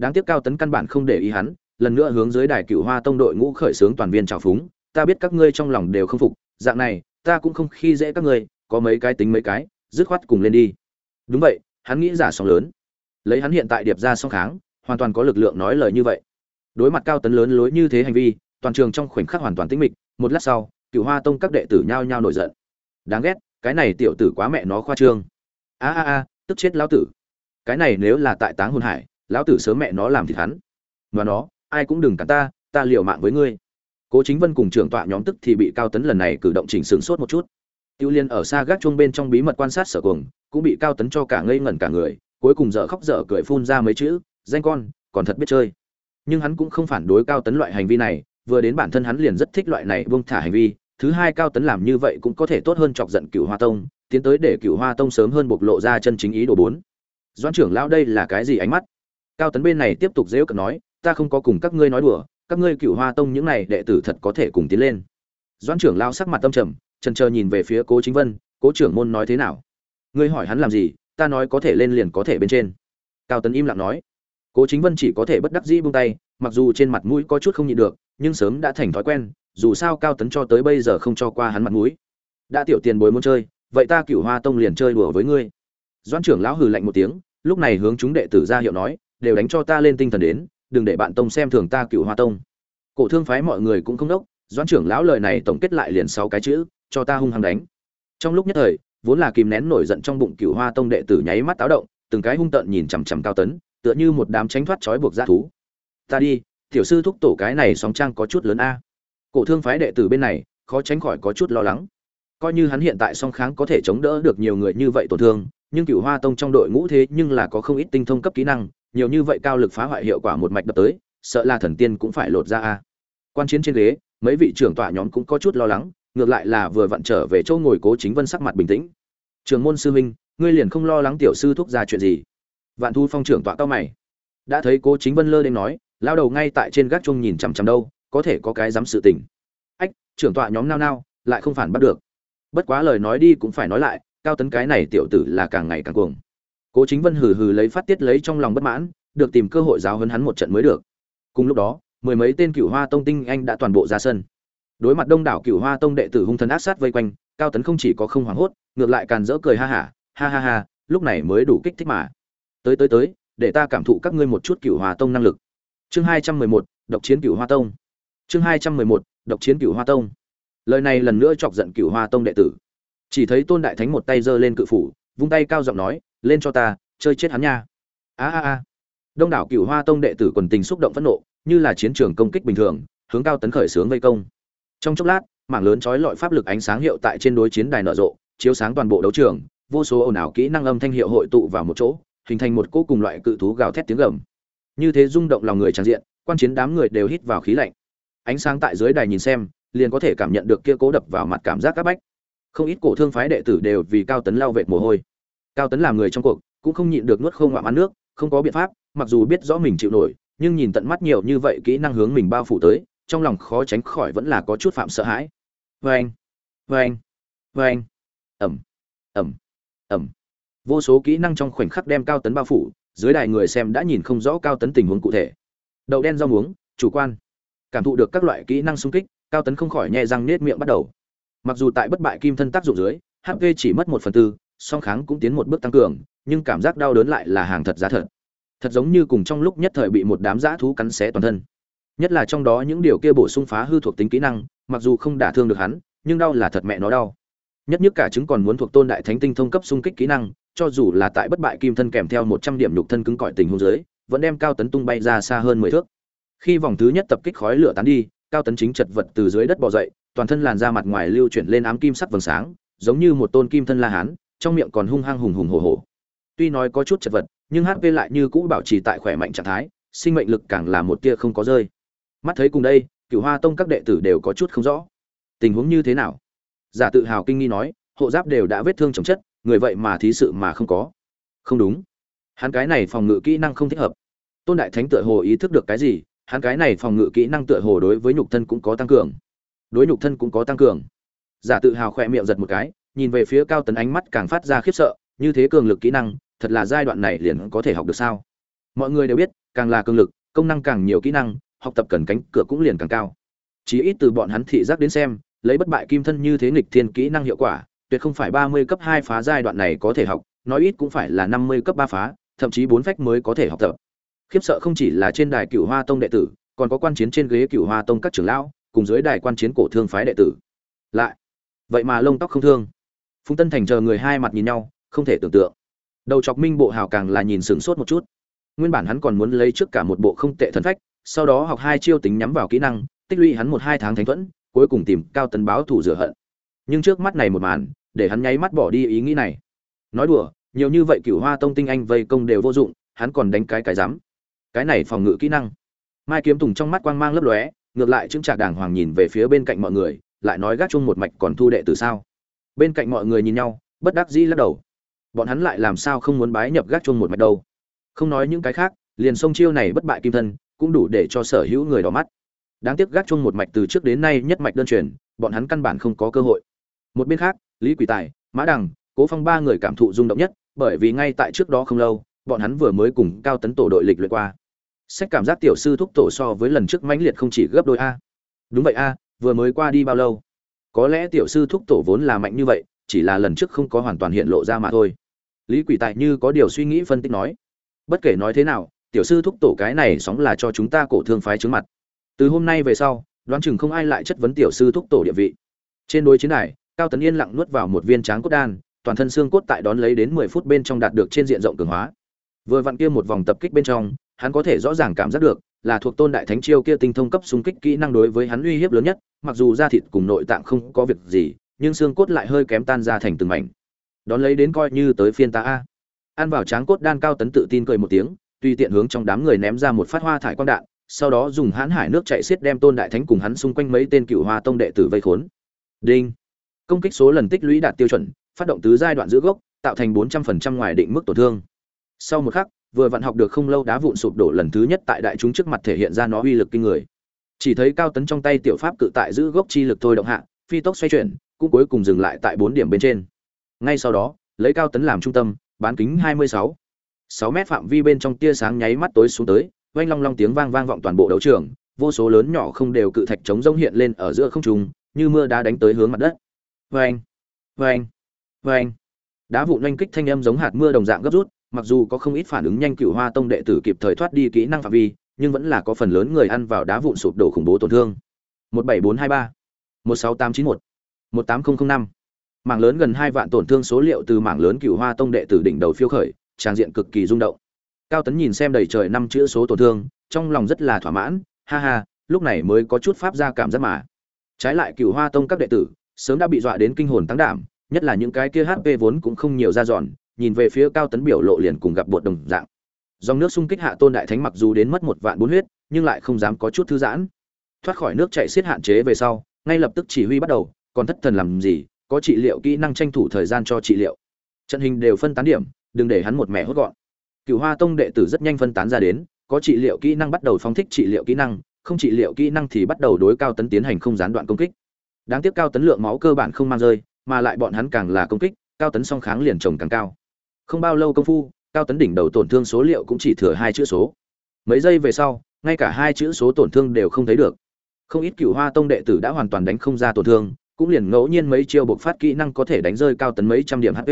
đáng tiếc cao tấn căn bản không để ý hắn, lần nữa hướng dưới đài cựu hoa tông đội ngũ khởi xướng toàn viên trào phúng. Ta biết các ngươi trong lòng đều không phục, dạng này, ta cũng không khi dễ các ngươi, có mấy cái tính mấy cái, dứt khoát cùng lên đi. Đúng vậy, hắn nghĩ giả sóng lớn. Lấy hắn hiện tại điệp ra song kháng, hoàn toàn có lực lượng nói lời như vậy. Đối mặt cao tấn lớn lối như thế hành vi, toàn trường trong khoảnh khắc hoàn toàn tĩnh mịch. Một lát sau cựu hoa tông các đệ tử nhao nhao nổi giận. Đáng ghét, cái này tiểu tử quá mẹ nó khoa trương. A a a, tức chết lão tử. Cái này nếu là tại táng hồn hải lão tử sớm mẹ nó làm thịt hắn. Và nó, ai cũng đừng cản ta ta liều mạng với ngươi. Cố chính vân cùng trưởng tọa nhóm tức thì bị cao tấn lần này cử động chỉnh sướng sốt một chút. Tiêu liên ở xa gác chuông bên trong bí mật quan sát sở cuồng, cũng bị cao tấn cho cả ngây ngẩn cả người, cuối cùng dở khóc dở cười phun ra mấy chữ, danh con, còn thật biết chơi. Nhưng hắn cũng không phản đối cao tấn loại hành vi này, vừa đến bản thân hắn liền rất thích loại này buông thả hành vi. Thứ hai cao tấn làm như vậy cũng có thể tốt hơn chọc giận cựu hoa tông, tiến tới để cựu hoa tông sớm hơn bộc lộ ra chân chính ý đồ bốn. Doãn trưởng lão đây là cái gì ánh mắt? Cao tấn bên này tiếp tục dễu cợt nói, ta không có cùng các ngươi nói đùa, các ngươi cựu hoa tông những này đệ tử thật có thể cùng tiến lên. Doãn trưởng lão sắc mặt tâm trầm, trần chờ nhìn về phía cố chính vân, cố trưởng môn nói thế nào? Ngươi hỏi hắn làm gì, ta nói có thể lên liền có thể bên trên. Cao tấn im lặng nói, cố chính vân chỉ có thể bất đắc dĩ buông tay, mặc dù trên mặt mũi có chút không nhịn được, nhưng sớm đã thành thói quen, dù sao cao tấn cho tới bây giờ không cho qua hắn mặt mũi. Đã tiểu tiền bối muốn chơi, vậy ta cựu hoa tông liền chơi đùa với ngươi. Doãn trưởng lão hừ lạnh một tiếng, lúc này hướng chúng đệ tử ra hiệu nói đều đánh cho ta lên tinh thần đến, đừng để bạn tông xem thường ta cựu hoa tông. Cổ thương phái mọi người cũng không đốc, doãn trưởng lão lời này tổng kết lại liền sáu cái chữ, cho ta hung hăng đánh. Trong lúc nhất thời, vốn là kìm nén nổi giận trong bụng cựu hoa tông đệ tử nháy mắt táo động, từng cái hung tợn nhìn chằm chằm cao tấn, tựa như một đám tránh thoát trói buộc ra thú. Ta đi, tiểu sư thúc tổ cái này sóng trang có chút lớn a. Cổ thương phái đệ tử bên này, khó tránh khỏi có chút lo lắng. Coi như hắn hiện tại song kháng có thể chống đỡ được nhiều người như vậy tổn thương, nhưng cựu hoa tông trong đội ngũ thế nhưng là có không ít tinh thông cấp kỹ năng nhiều như vậy cao lực phá hoại hiệu quả một mạch đập tới, sợ là thần tiên cũng phải lột ra a. Quan chiến trên ghế, mấy vị trưởng tọa nhóm cũng có chút lo lắng, ngược lại là vừa vặn trở về chỗ ngồi cố chính vân sắc mặt bình tĩnh. Trường môn sư huynh, ngươi liền không lo lắng tiểu sư thúc ra chuyện gì? Vạn thu phong trưởng tọa cao mày. Đã thấy cố chính vân lơ đến nói, lao đầu ngay tại trên gác chuông nhìn chằm chằm đâu, có thể có cái dám sự tình. Ách, trưởng tọa nhóm nao nao, lại không phản bắt được. Bất quá lời nói đi cũng phải nói lại, cao tấn cái này tiểu tử là càng ngày càng cuồng cố chính vân hừ hừ lấy phát tiết lấy trong lòng bất mãn được tìm cơ hội giáo hấn hắn một trận mới được. Cùng lúc đó mười mấy tên cựu hoa tông tinh anh đã toàn bộ ra sân. Đối mặt đông đảo cựu hoa tông đệ tử hung thần ác sát vây quanh cao tấn không chỉ có không hoảng hốt ngược lại càn rỡ cười ha hả ha, ha ha ha lúc này mới đủ kích thích mà. Tới tới tới để ta cảm thụ các ngươi một chút cựu hoa tông năng lực. Chương hai trăm mười một độc chiến cựu hoa tông. Chương hai trăm mười một độc chiến cựu hoa tông. Lời này lần nữa chọc giận cựu hoa tông đệ tử. Chỉ thấy tôn đại thánh một tay giơ lên cự phủ vung tay cao giọng nói lên cho ta, chơi chết hắn nha. A a a. Đông đảo cựu hoa tông đệ tử quần tình xúc động phẫn nộ, như là chiến trường công kích bình thường, hướng cao tấn khởi sướng vây công. Trong chốc lát, mảng lớn chói lọi pháp lực ánh sáng hiệu tại trên đối chiến đài nở rộ, chiếu sáng toàn bộ đấu trường, vô số ồn ào kỹ năng âm thanh hiệu hội tụ vào một chỗ, hình thành một cỗ cùng loại cự thú gào thét tiếng gầm. Như thế rung động lòng người tràn diện, quan chiến đám người đều hít vào khí lạnh. Ánh sáng tại dưới đài nhìn xem, liền có thể cảm nhận được kia cố đập vào mặt cảm giác các bách. Không ít cổ thương phái đệ tử đều vì cao tấn lao vệt mồ hôi cao tấn làm người trong cuộc, cũng không nhịn được nuốt không ngoạm ăn nước, không có biện pháp, mặc dù biết rõ mình chịu nổi, nhưng nhìn tận mắt nhiều như vậy kỹ năng hướng mình bao phủ tới, trong lòng khó tránh khỏi vẫn là có chút phạm sợ hãi. Vê anh vê anh vê anh ẩm ẩm ẩm. Vô số kỹ năng trong khoảnh khắc đem cao tấn bao phủ, dưới đài người xem đã nhìn không rõ cao tấn tình huống cụ thể. Đậu đen rau muống, chủ quan. Cảm thụ được các loại kỹ năng xung kích, cao tấn không khỏi nhẹ răng nết miệng bắt đầu. Mặc dù tại bất bại kim thân tác dụng dưới hp chỉ mất một phần tư song kháng cũng tiến một bước tăng cường, nhưng cảm giác đau đớn lại là hàng thật giá thật. Thật giống như cùng trong lúc nhất thời bị một đám dã thú cắn xé toàn thân. Nhất là trong đó những điều kia bổ sung phá hư thuộc tính kỹ năng, mặc dù không đả thương được hắn, nhưng đau là thật mẹ nó đau. Nhất nhất cả chứng còn muốn thuộc tôn đại thánh tinh thông cấp xung kích kỹ năng, cho dù là tại bất bại kim thân kèm theo một trăm điểm nhục thân cứng cỏi tình huống dưới, vẫn đem cao tấn tung bay ra xa hơn mười thước. Khi vòng thứ nhất tập kích khói lửa tán đi, cao tấn chính chật vật từ dưới đất bò dậy, toàn thân làn ra mặt ngoài lưu chuyển lên ám kim sắc vầng sáng, giống như một tôn kim thân la hán trong miệng còn hung hăng hùng hùng hổ hổ. Tuy nói có chút chật vật, nhưng hp lại như cũ bảo trì tại khỏe mạnh trạng thái, sinh mệnh lực càng là một tia không có rơi. Mắt thấy cùng đây cửu hoa tông các đệ tử đều có chút không rõ. Tình huống như thế nào? Giả tự hào kinh nghi nói, hộ giáp đều đã vết thương chồng chất, người vậy mà thí sự mà không có. Không đúng. Hắn cái này phòng ngự kỹ năng không thích hợp. Tôn đại thánh tựa hồ ý thức được cái gì, hắn cái này phòng ngự kỹ năng tựa hồ đối với nhục thân cũng có tăng cường. Đối nhục thân cũng có tăng cường. Giả tự hào khỏe miệng giật một cái nhìn về phía cao tấn ánh mắt càng phát ra khiếp sợ, như thế cường lực kỹ năng, thật là giai đoạn này liền có thể học được sao? Mọi người đều biết, càng là cường lực, công năng càng nhiều kỹ năng, học tập cần cánh cửa cũng liền càng cao. Chí ít từ bọn hắn thị giác đến xem, lấy bất bại kim thân như thế nghịch thiên kỹ năng hiệu quả, tuyệt không phải ba mươi cấp hai phá giai đoạn này có thể học, nói ít cũng phải là năm mươi cấp ba phá, thậm chí bốn phách mới có thể học tập. Khiếp sợ không chỉ là trên đài cửu hoa tông đệ tử, còn có quan chiến trên ghế cửu hoa tông các trưởng lão, cùng dưới đài quan chiến cổ thương phái đệ tử. Lại, vậy mà lông tóc không thương phùng tân thành chờ người hai mặt nhìn nhau, không thể tưởng tượng. Đầu chọc minh bộ hào càng là nhìn sửng sốt một chút. Nguyên bản hắn còn muốn lấy trước cả một bộ không tệ thân phách, sau đó học hai chiêu tính nhắm vào kỹ năng, tích lũy hắn một hai tháng thánh thuẫn, cuối cùng tìm cao tấn báo thủ rửa hận. Nhưng trước mắt này một màn, để hắn nháy mắt bỏ đi ý nghĩ này. Nói đùa, nhiều như vậy cửu hoa tông tinh anh vây công đều vô dụng, hắn còn đánh cái cái dám cái này phòng ngự kỹ năng. Mai kiếm tùng trong mắt quang mang lấp lóe, ngược lại chứng trạc đàng hoàng nhìn về phía bên cạnh mọi người, lại nói gác chung một mạch còn thu đệ từ sao? Bên cạnh mọi người nhìn nhau, bất đắc dĩ lắc đầu. Bọn hắn lại làm sao không muốn bái nhập gác chuông một mạch đâu? Không nói những cái khác, liền sông chiêu này bất bại kim thân, cũng đủ để cho sở hữu người đỏ mắt. Đáng tiếc gác chuông một mạch từ trước đến nay nhất mạch đơn truyền, bọn hắn căn bản không có cơ hội. Một bên khác, lý quỷ tài, mã đằng, cố phong ba người cảm thụ rung động nhất, bởi vì ngay tại trước đó không lâu, bọn hắn vừa mới cùng cao tấn tổ đội lịch luyện qua. Sách cảm giác tiểu sư thúc tổ so với lần trước mãnh liệt không chỉ gấp đôi a. Đúng vậy a, vừa mới qua đi bao lâu? Có lẽ tiểu sư thúc tổ vốn là mạnh như vậy, chỉ là lần trước không có hoàn toàn hiện lộ ra mà thôi. Lý quỷ tại như có điều suy nghĩ phân tích nói, bất kể nói thế nào, tiểu sư thúc tổ cái này sóng là cho chúng ta cổ thương phái trướng mặt. Từ hôm nay về sau, đoán chừng không ai lại chất vấn tiểu sư thúc tổ địa vị. Trên đối chiến này cao tấn yên lặng nuốt vào một viên tráng cốt đan, toàn thân xương cốt tại đón lấy đến mười phút bên trong đạt được trên diện rộng cường hóa. Vừa vặn kia một vòng tập kích bên trong, hắn có thể rõ ràng cảm giác được là thuộc tôn đại thánh chiêu kia tinh thông cấp xung kích kỹ năng đối với hắn uy hiếp lớn nhất, mặc dù da thịt cùng nội tạng không có việc gì, nhưng xương cốt lại hơi kém tan ra thành từng mảnh. Đón lấy đến coi như tới phiên ta a. Ăn vào tráng cốt đan cao tấn tự tin cười một tiếng, tùy tiện hướng trong đám người ném ra một phát hoa thải quang đạn, sau đó dùng hãn hải nước chạy xiết đem tôn đại thánh cùng hắn xung quanh mấy tên cựu hoa tông đệ tử vây khốn. Đinh. Công kích số lần tích lũy đạt tiêu chuẩn, phát động tứ giai đoạn giữ gốc, tạo thành bốn trăm phần trăm ngoài định mức tổn thương. Sau một khắc vừa vặn học được không lâu đá vụn sụp đổ lần thứ nhất tại đại chúng trước mặt thể hiện ra nó uy lực kinh người. Chỉ thấy cao tấn trong tay tiểu pháp cự tại giữ gốc chi lực thôi động hạ, phi tốc xoay chuyển, cũng cuối cùng dừng lại tại bốn điểm bên trên. Ngay sau đó, lấy cao tấn làm trung tâm, bán kính hai mươi sáu. Sáu mét phạm vi bên trong tia sáng nháy mắt tối xuống tới, oanh long long tiếng vang vang vọng toàn bộ đấu trường, vô số lớn nhỏ không đều cự thạch chống rông hiện lên ở giữa không trung, như mưa đá đánh tới hướng mặt đất. Vang vang vang đá vụn oanh kích thanh âm giống hạt mưa đồng dạng gấp rút mặc dù có không ít phản ứng nhanh cựu hoa tông đệ tử kịp thời thoát đi kỹ năng phạm vi, nhưng vẫn là có phần lớn người ăn vào đá vụn sụp đổ khủng bố tổn thương. một bảy bốn hai ba, một sáu tám chín một một tám nghìn năm. Mảng lớn gần hai vạn tổn thương số liệu từ mảng lớn cựu hoa tông đệ tử đỉnh đầu phiêu khởi, trang diện cực kỳ rung động. Cao tấn nhìn xem đầy trời năm chữ số tổn thương, trong lòng rất là thỏa mãn, ha ha, lúc này mới có chút pháp ra cảm giác mà. Trái lại cựu hoa tông các đệ tử, sớm đã bị dọa đến kinh hồn tăng đảm, nhất là những cái kia hp vốn cũng không nhiều ra dọn nhìn về phía cao tấn biểu lộ liền cùng gặp bột đồng dạng. Dòng nước xung kích hạ tôn đại thánh mặc dù đến mất một vạn bốn huyết, nhưng lại không dám có chút thư giãn. Thoát khỏi nước chạy xiết hạn chế về sau, ngay lập tức chỉ huy bắt đầu, còn thất thần làm gì, có trị liệu kỹ năng tranh thủ thời gian cho trị liệu. Trận hình đều phân tán điểm, đừng để hắn một mẻ hốt gọn. Cựu hoa tông đệ tử rất nhanh phân tán ra đến, có trị liệu kỹ năng bắt đầu phóng thích trị liệu kỹ năng, không trị liệu kỹ năng thì bắt đầu đối cao tấn tiến hành không gián đoạn công kích. Đáng tiếc cao tấn lượng máu cơ bản không mang rơi, mà lại bọn hắn càng là công kích, cao tấn song kháng liền trồng càng cao không bao lâu công phu, cao tấn đỉnh đầu tổn thương số liệu cũng chỉ thừa hai chữ số. Mấy giây về sau, ngay cả hai chữ số tổn thương đều không thấy được. Không ít cựu hoa tông đệ tử đã hoàn toàn đánh không ra tổn thương, cũng liền ngẫu nhiên mấy chiêu bộc phát kỹ năng có thể đánh rơi cao tấn mấy trăm điểm hp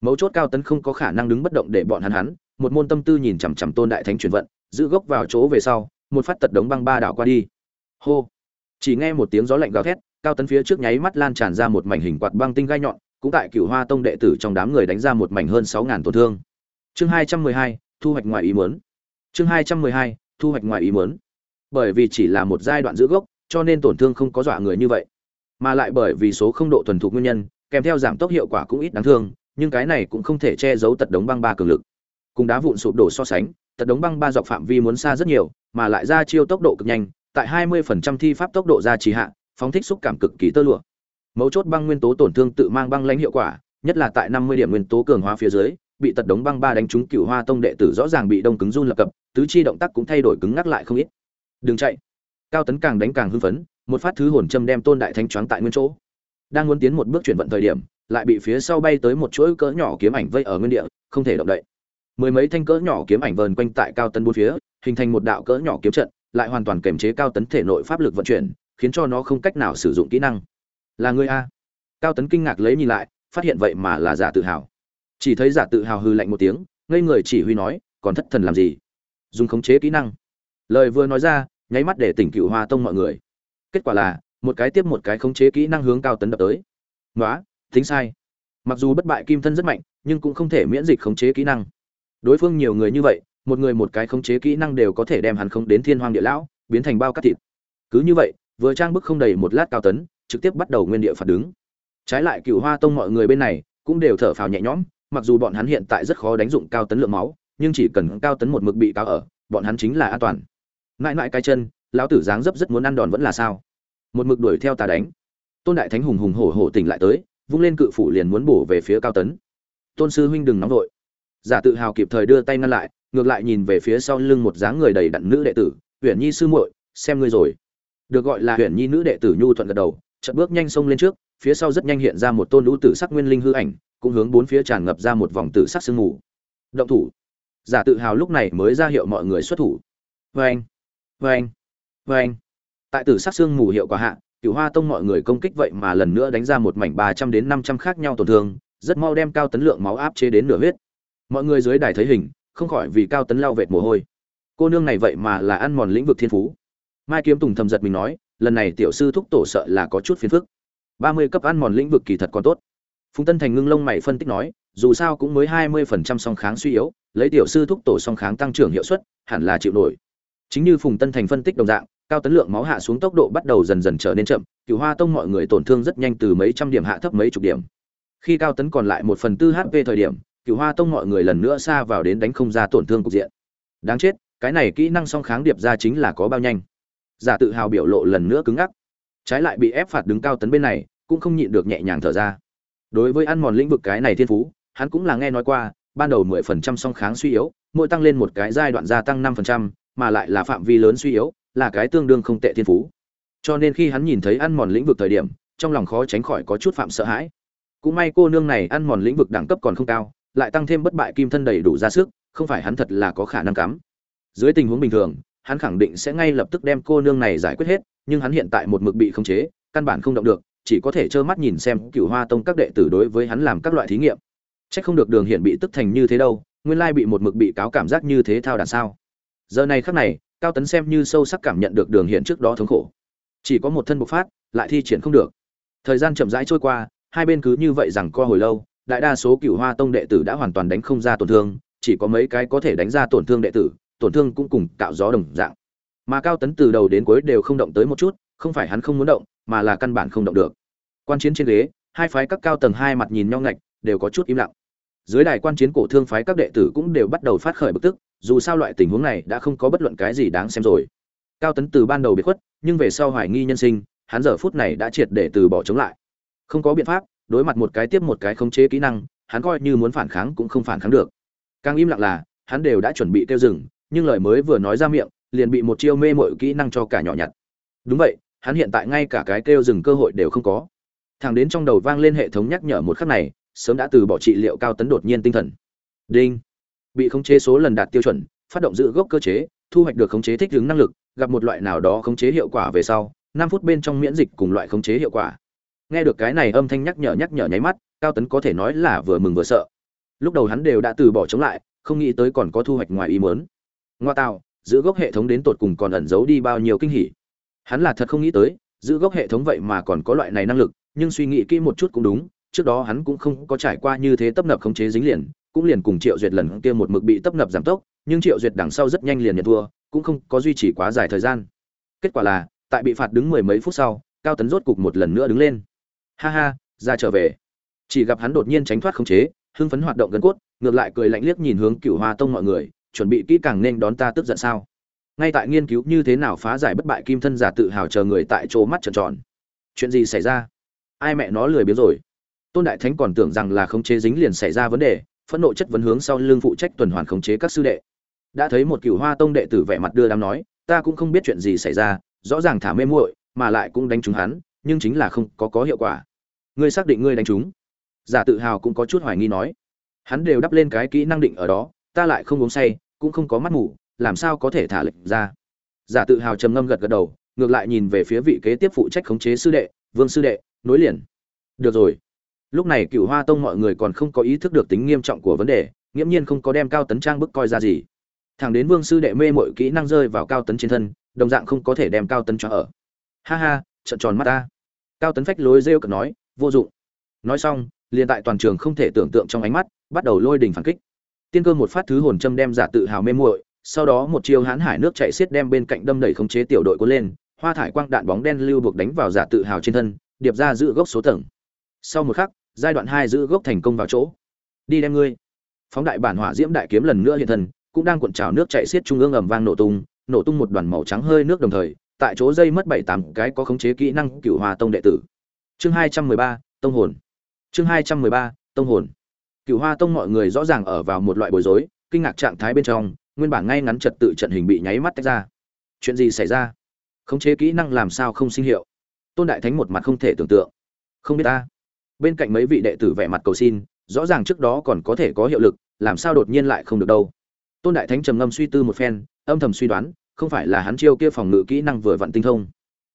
mấu chốt cao tấn không có khả năng đứng bất động để bọn hắn hắn, một môn tâm tư nhìn chằm chằm tôn đại thánh chuyển vận, giữ gốc vào chỗ về sau, một phát tật đống băng ba đảo qua đi. Hô. Chỉ nghe một tiếng gió lạnh gào thét, cao tấn phía trước nháy mắt lan tràn ra một mảnh hình quạt băng tinh gai nhọn cũng tại cựu hoa tông đệ tử trong đám người đánh ra một mảnh hơn sáu ngàn tổn thương. Chương hai trăm mười hai, thu hoạch ngoài ý muốn. Chương hai trăm mười hai, thu hoạch ngoài ý muốn. Bởi vì chỉ là một giai đoạn giữ gốc, cho nên tổn thương không có dọa người như vậy. Mà lại bởi vì số không độ thuần thục nguyên nhân, kèm theo giảm tốc hiệu quả cũng ít đáng thương, nhưng cái này cũng không thể che giấu tật đống băng ba cường lực. Cùng đá vụn sụp đổ so sánh, tật đống băng ba dọc phạm vi muốn xa rất nhiều, mà lại ra chiêu tốc độ cực nhanh, tại 20% thi pháp tốc độ ra trì hạ, phóng thích xúc cảm cực kỳ tơ lụa mấu chốt băng nguyên tố tổn thương tự mang băng lãnh hiệu quả, nhất là tại 50 điểm nguyên tố cường hóa phía dưới, bị tật đống băng ba đánh trúng cựu hoa tông đệ tử rõ ràng bị đông cứng run lập cập, tứ chi động tác cũng thay đổi cứng ngắc lại không ít. Đừng chạy. Cao tấn càng đánh càng hưng phấn, một phát thứ hồn châm đem tôn đại thánh choáng tại nguyên chỗ. Đang muốn tiến một bước chuyển vận thời điểm, lại bị phía sau bay tới một chuỗi cỡ nhỏ kiếm ảnh vây ở nguyên địa, không thể động đậy. Mười mấy thanh cỡ nhỏ kiếm ảnh vờn quanh tại cao tấn bốn phía, hình thành một đạo cỡ nhỏ kiếm trận, lại hoàn toàn kềm chế cao tấn thể nội pháp lực vận chuyển, khiến cho nó không cách nào sử dụng kỹ năng là ngươi a? Cao tấn kinh ngạc lấy nhìn lại, phát hiện vậy mà là giả tự hào. Chỉ thấy giả tự hào hư lạnh một tiếng, ngây người chỉ huy nói, còn thất thần làm gì? Dùng khống chế kỹ năng. Lời vừa nói ra, nháy mắt để tỉnh cựu hoa tông mọi người. Kết quả là, một cái tiếp một cái khống chế kỹ năng hướng cao tấn đập tới. Nói tính sai. Mặc dù bất bại kim thân rất mạnh, nhưng cũng không thể miễn dịch khống chế kỹ năng. Đối phương nhiều người như vậy, một người một cái khống chế kỹ năng đều có thể đem hắn không đến thiên hoàng địa lão, biến thành bao cát thịt. Cứ như vậy, vừa trang bức không đầy một lát cao tấn trực tiếp bắt đầu nguyên địa phạt đứng. Trái lại cựu hoa tông mọi người bên này cũng đều thở phào nhẹ nhõm, mặc dù bọn hắn hiện tại rất khó đánh dụng cao tấn lượng máu, nhưng chỉ cần cao tấn một mực bị cao ở, bọn hắn chính là an toàn. Mãi mãi cái chân, lão tử dáng dấp rất muốn ăn đòn vẫn là sao? Một mực đuổi theo ta đánh. Tôn đại thánh hùng hùng hổ hổ tỉnh lại tới, vung lên cự phủ liền muốn bổ về phía cao tấn. Tôn sư huynh đừng nóng vội. Giả tự hào kịp thời đưa tay ngăn lại, ngược lại nhìn về phía sau lưng một dáng người đầy đặn nữ đệ tử, huyền nhi sư muội, xem ngươi rồi. Được gọi là huyền nhi nữ đệ tử nhu thuận gật đầu chợt bước nhanh xông lên trước, phía sau rất nhanh hiện ra một tôn lũ tử sắc nguyên linh hư ảnh, cũng hướng bốn phía tràn ngập ra một vòng tử sắc sương mù. Động thủ. Giả tự hào lúc này mới ra hiệu mọi người xuất thủ. Vê anh vê tại tử sắc sương mù hiệu quả hạ, Cửu hoa tông mọi người công kích vậy mà lần nữa đánh ra một mảnh ba trăm đến năm trăm khác nhau tổn thương, rất mau đem cao tấn lượng máu áp chế đến nửa huyết. Mọi người dưới đài thấy hình, không khỏi vì cao tấn lao vệt mồ hôi. Cô nương này vậy mà là ăn mòn lĩnh vực thiên phú. Mai kiếm tùng thầm giật mình nói lần này tiểu sư thúc tổ sợ là có chút phiền phức. Ba mươi cấp ăn mòn lĩnh vực kỳ thật còn tốt. Phùng tân thành ngưng lông mày phân tích nói, dù sao cũng mới hai mươi phần trăm song kháng suy yếu, lấy tiểu sư thúc tổ song kháng tăng trưởng hiệu suất, hẳn là chịu nổi. Chính như phùng tân thành phân tích đồng dạng, cao tấn lượng máu hạ xuống tốc độ bắt đầu dần dần trở nên chậm, cựu hoa tông mọi người tổn thương rất nhanh từ mấy trăm điểm hạ thấp mấy chục điểm. Khi cao tấn còn lại một phần tư hp thời điểm, cựu hoa tông mọi người lần nữa xa vào đến đánh không ra tổn thương cục diện. Đáng chết, cái này kỹ năng song kháng điệp ra chính là có bao nhanh giả tự hào biểu lộ lần nữa cứng ngắc. Trái lại bị ép phạt đứng cao tấn bên này, cũng không nhịn được nhẹ nhàng thở ra. Đối với ăn mòn lĩnh vực cái này thiên phú, hắn cũng là nghe nói qua, ban đầu mười phần trăm song kháng suy yếu, mỗi tăng lên một cái giai đoạn gia tăng năm phần trăm, mà lại là phạm vi lớn suy yếu, là cái tương đương không tệ thiên phú. Cho nên khi hắn nhìn thấy ăn mòn lĩnh vực thời điểm, trong lòng khó tránh khỏi có chút phạm sợ hãi. Cũng may cô nương này ăn mòn lĩnh vực đẳng cấp còn không cao, lại tăng thêm bất bại kim thân đầy đủ ra sức, không phải hắn thật là có khả năng cắm. Dưới tình huống bình thường hắn khẳng định sẽ ngay lập tức đem cô nương này giải quyết hết, nhưng hắn hiện tại một mực bị khống chế, căn bản không động được, chỉ có thể trơ mắt nhìn xem cựu hoa tông các đệ tử đối với hắn làm các loại thí nghiệm. C h ắ c không được đường hiện bị tức thành như thế đâu, nguyên lai bị một mực bị cáo cảm giác như thế thao đàn sao. Giờ này khắc này, cao tấn xem như sâu sắc cảm nhận được đường hiện trước đó thống khổ. Chỉ có một thân bộc phát, lại thi triển không được. Thời gian chậm rãi trôi qua, hai bên cứ như vậy rằng co hồi lâu, đại đa số cựu hoa tông đệ tử đã hoàn toàn đánh không ra tổn thương, chỉ có mấy cái có thể đánh ra tổn thương đệ tử tổn thương cũng cùng cạo gió đồng dạng. Mà cao tấn từ đầu đến cuối đều không động tới một chút, không phải hắn không muốn động, mà là căn bản không động được. Quan chiến trên ghế, hai phái các cao tầng hai mặt nhìn nhau ngạch, đều có chút im lặng. Dưới đài quan chiến cổ thương phái các đệ tử cũng đều bắt đầu phát khởi bực tức, dù sao loại tình huống này đã không có bất luận cái gì đáng xem rồi. Cao tấn từ ban đầu bị khuất, nhưng về sau hoài nghi nhân sinh, hắn giờ phút này đã triệt để từ bỏ chống lại. Không có biện pháp, đối mặt một cái tiếp một cái khống chế kỹ năng, hắn coi như muốn phản kháng cũng không phản kháng được. Càng im lặng là, hắn đều đã chuẩn bị tiêu dừng nhưng lời mới vừa nói ra miệng, liền bị một chiêu mê mội kỹ năng cho cả nhỏ nhặt. Đúng vậy, hắn hiện tại ngay cả cái kêu dừng cơ hội đều không có. Thằng đến trong đầu vang lên hệ thống nhắc nhở một khắc này, sớm đã từ bỏ trị liệu cao tấn đột nhiên tinh thần. Đinh. Bị khống chế số lần đạt tiêu chuẩn, phát động giữ gốc cơ chế, thu hoạch được khống chế thích ứng năng lực, gặp một loại nào đó khống chế hiệu quả về sau, năm phút bên trong miễn dịch cùng loại khống chế hiệu quả. Nghe được cái này âm thanh nhắc nhở nhắc nhở nháy mắt, cao tấn có thể nói là vừa mừng vừa sợ. Lúc đầu hắn đều đã từ bỏ chống lại, không nghĩ tới còn có thu hoạch ngoài ý mớn ngoa tạo giữ gốc hệ thống đến tột cùng còn ẩn giấu đi bao nhiêu kinh hỉ? Hắn là thật không nghĩ tới, giữ gốc hệ thống vậy mà còn có loại này năng lực, nhưng suy nghĩ kỹ một chút cũng đúng, trước đó hắn cũng không có trải qua như thế tấp nập khống chế dính liền, cũng liền cùng triệu duyệt lần kia một mực bị tấp nập giảm tốc, nhưng triệu duyệt đằng sau rất nhanh liền nhận thua, cũng không có duy trì quá dài thời gian. Kết quả là, tại bị phạt đứng mười mấy phút sau, cao tấn rốt cục một lần nữa đứng lên. Ha ha, ra trở về. Chỉ gặp hắn đột nhiên tránh thoát khống chế, hưng phấn hoạt động gần cốt, ngược lại cười lạnh liếc nhìn hướng cựu hoa tông mọi người chuẩn bị kỹ càng nên đón ta tức giận sao? Ngay tại nghiên cứu như thế nào phá giải bất bại kim thân giả tự hào chờ người tại chỗ mắt trợn tròn. Chuyện gì xảy ra? Ai mẹ nó lười biếng rồi? Tôn đại thánh còn tưởng rằng là khống chế dính liền xảy ra vấn đề, phẫn nộ chất vấn hướng sau lưng phụ trách tuần hoàn khống chế các sư đệ. Đã thấy một cựu hoa tông đệ tử vẻ mặt đưa đám nói, ta cũng không biết chuyện gì xảy ra, rõ ràng thả mê muội, mà lại cũng đánh trúng hắn, nhưng chính là không có có hiệu quả. Ngươi xác định ngươi đánh trúng? Giả tự hào cũng có chút hoài nghi nói. Hắn đều đắp lên cái kỹ năng định ở đó ta lại không uống say, cũng không có mắt ngủ, làm sao có thể thả lệnh ra? Giả tự hào trầm ngâm gật gật đầu, ngược lại nhìn về phía vị kế tiếp phụ trách khống chế sư đệ, vương sư đệ, nối liền. Được rồi. Lúc này cựu hoa tông mọi người còn không có ý thức được tính nghiêm trọng của vấn đề, nghiễm nhiên không có đem cao tấn trang bức coi ra gì. Thằng đến vương sư đệ mê mội kỹ năng rơi vào cao tấn trên thân, đồng dạng không có thể đem cao tấn cho ở. Ha ha trận tròn mắt ta. Cao tấn phách lối rêu cực nói, vô dụng. Nói xong, liền tại toàn trường không thể tưởng tượng trong ánh mắt, bắt đầu lôi đình phản kích tiên cơ một phát thứ hồn châm đem giả tự hào mê muội, sau đó một chiêu hãn hải nước chạy xiết đem bên cạnh đâm đẩy khống chế tiểu đội cuốn lên, hoa thải quang đạn bóng đen lưu buộc đánh vào giả tự hào trên thân, điệp ra giữ gốc số tầng. Sau một khắc, giai đoạn hai giữ gốc thành công vào chỗ. Đi đem ngươi. Phóng đại bản hỏa diễm đại kiếm lần nữa hiện thân, cũng đang cuộn trào nước chạy xiết trung ương ầm vang nổ tung nổ tung một đoàn màu trắng hơi nước đồng thời, tại chỗ dây mất bảy tám cái có khống chế kỹ năng cửu hòa tông đệ tử. Chương hai trăm mười ba, tông hồn. Chương hai trăm mười ba, tông hồn cửu hoa tông mọi người rõ ràng ở vào một loại bối rối, kinh ngạc trạng thái bên trong, nguyên bản ngay ngắn trật tự trận hình bị nháy mắt tách ra. Chuyện gì xảy ra? Khống chế kỹ năng làm sao không sinh hiệu? Tôn đại thánh một mặt không thể tưởng tượng. Không biết ta. Bên cạnh mấy vị đệ tử vẻ mặt cầu xin, rõ ràng trước đó còn có thể có hiệu lực, làm sao đột nhiên lại không được đâu. Tôn đại thánh trầm ngâm suy tư một phen, âm thầm suy đoán, không phải là hắn chiêu kia phòng ngự kỹ năng vừa vặn tinh thông,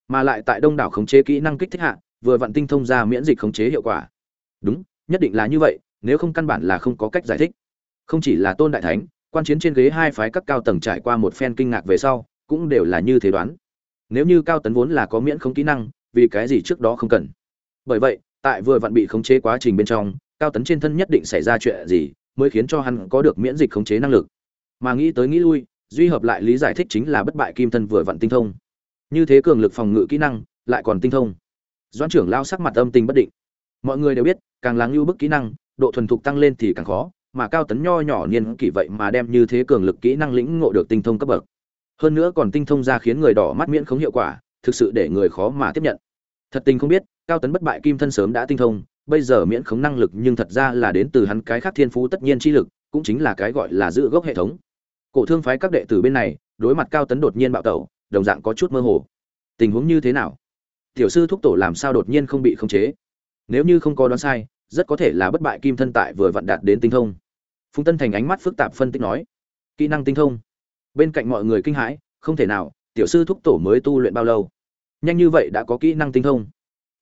mà lại tại đông đảo khống chế kỹ năng kích thích hạ, vừa vặn tinh thông ra miễn dịch khống chế hiệu quả. Đúng, nhất định là như vậy nếu không căn bản là không có cách giải thích. Không chỉ là tôn đại thánh, quan chiến trên ghế hai phái các cao tầng trải qua một phen kinh ngạc về sau, cũng đều là như thế đoán. Nếu như cao tấn vốn là có miễn không kỹ năng, vì cái gì trước đó không cần? Bởi vậy, tại vừa vặn bị khống chế quá trình bên trong, cao tấn trên thân nhất định xảy ra chuyện gì mới khiến cho hắn có được miễn dịch khống chế năng lực. Mà nghĩ tới nghĩ lui, duy hợp lại lý giải thích chính là bất bại kim thân vừa vặn tinh thông. Như thế cường lực phòng ngự kỹ năng, lại còn tinh thông. Doãn trưởng lao sắc mặt âm tình bất định. Mọi người đều biết, càng lắng lưu bức kỹ năng độ thuần thục tăng lên thì càng khó, mà cao tấn nho nhỏ niên kỷ vậy mà đem như thế cường lực kỹ năng lĩnh ngộ được tinh thông cấp bậc. Hơn nữa còn tinh thông ra khiến người đỏ mắt miễn không hiệu quả, thực sự để người khó mà tiếp nhận. Thật tình không biết, cao tấn bất bại kim thân sớm đã tinh thông, bây giờ miễn khống năng lực nhưng thật ra là đến từ hắn cái khác thiên phú tất nhiên chi lực, cũng chính là cái gọi là giữ gốc hệ thống. Cổ thương phái các đệ tử bên này, đối mặt cao tấn đột nhiên bạo tẩu, đồng dạng có chút mơ hồ. Tình huống như thế nào? Tiểu sư thúc tổ làm sao đột nhiên không bị khống chế? Nếu như không có đoán sai rất có thể là bất bại kim thân tại vừa vặn đạt đến tinh thông. Phùng tân thành ánh mắt phức tạp phân tích nói, kỹ năng tinh thông. Bên cạnh mọi người kinh hãi, không thể nào, tiểu sư thúc tổ mới tu luyện bao lâu? Nhanh như vậy đã có kỹ năng tinh thông.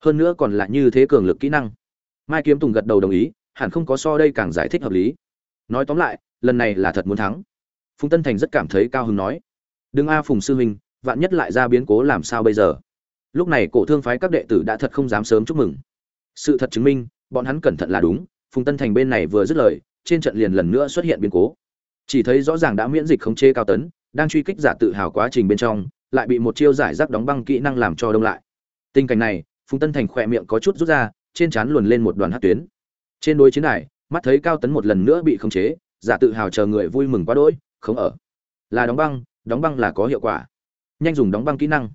Hơn nữa còn là như thế cường lực kỹ năng. Mai kiếm tùng gật đầu đồng ý, hẳn không có so đây càng giải thích hợp lý. Nói tóm lại, lần này là thật muốn thắng. Phùng tân thành rất cảm thấy cao hứng nói, đừng a phùng sư huynh, vạn nhất lại ra biến cố làm sao bây giờ? Lúc này cổ thương phái các đệ tử đã thật không dám sớm chúc mừng. Sự thật chứng minh bọn hắn cẩn thận là đúng phùng tân thành bên này vừa dứt lời trên trận liền lần nữa xuất hiện biến cố. Chỉ thấy rõ ràng đã miễn dịch khống chế cao tấn đang truy kích giả tự hào quá trình bên trong lại bị một chiêu giải rác đóng băng kỹ năng làm cho đông lại. Tình cảnh này phùng tân thành khỏe miệng có chút rút ra trên trán luồn lên một đoàn hát tuyến. Trên đôi chiến đài, mắt thấy cao tấn một lần nữa bị khống chế giả tự hào chờ người vui mừng quá đỗi không ở. Là đóng băng đóng băng là có hiệu quả. Nhanh dùng đóng băng kỹ năng.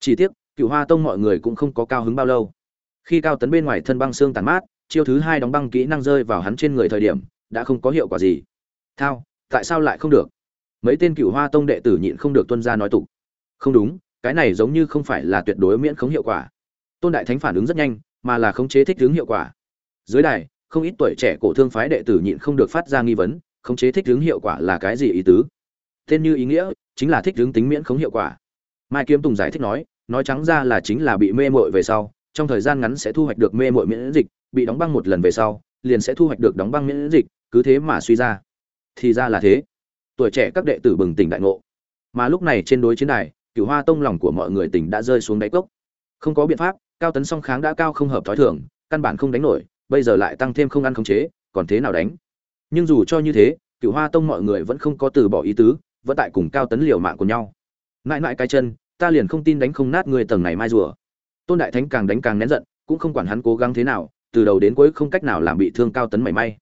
Chỉ tiếc cựu hoa tông mọi người cũng không có cao hứng bao lâu. Khi cao tấn bên ngoài thân băng xương tàn mát chiêu thứ hai đóng băng kỹ năng rơi vào hắn trên người thời điểm, đã không có hiệu quả gì. Thao, tại sao lại không được? Mấy tên cựu hoa tông đệ tử nhịn không được tuân ra nói tục. Không đúng, cái này giống như không phải là tuyệt đối miễn khống hiệu quả. Tôn đại thánh phản ứng rất nhanh, mà là khống chế thích ứng hiệu quả. Dưới đài, không ít tuổi trẻ cổ thương phái đệ tử nhịn không được phát ra nghi vấn, khống chế thích ứng hiệu quả là cái gì ý tứ? Tên như ý nghĩa, chính là thích ứng tính miễn khống hiệu quả. Mai kiếm tùng giải thích nói nói trắng ra là chính là bị mê mội về sau, trong thời gian ngắn sẽ thu hoạch được mê mội miễn dịch bị đóng băng một lần về sau, liền sẽ thu hoạch được đóng băng miễn dịch, cứ thế mà suy ra. Thì ra là thế. Tuổi trẻ các đệ tử bừng tỉnh đại ngộ. Mà lúc này trên đối chiến đài, cửu hoa tông lòng của mọi người tỉnh đã rơi xuống đáy cốc. Không có biện pháp, cao tấn song kháng đã cao không hợp thói thường, căn bản không đánh nổi, bây giờ lại tăng thêm không ăn không chế, còn thế nào đánh? Nhưng dù cho như thế, cửu hoa tông mọi người vẫn không có từ bỏ ý tứ, vẫn tại cùng cao tấn liều mạng của nhau. Mãi mãi cái chân, ta liền không tin đánh không nát người tầng này mai rùa. Tôn đại thánh càng đánh càng nén giận, cũng không quản hắn cố gắng thế nào từ đầu đến cuối không cách nào làm bị thương cao tấn mảy may.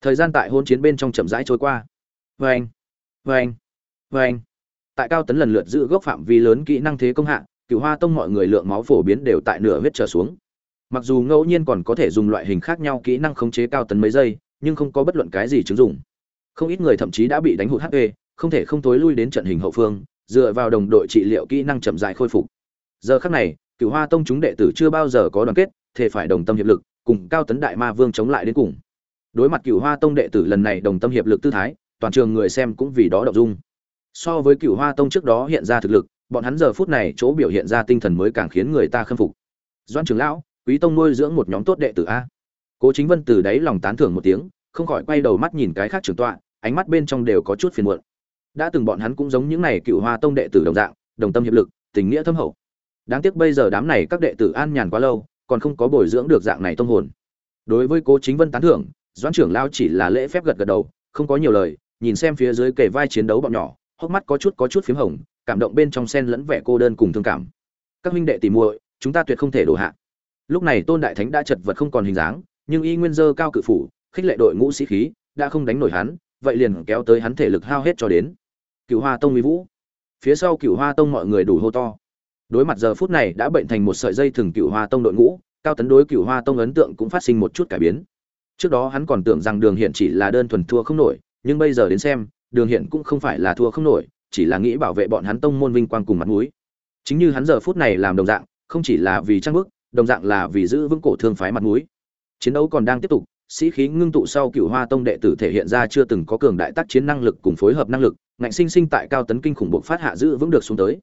Thời gian tại hôn chiến bên trong chậm rãi trôi qua. Vê anh vê anh vê anh. Tại cao tấn lần lượt giữ gốc phạm vi lớn kỹ năng thế công hạ cựu hoa tông mọi người lượng máu phổ biến đều tại nửa huyết trở xuống. Mặc dù ngẫu nhiên còn có thể dùng loại hình khác nhau kỹ năng khống chế cao tấn mấy giây, nhưng không có bất luận cái gì chứng dụng. Không ít người thậm chí đã bị đánh hụt hp không thể không tối lui đến trận hình hậu phương, dựa vào đồng đội trị liệu kỹ năng chậm dài khôi phục. Giờ khắc này cựu hoa tông chúng đệ tử chưa bao giờ có đoàn kết thể phải đồng tâm hiệp lực cùng cao tấn đại ma vương chống lại đến cùng. Đối mặt cựu hoa tông đệ tử lần này đồng tâm hiệp lực tư thái, toàn trường người xem cũng vì đó động dung. So với cựu hoa tông trước đó hiện ra thực lực, bọn hắn giờ phút này chỗ biểu hiện ra tinh thần mới càng khiến người ta khâm phục. Doan trưởng lão, quý tông nuôi dưỡng một nhóm tốt đệ tử a. Cố chính vân từ đáy lòng tán thưởng một tiếng, không khỏi quay đầu mắt nhìn cái khác trưởng tọa, ánh mắt bên trong đều có chút phiền muộn. Đã từng bọn hắn cũng giống những này cựu hoa tông đệ tử đồng dạng, đồng tâm hiệp lực, tình nghĩa thâm hậu. Đáng tiếc bây giờ đám này các đệ tử an nhàn quá lâu còn không có bồi dưỡng được dạng này tông hồn. Đối với cố chính vân tán thưởng, doãn trưởng lao chỉ là lễ phép gật gật đầu, không có nhiều lời, nhìn xem phía dưới kề vai chiến đấu bọn nhỏ, hốc mắt có chút có chút phím hồng, cảm động bên trong sen lẫn vẻ cô đơn cùng thương cảm. Các huynh đệ tỉ muội, chúng ta tuyệt không thể đổ hạ. Lúc này tôn đại thánh đã chật vật không còn hình dáng, nhưng y nguyên dơ cao cự phủ, khích lệ đội ngũ sĩ khí, đã không đánh nổi hắn, vậy liền kéo tới hắn thể lực hao hết cho đến. Cựu hoa tông mỹ vũ. Phía sau cựu hoa tông mọi người đủ hô to đối mặt giờ phút này đã bệnh thành một sợi dây thừng cựu hoa tông đội ngũ, cao tấn đối cựu hoa tông ấn tượng cũng phát sinh một chút cải biến. Trước đó hắn còn tưởng rằng đường hiện chỉ là đơn thuần thua không nổi, nhưng bây giờ đến xem, đường hiện cũng không phải là thua không nổi, chỉ là nghĩ bảo vệ bọn hắn tông môn vinh quang cùng mặt mũi. Chính như hắn giờ phút này làm đồng dạng, không chỉ là vì trang bức, đồng dạng là vì giữ vững cổ thương phái mặt mũi. Chiến đấu còn đang tiếp tục, sĩ khí ngưng tụ sau cựu hoa tông đệ tử thể hiện ra chưa từng có cường đại tác chiến năng lực cùng phối hợp năng lực, ngạnh sinh sinh tại cao tấn kinh khủng buộc phát hạ giữ vững được xuống tới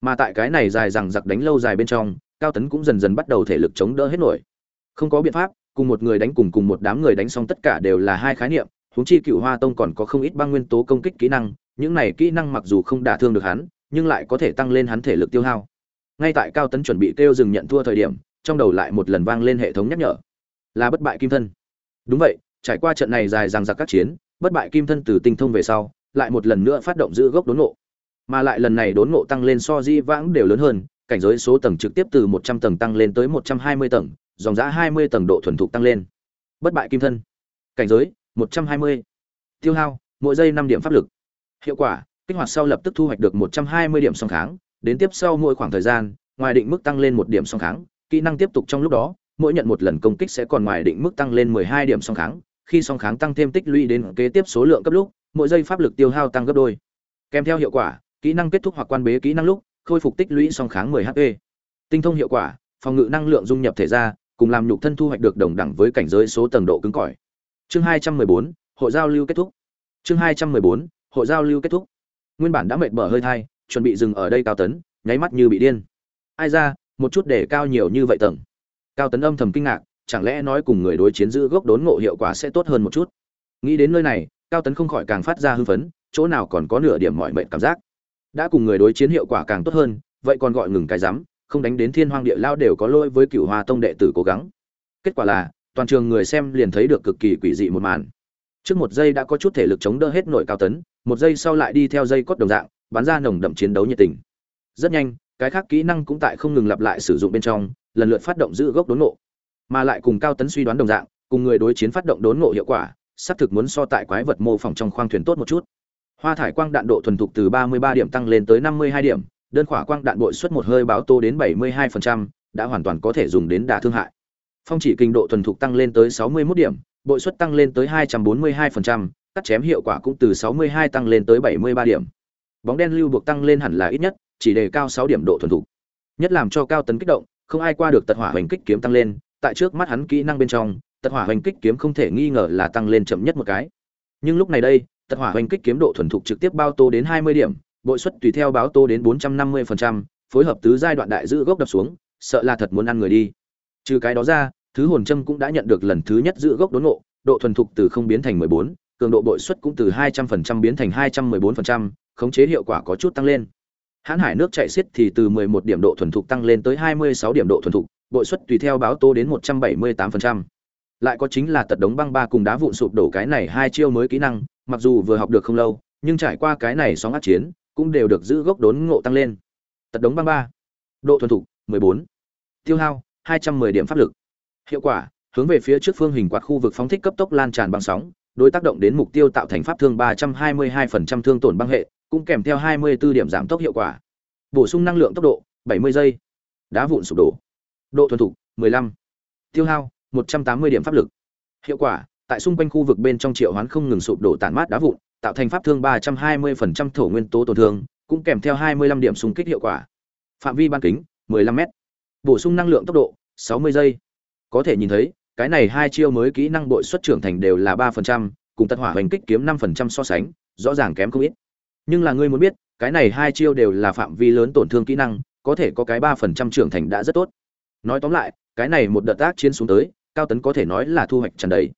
mà tại cái này dài rằng giặc đánh lâu dài bên trong, cao tấn cũng dần dần bắt đầu thể lực chống đỡ hết nổi. Không có biện pháp, cùng một người đánh cùng cùng một đám người đánh xong tất cả đều là hai khái niệm, huống chi cựu hoa tông còn có không ít băng nguyên tố công kích kỹ năng, những này kỹ năng mặc dù không đả thương được hắn, nhưng lại có thể tăng lên hắn thể lực tiêu hao. Ngay tại cao tấn chuẩn bị kêu dừng nhận thua thời điểm, trong đầu lại một lần vang lên hệ thống nhắc nhở. Là bất bại kim thân. Đúng vậy, trải qua trận này dài dằng dặc các chiến, bất bại kim thân từ tinh thông về sau, lại một lần nữa phát động giữ gốc đốn ngộ mà lại lần này đốn ngộ tăng lên so di vãng đều lớn hơn, cảnh giới số tầng trực tiếp từ một trăm tầng tăng lên tới một trăm hai mươi tầng, dòng giã hai mươi tầng độ thuần thục tăng lên. Bất bại kim thân. Cảnh giới, một trăm hai mươi. Tiêu hao, mỗi giây năm điểm pháp lực. Hiệu quả, kích hoạt sau lập tức thu hoạch được một trăm hai mươi điểm song kháng, đến tiếp sau mỗi khoảng thời gian, ngoài định mức tăng lên một điểm song kháng, kỹ năng tiếp tục trong lúc đó, mỗi nhận một lần công kích sẽ còn ngoài định mức tăng lên mười hai điểm song kháng, khi song kháng tăng thêm tích lũy đến kế tiếp số lượng cấp lúc, mỗi giây pháp lực tiêu hao tăng gấp đôi. Kèm theo hiệu quả kỹ năng kết thúc hoặc quan bế kỹ năng lúc khôi phục tích lũy song kháng 10 HP. Tinh thông hiệu quả, phòng ngự năng lượng dung nhập thể ra, cùng làm nhục thân thu hoạch được đồng đẳng với cảnh giới số tầng độ cứng cỏi. Chương 214, hội giao lưu kết thúc. Chương 214, hội giao lưu kết thúc. Nguyên bản đã mệt mở hơi thai, chuẩn bị dừng ở đây cao tấn, nháy mắt như bị điên. Ai ra, một chút để cao nhiều như vậy tầng. Cao tấn âm thầm kinh ngạc, chẳng lẽ nói cùng người đối chiến giữ gốc đốn ngộ hiệu quả sẽ tốt hơn một chút. Nghĩ đến nơi này, Cao tấn không khỏi càng phát ra hưng phấn, chỗ nào còn có nửa điểm mọi mệnh cảm giác đã cùng người đối chiến hiệu quả càng tốt hơn, vậy còn gọi ngừng cái rắm không đánh đến thiên hoang địa lao đều có lỗi với cựu hoa tông đệ tử cố gắng. Kết quả là, toàn trường người xem liền thấy được cực kỳ quỷ dị một màn. Trước một giây đã có chút thể lực chống đỡ hết nội cao tấn, một giây sau lại đi theo dây cốt đồng dạng, bắn ra nồng đậm chiến đấu nhiệt tình. Rất nhanh, cái khác kỹ năng cũng tại không ngừng lặp lại sử dụng bên trong, lần lượt phát động giữ gốc đốn ngộ. Mà lại cùng cao tấn suy đoán đồng dạng, cùng người đối chiến phát động đốn ngộ hiệu quả, xác thực muốn so tại quái vật mô phỏng trong khoang thuyền tốt một chút. Hoa thải quang đạn độ thuần thục từ 33 điểm tăng lên tới 52 điểm, đơn khỏa quang đạn bội suất một hơi báo tô đến 72%, đã hoàn toàn có thể dùng đến đả thương hại. Phong chỉ kinh độ thuần thục tăng lên tới 61 điểm, bội suất tăng lên tới 242%, cắt chém hiệu quả cũng từ 62 tăng lên tới 73 điểm. Bóng đen lưu buộc tăng lên hẳn là ít nhất, chỉ đề cao 6 điểm độ thuần thục. Nhất làm cho cao tấn kích động, không ai qua được tật hỏa hoành kích kiếm tăng lên, tại trước mắt hắn kỹ năng bên trong, tật hỏa hoành kích kiếm không thể nghi ngờ là tăng lên chậm nhất một cái. Nhưng lúc này đây, tật hỏa hoành kích kiếm độ thuần thục trực tiếp bao tô đến 20 điểm, bội suất tùy theo báo tô đến 450%, phối hợp tứ giai đoạn đại giữ gốc đập xuống, sợ là thật muốn ăn người đi. Trừ cái đó ra, thứ hồn châm cũng đã nhận được lần thứ nhất giữ gốc đốn ngộ, độ thuần thục từ không biến thành 14, cường độ bội suất cũng từ 200% biến thành 214%, khống chế hiệu quả có chút tăng lên. Hán hải nước chảy xiết thì từ 11 điểm độ thuần thục tăng lên tới 26 điểm độ thuần thục, bội suất tùy theo báo tô đến 178%. Lại có chính là tật đống băng ba cùng đá vụn sụp đổ cái này hai chiêu mới kỹ năng, mặc dù vừa học được không lâu nhưng trải qua cái này sóng át chiến cũng đều được giữ gốc đốn ngộ tăng lên tật đống băng ba độ thuần thục 14. tiêu hao 210 điểm pháp lực hiệu quả hướng về phía trước phương hình quạt khu vực phóng thích cấp tốc lan tràn băng sóng đối tác động đến mục tiêu tạo thành pháp thương 322% thương tổn băng hệ, cũng kèm theo 24 điểm giảm tốc hiệu quả. Bổ sung năng lượng tốc độ 70 giây. Đá vụn sụp đổ. Độ thuần thục 15. Tiêu hao 180 điểm pháp lực. Hiệu quả, tại xung quanh khu vực bên trong triệu hoán không ngừng sụp đổ tàn mát đá vụn, tạo thành pháp thương 320% thổ nguyên tố tổn thương, cũng kèm theo 25 điểm xung kích hiệu quả. Phạm vi ban kính 15m. Bổ sung năng lượng tốc độ 60 giây. Có thể nhìn thấy, cái này hai chiêu mới kỹ năng bội xuất trưởng thành đều là 3%, cùng tật hỏa hành kích kiếm 5% so sánh, rõ ràng kém không ít. Nhưng là ngươi muốn biết, cái này hai chiêu đều là phạm vi lớn tổn thương kỹ năng, có thể có cái 3% trưởng thành đã rất tốt. Nói tóm lại, cái này một đợt tác chiến xuống tới, cao tấn có thể nói là thu hoạch tràn đầy.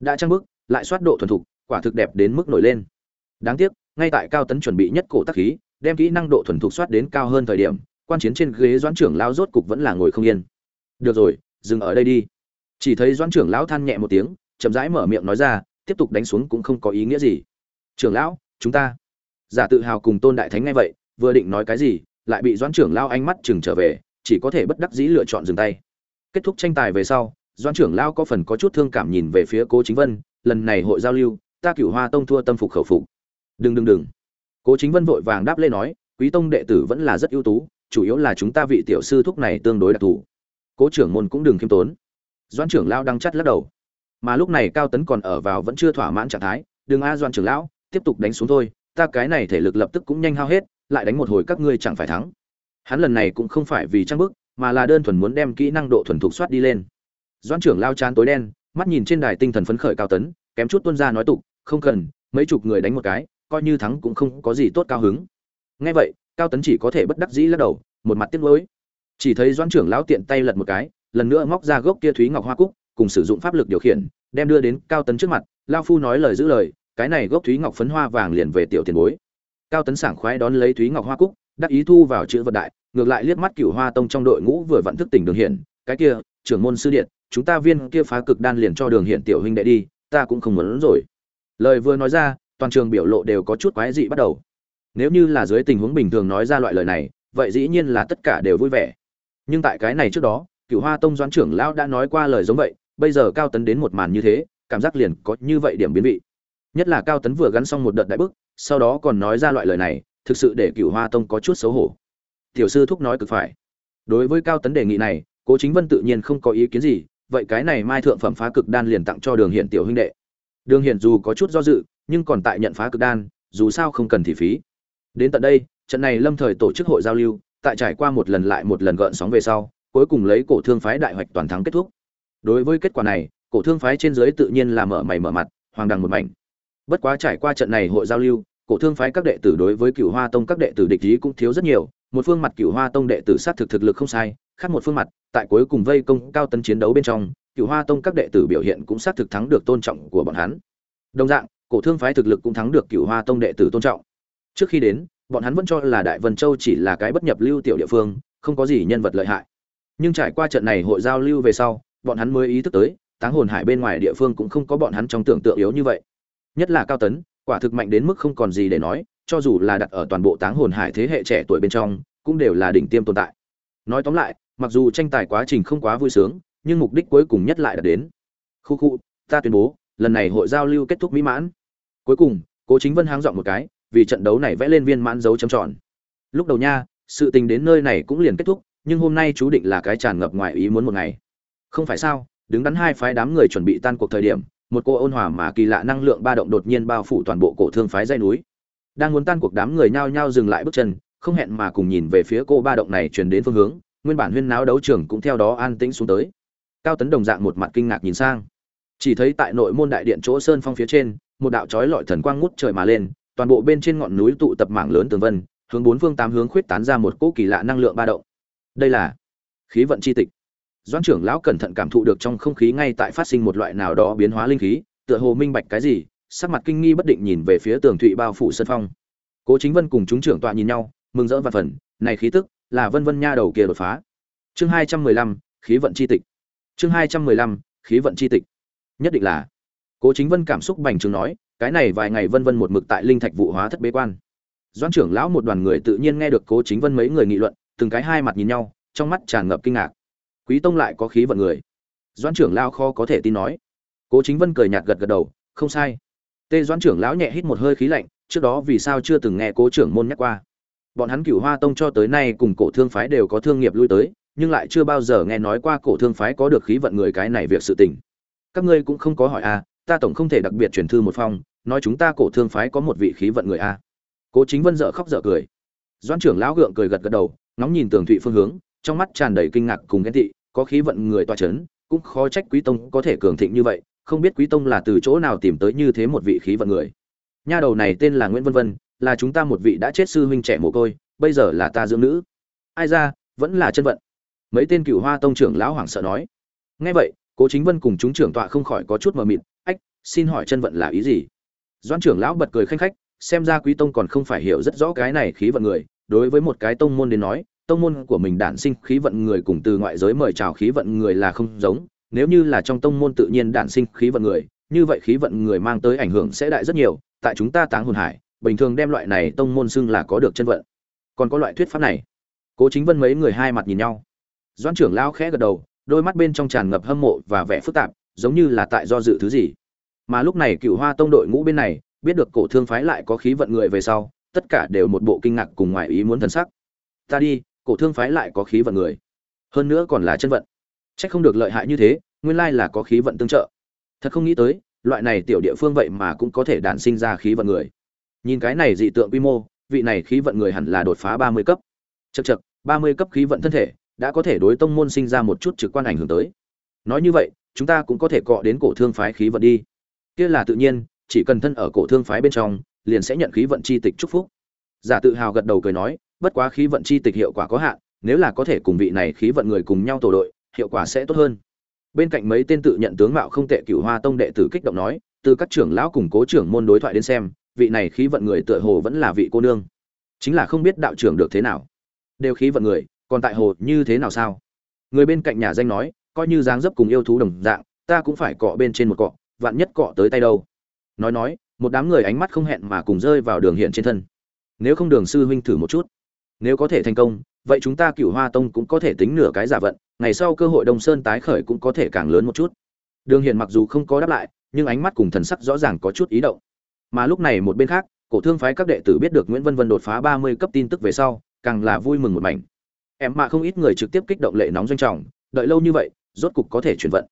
Đã trang bức, lại soát độ thuần thục, quả thực đẹp đến mức nổi lên. Đáng tiếc, ngay tại cao tấn chuẩn bị nhất cổ tác khí, đem kỹ năng độ thuần thục soát đến cao hơn thời điểm, quan chiến trên ghế doãn trưởng lão rốt cục vẫn là ngồi không yên. Được rồi, dừng ở đây đi chỉ thấy doãn trưởng lão than nhẹ một tiếng chậm rãi mở miệng nói ra tiếp tục đánh xuống cũng không có ý nghĩa gì trưởng lão chúng ta giả tự hào cùng tôn đại thánh ngay vậy vừa định nói cái gì lại bị doãn trưởng lao ánh mắt chừng trở về chỉ có thể bất đắc dĩ lựa chọn dừng tay kết thúc tranh tài về sau doãn trưởng lão có phần có chút thương cảm nhìn về phía cố chính vân, lần này hội giao lưu, ta cửu hoa tông thua tâm phục khẩu phục. Đừng đừng đừng. Cố chính vân vội vàng đáp lên nói, quý tông đệ tử vẫn là rất ưu tú, chủ yếu là chúng ta vị tiểu sư thúc này tương đối đặc thù. Cố trưởng môn cũng đừng khiêm tốn. Doan trưởng lão đang chắt lắc đầu. Mà lúc này cao tấn còn ở vào vẫn chưa thỏa mãn trạng thái, đừng a doan trưởng lão, tiếp tục đánh xuống thôi, ta cái này thể lực lập tức cũng nhanh hao hết, lại đánh một hồi các ngươi chẳng phải thắng. Hắn lần này cũng không phải vì trang bức, mà là đơn thuần muốn đem kỹ năng độ thuần thục soát đi lên doan trưởng lao chán tối đen, mắt nhìn trên đài tinh thần phấn khởi cao tấn, kém chút tuân ra nói tục, không cần, mấy chục người đánh một cái, coi như thắng cũng không có gì tốt cao hứng. Ngay vậy, cao tấn chỉ có thể bất đắc dĩ lắc đầu, một mặt tiếc lối chỉ thấy doan trưởng lão tiện tay lật một cái, lần nữa móc ra gốc kia thúy ngọc hoa cúc, cùng sử dụng pháp lực điều khiển, đem đưa đến cao tấn trước mặt, lao phu nói lời giữ lời, cái này gốc thúy ngọc phấn hoa vàng liền về tiểu tiền bối. Cao tấn sảng khoái đón lấy thúy ngọc hoa cúc, đắc ý thu vào chữ vật đại, ngược lại liếc mắt cửu hoa tông trong đội ngũ vừa vận thức tỉnh đường hiển, cái kia, trưởng môn sư điện chúng ta viên kia phá cực đan liền cho đường hiện tiểu huynh đệ đi, ta cũng không muốn rồi. Lời vừa nói ra, toàn trường biểu lộ đều có chút quái dị bắt đầu. Nếu như là dưới tình huống bình thường nói ra loại lời này, vậy dĩ nhiên là tất cả đều vui vẻ. Nhưng tại cái này trước đó cựu hoa tông doãn trưởng lão đã nói qua lời giống vậy, bây giờ cao tấn đến một màn như thế, cảm giác liền có như vậy điểm biến vị. Nhất là cao tấn vừa gắn xong một đợt đại bức, sau đó còn nói ra loại lời này, thực sự để cựu hoa tông có chút xấu hổ. Tiểu sư thúc nói cực phải. Đối với cao tấn đề nghị này, cố chính vân tự nhiên không có ý kiến gì vậy cái này mai thượng phẩm phá cực đan liền tặng cho đường hiển tiểu huynh đệ đường hiển dù có chút do dự nhưng còn tại nhận phá cực đan dù sao không cần thị phí đến tận đây trận này lâm thời tổ chức hội giao lưu tại trải qua một lần lại một lần gợn sóng về sau cuối cùng lấy cổ thương phái đại hoạch toàn thắng kết thúc. Đối với kết quả này, cổ thương phái trên dưới tự nhiên là mở mày mở mặt, hoàng đằng một mảnh. Bất quá trải qua trận này hội giao lưu, cổ thương phái các đệ tử đối với Cửu Hoa Tông các đệ tử địch ý cũng thiếu rất nhiều, một phương mặt Cửu Hoa Tông đệ tử sát thực thực lực không sai, khác một phương mặt, tại cuối cùng vây công cao tấn chiến đấu bên trong, Cửu Hoa Tông các đệ tử biểu hiện cũng sát thực thắng được tôn trọng của bọn hắn. Đồng dạng, cổ thương phái thực lực cũng thắng được Cửu Hoa Tông đệ tử tôn trọng. Trước khi đến, bọn hắn vẫn cho là Đại Vân Châu chỉ là cái bất nhập lưu tiểu địa phương, không có gì nhân vật lợi hại nhưng trải qua trận này hội giao lưu về sau bọn hắn mới ý thức tới táng hồn hải bên ngoài địa phương cũng không có bọn hắn trong tưởng tượng yếu như vậy nhất là cao tấn quả thực mạnh đến mức không còn gì để nói, cho dù là đặt ở toàn bộ táng hồn hải thế hệ trẻ tuổi bên trong, cũng đều là đỉnh tiêm tồn tại. Nói tóm lại, mặc dù tranh tài quá trình không quá vui sướng, nhưng mục đích cuối cùng nhất lại đạt đến. Khu khu, ta tuyên bố, lần này hội giao lưu kết thúc mỹ mãn. Cuối cùng, cố chính vân háng dọn một cái, vì trận đấu này vẽ lên viên mãn dấu chấm tròn. Lúc đầu nha, sự tình đến nơi này cũng liền kết thúc, nhưng hôm nay chú định là cái tràn ngập ngoài ý muốn một ngày. Không phải sao, đứng đắn hai phái đám người chuẩn bị tan cuộc thời điểm một cô ôn hòa mà kỳ lạ năng lượng ba động đột nhiên bao phủ toàn bộ cổ thương phái dây núi. Đang muốn tan cuộc đám người nhao nhao dừng lại bước chân, không hẹn mà cùng nhìn về phía cô ba động này truyền đến phương hướng, nguyên bản huyên náo đấu trường cũng theo đó an tĩnh xuống tới. Cao tấn đồng dạng một mặt kinh ngạc nhìn sang. Chỉ thấy tại nội môn đại điện chỗ sơn phong phía trên, một đạo chói lọi thần quang ngút trời mà lên, toàn bộ bên trên ngọn núi tụ tập mảng lớn tường vân, hướng bốn phương tám hướng khuyết tán ra một cỗ kỳ lạ năng lượng ba động. Đây là khí vận chi tịch doãn trưởng lão cẩn thận cảm thụ được trong không khí ngay tại phát sinh một loại nào đó biến hóa linh khí, tựa hồ minh bạch cái gì, sắc mặt kinh nghi bất định nhìn về phía tường thụy bao phủ sân phong. Cố chính vân cùng chúng trưởng tọa nhìn nhau, mừng rỡ và phần, này khí tức là vân vân nha đầu kia đột phá. Chương hai trăm mười lăm, khí vận chi tịch. Chương hai trăm mười lăm, khí vận chi tịch. Nhất định là. Cố chính vân cảm xúc bành trướng nói, cái này vài ngày vân vân một mực tại linh thạch vụ hóa thất bế quan. Doãn trưởng lão một đoàn người tự nhiên nghe được cố chính vân mấy người nghị luận, từng cái hai mặt nhìn nhau, trong mắt tràn ngập kinh ngạc quý tông lại có khí vận người. Doãn trưởng lao kho có thể tin nói. Cố chính vân cười nhạt gật gật đầu không sai. Tê doãn trưởng lão nhẹ hít một hơi khí lạnh trước đó vì sao chưa từng nghe cố trưởng môn nhắc qua. Bọn hắn cửu hoa tông cho tới nay cùng cổ thương phái đều có thương nghiệp lui tới nhưng lại chưa bao giờ nghe nói qua cổ thương phái có được khí vận người cái này việc sự tình. Các ngươi cũng không có hỏi a à, ta tổng không thể đặc biệt truyền thư một phong nói chúng ta cổ thương phái có một vị khí vận người a à. cố chính vân dợ khóc dợ cười. Doãn trưởng lão gượng cười gật gật đầu ngóng nhìn tường thụy phương hướng trong mắt tràn đầy kinh ngạc cùng ghen tị có khí vận người toa chấn, cũng khó trách quý tông có thể cường thịnh như vậy, không biết quý tông là từ chỗ nào tìm tới như thế một vị khí vận người. Nha đầu này tên là nguyễn vân vân, là chúng ta một vị đã chết sư huynh trẻ mồ côi, bây giờ là ta dưỡng nữ. Ai ra, vẫn là chân vận. Mấy tên cửu hoa tông trưởng lão hoảng sợ nói. Nghe vậy, cố chính vân cùng chúng trưởng tọa không khỏi có chút mờ mịt, ách, xin hỏi chân vận là ý gì? Doãn trưởng lão bật cười khanh khách, xem ra quý tông còn không phải hiểu rất rõ cái này khí vận người, đối với một cái tông môn đến nói tông môn của mình đản sinh khí vận người cùng từ ngoại giới mời chào khí vận người là không giống. Nếu như là trong tông môn tự nhiên đản sinh khí vận người, như vậy khí vận người mang tới ảnh hưởng sẽ đại rất nhiều. Tại chúng ta táng hồn hải, bình thường đem loại này tông môn xưng là có được chân vận. Còn có loại thuyết pháp này. Cố chính vân mấy người hai mặt nhìn nhau. Doãn trưởng lao khẽ gật đầu, đôi mắt bên trong tràn ngập hâm mộ và vẻ phức tạp, giống như là tại do dự thứ gì. Mà lúc này cựu hoa tông đội ngũ bên này, biết được cổ thương phái lại có khí vận người về sau, tất cả đều một bộ kinh ngạc cùng ngoài ý muốn thần sắc. Ta đi cổ thương phái lại có khí vận người. Hơn nữa còn là chân vận. Trách không được lợi hại như thế, nguyên lai là có khí vận tương trợ. Thật không nghĩ tới, loại này tiểu địa phương vậy mà cũng có thể đản sinh ra khí vận người. Nhìn cái này dị tượng quy mô, vị này khí vận người hẳn là đột phá ba mươi cấp. Chật chật ba mươi cấp khí vận thân thể, đã có thể đối tông môn sinh ra một chút trực quan ảnh hưởng tới. Nói như vậy, chúng ta cũng có thể cọ đến cổ thương phái khí vận đi. Kia là tự nhiên, chỉ cần thân ở cổ thương phái bên trong, liền sẽ nhận khí vận chi tịch chúc phúc. Giả tự hào gật đầu cười nói bất quá khí vận chi tịch hiệu quả có hạn, nếu là có thể cùng vị này khí vận người cùng nhau tổ đội, hiệu quả sẽ tốt hơn. Bên cạnh mấy tên tự nhận tướng mạo không tệ cửu hoa tông đệ tử kích động nói, từ các trưởng lão cùng cố trưởng môn đối thoại đến xem, vị này khí vận người tựa hồ vẫn là vị cô nương. Chính là không biết đạo trưởng được thế nào. Đều khí vận người, còn tại hồ như thế nào sao? Người bên cạnh nhà danh nói, coi như dáng dấp cùng yêu thú đồng dạng, ta cũng phải cọ bên trên một cọ, vạn nhất cọ tới tay đâu. Nói nói, một đám người ánh mắt không hẹn mà cùng rơi vào đường hiện trên thân. Nếu không đường sư huynh thử một chút nếu có thể thành công, vậy chúng ta cựu hoa tông cũng có thể tính nửa cái giả vận, ngày sau cơ hội đông sơn tái khởi cũng có thể càng lớn một chút. Đường Hiền mặc dù không có đáp lại, nhưng ánh mắt cùng thần sắc rõ ràng có chút ý động. Mà lúc này một bên khác, cổ thương phái các đệ tử biết được nguyễn vân vân đột phá ba mươi cấp tin tức về sau, càng là vui mừng một mảnh. Em mà không ít người trực tiếp kích động lệ nóng doanh trọng, đợi lâu như vậy, rốt cục có thể chuyển vận.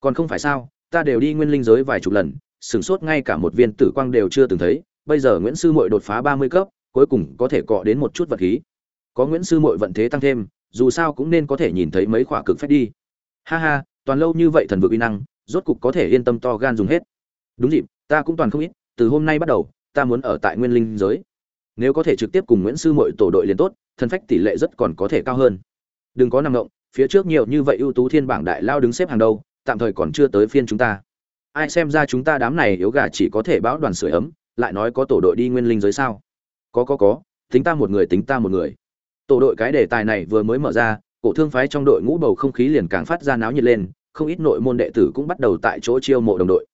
Còn không phải sao, ta đều đi nguyên linh giới vài chục lần, sửng sốt ngay cả một viên tử quang đều chưa từng thấy, bây giờ nguyễn sư muội đột phá ba mươi cấp, cuối cùng có thể cọ đến một chút vật khí có nguyễn sư muội vận thế tăng thêm, dù sao cũng nên có thể nhìn thấy mấy khỏa cực phép đi. Ha ha, toàn lâu như vậy thần vực uy năng, rốt cục có thể yên tâm to gan dùng hết. Đúng dịp, ta cũng toàn không ít, từ hôm nay bắt đầu, ta muốn ở tại nguyên linh giới. Nếu có thể trực tiếp cùng nguyễn sư muội tổ đội liền tốt, thần phách tỷ lệ rất còn có thể cao hơn. Đừng có nằm ngộng phía trước nhiều như vậy ưu tú thiên bảng đại lao đứng xếp hàng đầu tạm thời còn chưa tới phiên chúng ta. Ai xem ra chúng ta đám này yếu gà chỉ có thể báo đoàn sưởi ấm, lại nói có tổ đội đi nguyên linh giới sao? Có có có, tính ta một người, tính ta một người tổ đội cái đề tài này vừa mới mở ra, cổ thương phái trong đội ngũ bầu không khí liền càng phát ra náo nhiệt lên, không ít nội môn đệ tử cũng bắt đầu tại chỗ chiêu mộ đồng đội.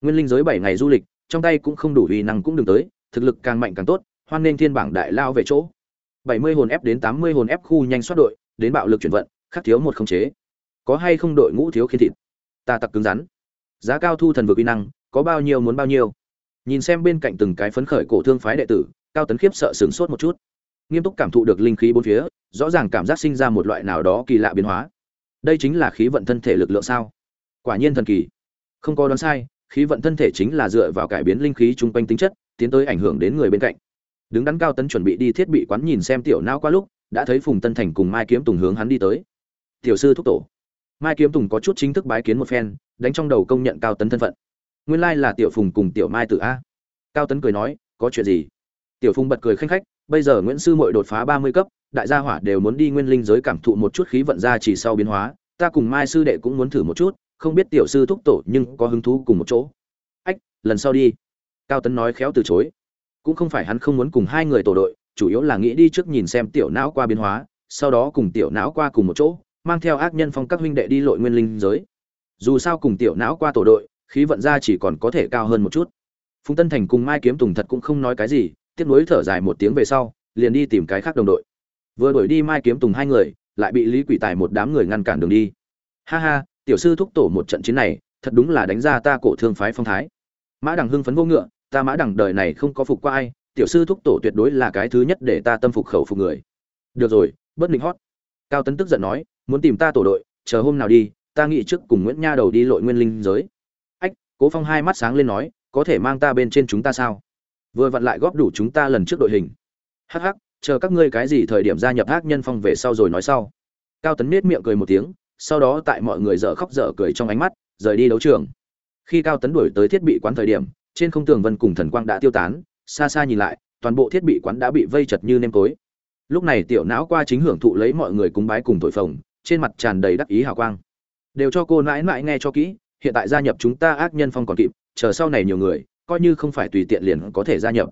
Nguyên linh giới bảy ngày du lịch, trong tay cũng không đủ uy năng cũng đừng tới, thực lực càng mạnh càng tốt, hoan nên thiên bảng đại lao về chỗ. Bảy mươi hồn ép đến tám mươi hồn ép khu nhanh soát đội, đến bạo lực chuyển vận, khắc thiếu một không chế. Có hay không đội ngũ thiếu khiến thịt? Ta tặc cứng rắn. Giá cao thu thần vực uy năng, có bao nhiêu muốn bao nhiêu. Nhìn xem bên cạnh từng cái phấn khởi cổ thương phái đệ tử, cao tấn khiếp sợ sửng sốt một chút nghiêm túc cảm thụ được linh khí bốn phía, rõ ràng cảm giác sinh ra một loại nào đó kỳ lạ biến hóa. Đây chính là khí vận thân thể lực lượng sao? Quả nhiên thần kỳ. Không có đoán sai, khí vận thân thể chính là dựa vào cải biến linh khí chung quanh tính chất, tiến tới ảnh hưởng đến người bên cạnh. Đứng đắn cao tấn chuẩn bị đi thiết bị quán nhìn xem tiểu não qua lúc, đã thấy phùng tân thành cùng mai kiếm tùng hướng hắn đi tới. Tiểu sư thúc tổ. Mai kiếm tùng có chút chính thức bái kiến một phen, đánh trong đầu công nhận cao tấn thân phận. Nguyên lai là tiểu phùng cùng tiểu mai tự a. Cao tấn cười nói, có chuyện gì? Tiểu phùng bật cười khanh khách bây giờ nguyễn sư muội đột phá ba mươi cấp, đại gia hỏa đều muốn đi nguyên linh giới cảm thụ một chút khí vận ra chỉ sau biến hóa, ta cùng mai sư đệ cũng muốn thử một chút, không biết tiểu sư thúc tổ nhưng có hứng thú cùng một chỗ. Ách, lần sau đi. Cao tấn nói khéo từ chối. Cũng không phải hắn không muốn cùng hai người tổ đội, chủ yếu là nghĩ đi trước nhìn xem tiểu não qua biến hóa, sau đó cùng tiểu não qua cùng một chỗ, mang theo ác nhân phong các huynh đệ đi lội nguyên linh giới. Dù sao cùng tiểu não qua tổ đội, khí vận ra chỉ còn có thể cao hơn một chút. Phùng tân thành cùng mai kiếm tùng thật cũng không nói cái gì tiếp nối thở dài một tiếng về sau, liền đi tìm cái khác đồng đội. Vừa đuổi đi mai kiếm tùng hai người, lại bị lý quỷ tài một đám người ngăn cản đường đi. Ha ha, tiểu sư thúc tổ một trận chiến này, thật đúng là đánh ra ta cổ thương phái phong thái. Mã đằng hưng phấn vô ngựa, ta mã đằng đời này không có phục qua ai, tiểu sư thúc tổ tuyệt đối là cái thứ nhất để ta tâm phục khẩu phục người. Được rồi, bất định hót. Cao tấn tức giận nói, muốn tìm ta tổ đội, chờ hôm nào đi, ta nghĩ trước cùng nguyễn nha đầu đi lội nguyên linh giới. Ách, cố phong hai mắt sáng lên nói, có thể mang ta bên trên chúng ta sao? Vừa vặn lại góp đủ chúng ta lần trước đội hình. Hắc hắc, chờ các ngươi cái gì thời điểm gia nhập ác nhân phong về sau rồi nói sau. Cao tấn nết miệng cười một tiếng, sau đó tại mọi người dở khóc dở cười trong ánh mắt, rời đi đấu trường. Khi cao tấn đuổi tới thiết bị quán thời điểm, trên không tường vân cùng thần quang đã tiêu tán, xa xa nhìn lại, toàn bộ thiết bị quán đã bị vây chật như nêm tối. Lúc này tiểu não qua chính hưởng thụ lấy mọi người cúng bái cùng thổi phồng, trên mặt tràn đầy đắc ý hào quang. Đều cho cô nãi nãi nghe cho kỹ, hiện tại gia nhập chúng ta ác nhân phong còn kịp, chờ sau này nhiều người coi như không phải tùy tiện liền có thể gia nhập.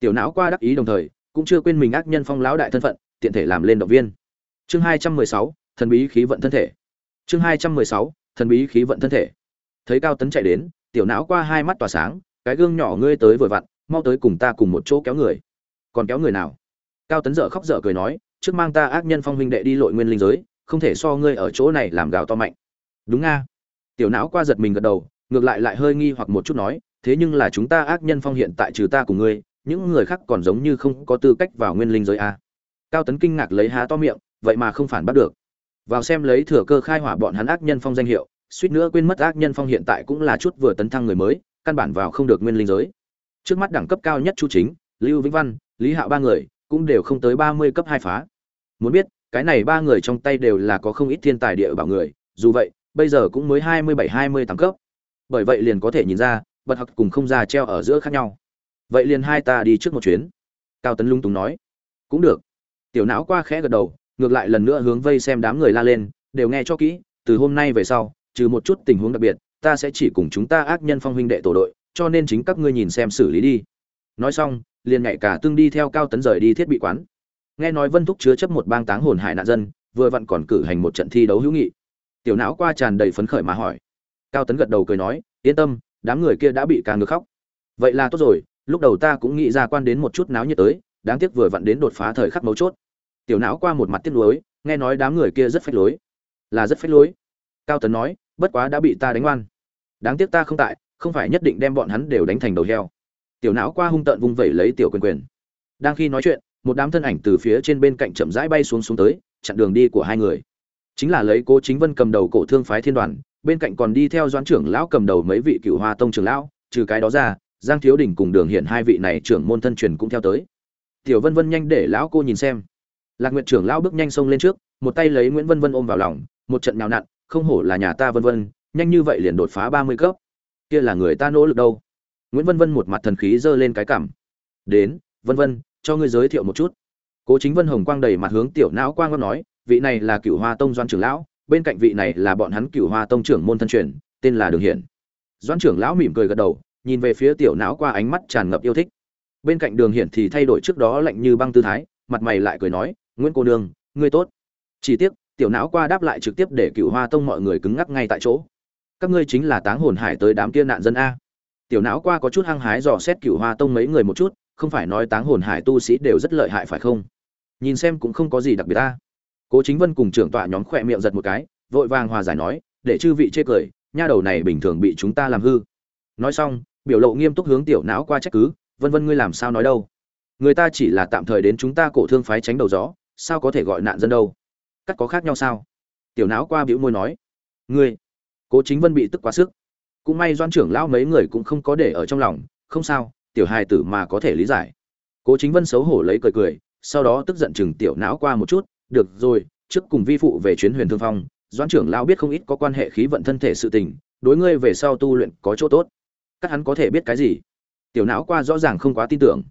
Tiểu não qua đắc ý đồng thời, cũng chưa quên mình ác nhân phong lão đại thân phận, tiện thể làm lên động viên. Chương hai trăm mười sáu, thần bí khí vận thân thể. Chương hai trăm mười sáu, thần bí khí vận thân thể. Thấy cao tấn chạy đến, tiểu não qua hai mắt tỏa sáng, cái gương nhỏ ngươi tới vừa vặn, mau tới cùng ta cùng một chỗ kéo người. Còn kéo người nào? Cao tấn dở khóc dở cười nói, trước mang ta ác nhân phong huynh đệ đi lội nguyên linh giới, không thể so ngươi ở chỗ này làm gào to mạnh. Đúng nga tiểu não qua giật mình gật đầu, ngược lại lại hơi nghi hoặc một chút nói thế nhưng là chúng ta ác nhân phong hiện tại trừ ta cùng ngươi, những người khác còn giống như không có tư cách vào nguyên linh giới a. Cao tấn kinh ngạc lấy há to miệng, vậy mà không phản bắt được. Vào xem lấy thừa cơ khai hỏa bọn hắn ác nhân phong danh hiệu, suýt nữa quên mất ác nhân phong hiện tại cũng là chút vừa tấn thăng người mới, căn bản vào không được nguyên linh giới. Trước mắt đẳng cấp cao nhất chu chính, lưu vĩnh văn, lý hạo ba người cũng đều không tới ba mươi cấp hai phá. Muốn biết, cái này ba người trong tay đều là có không ít thiên tài địa bảo người, dù vậy, bây giờ cũng mới hai mươi bảy, hai mươi tám cấp. Bởi vậy liền có thể nhìn ra bật học cùng không ra treo ở giữa khác nhau. Vậy liền hai ta đi trước một chuyến. Cao tấn lung túng nói. Cũng được. Tiểu não qua khẽ gật đầu, ngược lại lần nữa hướng vây xem đám người la lên, đều nghe cho kỹ, từ hôm nay về sau, trừ một chút tình huống đặc biệt, ta sẽ chỉ cùng chúng ta ác nhân phong huynh đệ tổ đội, cho nên chính các ngươi nhìn xem xử lý đi. Nói xong, liền nhảy cả tương đi theo cao tấn rời đi thiết bị quán. Nghe nói vân thúc chứa chấp một bang táng hồn hại nạn dân, vừa vặn còn cử hành một trận thi đấu hữu nghị. Tiểu não qua tràn đầy phấn khởi mà hỏi. Cao tấn gật đầu cười nói, yên tâm đám người kia đã bị càng ngược khóc. Vậy là tốt rồi, lúc đầu ta cũng nghĩ ra quan đến một chút náo nhiệt tới, đáng tiếc vừa vặn đến đột phá thời khắc mấu chốt. Tiểu não qua một mặt tiếc lối nghe nói đám người kia rất phách lối. Là rất phách lối. Cao tấn nói, bất quá đã bị ta đánh oan. Đáng tiếc ta không tại, không phải nhất định đem bọn hắn đều đánh thành đầu heo. Tiểu não qua hung tợn vung vẩy lấy tiểu quyền quyền. Đang khi nói chuyện, một đám thân ảnh từ phía trên bên cạnh chậm rãi bay xuống xuống tới, chặn đường đi của hai người. Chính là lấy cố chính vân cầm đầu cổ thương phái thiên đoàn bên cạnh còn đi theo doãn trưởng lão cầm đầu mấy vị cựu hoa tông trưởng lão, trừ cái đó ra, giang thiếu đình cùng đường hiện hai vị này trưởng môn thân truyền cũng theo tới. Tiểu vân vân nhanh để lão cô nhìn xem. Lạc nguyệt trưởng lão bước nhanh xông lên trước, một tay lấy nguyễn vân vân ôm vào lòng, một trận nào nặn, không hổ là nhà ta vân vân, nhanh như vậy liền đột phá ba mươi cấp. Kia là người ta nỗ lực đâu? Nguyễn vân vân một mặt thần khí giơ lên cái cảm đến, vân vân, cho ngươi giới thiệu một chút. Cố chính vân hồng quang đầy mặt hướng tiểu não quang ngâm nói, vị này là cựu hoa tông doan trưởng lão bên cạnh vị này là bọn hắn cửu hoa tông trưởng môn thân truyền, tên là đường hiển. Doan trưởng lão mỉm cười gật đầu, nhìn về phía tiểu não qua ánh mắt tràn ngập yêu thích. Bên cạnh đường hiển thì thay đổi trước đó lạnh như băng tư thái, mặt mày lại cười nói, nguyễn cô nương, ngươi tốt. Chỉ tiếc, tiểu não qua đáp lại trực tiếp để cựu hoa tông mọi người cứng ngắc ngay tại chỗ. Các ngươi chính là táng hồn hải tới đám kia nạn dân a. Tiểu não qua có chút hăng hái dò xét cựu hoa tông mấy người một chút, không phải nói táng hồn hải tu sĩ đều rất lợi hại phải không? Nhìn xem cũng không có gì đặc biệt ta cố chính vân cùng trưởng tọa nhóm khỏe miệng giật một cái, vội vàng hòa giải nói, để chư vị chê cười, nha đầu này bình thường bị chúng ta làm hư. Nói xong, biểu lộ nghiêm túc hướng tiểu não qua trách cứ, vân vân ngươi làm sao nói đâu? Người ta chỉ là tạm thời đến chúng ta cổ thương phái tránh đầu gió, sao có thể gọi nạn dân đâu? Cắt có khác nhau sao? Tiểu não qua bĩu môi nói, ngươi. Cố chính vân bị tức quá sức. Cũng may doan trưởng lão mấy người cũng không có để ở trong lòng, không sao, tiểu hài tử mà có thể lý giải. Cố chính vân xấu hổ lấy cười cười, sau đó tức giận chừng tiểu não qua một chút được rồi, trước cùng vi phụ về chuyến huyền thương phong doan trưởng lão biết không ít có quan hệ khí vận thân thể sự tình, đối ngươi về sau tu luyện có chỗ tốt. Các hắn có thể biết cái gì? Tiểu não qua rõ ràng không quá tin tưởng.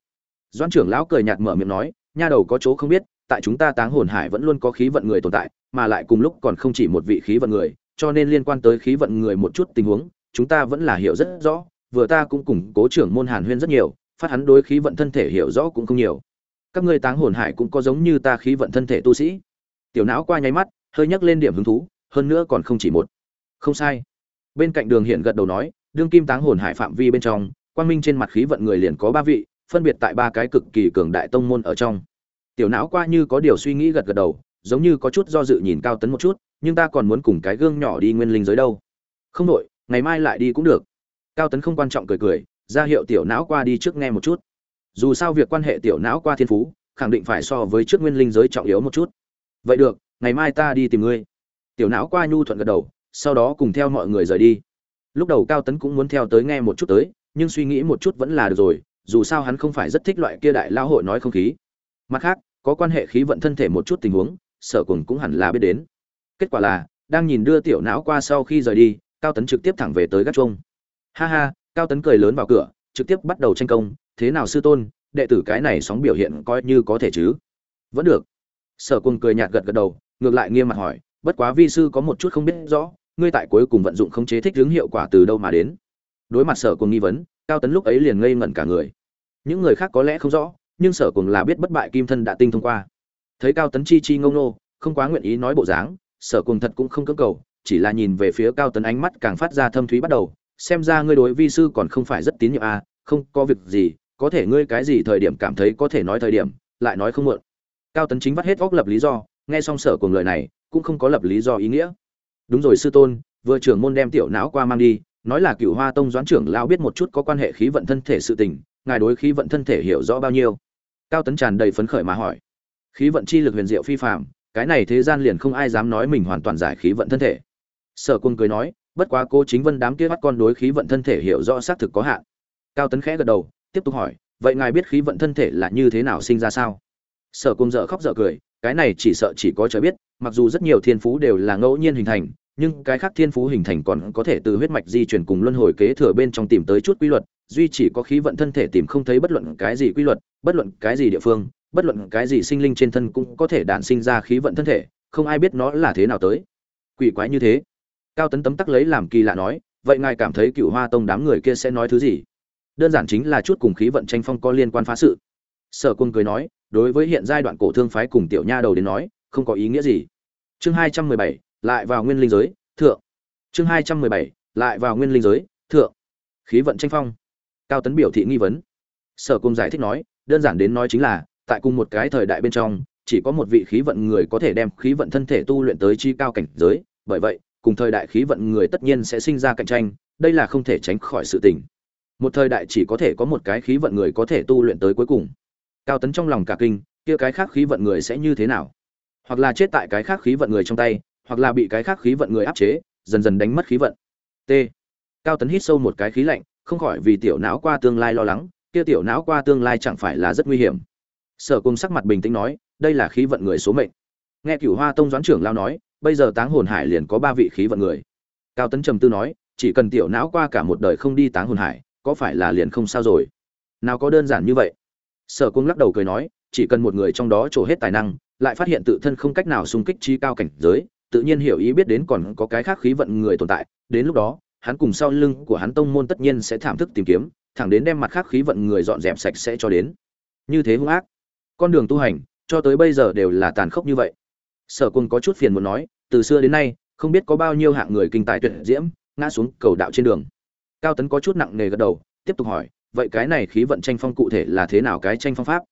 Doan trưởng lão cười nhạt mở miệng nói, nha đầu có chỗ không biết, tại chúng ta táng hồn hải vẫn luôn có khí vận người tồn tại, mà lại cùng lúc còn không chỉ một vị khí vận người, cho nên liên quan tới khí vận người một chút tình huống, chúng ta vẫn là hiểu rất rõ, vừa ta cũng cùng cố trưởng môn hàn huyên rất nhiều, phát hắn đối khí vận thân thể hiểu rõ cũng không nhiều các ngươi táng hồn hải cũng có giống như ta khí vận thân thể tu sĩ. Tiểu não qua nháy mắt, hơi nhắc lên điểm hứng thú, hơn nữa còn không chỉ một. Không sai. Bên cạnh đường hiện gật đầu nói, đương kim táng hồn hải phạm vi bên trong, quang minh trên mặt khí vận người liền có ba vị, phân biệt tại ba cái cực kỳ cường đại tông môn ở trong. Tiểu não qua như có điều suy nghĩ gật gật đầu, giống như có chút do dự nhìn cao tấn một chút, nhưng ta còn muốn cùng cái gương nhỏ đi nguyên linh giới đâu. Không đội ngày mai lại đi cũng được. Cao tấn không quan trọng cười cười, ra hiệu tiểu não qua đi trước nghe một chút dù sao việc quan hệ tiểu não qua thiên phú, khẳng định phải so với trước nguyên linh giới trọng yếu một chút. Vậy được, ngày mai ta đi tìm ngươi. Tiểu não qua nhu thuận gật đầu, sau đó cùng theo mọi người rời đi. Lúc đầu cao tấn cũng muốn theo tới nghe một chút tới, nhưng suy nghĩ một chút vẫn là được rồi, dù sao hắn không phải rất thích loại kia đại lao hội nói không khí. Mặt khác, có quan hệ khí vận thân thể một chút tình huống, sở cùng cũng hẳn là biết đến. Kết quả là, đang nhìn đưa tiểu não qua sau khi rời đi, cao tấn trực tiếp thẳng về tới gác chuông. Ha ha, cao tấn cười lớn vào cửa, trực tiếp bắt đầu tranh công thế nào sư tôn, đệ tử cái này sóng biểu hiện coi như có thể chứ? Vẫn được. Sở cùng cười nhạt gật gật đầu, ngược lại nghiêm mặt hỏi, bất quá vi sư có một chút không biết rõ, ngươi tại cuối cùng vận dụng khống chế thích hướng hiệu quả từ đâu mà đến? Đối mặt sở cùng nghi vấn, cao tấn lúc ấy liền ngây ngẩn cả người. Những người khác có lẽ không rõ, nhưng sở cùng là biết bất bại kim thân đã tinh thông qua. Thấy cao tấn chi chi ngông nô, không quá nguyện ý nói bộ dáng, sở cùng thật cũng không cưỡng cầu, chỉ là nhìn về phía cao tấn ánh mắt càng phát ra thâm thúy bắt đầu, xem ra ngươi đối vi sư còn không phải rất tín nhiệm à không có việc gì có thể ngươi cái gì thời điểm cảm thấy có thể nói thời điểm, lại nói không muộn. Cao tấn chính vắt hết óc lập lý do, nghe xong sở cùng lời này, cũng không có lập lý do ý nghĩa. Đúng rồi sư tôn, vừa trưởng môn đem tiểu não qua mang đi, nói là cựu hoa tông doãn trưởng lão biết một chút có quan hệ khí vận thân thể sự tình, ngài đối khí vận thân thể hiểu rõ bao nhiêu? Cao tấn tràn đầy phấn khởi mà hỏi. Khí vận chi lực huyền diệu phi phạm cái này thế gian liền không ai dám nói mình hoàn toàn giải khí vận thân thể. Sở quân cười nói, bất quá cô chính vân đám kia bắt con đối khí vận thân thể hiểu rõ xác thực có hạn. Cao tấn khẽ gật đầu tiếp tục hỏi, vậy ngài biết khí vận thân thể là như thế nào sinh ra sao? Sở cung dở khóc dở cười, cái này chỉ sợ chỉ có trời biết, mặc dù rất nhiều thiên phú đều là ngẫu nhiên hình thành, nhưng cái khác thiên phú hình thành còn có thể từ huyết mạch di chuyển cùng luân hồi kế thừa bên trong tìm tới chút quy luật, duy chỉ có khí vận thân thể tìm không thấy bất luận cái gì quy luật, bất luận cái gì địa phương, bất luận cái gì sinh linh trên thân cũng có thể đản sinh ra khí vận thân thể, không ai biết nó là thế nào tới. Quỷ quái như thế. Cao tấn tấm tắc lấy làm kỳ lạ nói, vậy ngài cảm thấy cựu hoa tông đám người kia sẽ nói thứ gì? Đơn giản chính là chút cùng khí vận tranh phong có liên quan phá sự. Sở quân cười nói, đối với hiện giai đoạn cổ thương phái cùng tiểu nha đầu đến nói, không có ý nghĩa gì. Chương hai trăm mười bảy, lại vào nguyên linh giới, thượng. Chương hai trăm mười bảy, lại vào nguyên linh giới, thượng. Khí vận tranh phong. Cao tấn biểu thị nghi vấn. Sở cung giải thích nói, đơn giản đến nói chính là, tại cùng một cái thời đại bên trong, chỉ có một vị khí vận người có thể đem khí vận thân thể tu luyện tới chi cao cảnh giới. Bởi vậy, cùng thời đại khí vận người tất nhiên sẽ sinh ra cạnh tranh, đây là không thể tránh khỏi sự tình một thời đại chỉ có thể có một cái khí vận người có thể tu luyện tới cuối cùng. Cao tấn trong lòng cả kinh, kia cái khác khí vận người sẽ như thế nào? Hoặc là chết tại cái khác khí vận người trong tay, hoặc là bị cái khác khí vận người áp chế, dần dần đánh mất khí vận. T. Cao tấn hít sâu một cái khí lạnh, không khỏi vì tiểu não qua tương lai lo lắng, kia tiểu não qua tương lai chẳng phải là rất nguy hiểm. Sở cung sắc mặt bình tĩnh nói, đây là khí vận người số mệnh. Nghe cửu hoa tông doãn trưởng lao nói, bây giờ táng hồn hải liền có ba vị khí vận người. Cao tấn trầm tư nói, chỉ cần tiểu não qua cả một đời không đi táng hồn hải có phải là liền không sao rồi? Nào có đơn giản như vậy? Sở cung lắc đầu cười nói, chỉ cần một người trong đó trổ hết tài năng, lại phát hiện tự thân không cách nào xung kích chi cao cảnh giới, tự nhiên hiểu ý biết đến còn có cái khác khí vận người tồn tại. Đến lúc đó, hắn cùng sau lưng của hắn tông môn tất nhiên sẽ thảm thức tìm kiếm, thẳng đến đem mặt khác khí vận người dọn dẹp sạch sẽ cho đến. Như thế hung ác. Con đường tu hành, cho tới bây giờ đều là tàn khốc như vậy. Sở cung có chút phiền muốn nói, từ xưa đến nay, không biết có bao nhiêu hạng người kinh tài tuyệt diễm, ngã xuống cầu đạo trên đường cao tấn có chút nặng nề gật đầu, tiếp tục hỏi, vậy cái này khí vận tranh phong cụ thể là thế nào cái tranh phong pháp?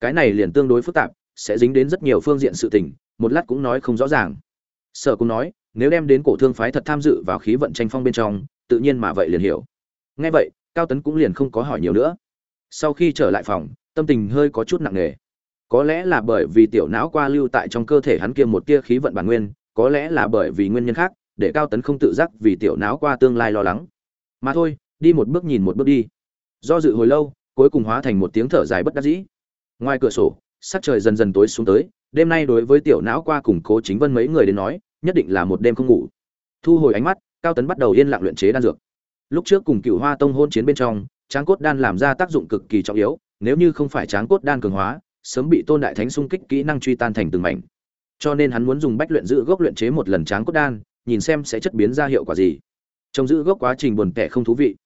Cái này liền tương đối phức tạp, sẽ dính đến rất nhiều phương diện sự tình, một lát cũng nói không rõ ràng. Sở cũng nói, nếu đem đến cổ thương phái thật tham dự vào khí vận tranh phong bên trong, tự nhiên mà vậy liền hiểu. Nghe vậy, cao tấn cũng liền không có hỏi nhiều nữa. Sau khi trở lại phòng, tâm tình hơi có chút nặng nề. Có lẽ là bởi vì tiểu não qua lưu tại trong cơ thể hắn kia một tia khí vận bản nguyên, có lẽ là bởi vì nguyên nhân khác, để cao tấn không tự giác vì tiểu não qua tương lai lo lắng mà thôi, đi một bước nhìn một bước đi. Do dự hồi lâu, cuối cùng hóa thành một tiếng thở dài bất đắc dĩ. Ngoài cửa sổ, sắc trời dần dần tối xuống tới, đêm nay đối với tiểu não qua cùng cố chính vân mấy người đến nói, nhất định là một đêm không ngủ. Thu hồi ánh mắt, cao tấn bắt đầu yên lặng luyện chế đan dược. Lúc trước cùng cựu hoa tông hôn chiến bên trong, tráng cốt đan làm ra tác dụng cực kỳ trọng yếu, nếu như không phải tráng cốt đan cường hóa, sớm bị tôn đại thánh xung kích kỹ năng truy tan thành từng mảnh. Cho nên hắn muốn dùng bách luyện giữ gốc luyện chế một lần tráng cốt đan, nhìn xem sẽ chất biến ra hiệu quả gì trong giữ gốc quá trình buồn tẻ không thú vị.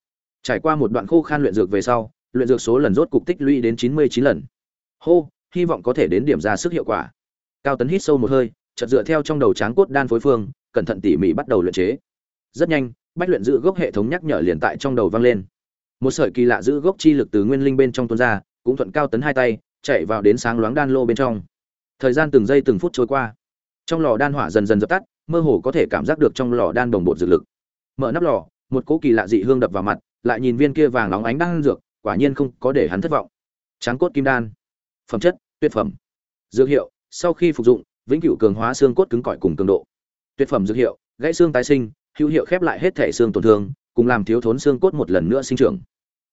Trải qua một đoạn khô khan luyện dược về sau, luyện dược số lần rốt cục tích lũy đến chín mươi chín lần. Hô, hy vọng có thể đến điểm ra sức hiệu quả. Cao tấn hít sâu một hơi, chợt dựa theo trong đầu tráng cốt đan phối phương, cẩn thận tỉ mỉ bắt đầu luyện chế. Rất nhanh, bách luyện giữ gốc hệ thống nhắc nhở liền tại trong đầu vang lên. Một sợi kỳ lạ giữ gốc chi lực từ nguyên linh bên trong tuôn ra, cũng thuận cao tấn hai tay, chạy vào đến sáng loáng đan lô bên trong. Thời gian từng giây từng phút trôi qua. Trong lò đan hỏa dần dần dập tắt, mơ hồ có thể cảm giác được trong lò đan đồng bộ dược lực mở nắp lò, một cỗ kỳ lạ dị hương đập vào mặt, lại nhìn viên kia vàng óng ánh đang dược, quả nhiên không có để hắn thất vọng. Tráng cốt kim đan. Phẩm chất, tuyệt phẩm. Dược hiệu, sau khi phục dụng, vĩnh cửu cường hóa xương cốt cứng cỏi cùng cường độ. Tuyệt phẩm dược hiệu, gãy xương tái sinh, hữu hiệu khép lại hết thể xương tổn thương, cùng làm thiếu thốn xương cốt một lần nữa sinh trưởng.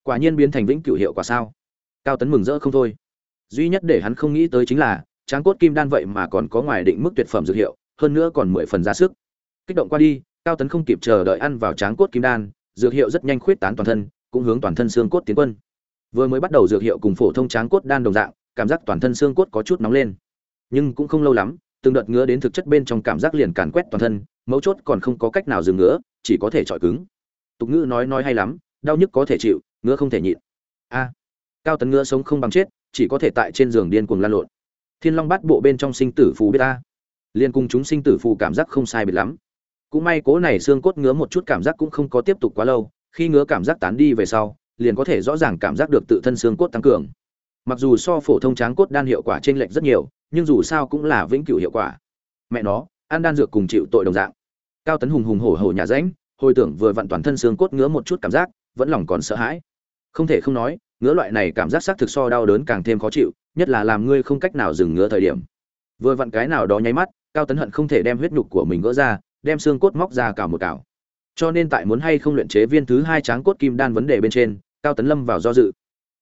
Quả nhiên biến thành vĩnh cửu hiệu quả sao? Cao tấn mừng rỡ không thôi. Duy nhất để hắn không nghĩ tới chính là, tráng cốt kim đan vậy mà còn có ngoài định mức tuyệt phẩm dược hiệu, hơn nữa còn mười phần ra sức. Kích động qua đi cao tấn không kịp chờ đợi ăn vào tráng cốt kim đan, dược hiệu rất nhanh khuyết tán toàn thân, cũng hướng toàn thân xương cốt tiến quân. Vừa mới bắt đầu dược hiệu cùng phổ thông tráng cốt đan đồng dạng, cảm giác toàn thân xương cốt có chút nóng lên. Nhưng cũng không lâu lắm, từng đợt ngứa đến thực chất bên trong cảm giác liền càn quét toàn thân, mấu chốt còn không có cách nào dừng ngứa, chỉ có thể chọi cứng. Tục ngữ nói nói hay lắm, đau nhức có thể chịu, ngứa không thể nhịn. A. Cao tấn ngứa sống không bằng chết, chỉ có thể tại trên giường điên cuồng lan lộn. Thiên long bắt bộ bên trong sinh tử phù biết ta liên cùng chúng sinh tử phù cảm giác không sai biệt lắm cũng may cố này xương cốt ngứa một chút cảm giác cũng không có tiếp tục quá lâu, khi ngứa cảm giác tán đi về sau, liền có thể rõ ràng cảm giác được tự thân xương cốt tăng cường. Mặc dù so phổ thông tráng cốt đan hiệu quả trên lệch rất nhiều, nhưng dù sao cũng là vĩnh cửu hiệu quả. Mẹ nó, ăn đan dược cùng chịu tội đồng dạng. Cao tấn hùng hùng hổ hổ nhà ránh, hồi tưởng vừa vặn toàn thân xương cốt ngứa một chút cảm giác, vẫn lòng còn sợ hãi. Không thể không nói, ngứa loại này cảm giác xác thực so đau đớn càng thêm khó chịu, nhất là làm ngươi không cách nào dừng ngứa thời điểm. Vừa vặn cái nào đó nháy mắt, cao tấn hận không thể đem huyết nhục của mình gỡ ra đem xương cốt móc ra cào một cào. Cho nên tại muốn hay không luyện chế viên thứ hai tráng cốt kim đan vấn đề bên trên, cao tấn lâm vào do dự.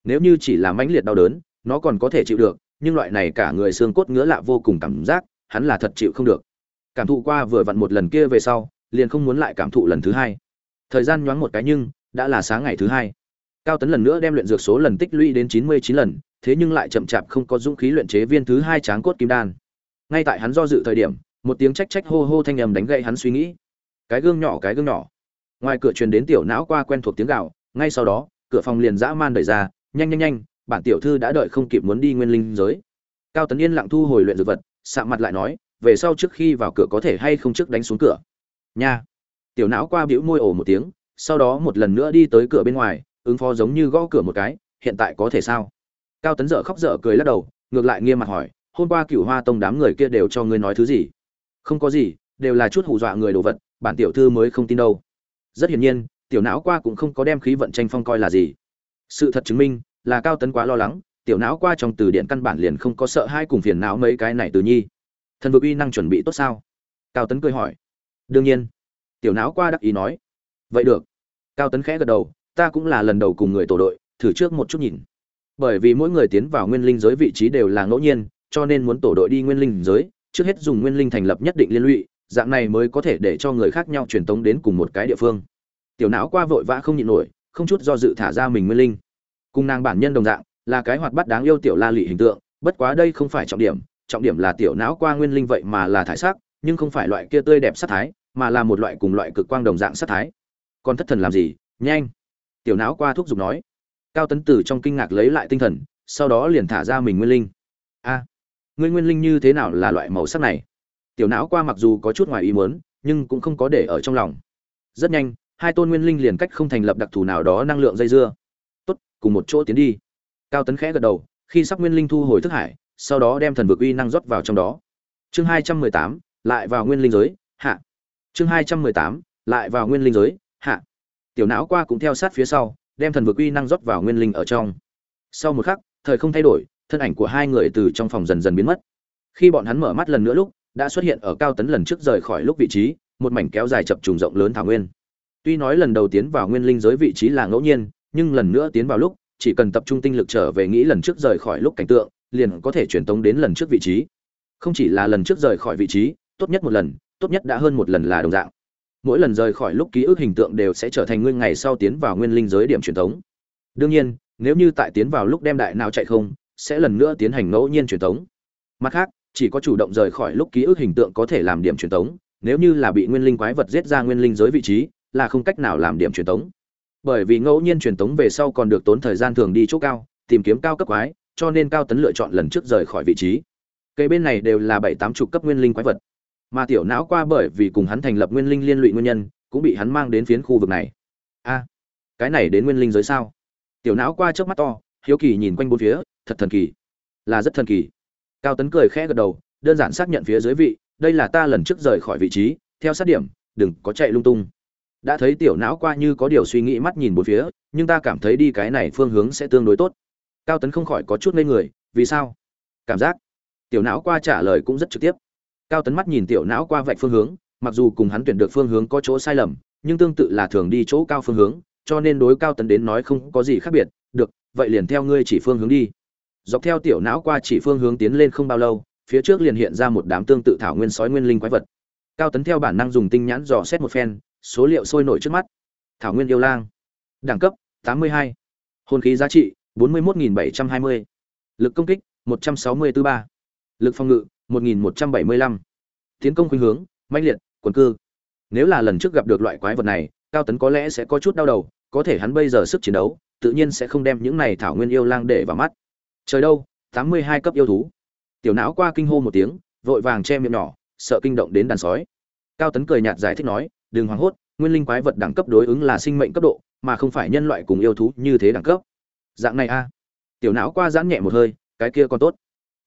Nếu như chỉ là mãnh liệt đau đớn, nó còn có thể chịu được, nhưng loại này cả người xương cốt ngứa lạ vô cùng cảm giác, hắn là thật chịu không được. Cảm thụ qua vừa vặn một lần kia về sau, liền không muốn lại cảm thụ lần thứ hai. Thời gian nhoáng một cái nhưng, đã là sáng ngày thứ hai. Cao tấn lần nữa đem luyện dược số lần tích lũy đến chín mươi chín lần, thế nhưng lại chậm chạp không có dũng khí luyện chế viên thứ hai tráng cốt kim đan. Ngay tại hắn do dự thời điểm một tiếng trách trách hô hô thanh âm đánh gậy hắn suy nghĩ. Cái gương nhỏ, cái gương nhỏ. Ngoài cửa truyền đến tiểu não qua quen thuộc tiếng gạo ngay sau đó, cửa phòng liền dã man đẩy ra, nhanh nhanh nhanh, bản tiểu thư đã đợi không kịp muốn đi nguyên linh giới. Cao tấn yên lặng thu hồi luyện dược vật, sạ mặt lại nói, về sau trước khi vào cửa có thể hay không trước đánh xuống cửa? Nha. Tiểu não qua bĩu môi ồ một tiếng, sau đó một lần nữa đi tới cửa bên ngoài, ứng phó giống như gõ cửa một cái, hiện tại có thể sao? Cao tấn dở khóc dở cười lắc đầu, ngược lại nghiêm mặt hỏi, hôm qua cựu hoa tông đám người kia đều cho ngươi nói thứ gì? Không có gì, đều là chút hù dọa người đồ vật, bản tiểu thư mới không tin đâu. Rất hiển nhiên, tiểu não qua cũng không có đem khí vận tranh phong coi là gì. Sự thật chứng minh, là cao tấn quá lo lắng, tiểu não qua trong từ điển căn bản liền không có sợ hai cùng phiền não mấy cái này từ nhi. Thần vực uy năng chuẩn bị tốt sao? Cao tấn cười hỏi. Đương nhiên. Tiểu não qua đắc ý nói. Vậy được. Cao tấn khẽ gật đầu, ta cũng là lần đầu cùng người tổ đội, thử trước một chút nhìn. Bởi vì mỗi người tiến vào nguyên linh giới vị trí đều là ngẫu nhiên, cho nên muốn tổ đội đi nguyên linh giới trước hết dùng nguyên linh thành lập nhất định liên lụy dạng này mới có thể để cho người khác nhau truyền tống đến cùng một cái địa phương. Tiểu não qua vội vã không nhịn nổi không chút do dự thả ra mình nguyên linh. Cùng nàng bản nhân đồng dạng là cái hoạt bát đáng yêu tiểu la lị hình tượng bất quá đây không phải trọng điểm trọng điểm là tiểu não qua nguyên linh vậy mà là thải sắc nhưng không phải loại kia tươi đẹp sắc thái mà là một loại cùng loại cực quang đồng dạng sắc thái. Còn thất thần làm gì? Nhanh. Tiểu não qua thúc giục nói. Cao tấn tử trong kinh ngạc lấy lại tinh thần sau đó liền thả ra mình nguyên linh. A. à, ngươi nguyên linh như thế nào là loại màu sắc này? Tiểu não qua mặc dù có chút ngoài ý muốn, nhưng cũng không có để ở trong lòng. Rất nhanh, hai tôn nguyên linh liền cách không thành lập đặc thù nào đó năng lượng dây dưa. Tốt, cùng một chỗ tiến đi. Cao tấn khẽ gật đầu, khi sắp nguyên linh thu hồi thức hải, sau đó đem thần vực uy năng rót vào trong đó. Chương hai trăm mười tám, lại vào nguyên linh giới, hạ. Chương hai trăm mười tám, lại vào nguyên linh giới, hạ. Tiểu não qua cũng theo sát phía sau, đem thần vực uy năng rót vào nguyên linh ở trong. Sau một khắc, thời không thay đổi thân ảnh của hai người từ trong phòng dần dần biến mất. Khi bọn hắn mở mắt lần nữa lúc, đã xuất hiện ở cao tấn lần trước rời khỏi lúc vị trí, một mảnh kéo dài chập trùng rộng lớn thảo nguyên. Tuy nói lần đầu tiến vào nguyên linh giới vị trí là ngẫu nhiên, nhưng lần nữa tiến vào lúc, chỉ cần tập trung tinh lực trở về nghĩ lần trước rời khỏi lúc cảnh tượng, liền có thể truyền tống đến lần trước vị trí. Không chỉ là lần trước rời khỏi vị trí, tốt nhất một lần, tốt nhất đã hơn một lần là đồng dạng. Mỗi lần rời khỏi lúc ký ức hình tượng đều sẽ trở thành nguyên ngày sau tiến vào nguyên linh giới điểm truyền tống. Đương nhiên, nếu như tại tiến vào lúc đem đại não chạy không sẽ lần nữa tiến hành ngẫu nhiên truyền tống. Mặt khác, chỉ có chủ động rời khỏi lúc ký ức hình tượng có thể làm điểm truyền tống, nếu như là bị nguyên linh quái vật giết ra nguyên linh giới vị trí, là không cách nào làm điểm truyền tống. Bởi vì ngẫu nhiên truyền tống về sau còn được tốn thời gian thường đi chỗ cao, tìm kiếm cao cấp quái, cho nên cao tấn lựa chọn lần trước rời khỏi vị trí. Cây bên này đều là bảy tám chục cấp nguyên linh quái vật. Mà tiểu não qua bởi vì cùng hắn thành lập nguyên linh liên lụy nguyên nhân, cũng bị hắn mang đến phiến khu vực này. A, cái này đến nguyên linh giới sao? Tiểu não qua trước mắt to, hiếu kỳ nhìn quanh bốn phía thật thần kỳ. Là rất thần kỳ. Cao tấn cười khẽ gật đầu, đơn giản xác nhận phía dưới vị, đây là ta lần trước rời khỏi vị trí, theo sát điểm, đừng có chạy lung tung. Đã thấy tiểu não qua như có điều suy nghĩ mắt nhìn bốn phía, nhưng ta cảm thấy đi cái này phương hướng sẽ tương đối tốt. Cao tấn không khỏi có chút ngây người, vì sao? Cảm giác. Tiểu não qua trả lời cũng rất trực tiếp. Cao tấn mắt nhìn tiểu não qua vạch phương hướng, mặc dù cùng hắn tuyển được phương hướng có chỗ sai lầm, nhưng tương tự là thường đi chỗ cao phương hướng, cho nên đối cao tấn đến nói không có gì khác biệt. Được, vậy liền theo ngươi chỉ phương hướng đi dọc theo tiểu não qua chỉ phương hướng tiến lên không bao lâu, phía trước liền hiện ra một đám tương tự thảo nguyên sói nguyên linh quái vật cao tấn theo bản năng dùng tinh nhãn dò xét một phen, số liệu sôi nổi trước mắt thảo nguyên yêu lang đẳng cấp 82. hồn khí giá trị 41.720. lực công kích 163. lực phòng ngự 1.175. tiến công khuynh hướng, mãnh liệt, quần cư nếu là lần trước gặp được loại quái vật này, cao tấn có lẽ sẽ có chút đau đầu, có thể hắn bây giờ sức chiến đấu, tự nhiên sẽ không đem những này thảo nguyên yêu lang để vào mắt trời đâu 82 cấp yêu thú. Tiểu não qua kinh hô một tiếng, vội vàng che miệng nhỏ, sợ kinh động đến đàn sói. Cao tấn cười nhạt giải thích nói, đừng hoảng hốt, nguyên linh quái vật đẳng cấp đối ứng là sinh mệnh cấp độ, mà không phải nhân loại cùng yêu thú như thế đẳng cấp. Dạng này a. Tiểu não qua giãn nhẹ một hơi, cái kia còn tốt.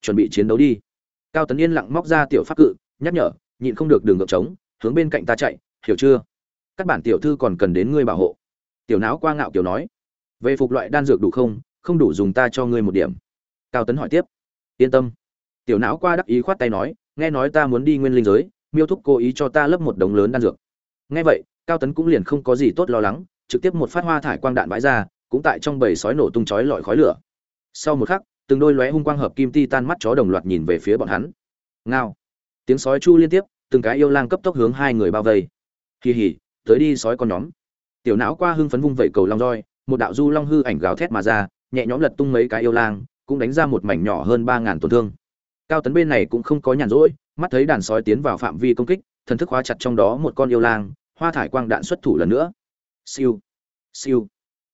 Chuẩn bị chiến đấu đi. Cao tấn yên lặng móc ra tiểu pháp cự, nhắc nhở, nhịn không được đường ngược trống, hướng bên cạnh ta chạy, hiểu chưa? Các bản tiểu thư còn cần đến ngươi bảo hộ. Tiểu não qua ngạo kiểu nói, về phục loại đan dược đủ không? Không đủ dùng ta cho ngươi một điểm cao tấn hỏi tiếp. Yên tâm. Tiểu não qua đắc ý khoát tay nói, nghe nói ta muốn đi nguyên linh giới, miêu thúc cố ý cho ta lấp một đống lớn đan dược. Nghe vậy, cao tấn cũng liền không có gì tốt lo lắng, trực tiếp một phát hoa thải quang đạn bãi ra, cũng tại trong bầy sói nổ tung chói lọi khói lửa. Sau một khắc, từng đôi lóe hung quang hợp kim ti tan mắt chó đồng loạt nhìn về phía bọn hắn. Ngao. Tiếng sói chu liên tiếp, từng cái yêu lang cấp tốc hướng hai người bao vây. Kỳ hỉ, tới đi sói con nhóm. Tiểu não qua hưng phấn vung vẩy cầu long roi, một đạo du long hư ảnh gào thét mà ra, nhẹ nhõm lật tung mấy cái yêu lang cũng đánh ra một mảnh nhỏ hơn ba ngàn tổn thương. Cao tấn bên này cũng không có nhàn rỗi mắt thấy đàn sói tiến vào phạm vi công kích thần thức hóa chặt trong đó một con yêu lang hoa thải quang đạn xuất thủ lần nữa. Siêu siêu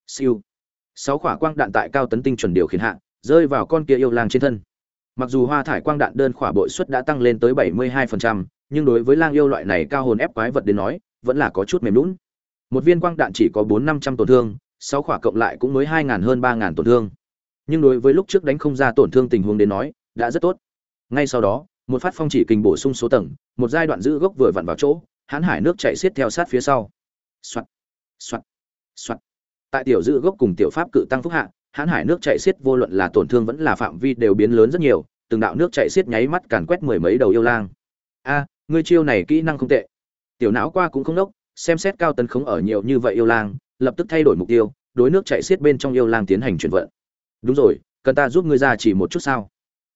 siêu. Sáu quả quang đạn tại cao tấn tinh chuẩn điều khiển hạ rơi vào con kia yêu lang trên thân. Mặc dù hoa thải quang đạn đơn khỏa bội suất đã tăng lên tới 72%, nhưng đối với lang yêu loại này cao hồn ép quái vật đến nói vẫn là có chút mềm lún. Một viên quang đạn chỉ có bốn năm trăm tổn thương sáu quả cộng lại cũng mới hai ngàn hơn ba ngàn tổn thương nhưng đối với lúc trước đánh không ra tổn thương tình huống đến nói, đã rất tốt. Ngay sau đó, một phát phong chỉ kình bổ sung số tầng, một giai đoạn giữ gốc vừa vặn vào chỗ, hãn hải nước chạy xiết theo sát phía sau. Soạt soạt soạt tại tiểu giữ gốc cùng tiểu pháp cự tăng phúc hạ, hãn hải nước chạy xiết vô luận là tổn thương vẫn là phạm vi đều biến lớn rất nhiều, từng đạo nước chạy xiết nháy mắt càn quét mười mấy đầu yêu lang. A, ngươi chiêu này kỹ năng không tệ. Tiểu não qua cũng không đốc, xem xét cao tấn khống ở nhiều như vậy yêu lang, lập tức thay đổi mục tiêu, đối nước chạy xiết bên trong yêu lang tiến hành chuyển vận đúng rồi, cần ta giúp ngươi ra chỉ một chút sao?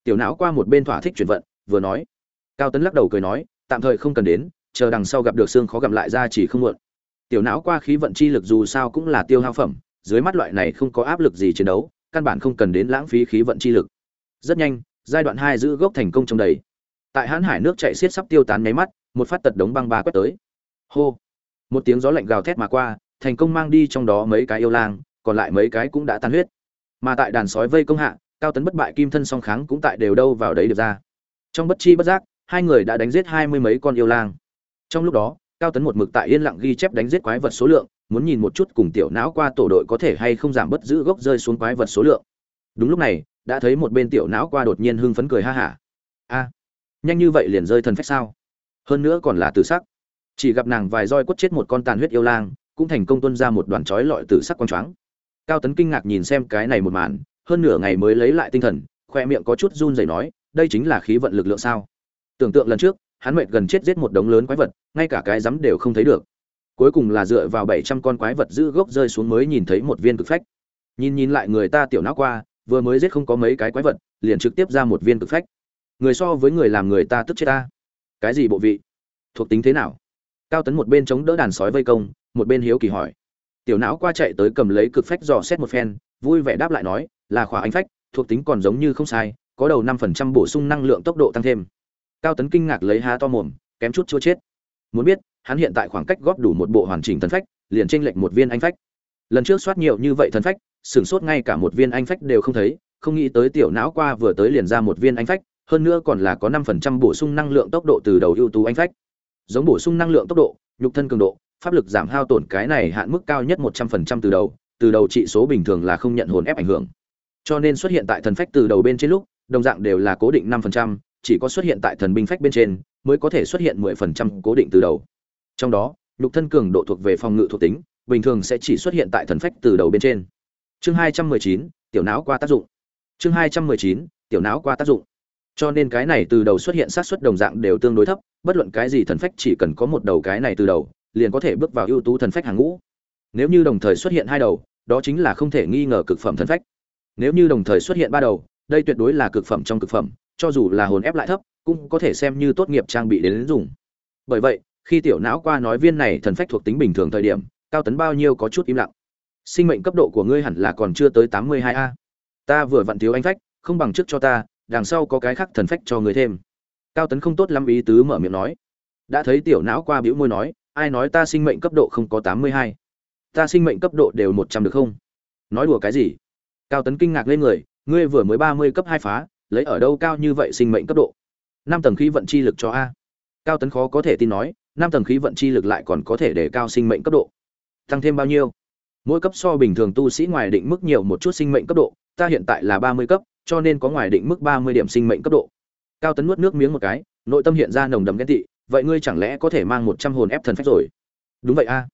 Tiểu não qua một bên thỏa thích chuyển vận, vừa nói. Cao tấn lắc đầu cười nói, tạm thời không cần đến, chờ đằng sau gặp được xương khó gặp lại ra chỉ không muộn. Tiểu não qua khí vận chi lực dù sao cũng là tiêu hao phẩm, dưới mắt loại này không có áp lực gì chiến đấu, căn bản không cần đến lãng phí khí vận chi lực. Rất nhanh, giai đoạn hai giữ gốc thành công trong đầy. Tại hãn hải nước chạy xiết sắp tiêu tán nháy mắt, một phát tật đống băng ba quét tới. Hô! Một tiếng gió lạnh gào thét mà qua, thành công mang đi trong đó mấy cái yêu lang, còn lại mấy cái cũng đã tan huyết mà tại đàn sói vây công hạ, cao tấn bất bại kim thân song kháng cũng tại đều đâu vào đấy được ra. Trong bất chi bất giác, hai người đã đánh giết hai mươi mấy con yêu lang. Trong lúc đó, cao tấn một mực tại yên lặng ghi chép đánh giết quái vật số lượng, muốn nhìn một chút cùng tiểu não qua tổ đội có thể hay không giảm bất giữ gốc rơi xuống quái vật số lượng. Đúng lúc này, đã thấy một bên tiểu não qua đột nhiên hưng phấn cười ha hả. A, nhanh như vậy liền rơi thần phách sao? Hơn nữa còn là tử sắc. Chỉ gặp nàng vài roi quất chết một con tàn huyết yêu lang, cũng thành công tuân ra một đoàn chói lọi tử sắc quang choáng cao tấn kinh ngạc nhìn xem cái này một màn, hơn nửa ngày mới lấy lại tinh thần, khoe miệng có chút run rẩy nói, đây chính là khí vận lực lượng sao? Tưởng tượng lần trước, hắn mệt gần chết giết một đống lớn quái vật, ngay cả cái rắm đều không thấy được. Cuối cùng là dựa vào bảy trăm con quái vật giữ gốc rơi xuống mới nhìn thấy một viên cực phách. Nhìn nhìn lại người ta tiểu não qua, vừa mới giết không có mấy cái quái vật, liền trực tiếp ra một viên cực phách. Người so với người làm người ta tức chết ta. Cái gì bộ vị? Thuộc tính thế nào? Cao tấn một bên chống đỡ đàn sói vây công, một bên hiếu kỳ hỏi tiểu não qua chạy tới cầm lấy cực phách dò xét một phen, vui vẻ đáp lại nói, là khỏa ánh phách, thuộc tính còn giống như không sai, có đầu năm phần trăm bổ sung năng lượng tốc độ tăng thêm. Cao tấn kinh ngạc lấy há to mồm, kém chút chua chết. Muốn biết, hắn hiện tại khoảng cách góp đủ một bộ hoàn chỉnh thần phách, liền tranh lệch một viên anh phách. Lần trước soát nhiều như vậy thần phách, sửng sốt ngay cả một viên anh phách đều không thấy, không nghĩ tới tiểu não qua vừa tới liền ra một viên anh phách, hơn nữa còn là có năm phần trăm bổ sung năng lượng tốc độ từ đầu ưu tú anh phách. Giống bổ sung năng lượng tốc độ, nhục thân cường độ pháp lực giảm hao tổn cái này hạn mức cao nhất một trăm phần trăm từ đầu từ đầu trị số bình thường là không nhận hồn ép ảnh hưởng. Cho nên xuất hiện tại thần phách từ đầu bên trên lúc, đồng dạng đều là cố định năm phần trăm, chỉ có xuất hiện tại thần binh phách bên trên, mới có thể xuất hiện mười phần trăm cố định từ đầu. Trong đó, nhục thân cường độ thuộc về phòng ngự thuộc tính, bình thường sẽ chỉ xuất hiện tại thần phách từ đầu bên trên. Chương hai trăm mười chín, tiểu não qua tác dụng. Chương hai trăm mười chín, tiểu não qua tác dụng. Cho nên cái này từ đầu xuất hiện sát suất đồng dạng đều tương đối thấp, bất luận cái gì thần phách chỉ cần có một đầu cái này từ đầu liền có thể bước vào ưu tú thần phách hàng ngũ. Nếu như đồng thời xuất hiện hai đầu, đó chính là không thể nghi ngờ cực phẩm thần phách. Nếu như đồng thời xuất hiện ba đầu, đây tuyệt đối là cực phẩm trong cực phẩm, cho dù là hồn ép lại thấp, cũng có thể xem như tốt nghiệp trang bị đến dùng. Bởi vậy, khi tiểu não qua nói viên này thần phách thuộc tính bình thường thời điểm, cao tấn bao nhiêu có chút im lặng. Sinh mệnh cấp độ của ngươi hẳn là còn chưa tới tám mươi hai a. Ta vừa vặn thiếu anh phách, không bằng trước cho ta, đằng sau có cái khác thần phách cho người thêm. Cao tấn không tốt lắm ý tứ mở miệng nói. Đã thấy tiểu não qua bĩu môi nói ai nói ta sinh mệnh cấp độ không có tám mươi hai? Ta sinh mệnh cấp độ đều một trăm được không? Nói đùa cái gì? Cao tấn kinh ngạc lên người, ngươi vừa mới ba mươi cấp hai phá, lấy ở đâu cao như vậy sinh mệnh cấp độ? Năm tầng khí vận chi lực cho a. Cao tấn khó có thể tin nói, năm tầng khí vận chi lực lại còn có thể để cao sinh mệnh cấp độ. Tăng thêm bao nhiêu? Mỗi cấp so bình thường tu sĩ ngoài định mức nhiều một chút sinh mệnh cấp độ, ta hiện tại là ba mươi cấp, cho nên có ngoài định mức ba mươi điểm sinh mệnh cấp độ. Cao tấn nuốt nước miếng một cái, nội tâm hiện ra nồng đầm ghen tị vậy ngươi chẳng lẽ có thể mang một trăm hồn ép thần phách rồi? Đúng vậy a.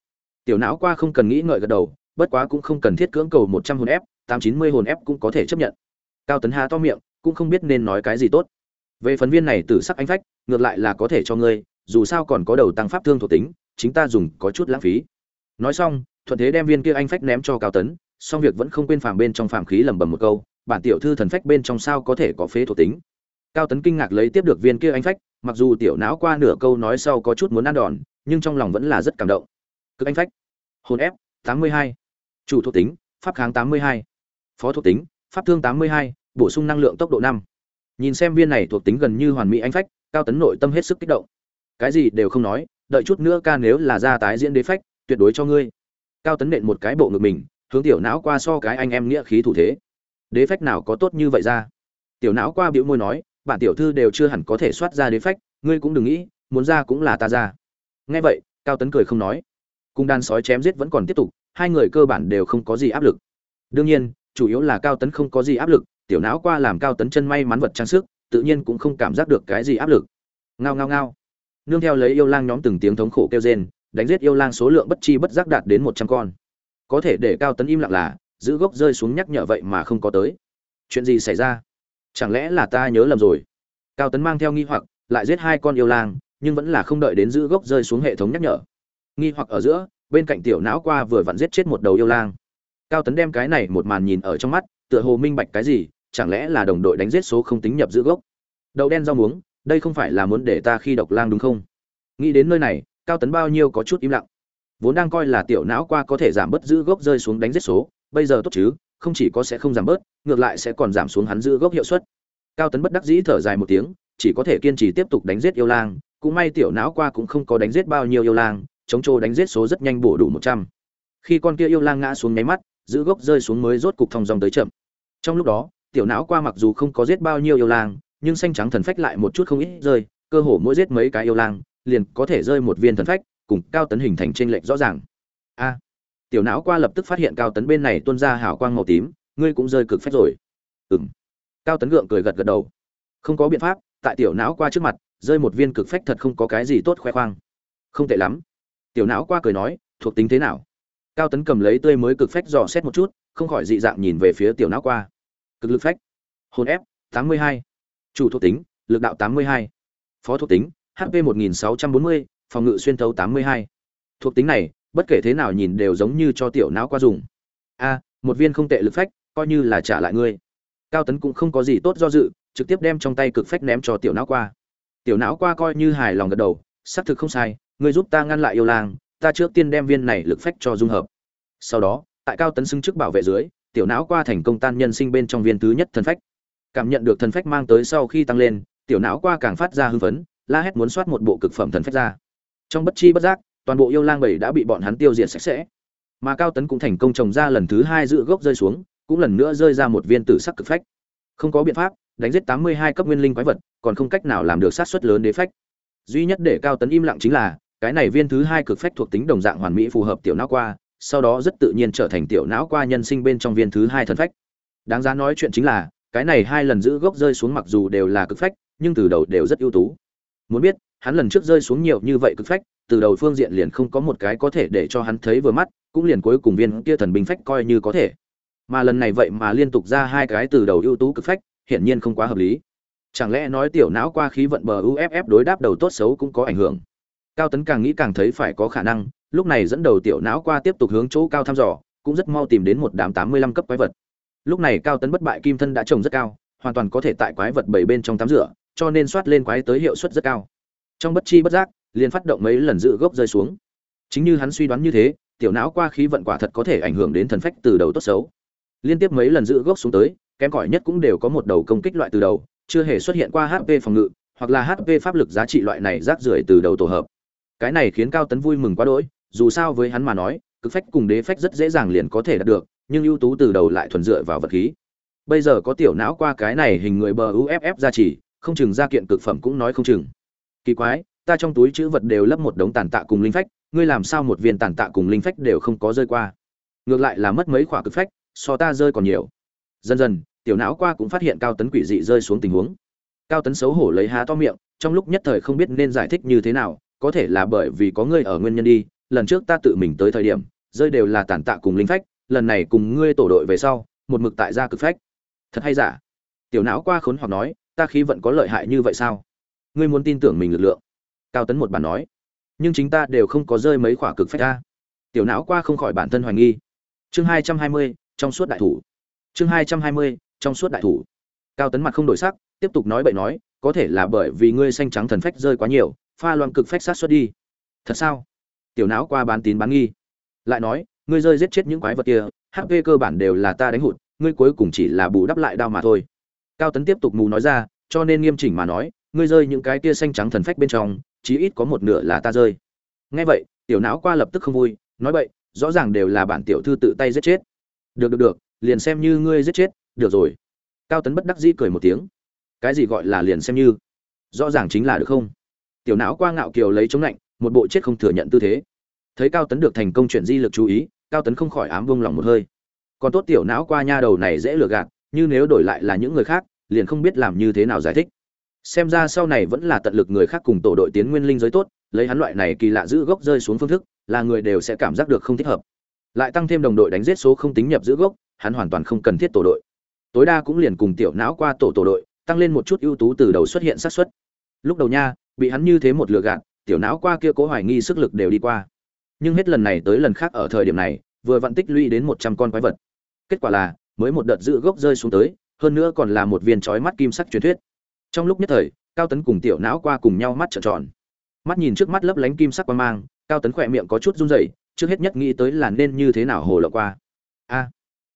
Tiểu não qua không cần nghĩ ngợi gật đầu, bất quá cũng không cần thiết cưỡng cầu một trăm hồn ép, tám chín mươi hồn ép cũng có thể chấp nhận. Cao tấn hà to miệng, cũng không biết nên nói cái gì tốt. Về phần viên này từ sắc anh phách, ngược lại là có thể cho ngươi, dù sao còn có đầu tăng pháp thương thuộc tính, chính ta dùng có chút lãng phí. Nói xong, thuận thế đem viên kia anh phách ném cho cao tấn song việc vẫn không quên phàm bên trong phàm khí lẩm bẩm một câu, bản tiểu thư thần phách bên trong sao có thể có phế thuộc tính? Cao tấn kinh ngạc lấy tiếp được viên kia anh phách mặc dù tiểu não qua nửa câu nói sau có chút muốn ăn đòn, nhưng trong lòng vẫn là rất cảm động. Cực anh phách. Hồn ép, tám mươi hai. Chủ thuộc tính, pháp kháng tám mươi hai. Phó thuộc tính, pháp thương tám mươi hai, bổ sung năng lượng tốc độ năm. Nhìn xem viên này thuộc tính gần như hoàn mỹ anh phách, cao tấn nội tâm hết sức kích động. Cái gì đều không nói, đợi chút nữa ca nếu là ra tái diễn đế phách, tuyệt đối cho ngươi. Cao tấn nện một cái bộ ngực mình, hướng tiểu não qua so cái anh em nghĩa khí thủ thế. Đế phách nào có tốt như vậy ra? Tiểu não qua biểu môi nói bản tiểu thư đều chưa hẳn có thể soát ra đế phách, ngươi cũng đừng nghĩ, muốn ra cũng là ta ra. Nghe vậy, cao tấn cười không nói. Cùng đàn sói chém giết vẫn còn tiếp tục, hai người cơ bản đều không có gì áp lực. Đương nhiên, chủ yếu là cao tấn không có gì áp lực, tiểu não qua làm cao tấn chân may mắn vật trang sức, tự nhiên cũng không cảm giác được cái gì áp lực. Ngao ngao ngao. Nương theo lấy yêu lang nhóm từng tiếng thống khổ kêu rên, đánh giết yêu lang số lượng bất chi bất giác đạt đến một trăm con. Có thể để cao tấn im lặng là, giữ gốc rơi xuống nhắc nhở vậy mà không có tới. Chuyện gì xảy ra? Chẳng lẽ là ta nhớ lầm rồi? Cao tấn mang theo nghi hoặc, lại giết hai con yêu lang, nhưng vẫn là không đợi đến giữ gốc rơi xuống hệ thống nhắc nhở. Nghi hoặc ở giữa, bên cạnh tiểu não qua vừa vặn giết chết một đầu yêu lang. Cao tấn đem cái này một màn nhìn ở trong mắt, tựa hồ minh bạch cái gì, chẳng lẽ là đồng đội đánh giết số không tính nhập giữ gốc? Đậu đen rau muống, đây không phải là muốn để ta khi độc lang đúng không? Nghĩ đến nơi này, cao tấn bao nhiêu có chút im lặng. Vốn đang coi là tiểu não qua có thể giảm bớt giữ gốc rơi xuống đánh giết số, bây giờ tốt chứ không chỉ có sẽ không giảm bớt, ngược lại sẽ còn giảm xuống hắn giữ gốc hiệu suất. Cao tấn bất đắc dĩ thở dài một tiếng, chỉ có thể kiên trì tiếp tục đánh giết yêu lang, cũng may tiểu não qua cũng không có đánh giết bao nhiêu yêu lang, chống trô đánh giết số rất nhanh bổ đủ một trăm. Khi con kia yêu lang ngã xuống nháy mắt, giữ gốc rơi xuống mới rốt cục thong dòng tới chậm. Trong lúc đó, tiểu não qua mặc dù không có giết bao nhiêu yêu lang, nhưng xanh trắng thần phách lại một chút không ít rơi, cơ hồ mỗi giết mấy cái yêu lang, liền có thể rơi một viên thần phách, cùng cao tấn hình thành trên lệch rõ ràng. A! Tiểu não qua lập tức phát hiện cao tấn bên này tuôn ra hào quang màu tím, ngươi cũng rơi cực phách rồi. Ừm. Cao tấn gượng cười gật gật đầu. Không có biện pháp, tại tiểu não qua trước mặt, rơi một viên cực phách thật không có cái gì tốt khoe khoang. Không tệ lắm. Tiểu não qua cười nói, thuộc tính thế nào? Cao tấn cầm lấy tươi mới cực phách dò xét một chút, không khỏi dị dạng nhìn về phía tiểu não qua. Cực lực phách. Hồn ép, tám mươi hai. Chủ thuộc tính, lực đạo tám mươi hai. Phó thuộc tính hp một nghìn sáu trăm bốn mươi, phòng ngự xuyên thấu tám mươi hai. Thuộc tính này bất kể thế nào nhìn đều giống như cho tiểu não qua dùng. A, một viên không tệ lực phách, coi như là trả lại ngươi. Cao tấn cũng không có gì tốt do dự, trực tiếp đem trong tay cực phách ném cho tiểu não qua. Tiểu não qua coi như hài lòng gật đầu, xác thực không sai, ngươi giúp ta ngăn lại yêu lang, ta trước tiên đem viên này lực phách cho dung hợp. Sau đó, tại cao tấn xưng trước bảo vệ dưới, tiểu não qua thành công tan nhân sinh bên trong viên thứ nhất thần phách. Cảm nhận được thần phách mang tới sau khi tăng lên, tiểu não qua càng phát ra hưng phấn, la hét muốn soát một bộ cực phẩm thần phách ra. Trong bất chi bất giác toàn bộ yêu lang bảy đã bị bọn hắn tiêu diệt sạch sẽ. Mà cao tấn cũng thành công trồng ra lần thứ hai giữ gốc rơi xuống, cũng lần nữa rơi ra một viên tử sắc cực phách. Không có biện pháp, đánh giết tám mươi hai cấp nguyên linh quái vật, còn không cách nào làm được sát xuất lớn đế phách. Duy nhất để cao tấn im lặng chính là, cái này viên thứ hai cực phách thuộc tính đồng dạng hoàn mỹ phù hợp tiểu não qua, sau đó rất tự nhiên trở thành tiểu não qua nhân sinh bên trong viên thứ hai thần phách. Đáng giá nói chuyện chính là, cái này hai lần giữ gốc rơi xuống mặc dù đều là cực phách, nhưng từ đầu đều rất ưu tú. Muốn biết, hắn lần trước rơi xuống nhiều như vậy cực phách từ đầu phương diện liền không có một cái có thể để cho hắn thấy vừa mắt, cũng liền cuối cùng viên kia thần binh phách coi như có thể. Mà lần này vậy mà liên tục ra hai cái từ đầu ưu tú cực phách, hiển nhiên không quá hợp lý. Chẳng lẽ nói tiểu não qua khí vận bờ uff đối đáp đầu tốt xấu cũng có ảnh hưởng? Cao tấn càng nghĩ càng thấy phải có khả năng, lúc này dẫn đầu tiểu não qua tiếp tục hướng chỗ cao thăm dò, cũng rất mau tìm đến một đám tám mươi lăm cấp quái vật. Lúc này cao tấn bất bại kim thân đã trồng rất cao, hoàn toàn có thể tại quái vật bảy bên trong tắm rửa, cho nên soát lên quái tới hiệu suất rất cao. Trong bất chi bất giác liền phát động mấy lần giữ gốc rơi xuống. Chính như hắn suy đoán như thế, tiểu não qua khí vận quả thật có thể ảnh hưởng đến thần phách từ đầu tốt xấu. Liên tiếp mấy lần giữ gốc xuống tới, kém cỏi nhất cũng đều có một đầu công kích loại từ đầu, chưa hề xuất hiện qua hp phòng ngự, hoặc là hp pháp lực giá trị loại này rác rưởi từ đầu tổ hợp. Cái này khiến cao tấn vui mừng quá đỗi, dù sao với hắn mà nói, cực phách cùng đế phách rất dễ dàng liền có thể đạt được, nhưng ưu tú từ đầu lại thuần dựa vào vật khí. Bây giờ có tiểu não qua cái này hình người bờ uff ra chỉ, không chừng ra kiện cực phẩm cũng nói không chừng. Kỳ quái ta trong túi chữ vật đều lấp một đống tàn tạ cùng linh phách, ngươi làm sao một viên tàn tạ cùng linh phách đều không có rơi qua? Ngược lại là mất mấy khỏa cực phách, so ta rơi còn nhiều. Dần dần, tiểu não qua cũng phát hiện cao tấn quỷ dị rơi xuống tình huống. Cao tấn xấu hổ lấy há to miệng, trong lúc nhất thời không biết nên giải thích như thế nào, có thể là bởi vì có ngươi ở nguyên nhân đi, lần trước ta tự mình tới thời điểm, rơi đều là tàn tạ cùng linh phách, lần này cùng ngươi tổ đội về sau, một mực tại gia cực phách. Thật hay giả? Tiểu não qua khốn hoặc nói, ta khí vận có lợi hại như vậy sao? Ngươi muốn tin tưởng mình lực lượng cao tấn một bản nói, nhưng chính ta đều không có rơi mấy khỏa cực phách ta. Tiểu não qua không khỏi bản thân hoài nghi. Chương hai trăm hai mươi, trong suốt đại thủ. Chương hai trăm hai mươi, trong suốt đại thủ. Cao tấn mặt không đổi sắc, tiếp tục nói bậy nói, có thể là bởi vì ngươi xanh trắng thần phách rơi quá nhiều, pha loan cực phách sát xuất đi. Thật sao? Tiểu não qua bán tín bán nghi. Lại nói, ngươi rơi giết chết những quái vật kia hp cơ bản đều là ta đánh hụt, ngươi cuối cùng chỉ là bù đắp lại đau mà thôi. Cao tấn tiếp tục mù nói ra, cho nên nghiêm chỉnh mà nói, ngươi rơi những cái kia xanh trắng thần phách bên trong chí ít có một nửa là ta rơi. Nghe vậy, tiểu não qua lập tức không vui, nói vậy rõ ràng đều là bản tiểu thư tự tay giết chết. Được được được, liền xem như ngươi giết chết, được rồi. Cao tấn bất đắc dĩ cười một tiếng. Cái gì gọi là liền xem như? Rõ ràng chính là được không? Tiểu não qua ngạo kiều lấy chống lạnh, một bộ chết không thừa nhận tư thế. Thấy cao tấn được thành công chuyển di lực chú ý, cao tấn không khỏi ám vung lòng một hơi. Còn tốt tiểu não qua nha đầu này dễ lừa gạt, như nếu đổi lại là những người khác, liền không biết làm như thế nào giải thích xem ra sau này vẫn là tận lực người khác cùng tổ đội tiến nguyên linh giới tốt, lấy hắn loại này kỳ lạ giữ gốc rơi xuống phương thức, là người đều sẽ cảm giác được không thích hợp. Lại tăng thêm đồng đội đánh giết số không tính nhập giữ gốc, hắn hoàn toàn không cần thiết tổ đội. Tối đa cũng liền cùng tiểu não qua tổ tổ đội, tăng lên một chút ưu tú từ đầu xuất hiện xác suất. Lúc đầu nha, bị hắn như thế một lừa gạt, tiểu não qua kia cố hoài nghi sức lực đều đi qua. Nhưng hết lần này tới lần khác ở thời điểm này, vừa vặn tích lũy đến một trăm con quái vật. Kết quả là, mới một đợt giữ gốc rơi xuống tới, hơn nữa còn là một viên chói mắt kim sắc truyền thuyết trong lúc nhất thời, cao tấn cùng tiểu não qua cùng nhau mắt trợn tròn. Mắt nhìn trước mắt lấp lánh kim sắc quan mang, cao tấn khỏe miệng có chút run rẩy, trước hết nhất nghĩ tới là nên như thế nào hồ lộ qua. A,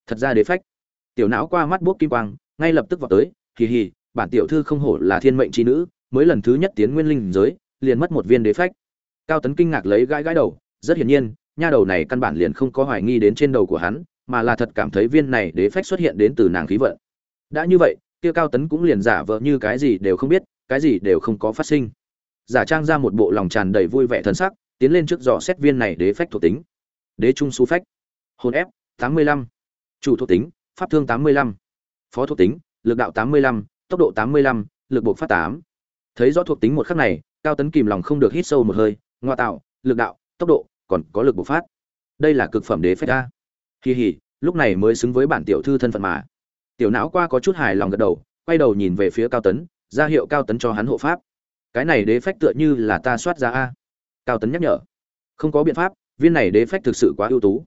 thật ra đế phách. Tiểu não qua mắt buốc kim quang, ngay lập tức vào tới hì hì, bản tiểu thư không hổ là thiên mệnh trí nữ, mới lần thứ nhất tiến nguyên linh giới, liền mất một viên đế phách. Cao tấn kinh ngạc lấy gãi gãi đầu, rất hiển nhiên, nha đầu này căn bản liền không có hoài nghi đến trên đầu của hắn, mà là thật cảm thấy viên này đế phách xuất hiện đến từ nàng khí vận. Đã như vậy kia cao tấn cũng liền giả vờ như cái gì đều không biết, cái gì đều không có phát sinh. Giả trang ra một bộ lòng tràn đầy vui vẻ thân sắc, tiến lên trước dò xét viên này đế phách thuộc tính. Đế trung su phách. Hồn ép tám mươi lăm. Chủ thuộc tính, pháp thương tám mươi lăm. Phó thuộc tính, lực đạo tám mươi lăm, tốc độ tám mươi lăm, lực buộc phát tám. Thấy rõ thuộc tính một khắc này, cao tấn kìm lòng không được hít sâu một hơi, ngoa tạo, lực đạo, tốc độ, còn có lực bộc phát. Đây là cực phẩm đế phách a. Kỳ hỉ lúc này mới xứng với bản tiểu thư thân phận mà tiểu não qua có chút hài lòng gật đầu, quay đầu nhìn về phía cao tấn, ra hiệu cao tấn cho hắn hộ pháp. Cái này đế phách tựa như là ta soát ra a. Cao tấn nhắc nhở. Không có biện pháp, viên này đế phách thực sự quá ưu tú.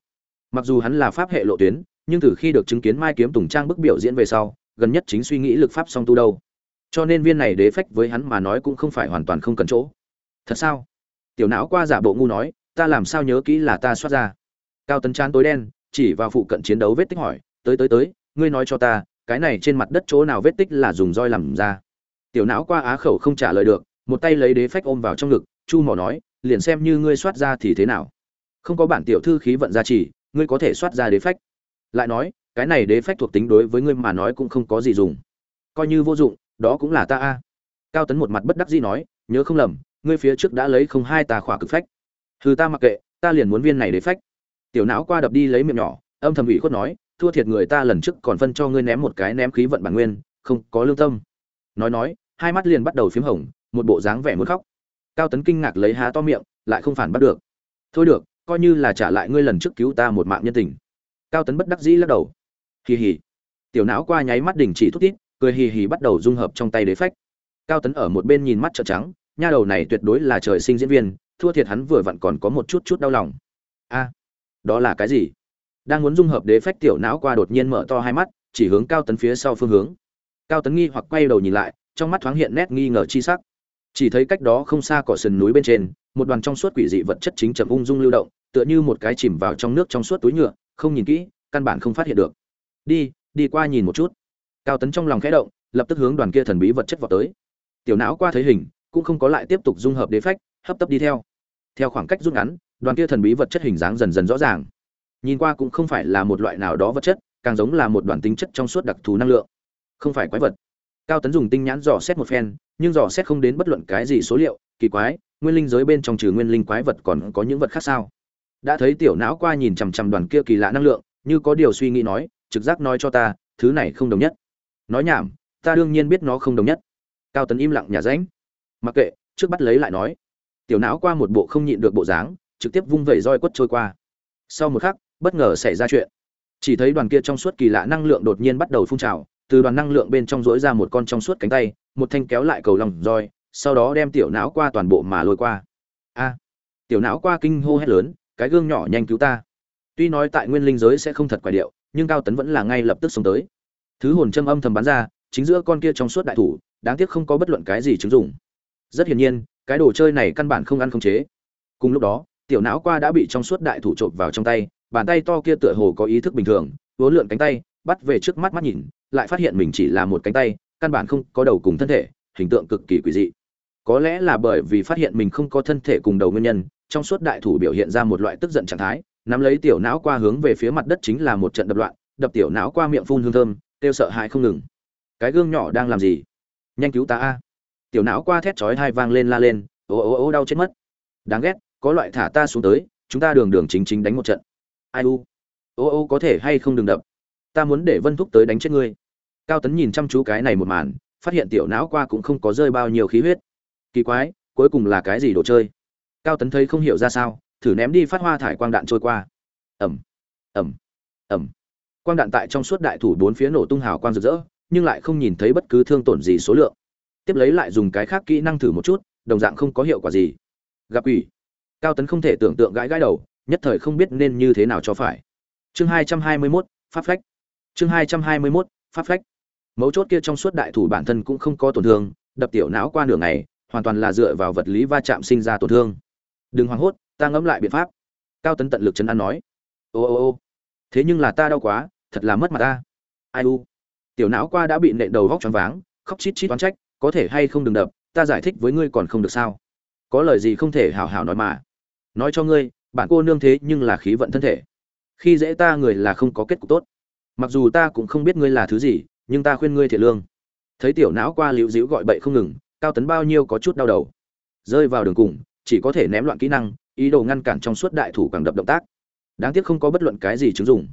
Mặc dù hắn là pháp hệ lộ tuyến, nhưng từ khi được chứng kiến mai kiếm tùng trang bức biểu diễn về sau, gần nhất chính suy nghĩ lực pháp song tu đâu. Cho nên viên này đế phách với hắn mà nói cũng không phải hoàn toàn không cần chỗ. Thật sao? Tiểu não qua giả bộ ngu nói, ta làm sao nhớ kỹ là ta soát ra. Cao tấn chán tối đen, chỉ vào phụ cận chiến đấu vết tích hỏi, tới tới tới ngươi nói cho ta, cái này trên mặt đất chỗ nào vết tích là dùng roi làm ra? Tiểu não qua á khẩu không trả lời được, một tay lấy đế phách ôm vào trong ngực, chu mỏ nói, liền xem như ngươi soát ra thì thế nào. Không có bản tiểu thư khí vận gia trì, ngươi có thể soát ra đế phách. Lại nói, cái này đế phách thuộc tính đối với ngươi mà nói cũng không có gì dùng. Coi như vô dụng, đó cũng là ta a. Cao tấn một mặt bất đắc dĩ nói, nhớ không lầm, ngươi phía trước đã lấy không hai tà khỏa cực phách. Thư ta mặc kệ, ta liền muốn viên này đế phách. Tiểu não qua đập đi lấy miệng nhỏ, âm thầm ủy khuất nói thua thiệt người ta lần trước còn phân cho ngươi ném một cái ném khí vận bản nguyên, không có lương tâm. Nói nói, hai mắt liền bắt đầu p h í m hồng, một bộ dáng vẻ muốn khóc. Cao tấn kinh ngạc lấy há to miệng, lại không phản bắt được. Thôi được, coi như là trả lại ngươi lần trước cứu ta một mạng nhân tình. Cao tấn bất đắc dĩ lắc đầu. Hì hì. Tiểu não qua nháy mắt đình chỉ thút tít cười hì hì bắt đầu dung hợp trong tay đế phách. Cao tấn ở một bên nhìn mắt trợn trắng, nha đầu này tuyệt đối là trời sinh diễn viên, thua thiệt hắn vừa vặn còn có một chút chút đau lòng. A, đó là cái gì? Đang muốn dung hợp đế phách tiểu não qua đột nhiên mở to hai mắt, chỉ hướng cao tấn phía sau phương hướng. Cao tấn nghi hoặc quay đầu nhìn lại, trong mắt thoáng hiện nét nghi ngờ chi sắc. Chỉ thấy cách đó không xa cỏ sườn núi bên trên, một đoàn trong suốt quỷ dị vật chất chính chậm ung dung lưu động, tựa như một cái chìm vào trong nước trong suốt túi nhựa, không nhìn kỹ, căn bản không phát hiện được. Đi đi qua nhìn một chút. Cao tấn trong lòng khẽ động, lập tức hướng đoàn kia thần bí vật chất vào tới. Tiểu não qua thấy hình, cũng không có lại tiếp tục dung hợp đế phách, hấp tấp đi theo. Theo khoảng cách rút ngắn, đoàn kia thần bí vật chất hình dáng dần dần rõ ràng nhìn qua cũng không phải là một loại nào đó vật chất, càng giống là một đoàn tính chất trong suốt đặc thù năng lượng. Không phải quái vật. Cao tấn dùng tinh nhãn dò xét một phen, nhưng dò xét không đến bất luận cái gì số liệu, kỳ quái, nguyên linh giới bên trong trừ nguyên linh quái vật còn có những vật khác sao? Đã thấy tiểu não qua nhìn chằm chằm đoàn kia kỳ lạ năng lượng, như có điều suy nghĩ nói, trực giác nói cho ta, thứ này không đồng nhất. Nói nhảm, ta đương nhiên biết nó không đồng nhất. Cao tấn im lặng nhà ránh. Mặc kệ, trước bắt lấy lại nói. Tiểu não qua một bộ không nhịn được bộ dáng, trực tiếp vung vẩy roi quất trôi qua. Sau một khắc bất ngờ xảy ra chuyện. Chỉ thấy đoàn kia trong suốt kỳ lạ năng lượng đột nhiên bắt đầu phun trào, từ đoàn năng lượng bên trong rỗi ra một con trong suốt cánh tay, một thanh kéo lại cầu lòng roi, sau đó đem tiểu não qua toàn bộ mà lôi qua. A! Tiểu não qua kinh hô hét lớn, cái gương nhỏ nhanh cứu ta. Tuy nói tại nguyên linh giới sẽ không thật quái điệu, nhưng cao tấn vẫn là ngay lập tức xông tới. Thứ hồn châm âm thầm bắn ra, chính giữa con kia trong suốt đại thủ, đáng tiếc không có bất luận cái gì chứng dụng. Rất hiển nhiên, cái đồ chơi này căn bản không ăn không chế. Cùng lúc đó, tiểu não qua đã bị trong suốt đại thủ trộm vào trong tay bàn tay to kia tựa hồ có ý thức bình thường vốn lượn cánh tay, bắt về trước mắt mắt nhìn, lại phát hiện mình chỉ là một cánh tay, căn bản không có đầu cùng thân thể, hình tượng cực kỳ quỷ dị. Có lẽ là bởi vì phát hiện mình không có thân thể cùng đầu nguyên nhân, trong suốt đại thủ biểu hiện ra một loại tức giận trạng thái, nắm lấy tiểu não qua hướng về phía mặt đất chính là một trận đập loạn, đập tiểu não qua miệng phun hương thơm, kêu sợ hãi không ngừng. Cái gương nhỏ đang làm gì? Nhanh cứu ta a. Tiểu não qua thét chói hai vang lên la lên ố ố ố đau chết mất. Đáng ghét, có loại thả ta xuống tới, chúng ta đường đường chính chính đánh một trận ai u? Ô ô, có thể hay không đừng đập. Ta muốn để vân thúc tới đánh chết ngươi. Cao tấn nhìn chăm chú cái này một màn, phát hiện tiểu não qua cũng không có rơi bao nhiêu khí huyết. Kỳ quái, cuối cùng là cái gì đồ chơi? Cao tấn thấy không hiểu ra sao, thử ném đi phát hoa thải quang đạn trôi qua. Ẩm ẩm ẩm. Quang đạn tại trong suốt đại thủ bốn phía nổ tung hào quang rực rỡ, nhưng lại không nhìn thấy bất cứ thương tổn gì số lượng. Tiếp lấy lại dùng cái khác kỹ năng thử một chút, đồng dạng không có hiệu quả gì. Gặp ủy cao tấn không thể tưởng tượng gãi gãi đầu nhất thời không biết nên như thế nào cho phải. Chương hai trăm hai mươi mốt, pháp phách. Chương hai trăm hai mươi mốt, pháp phách. Mấu chốt kia trong suốt đại thủ bản thân cũng không có tổn thương, đập tiểu não qua nửa ngày, hoàn toàn là dựa vào vật lý va chạm sinh ra tổn thương. Đừng hoảng hốt, ta ngẫm lại biện pháp. Cao tấn tận lực chấn an nói. Ô ô ô, thế nhưng là ta đau quá, thật là mất mặt ta. Ai u, tiểu não qua đã bị nện đầu vóc choáng váng, khóc chít chít toán trách, có thể hay không đừng đập, ta giải thích với ngươi còn không được sao? Có lời gì không thể hào hào nói mà. Nói cho ngươi bạn cô nương thế nhưng là khí vận thân thể. Khi dễ ta người là không có kết cục tốt. Mặc dù ta cũng không biết ngươi là thứ gì, nhưng ta khuyên ngươi thiệt lương. Thấy tiểu não qua liễu dĩu gọi bậy không ngừng, cao tấn bao nhiêu có chút đau đầu. Rơi vào đường cùng, chỉ có thể ném loạn kỹ năng, ý đồ ngăn cản trong suốt đại thủ càng đập động tác. Đáng tiếc không có bất luận cái gì chứng dụng.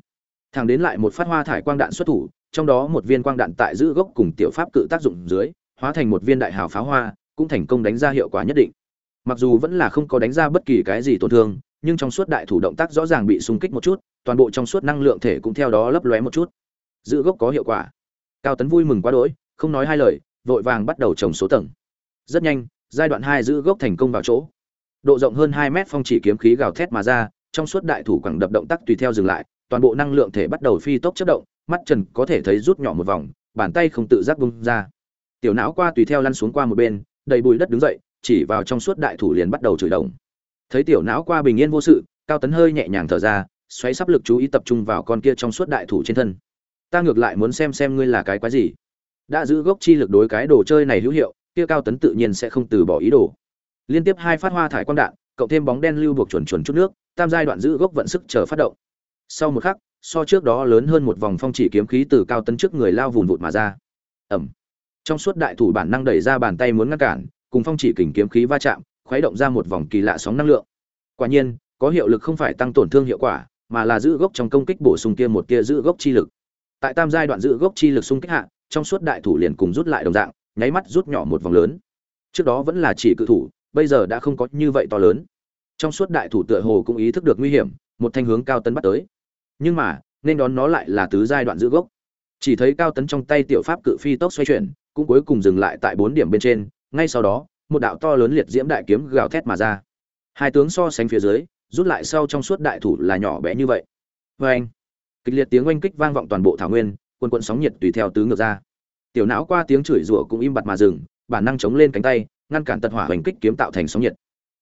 Thằng đến lại một phát hoa thải quang đạn xuất thủ, trong đó một viên quang đạn tại giữ gốc cùng tiểu pháp cự tác dụng dưới, hóa thành một viên đại hào pháo hoa, cũng thành công đánh ra hiệu quả nhất định. Mặc dù vẫn là không có đánh ra bất kỳ cái gì tổn thương nhưng trong suốt đại thủ động tác rõ ràng bị xung kích một chút, toàn bộ trong suốt năng lượng thể cũng theo đó lấp lóe một chút. Giữ gốc có hiệu quả. Cao tấn vui mừng quá đỗi, không nói hai lời, vội vàng bắt đầu trồng số tầng. Rất nhanh, giai đoạn hai giữ gốc thành công vào chỗ. Độ rộng hơn hai mét phong chỉ kiếm khí gào thét mà ra, trong suốt đại thủ quẳng đập động tác tùy theo dừng lại, toàn bộ năng lượng thể bắt đầu phi tốc chất động, mắt trần có thể thấy rút nhỏ một vòng, bàn tay không tự giác bung ra. Tiểu não qua tùy theo lăn xuống qua một bên, đầy bụi đất đứng dậy, chỉ vào trong suốt đại thủ liền bắt đầu chửi động thấy tiểu não qua bình yên vô sự, cao tấn hơi nhẹ nhàng thở ra, xoáy sắp lực chú ý tập trung vào con kia trong suốt đại thủ trên thân. Ta ngược lại muốn xem xem ngươi là cái quái gì. Đã giữ gốc chi lực đối cái đồ chơi này hữu hiệu, kia cao tấn tự nhiên sẽ không từ bỏ ý đồ. Liên tiếp hai phát hoa thải quang đạn, cộng thêm bóng đen lưu buộc chuẩn chuẩn chút nước, tam giai đoạn giữ gốc vận sức chờ phát động. Sau một khắc, so trước đó lớn hơn một vòng phong chỉ kiếm khí từ cao tấn trước người lao vùn vụt mà ra. Ẩm trong suốt đại thủ bản năng đẩy ra bàn tay muốn ngăn cản, cùng phong chỉ kình kiếm khí va chạm khuấy động ra một vòng kỳ lạ sóng năng lượng. Quả nhiên, có hiệu lực không phải tăng tổn thương hiệu quả, mà là giữ gốc trong công kích bổ sung kia một kia giữ gốc chi lực. Tại tam giai đoạn giữ gốc chi lực xung kích hạ, trong suốt đại thủ liền cùng rút lại đồng dạng, nháy mắt rút nhỏ một vòng lớn. Trước đó vẫn là chỉ cự thủ, bây giờ đã không có như vậy to lớn. Trong suốt đại thủ tựa hồ cũng ý thức được nguy hiểm, một thanh hướng cao tấn bắt tới. Nhưng mà, nên đón nó lại là tứ giai đoạn giữ gốc. Chỉ thấy cao tấn trong tay tiểu pháp cự phi tốc xoay chuyển, cũng cuối cùng dừng lại tại bốn điểm bên trên, ngay sau đó một đạo to lớn liệt diễm đại kiếm gào thét mà ra. Hai tướng so sánh phía dưới, rút lại sau trong suốt đại thủ là nhỏ bé như vậy. Vê anh, kịch liệt tiếng oanh kích vang vọng toàn bộ thảo nguyên quần quận sóng nhiệt tùy theo tứ ngược ra. Tiểu não qua tiếng chửi rủa cũng im bặt mà dừng, bản năng chống lên cánh tay, ngăn cản tật hỏa hoành kích kiếm tạo thành sóng nhiệt.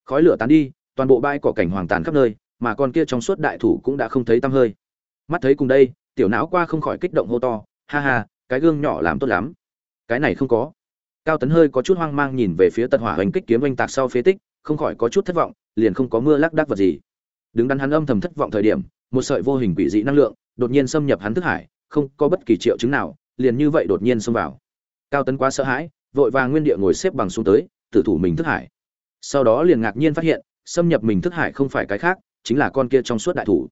Khói lửa tán đi, toàn bộ bãi cỏ cảnh hoàng tàn khắp nơi, mà con kia trong suốt đại thủ cũng đã không thấy tăm hơi. Mắt thấy cùng đây, tiểu não qua không khỏi kích động hô to, ha ha, cái gương nhỏ làm tốt lắm. Cái này không có cao tấn hơi có chút hoang mang nhìn về phía tật hỏa hoành kích kiếm oanh tạc sau phế tích, không khỏi có chút thất vọng, liền không có mưa lác đác vật gì. Đứng đắn hắn âm thầm thất vọng thời điểm, một sợi vô hình quỷ dị năng lượng đột nhiên xâm nhập hắn thức hải, không có bất kỳ triệu chứng nào, liền như vậy đột nhiên xông vào. Cao tấn quá sợ hãi, vội vàng nguyên địa ngồi xếp bằng xuống tới tử thủ mình thức hải. Sau đó liền ngạc nhiên phát hiện, xâm nhập mình thức hải không phải cái khác, chính là con kia trong suốt đại thủ.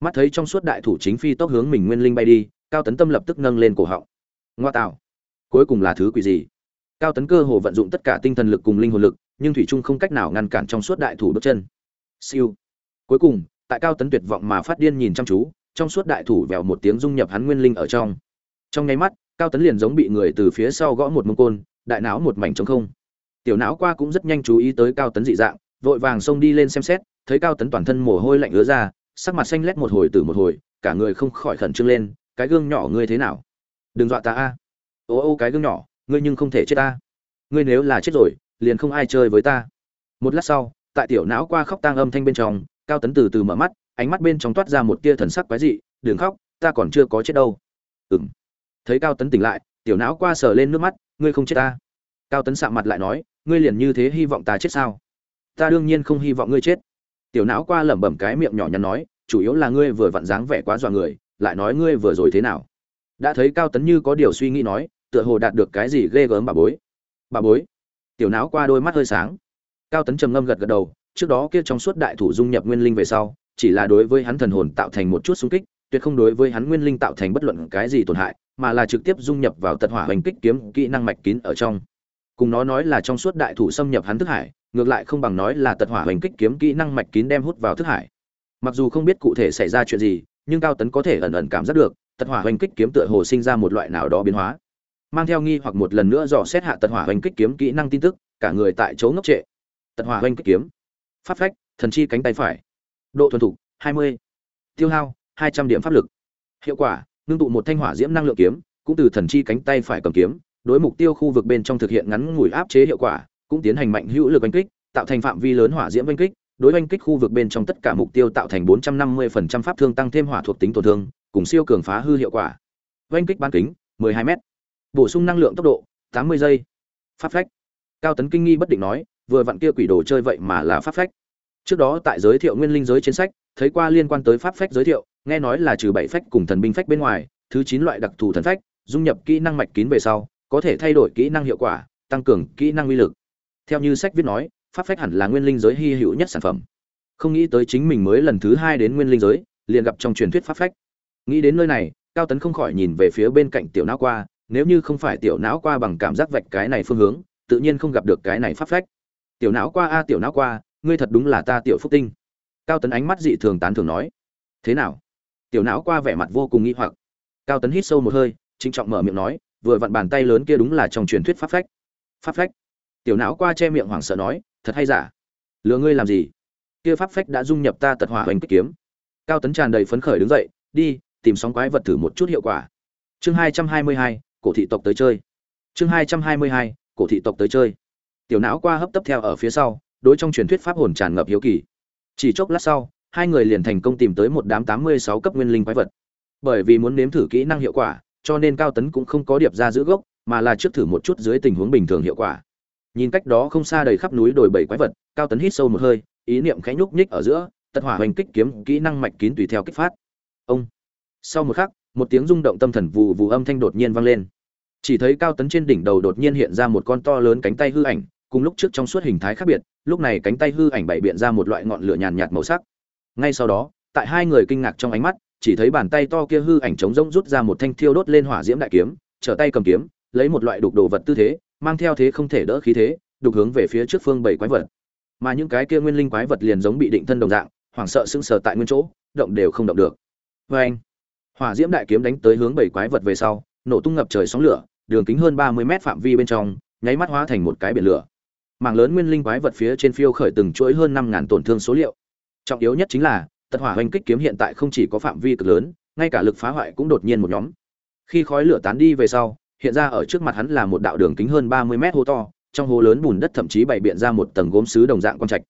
Mắt thấy trong suốt đại thủ chính phi tốc hướng mình nguyên linh bay đi, cao tấn tâm lập tức nâng lên cổ họng. Ngoa tạo. Cuối cùng là thứ quỷ gì? Cao tấn cơ hồ vận dụng tất cả tinh thần lực cùng linh hồn lực, nhưng thủy trung không cách nào ngăn cản trong suốt đại thủ bước chân. Siêu. Cuối cùng, tại cao tấn tuyệt vọng mà phát điên nhìn chăm chú, trong suốt đại thủ vèo một tiếng dung nhập hắn nguyên linh ở trong. Trong nháy mắt, cao tấn liền giống bị người từ phía sau gõ một mông côn, đại não một mảnh trống không. Tiểu não qua cũng rất nhanh chú ý tới cao tấn dị dạng, vội vàng xông đi lên xem xét, thấy cao tấn toàn thân mồ hôi lạnh ứa ra, sắc mặt xanh lét một hồi từ một hồi, cả người không khỏi khẩn trương lên, cái gương nhỏ ngươi thế nào? Đừng dọa ta a. Ô ô, cái gương nhỏ ngươi nhưng không thể chết ta. Ngươi nếu là chết rồi, liền không ai chơi với ta. Một lát sau, tại tiểu não qua khóc tang âm thanh bên trong, cao tấn từ từ mở mắt, ánh mắt bên trong toát ra một tia thần sắc quái dị, đừng khóc, ta còn chưa có chết đâu. Ừm. Thấy cao tấn tỉnh lại, tiểu não qua sờ lên nước mắt, ngươi không chết ta? Cao tấn sạm mặt lại nói, ngươi liền như thế hy vọng ta chết sao? Ta đương nhiên không hy vọng ngươi chết. Tiểu não qua lẩm bẩm cái miệng nhỏ nhắn nói, chủ yếu là ngươi vừa vặn dáng vẻ quá dọa người, lại nói ngươi vừa rồi thế nào? Đã thấy cao tấn như có điều suy nghĩ nói tựa hồ đạt được cái gì ghê gớm bà bối. Bà bối, tiểu não qua đôi mắt hơi sáng. Cao tấn trầm ngâm gật gật đầu, trước đó kia trong suốt đại thủ dung nhập nguyên linh về sau, chỉ là đối với hắn thần hồn tạo thành một chút xung kích, tuyệt không đối với hắn nguyên linh tạo thành bất luận cái gì tổn hại, mà là trực tiếp dung nhập vào tật hỏa hoành kích kiếm kỹ năng mạch kín ở trong. Cùng nó nói là trong suốt đại thủ xâm nhập hắn thức hải, ngược lại không bằng nói là tật hỏa hoành kích kiếm kỹ năng mạch kín đem hút vào thức hải. Mặc dù không biết cụ thể xảy ra chuyện gì, nhưng cao tấn có thể ẩn ẩn cảm giác được, tật hỏa hoành kích kiếm tựa hồ sinh ra một loại nào đó biến hóa mang theo nghi hoặc một lần nữa dò xét hạ tật hỏa hoành kích kiếm kỹ năng tin tức, cả người tại chỗ ngốc trệ. Tật hỏa hoành kích kiếm. Pháp phách, thần chi cánh tay phải. Độ thuần thục 20. tiêu hao 200 điểm pháp lực. Hiệu quả, ngưng tụ một thanh hỏa diễm năng lượng kiếm, cũng từ thần chi cánh tay phải cầm kiếm, đối mục tiêu khu vực bên trong thực hiện ngắn ngủi áp chế hiệu quả, cũng tiến hành mạnh hữu lực oanh kích, tạo thành phạm vi lớn hỏa diễm oanh kích, đối oanh kích khu vực bên trong tất cả mục tiêu tạo thành 450% pháp thương tăng thêm hỏa thuộc tính tổn thương, cùng siêu cường phá hư hiệu quả. Oanh kích bán kính 12 m bổ sung năng lượng tốc độ 80 giây. Pháp phách. Cao tấn kinh nghi bất định nói, vừa vặn kia quỷ đồ chơi vậy mà là pháp phách. Trước đó tại giới thiệu nguyên linh giới chiến sách, thấy qua liên quan tới pháp phách giới thiệu, nghe nói là trừ bảy phách cùng thần binh phách bên ngoài, thứ chín loại đặc thù thần phách, dung nhập kỹ năng mạch kín về sau, có thể thay đổi kỹ năng hiệu quả, tăng cường kỹ năng uy lực. Theo như sách viết nói, pháp phách hẳn là nguyên linh giới hy hữu nhất sản phẩm. Không nghĩ tới chính mình mới lần thứ hai đến nguyên linh giới, liền gặp trong truyền thuyết pháp phách. Nghĩ đến nơi này, cao tấn không khỏi nhìn về phía bên cạnh tiểu não qua nếu như không phải tiểu não qua bằng cảm giác vạch cái này phương hướng, tự nhiên không gặp được cái này pháp phách. Tiểu não qua a, tiểu não qua, ngươi thật đúng là ta tiểu phúc tinh. Cao tấn ánh mắt dị thường tán thường nói. Thế nào? Tiểu não qua vẻ mặt vô cùng nghi hoặc. Cao tấn hít sâu một hơi, trịnh trọng mở miệng nói, vừa vặn bàn tay lớn kia đúng là trong truyền thuyết pháp phách. Pháp phách? Tiểu não qua che miệng hoảng sợ nói, thật hay giả? Lừa ngươi làm gì? Kia pháp phách đã dung nhập ta tật hỏa hoành kích kiếm. Cao tấn tràn đầy phấn khởi đứng dậy, đi, tìm sóng quái vật thử một chút hiệu quả. Chương hai trăm hai mươi hai cổ thị tộc tới chơi. Chương hai trăm hai mươi hai, cổ thị tộc tới chơi. Tiểu não qua hấp tấp theo ở phía sau, đối trong truyền thuyết pháp hồn tràn ngập hiếu kỳ. Chỉ chốc lát sau, hai người liền thành công tìm tới một đám tám mươi sáu cấp nguyên linh quái vật. Bởi vì muốn nếm thử kỹ năng hiệu quả, cho nên cao tấn cũng không có điệp ra giữ gốc, mà là trước thử một chút dưới tình huống bình thường hiệu quả. Nhìn cách đó không xa đầy khắp núi đồi bảy quái vật, cao tấn hít sâu một hơi, ý niệm khẽ nhúc nhích ở giữa, tật hỏa hoành kích kiếm kỹ năng mạch kín tùy theo kích phát. Ông. Sau một khắc một tiếng rung động tâm thần vù vù âm thanh đột nhiên vang lên. Chỉ thấy cao tấn trên đỉnh đầu đột nhiên hiện ra một con to lớn cánh tay hư ảnh, cùng lúc trước trong suốt hình thái khác biệt, lúc này cánh tay hư ảnh bày biện ra một loại ngọn lửa nhàn nhạt màu sắc. Ngay sau đó, tại hai người kinh ngạc trong ánh mắt, chỉ thấy bàn tay to kia hư ảnh trống rỗng rút ra một thanh thiêu đốt lên hỏa diễm đại kiếm, trở tay cầm kiếm, lấy một loại đục đồ vật tư thế, mang theo thế không thể đỡ khí thế, đục hướng về phía trước phương bảy quái vật. Mà những cái kia nguyên linh quái vật liền giống bị định thân đồng dạng, hoảng sợ sững sờ tại nguyên chỗ, động đều không động được. Vê anh hỏa diễm đại kiếm đánh tới hướng bảy quái vật về sau, nổ tung ngập trời sóng lửa, đường kính hơn ba mươi mét phạm vi bên trong, nháy mắt hóa thành một cái biển lửa. Mảng lớn nguyên linh quái vật phía trên phiêu khởi từng chuỗi hơn năm ngàn tổn thương số liệu. Trọng yếu nhất chính là, tật hỏa hoành kích kiếm hiện tại không chỉ có phạm vi cực lớn, ngay cả lực phá hoại cũng đột nhiên một nhóm. Khi khói lửa tán đi về sau, hiện ra ở trước mặt hắn là một đạo đường kính hơn ba mươi mét hố to, trong hố lớn bùn đất thậm chí bày biện ra một tầng gốm sứ đồng dạng con trạch.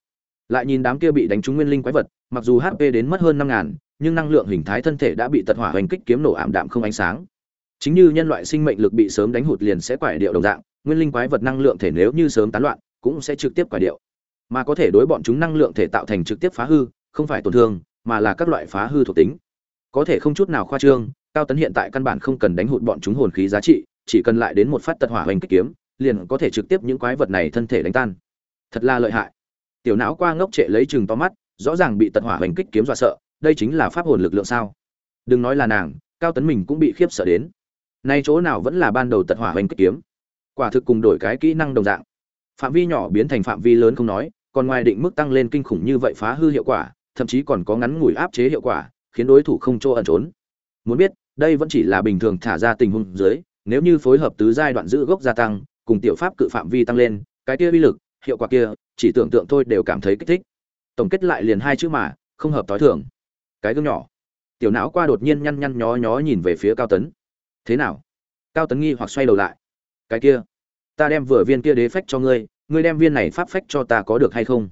Lại nhìn đám kia bị đánh trúng nguyên linh quái vật, mặc dù hp đến mất hơn năm ngàn nhưng năng lượng hình thái thân thể đã bị tật hỏa hoành kích kiếm nổ ảm đạm không ánh sáng. Chính như nhân loại sinh mệnh lực bị sớm đánh hụt liền sẽ quải điệu đồng dạng, nguyên linh quái vật năng lượng thể nếu như sớm tán loạn, cũng sẽ trực tiếp quải điệu. Mà có thể đối bọn chúng năng lượng thể tạo thành trực tiếp phá hư, không phải tổn thương, mà là các loại phá hư thuộc tính. Có thể không chút nào khoa trương, cao tấn hiện tại căn bản không cần đánh hụt bọn chúng hồn khí giá trị, chỉ cần lại đến một phát tật hỏa hoành kích kiếm, liền có thể trực tiếp những quái vật này thân thể đánh tan. Thật là lợi hại. Tiểu não qua ngốc trệ lấy chừng to mắt, rõ ràng bị tật hỏa hoành kích kiếm dọa sợ đây chính là pháp hồn lực lượng sao? Đừng nói là nàng, cao tấn mình cũng bị khiếp sợ đến. Nay chỗ nào vẫn là ban đầu tật hỏa hoành kích kiếm? Quả thực cùng đổi cái kỹ năng đồng dạng. Phạm vi nhỏ biến thành phạm vi lớn không nói, còn ngoài định mức tăng lên kinh khủng như vậy phá hư hiệu quả, thậm chí còn có ngắn ngủi áp chế hiệu quả, khiến đối thủ không chỗ ẩn trốn. Muốn biết, đây vẫn chỉ là bình thường thả ra tình huống dưới, nếu như phối hợp tứ giai đoạn giữ gốc gia tăng, cùng tiểu pháp cự phạm vi tăng lên, cái kia uy lực, hiệu quả kia, chỉ tưởng tượng thôi đều cảm thấy kích thích. Tổng kết lại liền hai chữ mà, không hợp tối thường cái gương nhỏ. Tiểu não qua đột nhiên nhăn nhăn nhó nhó nhìn về phía cao tấn. Thế nào? Cao tấn nghi hoặc xoay đầu lại. Cái kia, ta đem vừa viên kia đế phách cho ngươi ngươi đem viên này pháp phách cho ta có được hay không?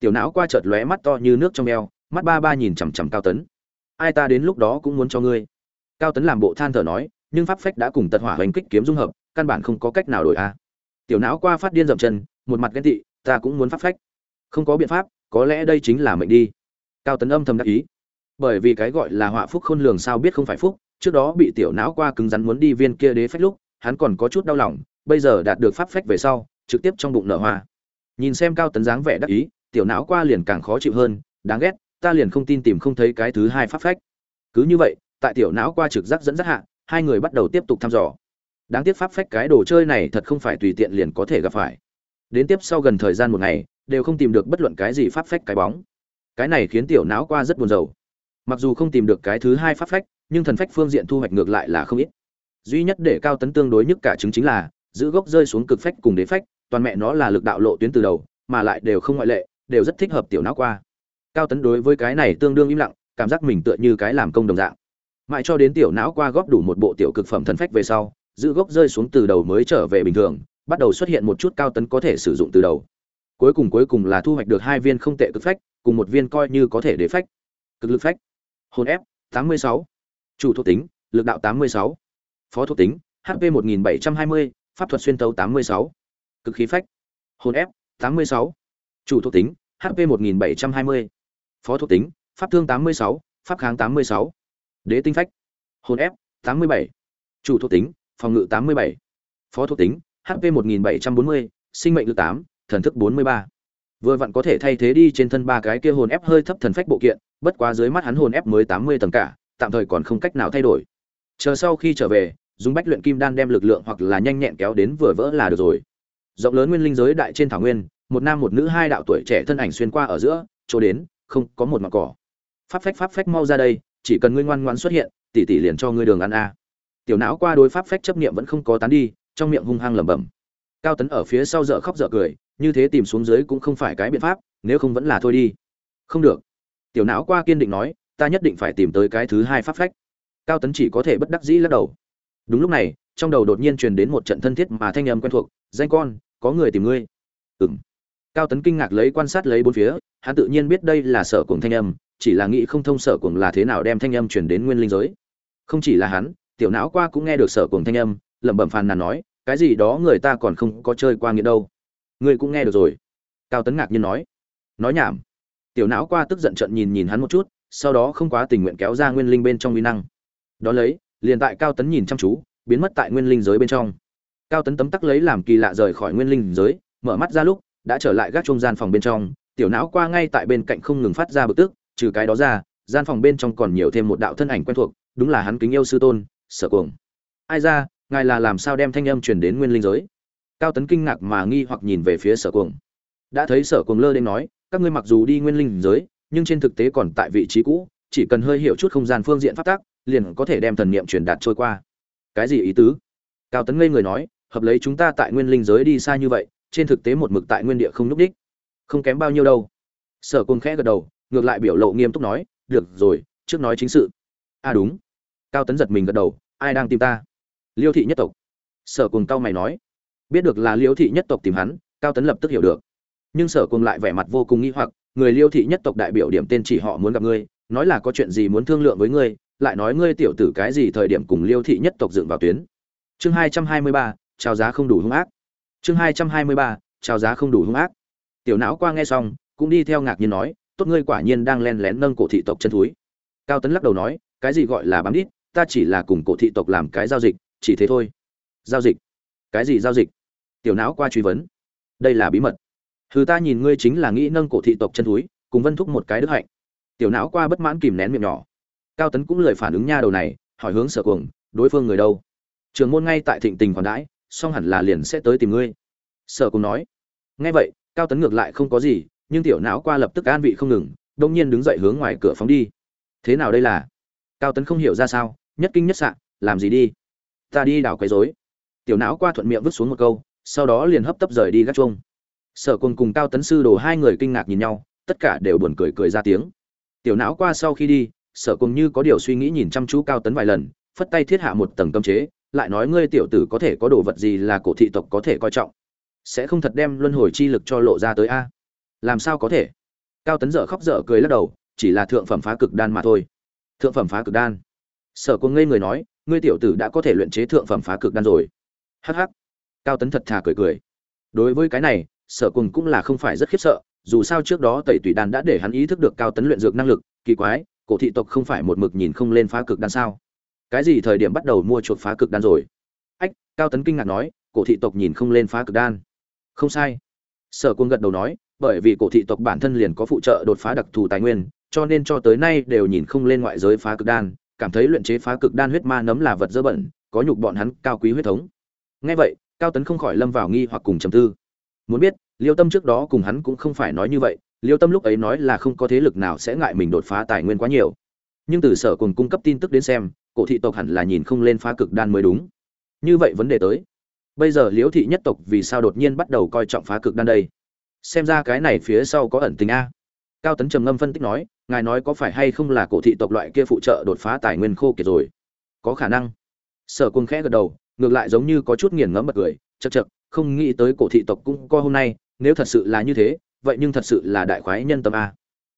Tiểu não qua chợt lóe mắt to như nước trong eo, mắt ba ba nhìn chằm chằm cao tấn. Ai ta đến lúc đó cũng muốn cho ngươi. Cao tấn làm bộ than thở nói, nhưng pháp phách đã cùng tật hỏa hành kích kiếm dung hợp, căn bản không có cách nào đổi a. Tiểu não qua phát điên dậm chân, một mặt ghen tị, ta cũng muốn pháp phách. Không có biện pháp, có lẽ đây chính là mệnh đi. Cao tấn âm thầm đắc ý bởi vì cái gọi là họa phúc khôn lường sao biết không phải phúc, trước đó bị tiểu não qua cứng rắn muốn đi viên kia đế phách lúc, hắn còn có chút đau lòng, bây giờ đạt được pháp phách về sau, trực tiếp trong bụng nở hoa. Nhìn xem cao tấn dáng vẻ đắc ý, tiểu não qua liền càng khó chịu hơn, đáng ghét, ta liền không tin tìm không thấy cái thứ hai pháp phách. Cứ như vậy, tại tiểu não qua trực giác dẫn dắt hạ, hai người bắt đầu tiếp tục thăm dò. Đáng tiếc pháp phách cái đồ chơi này thật không phải tùy tiện liền có thể gặp phải. Đến tiếp sau gần thời gian một ngày, đều không tìm được bất luận cái gì pháp phách cái bóng. Cái này khiến tiểu não qua rất buồn rầu mặc dù không tìm được cái thứ hai pháp phách, nhưng thần phách phương diện thu hoạch ngược lại là không ít. Duy nhất để cao tấn tương đối nhất cả chứng chính là, giữ gốc rơi xuống cực phách cùng đế phách, toàn mẹ nó là lực đạo lộ tuyến từ đầu, mà lại đều không ngoại lệ, đều rất thích hợp tiểu não qua. Cao tấn đối với cái này tương đương im lặng, cảm giác mình tựa như cái làm công đồng dạng. Mãi cho đến tiểu não qua góp đủ một bộ tiểu cực phẩm thần phách về sau, giữ gốc rơi xuống từ đầu mới trở về bình thường, bắt đầu xuất hiện một chút cao tấn có thể sử dụng từ đầu. Cuối cùng cuối cùng là thu hoạch được hai viên không tệ cực phách, cùng một viên coi như có thể để phách. Cực lực phách hồn ép 86. chủ thuộc tính lực đạo 86. phó thuộc tính hp 1720, pháp thuật xuyên tấu 86. cực khí phách hồn ép 86. chủ thuộc tính hp 1720. phó thuộc tính pháp thương 86, pháp kháng 86. đế tinh phách hồn ép 87. chủ thuộc tính phòng ngự 87. phó thuộc tính hp 1740, sinh mệnh lực 8, thần thức 43. Vừa vặn có thể thay thế đi trên thân ba cái kia hồn ép hơi thấp thần phách bộ kiện, bất quá dưới mắt hắn hồn ép mới 80 tầng cả, tạm thời còn không cách nào thay đổi. Chờ sau khi trở về, dùng bách luyện kim đan đem lực lượng hoặc là nhanh nhẹn kéo đến vừa vỡ là được rồi. Rộng lớn nguyên linh giới đại trên thảo nguyên, một nam một nữ hai đạo tuổi trẻ thân ảnh xuyên qua ở giữa, chỗ đến, không, có một mặt cỏ. Pháp phách pháp phách mau ra đây, chỉ cần ngươi ngoan ngoãn xuất hiện, tỷ tỷ liền cho ngươi đường ăn a. Tiểu não qua đối pháp phách chấp niệm vẫn không có tán đi, trong miệng hung hăng lẩm bẩm. Cao Tấn ở phía sau dở khóc dở cười, như thế tìm xuống dưới cũng không phải cái biện pháp, nếu không vẫn là thôi đi. Không được. Tiểu não qua kiên định nói, ta nhất định phải tìm tới cái thứ hai pháp phách. Cao tấn chỉ có thể bất đắc dĩ lắc đầu. Đúng lúc này, trong đầu đột nhiên truyền đến một trận thân thiết mà thanh âm quen thuộc, danh con, có người tìm ngươi. Ừng cao tấn kinh ngạc lấy quan sát lấy bốn phía, hắn tự nhiên biết đây là sở cuồng thanh âm, chỉ là nghĩ không thông sở cuồng là thế nào đem thanh âm truyền đến nguyên linh giới. Không chỉ là hắn, tiểu não qua cũng nghe được sở cuồng thanh âm, lẩm bẩm phàn nàn nói, cái gì đó người ta còn không có chơi qua nghĩa đâu ngươi cũng nghe được rồi. Cao tấn ngạc nhiên nói. Nói nhảm. Tiểu não qua tức giận trận nhìn nhìn hắn một chút, sau đó không quá tình nguyện kéo ra nguyên linh bên trong uy năng. Đó lấy, liền tại cao tấn nhìn chăm chú, biến mất tại nguyên linh giới bên trong. Cao tấn tấm tắc lấy làm kỳ lạ rời khỏi nguyên linh giới, mở mắt ra lúc, đã trở lại gác trung gian phòng bên trong, tiểu não qua ngay tại bên cạnh không ngừng phát ra bực tức, trừ cái đó ra, gian phòng bên trong còn nhiều thêm một đạo thân ảnh quen thuộc, đúng là hắn kính yêu sư tôn, sở cuồng. Ai ra, ngài là làm sao đem thanh âm truyền đến nguyên linh giới? Cao tấn kinh ngạc mà nghi hoặc nhìn về phía sở cuồng. Đã thấy sở cuồng lơ đến nói, các ngươi mặc dù đi nguyên linh giới, nhưng trên thực tế còn tại vị trí cũ, chỉ cần hơi hiểu chút không gian phương diện phát tác liền có thể đem thần niệm truyền đạt trôi qua. Cái gì ý tứ? Cao tấn ngây người nói, hợp lấy chúng ta tại nguyên linh giới đi xa như vậy, trên thực tế một mực tại nguyên địa không núp đích không kém bao nhiêu đâu. Sở Cuồng khẽ gật đầu, ngược lại biểu lộ nghiêm túc nói, được rồi, trước nói chính sự. À đúng. Cao tấn giật mình gật đầu, ai đang tìm ta? Liêu thị nhất tộc. Sở cùng cao mày nói biết được là liêu thị nhất tộc tìm hắn, cao tấn lập tức hiểu được. Nhưng sở cùng lại vẻ mặt vô cùng nghi hoặc, người liêu thị nhất tộc đại biểu điểm tên chỉ họ muốn gặp ngươi, nói là có chuyện gì muốn thương lượng với ngươi, lại nói ngươi tiểu tử cái gì thời điểm cùng liêu thị nhất tộc dựng vào tuyến. Chương hai trăm hai mươi ba trao giá không đủ hung ác. Chương hai trăm hai mươi ba trao giá không đủ hung ác. Tiểu não qua nghe xong, cũng đi theo ngạc nhiên nói, tốt ngươi quả nhiên đang len lén nâng cổ thị tộc chân thúi. Cao tấn lắc đầu nói, cái gì gọi là bám đít, ta chỉ là cùng cổ thị tộc làm cái giao dịch, chỉ thế thôi. Giao dịch? Cái gì giao dịch? Tiểu não qua truy vấn. Đây là bí mật. Thứ ta nhìn ngươi chính là nghĩ nâng cổ thị tộc chân thúi, cùng vân thúc một cái đức hạnh. Tiểu não qua bất mãn kìm nén miệng nhỏ. Cao tấn cũng lời phản ứng nha đầu này, hỏi hướng sở cuồng, đối phương người đâu? Trường môn ngay tại thịnh tình còn đãi, song hẳn là liền sẽ tới tìm ngươi. Sở cuồng nói. Nghe vậy, cao tấn ngược lại không có gì, nhưng tiểu não qua lập tức an vị không ngừng, đông nhiên đứng dậy hướng ngoài cửa phóng đi. Thế nào đây là? Cao tấn không hiểu ra sao, nhất kinh nhất sạn làm gì đi? Ta đi đảo quấy rối. Tiểu não qua thuận miệng vứt xuống một câu sau đó liền hấp tấp rời đi gác chuông. Sở quân cùng cao tấn sư đồ hai người kinh ngạc nhìn nhau, tất cả đều buồn cười cười ra tiếng. Tiểu não qua sau khi đi, sở quân như có điều suy nghĩ nhìn chăm chú cao tấn vài lần, phất tay thiết hạ một tầng cấm chế, lại nói ngươi tiểu tử có thể có đồ vật gì là cổ thị tộc có thể coi trọng. Sẽ không thật đem luân hồi chi lực cho lộ ra tới a? Làm sao có thể? Cao tấn dở khóc dở cười lắc đầu, chỉ là thượng phẩm phá cực đan mà thôi. Thượng phẩm phá cực đan. Sở quân ngây người nói, ngươi tiểu tử đã có thể luyện chế thượng phẩm phá cực đan rồi. Hh cao tấn thật thà cười cười. Đối với cái này, sở quân cũng là không phải rất khiếp sợ, dù sao trước đó tẩy tùy đan đã để hắn ý thức được cao tấn luyện dược năng lực, kỳ quái, cổ thị tộc không phải một mực nhìn không lên phá cực đan sao? Cái gì thời điểm bắt đầu mua chuột phá cực đan rồi? Ách, cao tấn kinh ngạc nói, cổ thị tộc nhìn không lên phá cực đan. Không sai. Sở quân gật đầu nói, bởi vì cổ thị tộc bản thân liền có phụ trợ đột phá đặc thù tài nguyên, cho nên cho tới nay đều nhìn không lên ngoại giới phá cực đan, cảm thấy luyện chế phá cực đan huyết ma nấm là vật dơ bẩn, có nhục bọn hắn cao quý huyết thống. Ngay vậy cao tấn không khỏi lâm vào nghi hoặc cùng trầm tư. Muốn biết, liêu tâm trước đó cùng hắn cũng không phải nói như vậy, liêu tâm lúc ấy nói là không có thế lực nào sẽ ngại mình đột phá tài nguyên quá nhiều. Nhưng từ sở cùng cung cấp tin tức đến xem, cổ thị tộc hẳn là nhìn không lên phá cực đan mới đúng. Như vậy vấn đề tới. Bây giờ liễu thị nhất tộc vì sao đột nhiên bắt đầu coi trọng phá cực đan đây? Xem ra cái này phía sau có ẩn tình a. Cao tấn trầm ngâm phân tích nói, ngài nói có phải hay không là cổ thị tộc loại kia phụ trợ đột phá tài nguyên khô kiệt rồi? Có khả năng. Sở cung khẽ gật đầu ngược lại giống như có chút nghiền ngẫm bật cười chật chật không nghĩ tới cổ thị tộc cũng co hôm nay, nếu thật sự là như thế, vậy nhưng thật sự là đại khoái nhân tâm a.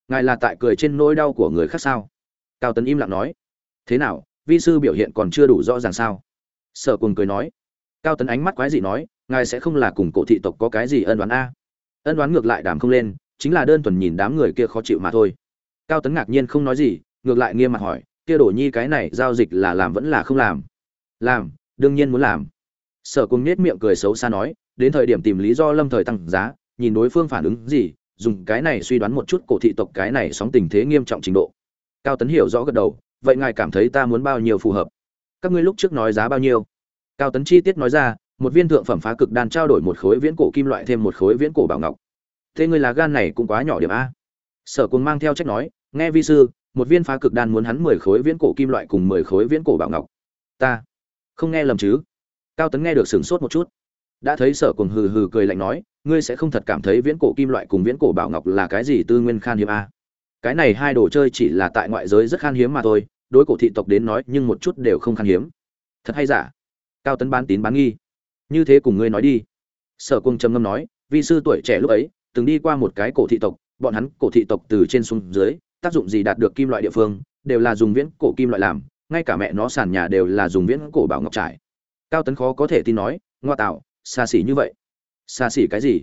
Ngài là tại cười trên nỗi đau của người khác sao? Cao tấn im lặng nói. Thế nào, vi sư biểu hiện còn chưa đủ rõ ràng sao? Sở cùng cười nói. Cao tấn ánh mắt quái dị nói, ngài sẽ không là cùng cổ thị tộc có cái gì ân đoán a? Ân đoán ngược lại đàm không lên, chính là đơn thuần nhìn đám người kia khó chịu mà thôi. Cao tấn ngạc nhiên không nói gì, ngược lại nghiêm mặt hỏi, kia đổ nhi cái này giao dịch là làm vẫn là không làm? Làm đương nhiên muốn làm. Sở cùng nết miệng cười xấu xa nói, đến thời điểm tìm lý do lâm thời tăng giá, nhìn đối phương phản ứng gì, dùng cái này suy đoán một chút cổ thị tộc cái này sóng tình thế nghiêm trọng trình độ. Cao tấn hiểu rõ gật đầu, vậy ngài cảm thấy ta muốn bao nhiêu phù hợp? Các ngươi lúc trước nói giá bao nhiêu? Cao tấn chi tiết nói ra, một viên thượng phẩm phá cực đan trao đổi một khối viễn cổ kim loại thêm một khối viễn cổ bảo ngọc. Thế ngươi là gan này cũng quá nhỏ điểm a. Sở cùng mang theo trách nói, nghe vi sư, một viên phá cực đan muốn hắn mười khối viễn cổ kim loại cùng mười khối viễn cổ bảo ngọc. Ta không nghe lầm chứ? Cao tấn nghe được sửng sốt một chút. Đã thấy sở cùng hừ hừ cười lạnh nói, ngươi sẽ không thật cảm thấy viễn cổ kim loại cùng viễn cổ bảo ngọc là cái gì tư nguyên khan hiếm a cái này hai đồ chơi chỉ là tại ngoại giới rất khan hiếm mà thôi, đối cổ thị tộc đến nói nhưng một chút đều không khan hiếm. Thật hay giả? Cao tấn bán tín bán nghi. Như thế cùng ngươi nói đi. Sở cung trầm ngâm nói, vi sư tuổi trẻ lúc ấy, từng đi qua một cái cổ thị tộc, bọn hắn cổ thị tộc từ trên xuống dưới, tác dụng gì đạt được kim loại địa phương, đều là dùng viễn cổ kim loại làm ngay cả mẹ nó sàn nhà đều là dùng viễn cổ bảo ngọc trải. Cao tấn khó có thể tin nói, ngoa tạo, xa xỉ như vậy. Xa xỉ cái gì?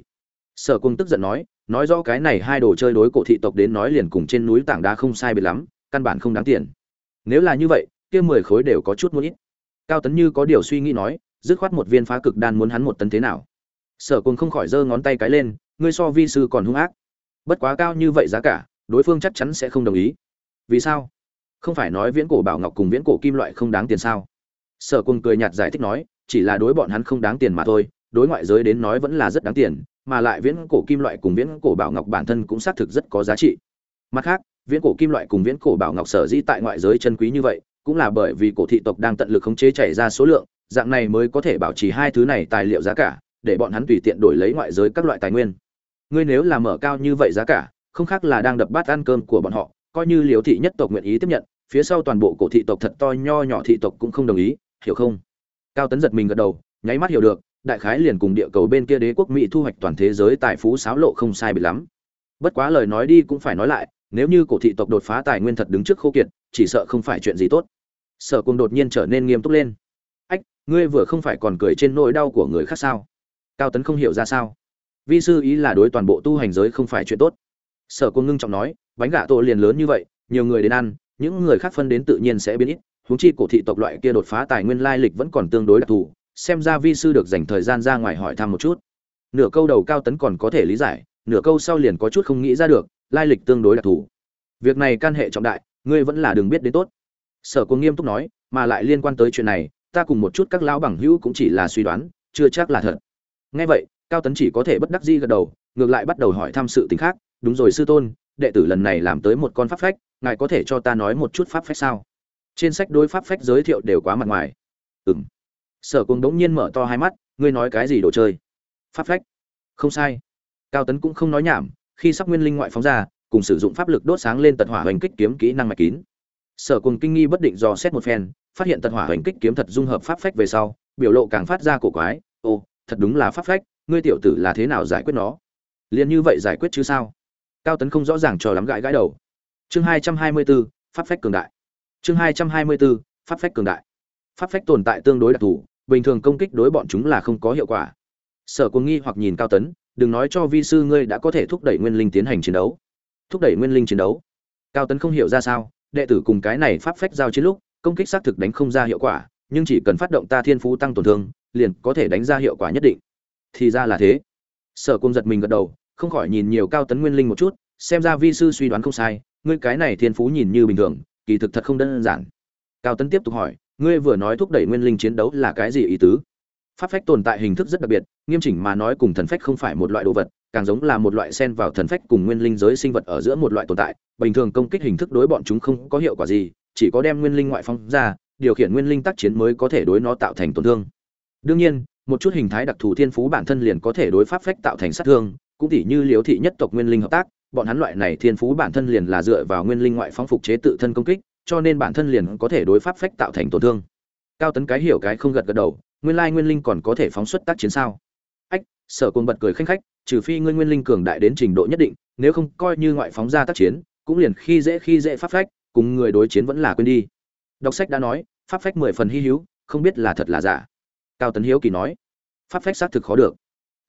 Sở cung tức giận nói nói rõ cái này hai đồ chơi đối cổ thị tộc đến nói liền cùng trên núi tảng đá không sai biệt lắm, căn bản không đáng tiền. Nếu là như vậy, kia mười khối đều có chút muốn ít. Cao tấn như có điều suy nghĩ nói, dứt khoát một viên phá cực đan muốn hắn một tấn thế nào. Sở Cung không khỏi giơ ngón tay cái lên, ngươi so vi sư còn hung ác. Bất quá cao như vậy giá cả, đối phương chắc chắn sẽ không đồng ý. Vì sao? Không phải nói viễn cổ bảo ngọc cùng viễn cổ kim loại không đáng tiền sao? Sở cùng cười nhạt giải thích nói, chỉ là đối bọn hắn không đáng tiền mà thôi, đối ngoại giới đến nói vẫn là rất đáng tiền, mà lại viễn cổ kim loại cùng viễn cổ bảo ngọc bản thân cũng xác thực rất có giá trị. Mặt khác, viễn cổ kim loại cùng viễn cổ bảo ngọc sở dĩ tại ngoại giới chân quý như vậy, cũng là bởi vì cổ thị tộc đang tận lực khống chế chảy ra số lượng, dạng này mới có thể bảo trì hai thứ này tài liệu giá cả, để bọn hắn tùy tiện đổi lấy ngoại giới các loại tài nguyên. Ngươi nếu là mở cao như vậy giá cả, không khác là đang đập bát ăn cơm của bọn họ, coi như liều thị nhất tộc nguyện ý tiếp nhận phía sau toàn bộ cổ thị tộc thật to nho nhỏ thị tộc cũng không đồng ý, hiểu không? Cao tấn giật mình gật đầu, nháy mắt hiểu được, đại khái liền cùng địa cầu bên kia đế quốc mỹ thu hoạch toàn thế giới tài phú sáo lộ không sai bị lắm. Bất quá lời nói đi cũng phải nói lại, nếu như cổ thị tộc đột phá tài nguyên thật đứng trước khô kiệt, chỉ sợ không phải chuyện gì tốt. Sở cùng đột nhiên trở nên nghiêm túc lên. Ách, ngươi vừa không phải còn cười trên nỗi đau của người khác sao? Cao tấn không hiểu ra sao. Vi sư ý là đối toàn bộ tu hành giới không phải chuyện tốt. Sở cung ngưng trọng nói, bánh gà tổ liền lớn như vậy, nhiều người đến ăn những người khác phân đến tự nhiên sẽ biến ít, huống chi cổ thị tộc loại kia đột phá tài nguyên lai lịch vẫn còn tương đối đặc thù, xem ra vi sư được dành thời gian ra ngoài hỏi thăm một chút. Nửa câu đầu cao tấn còn có thể lý giải, nửa câu sau liền có chút không nghĩ ra được, lai lịch tương đối đặc thù. Việc này can hệ trọng đại, ngươi vẫn là đừng biết đến tốt. Sở cung nghiêm túc nói, mà lại liên quan tới chuyện này, ta cùng một chút các lão bằng hữu cũng chỉ là suy đoán, chưa chắc là thật. Nghe vậy, cao tấn chỉ có thể bất đắc dĩ gật đầu, ngược lại bắt đầu hỏi thăm sự tình khác. Đúng rồi sư tôn đệ tử lần này làm tới một con pháp phách, ngài có thể cho ta nói một chút pháp phách sao? Trên sách đối pháp phách giới thiệu đều quá mặt ngoài. Ừ m sở cùng đống nhiên mở to hai mắt, ngươi nói cái gì đồ chơi? Pháp phách? Không sai. Cao tấn cũng không nói nhảm, khi sắp nguyên linh ngoại phóng ra, cùng sử dụng pháp lực đốt sáng lên tật hỏa hoành kích kiếm kỹ năng mạch kín. Sở cùng kinh nghi bất định dò xét một phen, phát hiện tật hỏa hoành kích kiếm thật dung hợp pháp phách về sau, biểu lộ càng phát ra cổ quái. Ô thật đúng là pháp phách, ngươi tiểu tử là thế nào giải quyết nó? Liền như vậy giải quyết chứ sao? Cao tấn không rõ ràng cho lắm gãi gãi đầu. Chương hai trăm hai mươi bốn pháp phách cường đại. Chương hai trăm hai mươi bốn pháp phách cường đại. Pháp phách tồn tại tương đối đặc thù, bình thường công kích đối bọn chúng là không có hiệu quả. Sở quân nghi hoặc nhìn cao tấn, đừng nói cho vi sư ngươi đã có thể thúc đẩy nguyên linh tiến hành chiến đấu. Thúc đẩy nguyên linh chiến đấu? Cao tấn không hiểu ra sao, đệ tử cùng cái này pháp phách giao chiến lúc, công kích xác thực đánh không ra hiệu quả, nhưng chỉ cần phát động ta thiên phú tăng tổn thương, liền có thể đánh ra hiệu quả nhất định. Thì ra là thế. Sở cung giật mình gật đầu không khỏi nhìn nhiều cao tấn nguyên linh một chút, xem ra vi sư suy đoán không sai, ngươi cái này thiên phú nhìn như bình thường, kỳ thực thật không đơn giản. Cao tấn tiếp tục hỏi, ngươi vừa nói thúc đẩy nguyên linh chiến đấu là cái gì ý tứ? Pháp phách tồn tại hình thức rất đặc biệt, nghiêm chỉnh mà nói cùng thần phách không phải một loại đồ vật, càng giống là một loại sen vào thần phách cùng nguyên linh giới sinh vật ở giữa một loại tồn tại, bình thường công kích hình thức đối bọn chúng không có hiệu quả gì, chỉ có đem nguyên linh ngoại phong ra, điều khiển nguyên linh tác chiến mới có thể đối nó tạo thành tổn thương. Đương nhiên, một chút hình thái đặc thù thiên phú bản thân liền có thể đối pháp phách tạo thành sát thương cũng tỉ như liếu thị nhất tộc nguyên linh hợp tác, bọn hắn loại này thiên phú bản thân liền là dựa vào nguyên linh ngoại phong phục chế tự thân công kích, cho nên bản thân liền có thể đối pháp phách tạo thành tổn thương. Cao tấn cái hiểu cái không gật gật đầu, nguyên lai nguyên linh còn có thể phóng xuất tác chiến sao? Ách, sở côn bật cười khanh khách, trừ phi ngươi nguyên linh cường đại đến trình độ nhất định, nếu không coi như ngoại phóng ra tác chiến, cũng liền khi dễ khi dễ pháp phách, cùng người đối chiến vẫn là quên đi. Đọc sách đã nói, pháp phách mười phần hy hữu, không biết là thật là giả. Cao tấn hiếu kỳ nói, pháp phách xác thực khó được.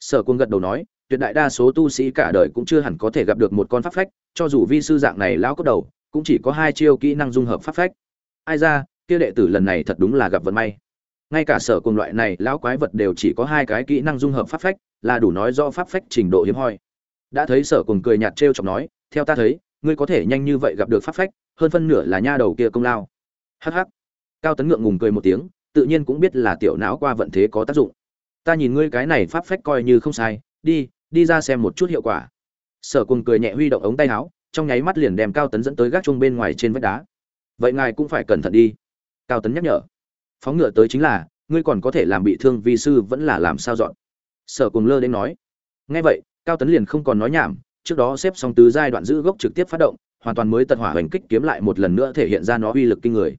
Sở quân gật đầu nói tuyệt đại đa số tu sĩ cả đời cũng chưa hẳn có thể gặp được một con pháp phách cho dù vi sư dạng này lão cốt đầu cũng chỉ có hai chiêu kỹ năng dung hợp pháp phách. Ai ra kia đệ tử lần này thật đúng là gặp vận may. Ngay cả sở cùng loại này lão quái vật đều chỉ có hai cái kỹ năng dung hợp pháp phách là đủ nói rõ pháp phách trình độ hiếm hoi. Đã thấy sở cùng cười nhạt trêu chọc nói theo ta thấy ngươi có thể nhanh như vậy gặp được pháp phách hơn phân nửa là nha đầu kia công lao. Hắc hắc, cao tấn ngượng ngùng cười một tiếng tự nhiên cũng biết là tiểu não qua vận thế có tác dụng. Ta nhìn ngươi cái này pháp phách coi như không sai đi đi ra xem một chút hiệu quả. Sở cùng cười nhẹ huy động ống tay áo, trong nháy mắt liền đem cao tấn dẫn tới gác chuông bên ngoài trên vách đá. Vậy ngài cũng phải cẩn thận đi. Cao tấn nhắc nhở. Phóng ngựa tới chính là, ngươi còn có thể làm bị thương vi sư vẫn là làm sao dọn. Sở cùng lơ đến nói. Ngay vậy, cao tấn liền không còn nói nhảm, trước đó xếp xong tứ giai đoạn giữ gốc trực tiếp phát động, hoàn toàn mới tật hỏa hành kích kiếm lại một lần nữa thể hiện ra nó uy lực kinh người.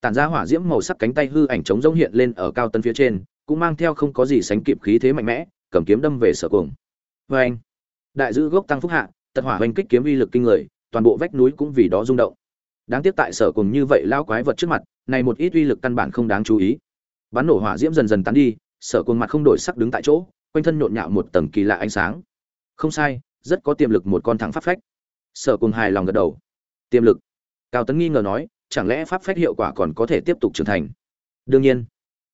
Tản ra hỏa diễm màu sắc cánh tay hư ảnh trống rỗng hiện lên ở cao tấn phía trên, cũng mang theo không có gì sánh kịp khí thế mạnh mẽ, cầm kiếm đâm về sở cùng vê anh, đại giữ gốc tăng phúc hạ, tật hỏa hoành kích kiếm uy lực kinh người, toàn bộ vách núi cũng vì đó rung động. Đáng tiếc tại sở cùng như vậy lao quái vật trước mặt, này một ít uy lực căn bản không đáng chú ý. Bắn nổ hỏa diễm dần dần tán đi, sở cùng mặt không đổi sắc đứng tại chỗ, quanh thân nhộn nhạo một tầng kỳ lạ ánh sáng. Không sai, rất có tiềm lực một con thẳng pháp phách. Sở cùng hài lòng gật đầu. Tiềm lực. Cao tấn nghi ngờ nói, chẳng lẽ pháp phách hiệu quả còn có thể tiếp tục trưởng thành? Đương nhiên.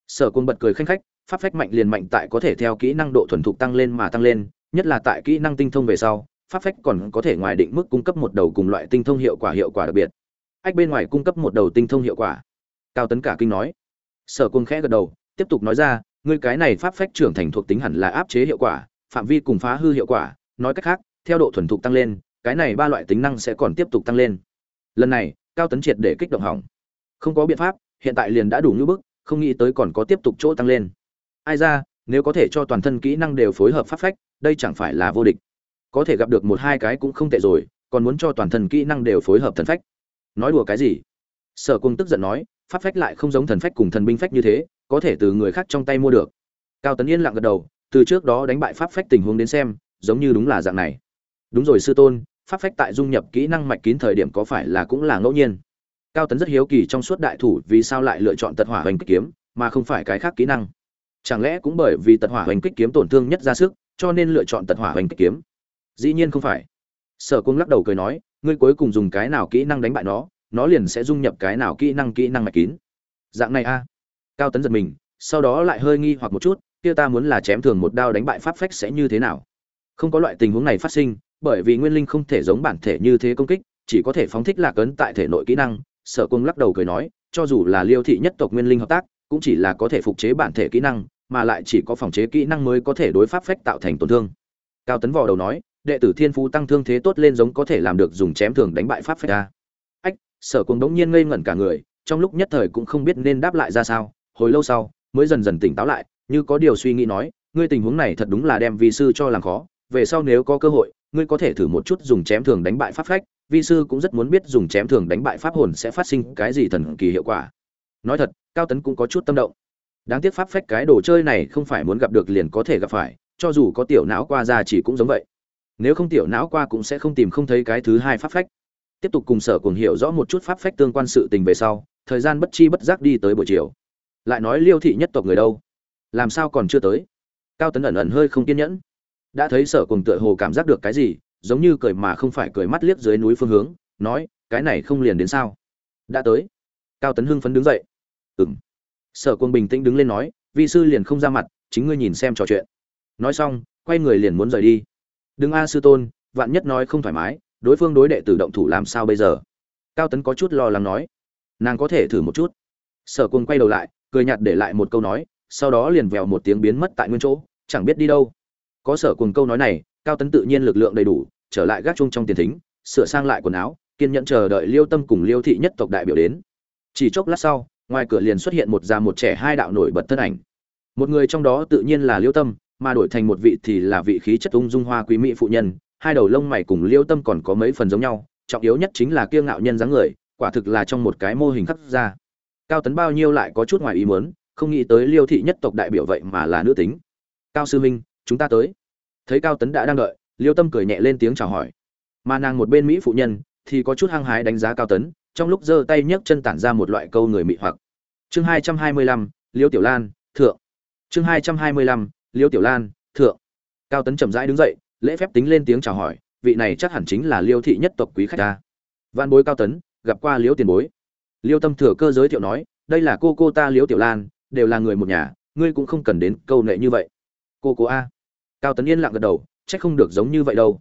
Sở cùng bật cười khanh khách, pháp phách mạnh liền mạnh tại có thể theo kỹ năng độ thuần thục tăng lên mà tăng lên nhất là tại kỹ năng tinh thông về sau, pháp phách còn có thể ngoài định mức cung cấp một đầu cùng loại tinh thông hiệu quả hiệu quả đặc biệt. Ách bên ngoài cung cấp một đầu tinh thông hiệu quả. Cao tấn cả kinh nói. Sở cung khẽ gật đầu, tiếp tục nói ra, ngươi cái này pháp phách trưởng thành thuộc tính hẳn là áp chế hiệu quả, phạm vi cùng phá hư hiệu quả, nói cách khác, theo độ thuần thục tăng lên, cái này ba loại tính năng sẽ còn tiếp tục tăng lên. Lần này, cao tấn triệt để kích động hỏng. Không có biện pháp, hiện tại liền đã đủ ngưỡng bức, không nghĩ tới còn có tiếp tục chỗ tăng lên. Ai ra, nếu có thể cho toàn thân kỹ năng đều phối hợp pháp phách đây chẳng phải là vô địch. Có thể gặp được một hai cái cũng không tệ rồi, còn muốn cho toàn thân kỹ năng đều phối hợp thần phách. Nói đùa cái gì? Sở cung tức giận nói, pháp phách lại không giống thần phách cùng thần binh phách như thế, có thể từ người khác trong tay mua được. Cao tấn yên lặng gật đầu, từ trước đó đánh bại pháp phách tình huống đến xem, giống như đúng là dạng này. Đúng rồi sư tôn, pháp phách tại dung nhập kỹ năng mạch kín thời điểm có phải là cũng là ngẫu nhiên? Cao tấn rất hiếu kỳ trong suốt đại thủ vì sao lại lựa chọn tật hỏa hoành kích kiếm, mà không phải cái khác kỹ năng. Chẳng lẽ cũng bởi vì tật hỏa hoành kích kiếm tổn thương nhất ra sức cho nên lựa chọn tật hỏa hoành kích kiếm. Dĩ nhiên không phải. Sở cung lắc đầu cười nói, ngươi cuối cùng dùng cái nào kỹ năng đánh bại nó nó liền sẽ dung nhập cái nào kỹ năng kỹ năng mạch kín. Dạng này a. Cao tấn giật mình, sau đó lại hơi nghi hoặc một chút, kia ta muốn là chém thường một đao đánh bại pháp phách sẽ như thế nào? Không có loại tình huống này phát sinh, bởi vì nguyên linh không thể giống bản thể như thế công kích, chỉ có thể phóng thích lạc ấn tại thể nội kỹ năng, sở cung lắc đầu cười nói, cho dù là liêu thị nhất tộc nguyên linh hợp tác, cũng chỉ là có thể phục chế bản thể kỹ năng mà lại chỉ có phòng chế kỹ năng mới có thể đối pháp phách tạo thành tổn thương. Cao tấn vò đầu nói, đệ tử thiên phú tăng thương thế tốt lên giống có thể làm được dùng chém thường đánh bại pháp phách a. Ách, sở cung đống nhiên ngây ngẩn cả người, trong lúc nhất thời cũng không biết nên đáp lại ra sao, hồi lâu sau, mới dần dần tỉnh táo lại, như có điều suy nghĩ nói, ngươi tình huống này thật đúng là đem vi sư cho làm khó, về sau nếu có cơ hội, ngươi có thể thử một chút dùng chém thường đánh bại pháp phách, vi sư cũng rất muốn biết dùng chém thường đánh bại pháp hồn sẽ phát sinh cái gì thần kỳ hiệu quả. Nói thật, cao tấn cũng có chút tâm động đáng tiếc pháp phách cái đồ chơi này không phải muốn gặp được liền có thể gặp phải, cho dù có tiểu não qua ra chỉ cũng giống vậy. Nếu không tiểu não qua cũng sẽ không tìm không thấy cái thứ hai pháp phách. Tiếp tục cùng sở cùng hiểu rõ một chút pháp phách tương quan sự tình về sau, thời gian bất chi bất giác đi tới buổi chiều. Lại nói liêu thị nhất tộc người đâu? Làm sao còn chưa tới? Cao tấn ẩn ẩn hơi không kiên nhẫn. Đã thấy sở cùng tựa hồ cảm giác được cái gì, giống như cười mà không phải cười mắt liếc dưới núi phương hướng, nói, cái này không liền đến sao? Đã tới. Cao tấn hưng phấn đứng dậy. Ừng sở Quân bình tĩnh đứng lên nói, vi sư liền không ra mặt, chính ngươi nhìn xem trò chuyện. Nói xong, quay người liền muốn rời đi. Đừng a sư tôn, vạn nhất nói không thoải mái, đối phương đối đệ tử động thủ làm sao bây giờ? Cao tấn có chút lo lắng nói, nàng có thể thử một chút. Sở Quân quay đầu lại, cười nhạt để lại một câu nói, sau đó liền vèo một tiếng biến mất tại nguyên chỗ, chẳng biết đi đâu. Có sở cùng câu nói này, cao tấn tự nhiên lực lượng đầy đủ, trở lại gác chung trong tiền thính, sửa sang lại quần áo, kiên nhẫn chờ đợi liêu tâm cùng liêu thị nhất tộc đại biểu đến. Chỉ chốc lát sau ngoài cửa liền xuất hiện một già một trẻ hai đạo nổi bật thân ảnh. Một người trong đó tự nhiên là liêu tâm, mà đổi thành một vị thì là vị khí chất ung dung hoa quý mỹ phụ nhân, hai đầu lông mày cùng liêu tâm còn có mấy phần giống nhau, trọng yếu nhất chính là kiêu ngạo nhân dáng người, quả thực là trong một cái mô hình khắc ra. Cao tấn bao nhiêu lại có chút ngoài ý muốn, không nghĩ tới liêu thị nhất tộc đại biểu vậy mà là nữ tính. Cao sư minh, chúng ta tới. Thấy cao tấn đã đang đợi, liêu tâm cười nhẹ lên tiếng chào hỏi. Mà nàng một bên mỹ phụ nhân thì có chút hăng hái đánh giá cao tấn trong lúc giơ tay nhấc chân tản ra một loại câu người mị hoặc. Chương hai trăm hai mươi lăm tiểu lan, thượng. Chương hai trăm hai mươi lăm tiểu lan, thượng. Cao tấn chậm rãi đứng dậy, lễ phép tính lên tiếng chào hỏi, vị này chắc hẳn chính là liêu thị nhất tộc quý khách ta. Văn bối cao tấn, gặp qua liễu tiền bối. Liêu tâm thừa cơ giới thiệu nói, đây là cô cô ta liễu tiểu lan, đều là người một nhà, ngươi cũng không cần đến câu nệ như vậy. Cô cô a. Cao tấn yên lặng gật đầu, chắc không được giống như vậy đâu.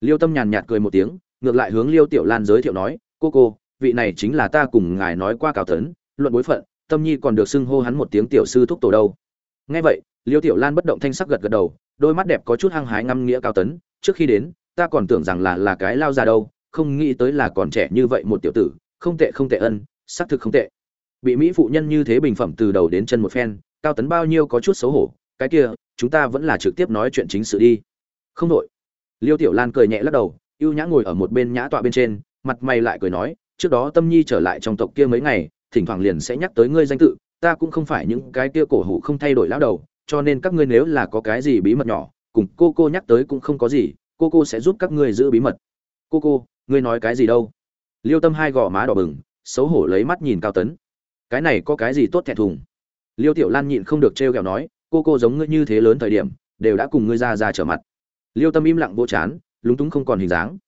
Liêu tâm nhàn nhạt cười một tiếng, ngược lại hướng liêu tiểu lan giới thiệu nói, cô cô vị này chính là ta cùng ngài nói qua cao tấn, luận bối phận, tâm nhi còn được xưng hô hắn một tiếng tiểu sư thúc tổ đâu. Nghe vậy, liêu tiểu lan bất động thanh sắc gật gật đầu, đôi mắt đẹp có chút hăng hái ngăm nghĩa cao tấn, trước khi đến, ta còn tưởng rằng là là cái lao ra đâu, không nghĩ tới là còn trẻ như vậy một tiểu tử, không tệ không tệ ân, xác thực không tệ. Bị mỹ phụ nhân như thế bình phẩm từ đầu đến chân một phen cao tấn bao nhiêu có chút xấu hổ, cái kia, chúng ta vẫn là trực tiếp nói chuyện chính sự đi. Không đội liêu tiểu lan cười nhẹ lắc đầu y ê u nhã ngồi ở một bên nhã tọa bên trên, mặt mày lại cười nói trước đó tâm nhi trở lại trong tộc kia mấy ngày, thỉnh thoảng liền sẽ nhắc tới ngươi danh tự, ta cũng không phải những cái kia cổ hủ không thay đổi lão đầu, cho nên các ngươi nếu là có cái gì bí mật nhỏ, cùng cô cô nhắc tới cũng không có gì, cô cô sẽ giúp các ngươi giữ bí mật. Cô cô, ngươi nói cái gì đâu? Liêu tâm hai gò má đỏ bừng, xấu hổ lấy mắt nhìn cao tấn. Cái này có cái gì tốt thẹn thùng? Liêu tiểu lan nhịn không được trêu ghẹo nói, cô cô giống ngươi như thế lớn thời điểm, đều đã cùng ngươi ra ra trở mặt. Liêu tâm im lặng vô chán, lúng túng không còn hình dáng.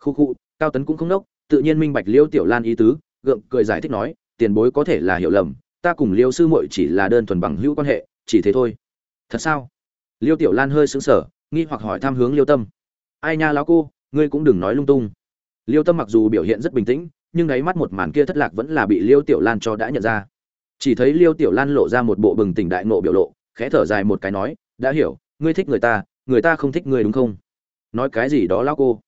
Khu khu, cao tấn cũng không nốc tự nhiên minh bạch liêu tiểu lan ý tứ, gượng cười giải thích nói, tiền bối có thể là hiểu lầm, ta cùng liêu sư muội chỉ là đơn thuần bằng hữu quan hệ, chỉ thế thôi. Thật sao? Liêu tiểu lan hơi sững sờ, nghi hoặc hỏi tham hướng liêu tâm. Ai nha lão cô, ngươi cũng đừng nói lung tung. Liêu tâm mặc dù biểu hiện rất bình tĩnh, nhưng đáy mắt một màn kia thất lạc vẫn là bị liêu tiểu lan cho đã nhận ra. Chỉ thấy liêu tiểu lan lộ ra một bộ bừng tỉnh đại nộ biểu lộ, khẽ thở dài một cái nói, đã hiểu, ngươi thích người ta người ta không thích ngươi đúng không? Nói cái gì đó lão cô?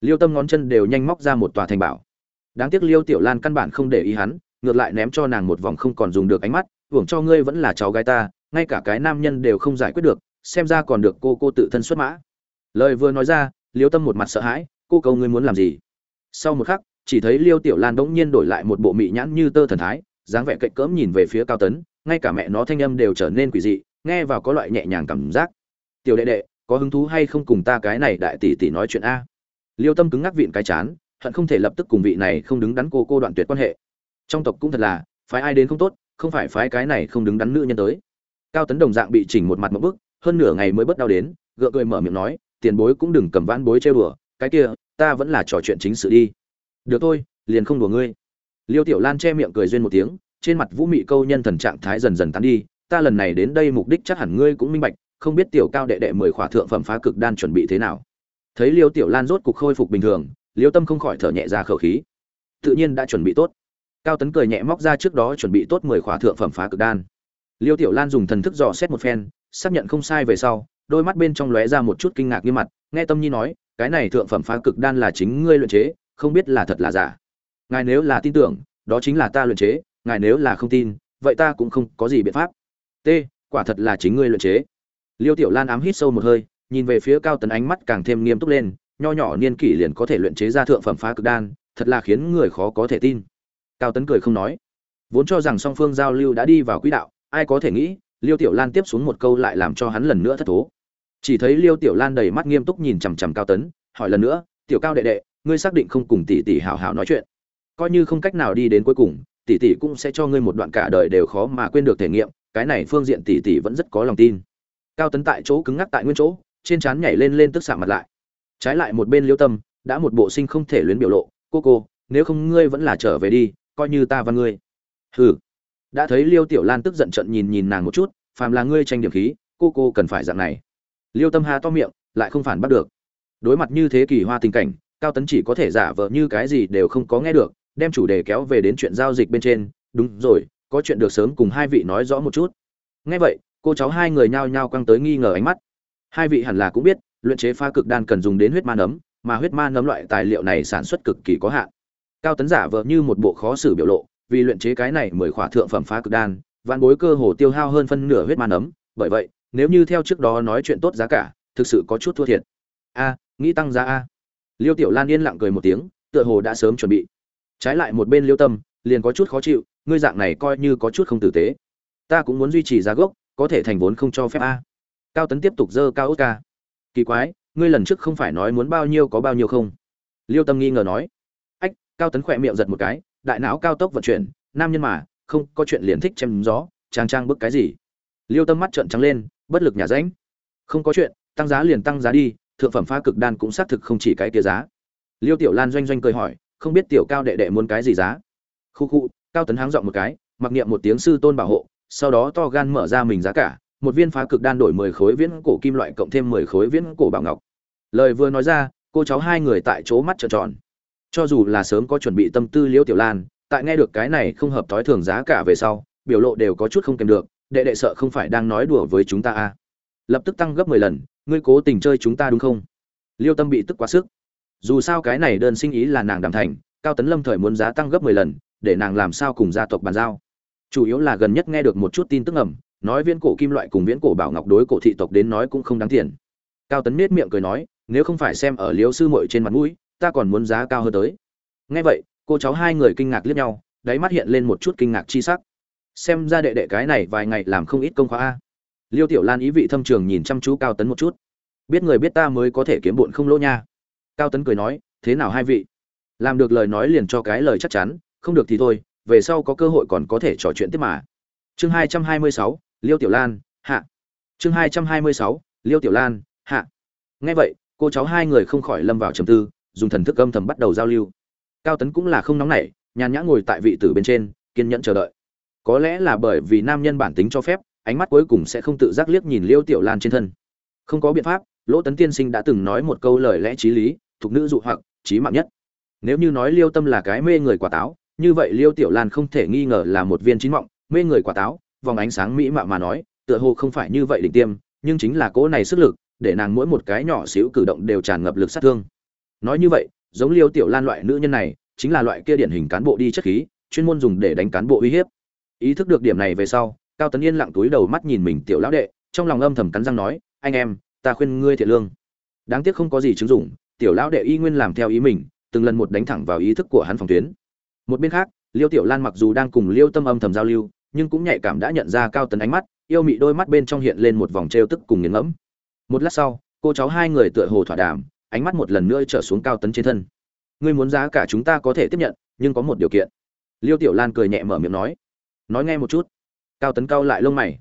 Liêu tâm ngón chân đều nhanh móc ra một tòa thành bảo. Đáng tiếc liêu tiểu lan căn bản không để ý hắn, ngược lại ném cho nàng một vòng không còn dùng được ánh mắt, hưởng cho ngươi vẫn là cháu gái ta, ngay cả cái nam nhân đều không giải quyết được, xem ra còn được cô cô tự thân xuất mã. Lời vừa nói ra, liêu tâm một mặt sợ hãi, cô câu ngươi muốn làm gì? Sau một khắc, chỉ thấy liêu tiểu lan bỗng nhiên đổi lại một bộ mị nhãn như tơ thần thái, dáng vẻ cạnh cỡm nhìn về phía cao tấn, ngay cả mẹ nó thanh âm đều trở nên quỷ dị, nghe vào có loại nhẹ nhàng cảm giác. Tiểu đệ đệ, có hứng thú hay không cùng ta cái này đại tỷ tỷ nói chuyện a? Liêu tâm cứng ngắc vịn cái chán, hận không thể lập tức cùng vị này không đứng đắn cô cô đoạn tuyệt quan hệ. Trong tộc cũng thật là, phái ai đến không tốt, không phải phái cái này không đứng đắn nữ nhân tới. Cao tấn đồng dạng bị chỉnh một mặt một bức, hơn nửa ngày mới bớt đau đến, gượng cười mở miệng nói, tiền bối cũng đừng cầm vãn bối trêu đùa, cái kia, ta vẫn là trò chuyện chính sự đi. Được thôi, liền không đùa ngươi. Liêu tiểu lan che miệng cười duyên một tiếng, trên mặt vũ mị câu nhân thần trạng thái dần dần tán đi, ta lần này đến đây mục đích chắc hẳn ngươi cũng minh bạch, không biết tiểu cao đệ đệ mười khỏa thượng phẩm phá cực đan chuẩn bị thế nào thấy liêu tiểu lan rốt cục khôi phục bình thường, liêu tâm không khỏi thở nhẹ ra khẩu khí. Tự nhiên đã chuẩn bị tốt. Cao tấn cười nhẹ móc ra trước đó chuẩn bị tốt mười khỏa thượng phẩm phá cực đan. Liêu tiểu lan dùng thần thức dò xét một phen, xác nhận không sai về sau, đôi mắt bên trong lóe ra một chút kinh ngạc như mặt, nghe tâm nhi nói, cái này thượng phẩm phá cực đan là chính ngươi luyện chế, không biết là thật là giả. Ngài nếu là tin tưởng, đó chính là ta luyện chế, ngài nếu là không tin, vậy ta cũng không có gì biện pháp. T, quả thật là chính ngươi luyện chế. Liêu tiểu lan ám hít sâu một hơi nhìn về phía cao tấn ánh mắt càng thêm nghiêm túc lên, nho nhỏ niên kỷ liền có thể luyện chế ra thượng phẩm phá cực đan, thật là khiến người khó có thể tin. Cao tấn cười không nói. Vốn cho rằng song phương giao lưu đã đi vào quỹ đạo, ai có thể nghĩ, liêu tiểu lan tiếp xuống một câu lại làm cho hắn lần nữa thất thố. Chỉ thấy liêu tiểu lan đầy mắt nghiêm túc nhìn chằm chằm cao tấn, hỏi lần nữa, tiểu cao đệ đệ, ngươi xác định không cùng tỷ tỷ hào hào nói chuyện? Coi như không cách nào đi đến cuối cùng, tỷ tỷ cũng sẽ cho ngươi một đoạn cả đời đều khó mà quên được thể nghiệm, cái này phương diện tỷ tỷ vẫn rất có lòng tin. Cao tấn tại chỗ cứng ngắc tại nguyên chỗ trên trán nhảy lên lên tức xạ mặt lại. Trái lại một bên liêu tâm, đã một bộ sinh không thể luyến biểu lộ, cô cô, nếu không ngươi vẫn là trở về đi, coi như ta và ngươi. Hừ. Đã thấy liêu tiểu lan tức giận trận nhìn nhìn nàng một chút, phàm là ngươi tranh điểm khí, cô cô cần phải dạng này. Liêu tâm há to miệng, lại không phản bắt được. Đối mặt như thế kỳ hoa tình cảnh, cao tấn chỉ có thể giả vờ như cái gì đều không có nghe được, đem chủ đề kéo về đến chuyện giao dịch bên trên. Đúng rồi, có chuyện được sớm cùng hai vị nói rõ một chút. Nghe vậy, cô cháu hai người nhao nhao quăng tới nghi ngờ ánh mắt hai vị hẳn là cũng biết, luyện chế pha cực đan cần dùng đến huyết ma nấm, mà huyết ma nấm loại tài liệu này sản xuất cực kỳ có hạn. Cao tấn giả vờ như một bộ khó xử biểu lộ, vì luyện chế cái này mười khỏa thượng phẩm pha cực đan, vạn bối cơ hồ tiêu hao hơn phân nửa huyết ma nấm. Bởi vậy, nếu như theo trước đó nói chuyện tốt giá cả, thực sự có chút thua thiệt. A, nghĩ tăng giá a. Liêu tiểu lan yên lặng cười một tiếng, tựa hồ đã sớm chuẩn bị. Trái lại một bên liêu tâm, liền có chút khó chịu, ngươi dạng này coi như có chút không tử tế. Ta cũng muốn duy trì giá gốc, có thể thành vốn không cho phép a cao tấn tiếp tục dơ cao út ca kỳ quái, ngươi lần trước không phải nói muốn bao nhiêu có bao nhiêu không? Liêu tâm nghi ngờ nói. Ách, cao tấn khỏe miệng giật một cái, đại não cao tốc vận chuyển, nam nhân mà, không, có chuyện liền thích chém gió trang trang bức cái gì? Liêu tâm mắt trợn trắng lên, bất lực nhà ránh. Không có chuyện, tăng giá liền tăng giá đi, thượng phẩm pha cực đan cũng xác thực không chỉ cái kia giá. Liêu tiểu lan doanh doanh cười hỏi, không biết tiểu cao đệ đệ muốn cái gì giá? Khu khu, cao tấn háng dọn một cái, mặc niệm một tiếng sư tôn bảo hộ, sau đó to gan mở ra mình giá cả một viên phá cực đan đổi mười khối viễn cổ kim loại cộng thêm mười khối viễn cổ bảo ngọc. Lời vừa nói ra, cô cháu hai người tại chỗ mắt trợn tròn. Cho dù là sớm có chuẩn bị tâm tư liễu tiểu lan, tại nghe được cái này không hợp tối thường giá cả về sau, biểu lộ đều có chút không kèm được, đệ đệ sợ không phải đang nói đùa với chúng ta à. lập tức tăng gấp mười lần, ngươi cố tình chơi chúng ta đúng không? Liêu tâm bị tức quá sức. Dù sao cái này đơn sinh ý là nàng đảm thành, cao tấn lâm thời muốn giá tăng gấp mười lần, để nàng làm sao cùng gia tộc bàn giao. Chủ yếu là gần nhất nghe được một chút tin tức ẩm nói viễn cổ kim loại cùng viễn cổ bảo ngọc đối cổ thị tộc đến nói cũng không đáng tiền. Cao tấn nết miệng cười nói, nếu không phải xem ở liêu sư muội trên mặt mũi, ta còn muốn giá cao hơn tới. Nghe vậy, cô cháu hai người kinh ngạc liếc nhau, đáy mắt hiện lên một chút kinh ngạc chi sắc. Xem ra đệ đệ cái này vài ngày làm không ít công khóa a. Liêu tiểu lan ý vị thâm trường nhìn chăm chú cao tấn một chút. Biết người biết ta mới có thể kiếm bụn không lỗ nha. Cao tấn cười nói, thế nào hai vị? Làm được lời nói liền cho cái lời chắc chắn, không được thì thôi, về sau có cơ hội còn có thể trò chuyện tiếp mà. Chương hai trăm hai mươi sáu liêu tiểu lan, hạ. Chương hai trăm hai mươi sáu, liêu tiểu lan, hạ. Nghe vậy, cô cháu hai người không khỏi lâm vào trầm tư, dùng thần thức âm thầm bắt đầu giao lưu. Cao tấn cũng là không nóng nảy, nhàn nhã ngồi tại vị tử bên trên, kiên nhẫn chờ đợi. Có lẽ là bởi vì nam nhân bản tính cho phép, ánh mắt cuối cùng sẽ không tự giác liếc nhìn liêu tiểu lan trên thân. Không có biện pháp, lỗ tấn tiên sinh đã từng nói một câu lời lẽ t r í lý, thuộc nữ dụ hoặc trí mạng nhất. Nếu như nói liêu tâm là cái mê người quả táo, như vậy liêu tiểu lan không thể nghi ngờ là một viên chín mọng, mê người quả táo vòng ánh sáng mỹ mạo mà nói, tựa hồ không phải như vậy đỉnh tiêm, nhưng chính là cỗ này sức lực, để nàng mỗi một cái nhỏ xíu cử động đều tràn ngập lực sát thương. Nói như vậy, giống liêu tiểu lan loại nữ nhân này, chính là loại kia điển hình cán bộ đi chất khí, chuyên môn dùng để đánh cán bộ uy hiếp. Ý thức được điểm này về sau, cao tấn yên lặng túi đầu mắt nhìn mình tiểu lão đệ, trong lòng âm thầm cắn răng nói, anh em, ta khuyên ngươi thiệt lương. Đáng tiếc không có gì chứng dụng, tiểu lão đệ y nguyên làm theo ý mình, từng lần một đánh thẳng vào ý thức của hắn phòng tuyến. Một bên khác, liêu tiểu lan mặc dù đang cùng liêu tâm âm thầm giao lưu nhưng cũng nhạy cảm đã nhận ra cao tấn ánh mắt, yêu mị đôi mắt bên trong hiện lên một vòng trêu tức cùng nghiền ngẫm. Một lát sau, cô cháu hai người tựa hồ thỏa đàm, ánh mắt một lần nữa trở xuống cao tấn trên thân. Ngươi muốn giá cả chúng ta có thể tiếp nhận, nhưng có một điều kiện. Liêu tiểu lan cười nhẹ mở miệng nói. Nói nghe một chút. Cao tấn cao lại lông mày.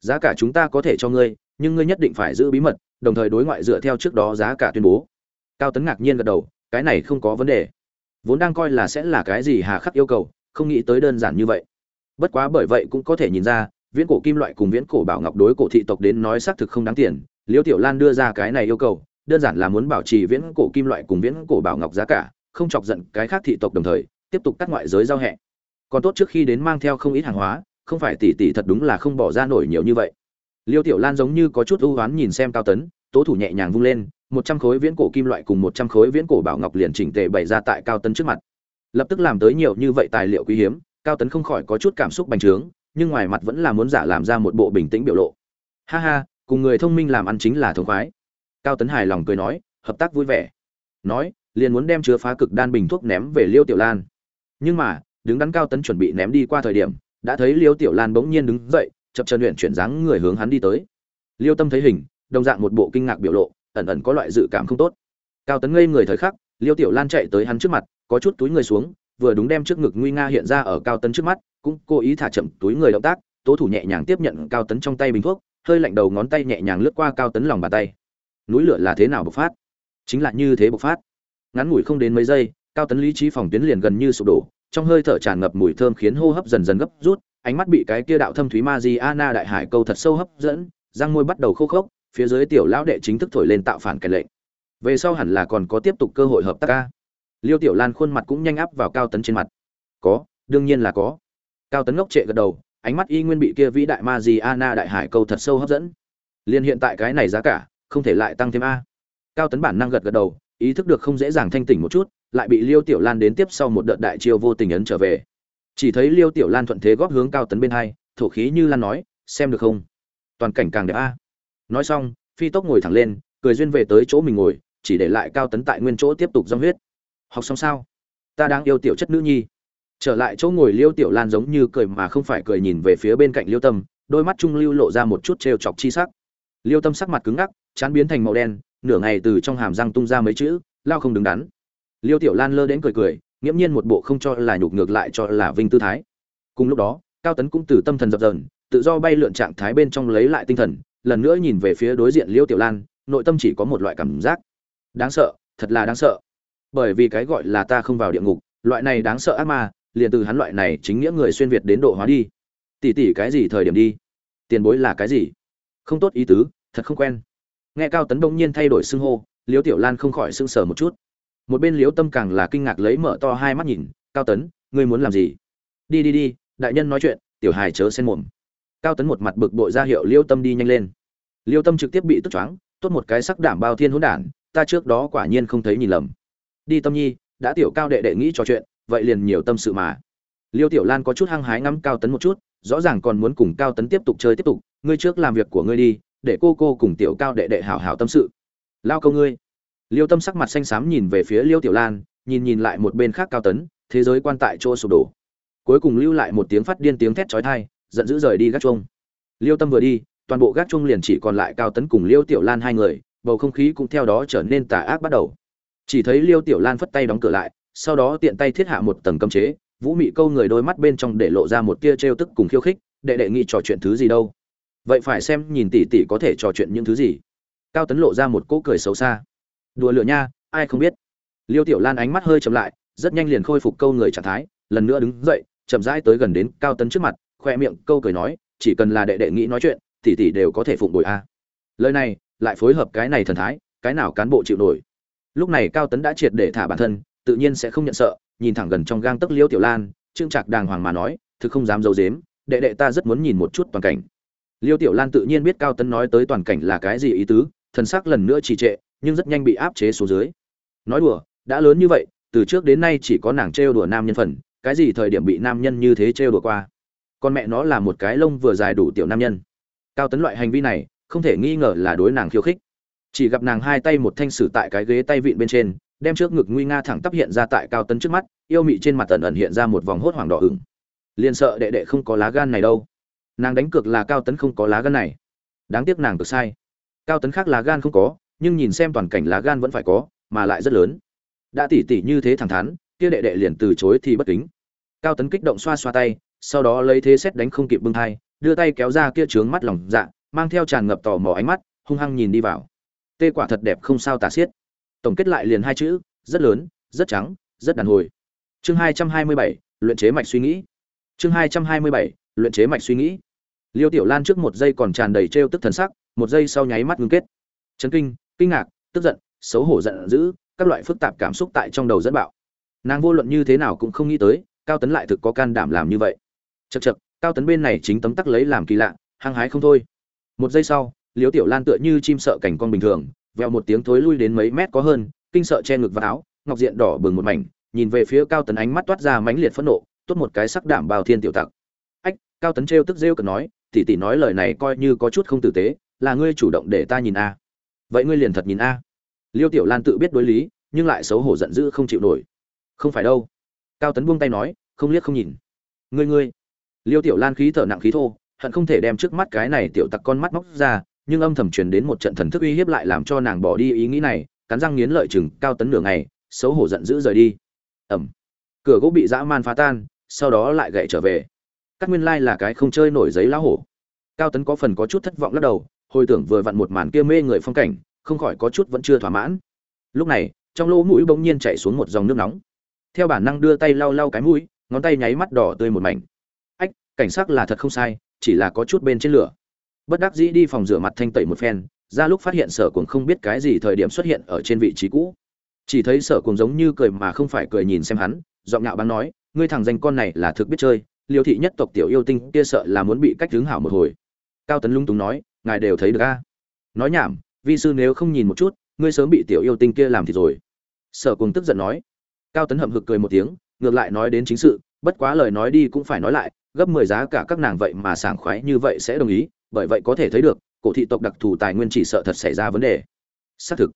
Giá cả chúng ta có thể cho ngươi, nhưng ngươi nhất định phải giữ bí mật, đồng thời đối ngoại dựa theo trước đó giá cả tuyên bố. Cao tấn ngạc nhiên gật đầu, cái này không có vấn đề. Vốn đang coi là sẽ là cái gì hà khắc yêu cầu, không nghĩ tới đơn giản như vậy bất quá bởi vậy cũng có thể nhìn ra, viễn cổ kim loại cùng viễn cổ bảo ngọc đối cổ thị tộc đến nói xác thực không đáng tiền. Liêu tiểu lan đưa ra cái này yêu cầu, đơn giản là muốn bảo trì viễn cổ kim loại cùng viễn cổ bảo ngọc giá cả, không chọc giận cái khác thị tộc đồng thời, tiếp tục cắt ngoại giới giao hẹ. Còn tốt trước khi đến mang theo không ít hàng hóa, không phải tỷ tỷ thật đúng là không bỏ ra nổi nhiều như vậy. Liêu tiểu lan giống như có chút ưu oán nhìn xem cao tấn, tố thủ nhẹ nhàng vung lên, một trăm khối viễn cổ kim loại cùng một trăm khối viễn cổ bảo ngọc liền chỉnh tề bày ra tại cao tấn trước mặt. Lập tức làm tới nhiều như vậy tài liệu quý hiếm cao tấn không khỏi có chút cảm xúc bành trướng, nhưng ngoài mặt vẫn là muốn giả làm ra một bộ bình tĩnh biểu lộ. Ha ha, cùng người thông minh làm ăn chính là thống khoái. Cao tấn hài lòng cười nói, hợp tác vui vẻ. Nói, liền muốn đem chứa phá cực đan bình thuốc ném về liêu tiểu lan. Nhưng mà, đứng đắn cao tấn chuẩn bị ném đi qua thời điểm, đã thấy liêu tiểu lan bỗng nhiên đứng dậy, chập chân luyện chuyển dáng người hướng hắn đi tới. Liêu tâm thấy hình, đồng dạng một bộ kinh ngạc biểu lộ, ẩn ẩn có loại dự cảm không tốt. Cao tấn ngây người thời khắc, liêu tiểu lan chạy tới hắn trước mặt, có chút túi người xuống vừa đúng đem trước ngực nguy nga hiện ra ở cao tấn trước mắt, cũng cố ý thả chậm túi người động tác, tố thủ nhẹ nhàng tiếp nhận cao tấn trong tay bình thuốc, hơi lạnh đầu ngón tay nhẹ nhàng lướt qua cao tấn lòng bàn tay. Núi lửa là thế nào bộc phát? Chính là như thế bộc phát. Ngắn ngủi không đến mấy giây, cao tấn lý trí phòng tuyến liền gần như sụp đổ, trong hơi thở tràn ngập mùi thơm khiến hô hấp dần dần gấp rút, ánh mắt bị cái kia đạo thâm thúy ma di ana đại hải câu thật sâu hấp dẫn, răng môi bắt đầu khô khốc, phía dưới tiểu lão đệ chính thức thổi lên tạo phản kẻ lệnh. Về sau hẳn là còn có tiếp tục cơ hội hợp tác ca liêu tiểu lan khuôn mặt cũng nhanh áp vào cao tấn trên mặt. Có, đương nhiên là có. Cao tấn ngốc trệ gật đầu, ánh mắt y nguyên bị kia vĩ đại ma di ana đại hải câu thật sâu hấp dẫn. Liên hiện tại cái này giá cả, không thể lại tăng thêm a. Cao tấn bản năng gật gật đầu, ý thức được không dễ dàng thanh tỉnh một chút, lại bị liêu tiểu lan đến tiếp sau một đợt đại chiêu vô tình ấn trở về. Chỉ thấy liêu tiểu lan thuận thế góp hướng cao tấn bên hai, thổ khí như lan nói, xem được không? Toàn cảnh càng đẹp a. Nói xong, phi tốc ngồi thẳng lên, cười duyên về tới chỗ mình ngồi, chỉ để lại cao tấn tại nguyên chỗ tiếp tục dâm huyết học xong sao? Ta đang yêu tiểu chất nữ nhi. Trở lại chỗ ngồi liêu tiểu lan giống như cười mà không phải cười nhìn về phía bên cạnh liêu tâm, đôi mắt trung lưu lộ ra một chút trêu chọc chi sắc. Liêu tâm sắc mặt cứng ngắc, chán biến thành màu đen, nửa ngày từ trong hàm răng tung ra mấy chữ, lao không đứng đắn. Liêu tiểu lan lơ đến cười cười, nghiễm nhiên một bộ không cho là nhục ngược lại cho là vinh tư thái. Cùng lúc đó, cao tấn cũng từ tâm thần dập dờn, tự do bay lượn trạng thái bên trong lấy lại tinh thần, lần nữa nhìn về phía đối diện liêu tiểu lan, nội tâm chỉ có một loại cảm giác. Đáng sợ, thật là đáng sợ bởi vì cái gọi là ta không vào địa ngục, loại này đáng sợ ác ma, liền từ hắn loại này chính nghĩa người xuyên việt đến độ hóa đi. Tỷ tỷ cái gì thời điểm đi? Tiền bối là cái gì? Không tốt ý tứ, thật không quen. Nghe cao tấn đông nhiên thay đổi xưng hô, liễu tiểu lan không khỏi sưng sờ một chút. Một bên liếu tâm càng là kinh ngạc lấy mở to hai mắt nhìn, cao tấn, ngươi muốn làm gì? Đi đi đi, đại nhân nói chuyện, tiểu hài chớ xen mồm. Cao tấn một mặt bực bội ra hiệu liêu tâm đi nhanh lên. Liêu tâm trực tiếp bị tức choáng, tốt một cái sắc đảm bao thiên hỗn đản, ta trước đó quả nhiên không thấy nhìn lầm đi tâm nhi, đã tiểu cao đệ đệ nghĩ trò chuyện, vậy liền nhiều tâm sự mà. Liêu tiểu lan có chút hăng hái ngắm cao tấn một chút, rõ ràng còn muốn cùng cao tấn tiếp tục chơi tiếp tục, ngươi trước làm việc của ngươi đi, để cô cô cùng tiểu cao đệ đệ hảo hảo tâm sự. Lao câu ngươi. Liêu tâm sắc mặt xanh xám nhìn về phía liêu tiểu lan, nhìn nhìn lại một bên khác cao tấn, thế giới quan tại chỗ sụp đổ. Cuối cùng lưu lại một tiếng phát điên tiếng thét chói tai, giận dữ rời đi gác chuông. Liêu tâm vừa đi, toàn bộ gác chuông liền chỉ còn lại cao tấn cùng liêu tiểu lan hai người, bầu không khí cũng theo đó trở nên tà ác bắt đầu chỉ thấy liêu tiểu lan phất tay đóng cửa lại, sau đó tiện tay thiết hạ một tầng cấm chế, vũ mị câu người đôi mắt bên trong để lộ ra một tia trêu tức cùng khiêu khích, đệ đệ nghĩ trò chuyện thứ gì đâu? Vậy phải xem nhìn tỷ tỷ có thể trò chuyện những thứ gì. Cao tấn lộ ra một cỗ cười xấu xa. Đùa lửa nha, ai không biết? Liêu tiểu lan ánh mắt hơi chậm lại, rất nhanh liền khôi phục câu người trạng thái, lần nữa đứng dậy, chậm rãi tới gần đến cao tấn trước mặt, khoe miệng câu cười nói, chỉ cần là đệ đệ nghĩ nói chuyện, tỷ tỷ đều có thể phụng đổi a. Lời này lại phối hợp cái này thần thái, cái nào cán bộ chịu nổi lúc này cao tấn đã triệt để thả bản thân, tự nhiên sẽ không nhận sợ, nhìn thẳng gần trong gang tấc liêu tiểu lan, trương trạc đàng hoàng mà nói, thực không dám giấu dếm đệ đệ ta rất muốn nhìn một chút toàn cảnh. Liêu tiểu lan tự nhiên biết cao tấn nói tới toàn cảnh là cái gì ý tứ, thần sắc lần nữa trì trệ, nhưng rất nhanh bị áp chế xuống dưới. Nói đùa, đã lớn như vậy, từ trước đến nay chỉ có nàng trêu đùa nam nhân phần, cái gì thời điểm bị nam nhân như thế trêu đùa qua? Con mẹ nó là một cái lông vừa dài đủ tiểu nam nhân. Cao tấn loại hành vi này, không thể nghi ngờ là đối nàng khiêu khích chỉ gặp nàng hai tay một thanh sử tại cái ghế tay vịn bên trên, đem trước ngực nguy nga thẳng tắp hiện ra tại cao tấn trước mắt, yêu mị trên mặt tần ẩn hiện ra một vòng hốt hoảng đỏ ửng. Liền sợ đệ đệ không có lá gan này đâu. Nàng đánh cược là cao tấn không có lá gan này. Đáng tiếc nàng cực sai. Cao tấn khác lá gan không có, nhưng nhìn xem toàn cảnh lá gan vẫn phải có, mà lại rất lớn. Đã tỉ tỉ như thế thẳng thắn, kia đệ đệ liền từ chối thì bất kính. Cao tấn kích động xoa xoa tay, sau đó lấy thế xét đánh không kịp bưng thai, đưa tay kéo ra kia trướng mắt lòng dạ mang theo tràn ngập tò mò ánh mắt, hung hăng nhìn đi vào tê quả thật đẹp không sao tả xiết. Tổng kết lại liền hai chữ, rất lớn, rất trắng, rất đàn hồi. Chương hai trăm hai mươi bảy, luyện chế mạch suy nghĩ. Chương hai trăm hai mươi bảy, luyện chế mạch suy nghĩ. Liêu tiểu lan trước một giây còn tràn đầy trêu tức thần sắc, một giây sau nháy mắt ngưng kết. Chấn kinh kinh ngạc, tức giận, xấu hổ giận dữ, các loại phức tạp cảm xúc tại trong đầu dẫn bạo. Nàng vô luận như thế nào cũng không nghĩ tới, cao tấn lại thực có can đảm làm như vậy. Chật chật cao tấn bên này chính tấm tắc lấy làm kỳ lạ, hăng hái không thôi. Một giây sau liếu tiểu lan tựa như chim sợ cảnh con bình thường veo một tiếng thối lui đến mấy mét có hơn, kinh sợ che ngực và áo, ngọc diện đỏ bừng một mảnh, nhìn về phía cao tấn ánh mắt toát ra mãnh liệt phẫn nộ, tốt một cái sắc đảm bao thiên tiểu tặc. Ách, cao tấn trêu tức rêu cần nói, tỷ tỷ nói lời này coi như có chút không tử tế, là ngươi chủ động để ta nhìn a. Vậy ngươi liền thật nhìn a. Liêu tiểu lan tự biết đối lý, nhưng lại xấu hổ giận dữ không chịu nổi. Không phải đâu. Cao tấn buông tay nói, không liếc không nhìn. Ngươi ngươi. Liêu tiểu lan khí thở nặng khí thô, hận không thể đem trước mắt cái này tiểu tặc con mắt móc ra nhưng âm thầm truyền đến một trận thần thức uy hiếp lại làm cho nàng bỏ đi ý nghĩ này, cắn răng nghiến lợi chừng cao tấn nửa ngày, xấu hổ giận dữ rời đi. Ẩm cửa gỗ bị dã man phá tan, sau đó lại gậy trở về. Các nguyên lai là cái không chơi nổi giấy lá hổ. Cao tấn có phần có chút thất vọng lắc đầu, hồi tưởng vừa vặn một màn kia mê người phong cảnh, không khỏi có chút vẫn chưa thỏa mãn. Lúc này, trong lỗ mũi bỗng nhiên chảy xuống một dòng nước nóng. Theo bản năng đưa tay lau lau cái mũi, ngón tay nháy mắt đỏ tươi một mảnh. Ách, cảnh sắc là thật không sai, chỉ là có chút bên trên lửa bất đắc dĩ đi phòng rửa mặt thanh tẩy một phen, ra lúc phát hiện sở cuồng không biết cái gì thời điểm xuất hiện ở trên vị trí cũ. Chỉ thấy sở cuồng giống như cười mà không phải cười nhìn xem hắn, giọng ngạo báng nói, ngươi thằng danh con này là thực biết chơi, liêu thị nhất tộc tiểu yêu tinh kia sợ là muốn bị cách hướng hảo một hồi. Cao tấn lung túng nói, ngài đều thấy được a. Nói nhảm, vi sư nếu không nhìn một chút, ngươi sớm bị tiểu yêu tinh kia làm thì rồi. Sở cuồng tức giận nói. Cao tấn hậm hực cười một tiếng, ngược lại nói đến chính sự, bất quá lời nói đi cũng phải nói lại, gấp mười giá cả các nàng vậy mà sảng khoái như vậy sẽ đồng ý bởi vậy có thể thấy được, cổ thị tộc đặc thù tài nguyên chỉ sợ thật xảy ra vấn đề. Xác thực.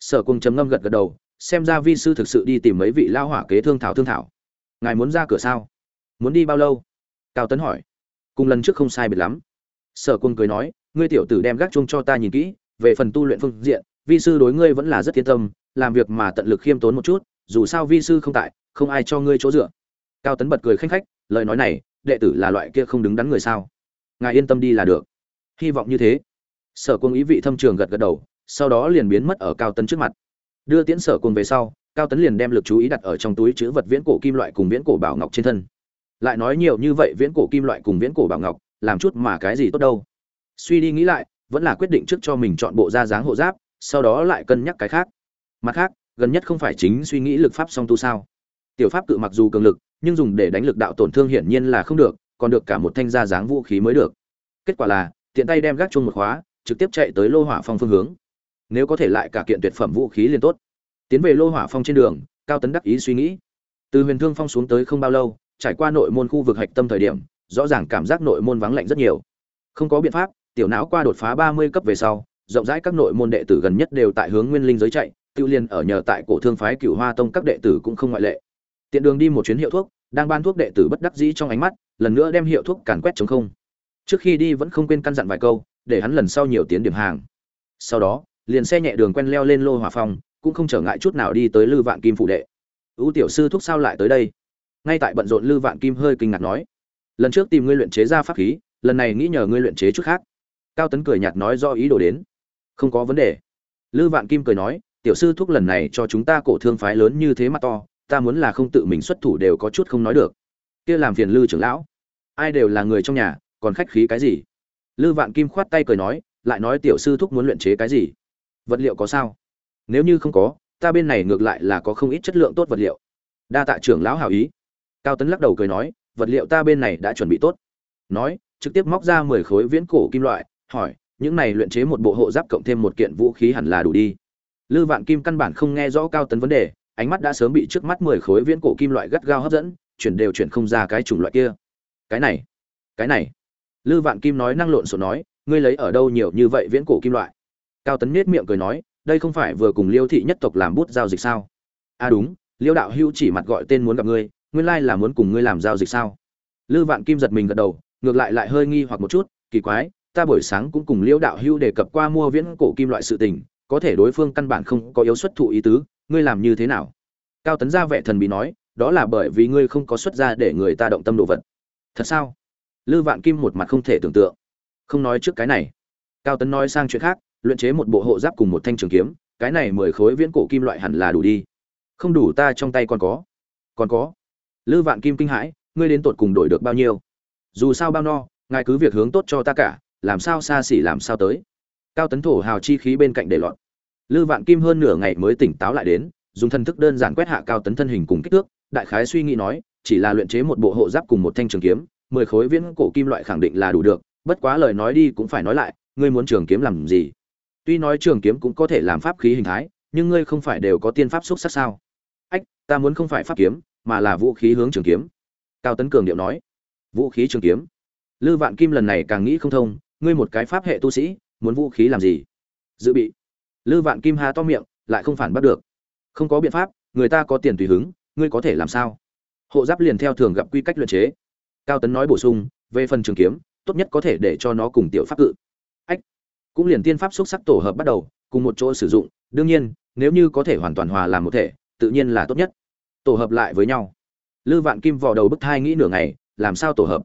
Sở cùng chấm ngâm gật gật đầu, xem ra vi sư thực sự đi tìm mấy vị lao hỏa kế thương thảo thương thảo. Ngài muốn ra cửa sao? Muốn đi bao lâu? Cao tấn hỏi. Cùng lần trước không sai biệt lắm. Sở quân cười nói, ngươi tiểu tử đem gác chung cho ta nhìn kỹ, về phần tu luyện phương diện, vi sư đối ngươi vẫn là rất yên tâm, làm việc mà tận lực khiêm tốn một chút, dù sao vi sư không tại, không ai cho ngươi chỗ dựa. Cao tấn bật cười khanh khách, lời nói này, đệ tử là loại kia không đứng đắn người sao? Ngài yên tâm đi là được hy vọng như thế. Sở quân ý vị thâm trường gật gật đầu, sau đó liền biến mất ở cao tấn trước mặt. Đưa tiễn sở quân về sau, cao tấn liền đem lực chú ý đặt ở trong túi chữ vật viễn cổ kim loại cùng viễn cổ bảo ngọc trên thân. Lại nói nhiều như vậy viễn cổ kim loại cùng viễn cổ bảo ngọc, làm chút mà cái gì tốt đâu. Suy đi nghĩ lại, vẫn là quyết định trước cho mình chọn bộ da dáng hộ giáp, sau đó lại cân nhắc cái khác. Mặt khác, gần nhất không phải chính suy nghĩ lực pháp song tu sao? Tiểu pháp cự mặc dù cường lực, nhưng dùng để đánh lực đạo tổn thương hiển nhiên là không được, còn được cả một thanh da dáng vũ khí mới được. Kết quả là tiện tay đem gác chung một khóa, trực tiếp chạy tới lô hỏa phong phương hướng. Nếu có thể lại cả kiện tuyệt phẩm vũ khí liền tốt. Tiến về lô hỏa phong trên đường, cao tấn đắc ý suy nghĩ. Từ huyền thương phong xuống tới không bao lâu, trải qua nội môn khu vực hạch tâm thời điểm, rõ ràng cảm giác nội môn vắng lạnh rất nhiều. Không có biện pháp, tiểu não qua đột phá ba mươi cấp về sau, rộng rãi các nội môn đệ tử gần nhất đều tại hướng nguyên linh giới chạy tiêu liên ở nhờ tại cổ thương phái cửu hoa tông các đệ tử cũng không ngoại lệ. Tiện đường đi một chuyến hiệu thuốc, đang ban thuốc đệ tử bất đắc dĩ trong ánh mắt, lần nữa đem hiệu thuốc càn quét chống không trước khi đi vẫn không quên căn dặn vài câu, để hắn lần sau nhiều tiến điểm hàng. Sau đó, liền xe nhẹ đường quen leo lên lô hỏa phong, cũng không trở ngại chút nào đi tới lư vạn kim phụ đệ. Ưu tiểu sư thúc sao lại tới đây? Ngay tại bận rộn lư vạn kim hơi kinh ngạc nói. Lần trước tìm ngươi luyện chế ra pháp khí, lần này nghĩ nhờ ngươi luyện chế chút khác. Cao tấn cười nhạt nói do ý đồ đến. Không có vấn đề. Lư vạn kim cười nói, tiểu sư thúc lần này cho chúng ta cổ thương phái lớn như thế mà to, ta muốn là không tự mình xuất thủ đều có chút không nói được. Kia làm phiền lư trưởng lão. Ai đều là người trong nhà còn khách khí cái gì? Lư vạn kim khoát tay cười nói, lại nói tiểu sư thúc muốn luyện chế cái gì? Vật liệu có sao? Nếu như không có, ta bên này ngược lại là có không ít chất lượng tốt vật liệu. Đa tạ trưởng lão hảo ý. Cao tấn lắc đầu cười nói, vật liệu ta bên này đã chuẩn bị tốt. Nói, trực tiếp móc ra mười khối viễn cổ kim loại, hỏi, những này luyện chế một bộ hộ giáp cộng thêm một kiện vũ khí hẳn là đủ đi. Lư vạn kim căn bản không nghe rõ cao tấn vấn đề, ánh mắt đã sớm bị trước mắt mười khối viễn cổ kim loại gắt gao hấp dẫn, chuyển đều chuyển không ra cái chủng loại kia. Cái này cái này lư vạn kim nói năng lộn xộn nói, ngươi lấy ở đâu nhiều như vậy viễn cổ kim loại? Cao tấn nết miệng cười nói, đây không phải vừa cùng liêu thị nhất tộc làm bút giao dịch sao? À đúng, liêu đạo hưu chỉ mặt gọi tên muốn gặp ngươi, nguyên lai là muốn cùng ngươi làm giao dịch sao? Lư vạn kim giật mình gật đầu, ngược lại lại hơi nghi hoặc một chút, kỳ quái, ta buổi sáng cũng cùng liêu đạo hưu đề cập qua mua viễn cổ kim loại sự tình, có thể đối phương căn bản không có yếu xuất thụ ý tứ, ngươi làm như thế nào? Cao tấn ra vẻ thần bí nói, đó là bởi vì ngươi không có xuất ra để người ta động tâm đồ vật. Thật sao? Lư vạn kim một mặt không thể tưởng tượng. Không nói trước cái này. Cao tấn nói sang chuyện khác, luyện chế một bộ hộ giáp cùng một thanh trường kiếm, cái này mười khối viễn cổ kim loại hẳn là đủ đi. Không đủ ta trong tay còn có. Còn có. Lư vạn kim kinh hãi, ngươi đến tột cùng đổi được bao nhiêu? Dù sao bao no, ngài cứ việc hướng tốt cho ta cả, làm sao xa xỉ làm sao tới. Cao tấn thổ hào chi khí bên cạnh để lọt. Lư vạn kim hơn nửa ngày mới tỉnh táo lại đến, dùng thân thức đơn giản quét hạ cao tấn thân hình cùng kích thước, đại khái suy nghĩ nói, chỉ là luyện chế một bộ hộ giáp cùng một thanh trường kiếm mười khối viễn cổ kim loại khẳng định là đủ được, bất quá lời nói đi cũng phải nói lại, ngươi muốn trường kiếm làm gì? Tuy nói trường kiếm cũng có thể làm pháp khí hình thái, nhưng ngươi không phải đều có tiên pháp xúc sắc sao? Ách, ta muốn không phải pháp kiếm, mà là vũ khí hướng trường kiếm. Cao tấn cường điệu nói. Vũ khí trường kiếm. Lư vạn kim lần này càng nghĩ không thông, ngươi một cái pháp hệ tu sĩ, muốn vũ khí làm gì? Dự bị. Lư vạn kim há to miệng, lại không phản bắt được. Không có biện pháp, người ta có tiền tùy hứng, ngươi có thể làm sao? Hộ giáp liền theo thường gặp quy cách luyện chế cao tấn nói bổ sung, về phần trường kiếm, tốt nhất có thể để cho nó cùng tiểu pháp cự. Ách, cũng liền tiên pháp xúc sắc tổ hợp bắt đầu, cùng một chỗ sử dụng, đương nhiên, nếu như có thể hoàn toàn hòa làm một thể, tự nhiên là tốt nhất. Tổ hợp lại với nhau. Lư vạn kim vò đầu bức thai nghĩ nửa ngày, làm sao tổ hợp?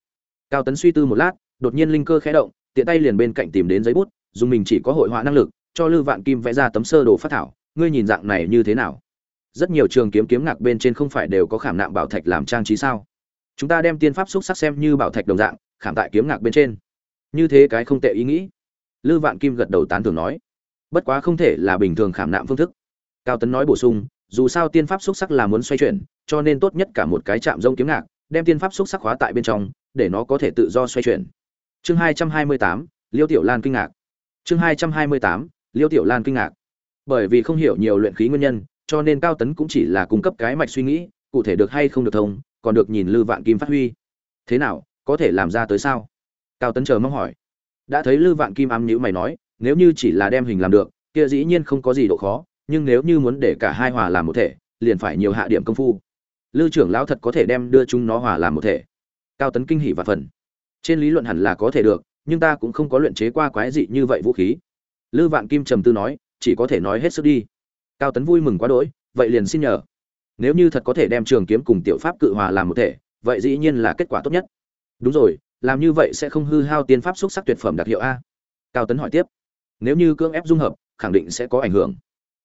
Cao tấn suy tư một lát, đột nhiên linh cơ khẽ động, tiện tay liền bên cạnh tìm đến giấy bút, dùng mình chỉ có hội họa năng lực, cho lư vạn kim vẽ ra tấm sơ đồ phát thảo, ngươi nhìn dạng này như thế nào? Rất nhiều trường kiếm kiếm ngạc bên trên không phải đều có khảm nạm bảo thạch làm trang trí sao? Chúng ta đem tiên pháp xúc sắc xem như bảo thạch đồng dạng, khảm tại kiếm ngạc bên trên. Như thế cái không tệ ý nghĩ. Lư vạn kim gật đầu tán thưởng nói. Bất quá không thể là bình thường khảm nạm phương thức. Cao tấn nói bổ sung, dù sao tiên pháp xúc sắc là muốn xoay chuyển, cho nên tốt nhất cả một cái chạm rông kiếm ngạc, đem tiên pháp xúc sắc khóa tại bên trong, để nó có thể tự do xoay chuyển. Chương hai trăm hai mươi tám, liêu tiểu lan kinh ngạc. Chương hai trăm hai mươi tám, liêu tiểu lan kinh ngạc. Bởi vì không hiểu nhiều luyện khí nguyên nhân, cho nên cao tấn cũng chỉ là cung cấp cái mạch suy nghĩ, cụ thể được hay không được thông còn được nhìn lư vạn kim phát huy. Thế nào, có thể làm ra tới sao? Cao tấn chờ mong hỏi. Đã thấy lư vạn kim ám nhữ mày nói, nếu như chỉ là đem hình làm được, kia dĩ nhiên không có gì độ khó, nhưng nếu như muốn để cả hai hòa làm một thể, liền phải nhiều hạ điểm công phu. Lư trưởng lão thật có thể đem đưa chúng nó hòa làm một thể. Cao tấn kinh hỉ và phần. Trên lý luận hẳn là có thể được, nhưng ta cũng không có luyện chế qua quái dị như vậy vũ khí. Lư vạn kim trầm tư nói, chỉ có thể nói hết sức đi. Cao tấn vui mừng quá đỗi, vậy liền xin nhờ nếu như thật có thể đem trường kiếm cùng tiểu pháp cự hòa làm một thể, vậy dĩ nhiên là kết quả tốt nhất. Đúng rồi, làm như vậy sẽ không hư hao tiên pháp xúc sắc tuyệt phẩm đặc hiệu a? Cao tấn hỏi tiếp. Nếu như cưỡng ép dung hợp, khẳng định sẽ có ảnh hưởng.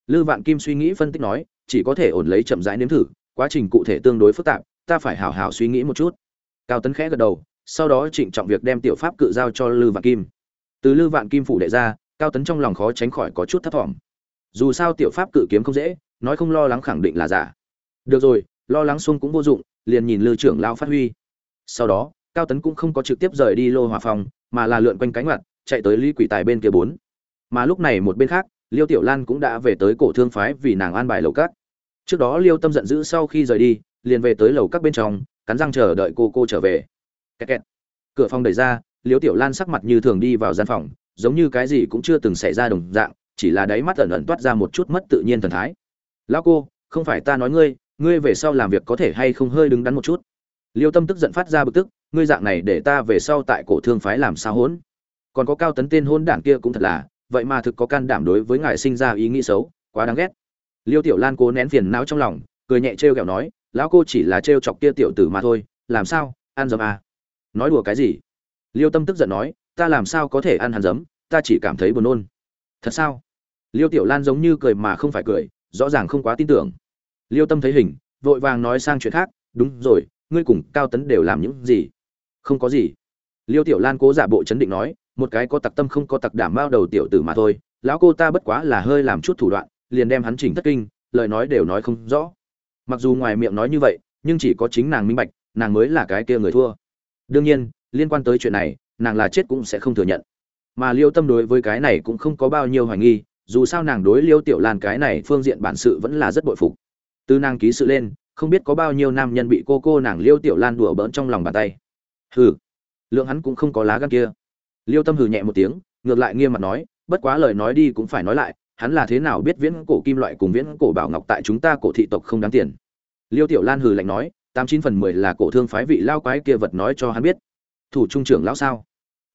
Lư vạn kim suy nghĩ phân tích nói, chỉ có thể ổn lấy chậm rãi nếm thử, quá trình cụ thể tương đối phức tạp, ta phải hảo hảo suy nghĩ một chút. Cao tấn khẽ gật đầu, sau đó trịnh trọng việc đem tiểu pháp cự giao cho lư vạn kim. Từ lư vạn kim phủ đệ ra, cao tấn trong lòng khó tránh khỏi có chút thấp thỏm. Dù sao tiểu pháp cự kiếm không dễ, nói không lo lắng khẳng định là giả được rồi, lo lắng xuông cũng vô dụng, liền nhìn lư trưởng lao phát huy. Sau đó, cao tấn cũng không có trực tiếp rời đi lô hòa phòng, mà là lượn quanh cánh mặt chạy tới lý quỷ tài bên kia bốn. Mà lúc này một bên khác, liêu tiểu lan cũng đã về tới cổ thương phái vì nàng an bài lầu cát trước đó liêu tâm giận dữ sau khi rời đi, liền về tới lầu các bên trong, cắn răng chờ đợi cô cô trở về. Kẹt kẹt. cửa phòng đẩy ra, liêu tiểu lan sắc mặt như thường đi vào gian phòng, giống như cái gì cũng chưa từng xảy ra đồng dạng, chỉ là đáy mắt ẩn ẩn toát ra một chút mất tự nhiên thần thái. Lão cô, không phải ta nói ngươi ngươi về sau làm việc có thể hay không hơi đứng đắn một chút? Liêu tâm tức giận phát ra bực tức, ngươi dạng này để ta về sau tại cổ thương phái làm sao hỗn còn có cao tấn tên hôn đảng kia cũng thật là, vậy mà thực có can đảm đối với ngài sinh ra ý nghĩ xấu, quá đáng ghét. Liêu tiểu lan cố nén phiền não trong lòng, cười nhẹ trêu ghẹo nói, lão cô chỉ là trêu chọc kia tiểu tử mà thôi, làm sao, ăn dấm à? nói đùa cái gì? Liêu tâm tức giận nói, ta làm sao có thể ăn hàn dấm, ta chỉ cảm thấy buồn nôn. Thật sao? Liêu tiểu lan giống như cười mà không phải cười, rõ ràng không quá tin tưởng liêu tâm thấy hình, vội vàng nói sang chuyện khác, đúng rồi, ngươi cùng cao tấn đều làm những gì? Không có gì. Liêu tiểu lan cố giả bộ chấn định nói, một cái có tặc tâm không có tặc đảm bao đầu tiểu tử mà thôi, lão cô ta bất quá là hơi làm chút thủ đoạn, liền đem hắn chỉnh thất kinh, lời nói đều nói không rõ. Mặc dù ngoài miệng nói như vậy, nhưng chỉ có chính nàng minh bạch, nàng mới là cái kia người thua. Đương nhiên, liên quan tới chuyện này, nàng là chết cũng sẽ không thừa nhận. Mà liêu tâm đối với cái này cũng không có bao nhiêu hoài nghi, dù sao nàng đối liêu tiểu lan cái này phương diện bản sự vẫn là rất bội phục từ nàng ký sự lên, không biết có bao nhiêu nam nhân bị cô cô nàng liêu tiểu lan đùa bỡn trong lòng bàn tay. Hừ, lượng hắn cũng không có lá gan kia. Liêu tâm hừ nhẹ một tiếng, ngược lại nghiêm mặt nói, bất quá lời nói đi cũng phải nói lại, hắn là thế nào biết viễn cổ kim loại cùng viễn cổ bảo ngọc tại chúng ta cổ thị tộc không đáng tiền. Liêu tiểu lan hừ lạnh nói, tám chín phần mười là cổ thương phái vị lao quái kia vật nói cho hắn biết. Thủ trung trưởng lão sao?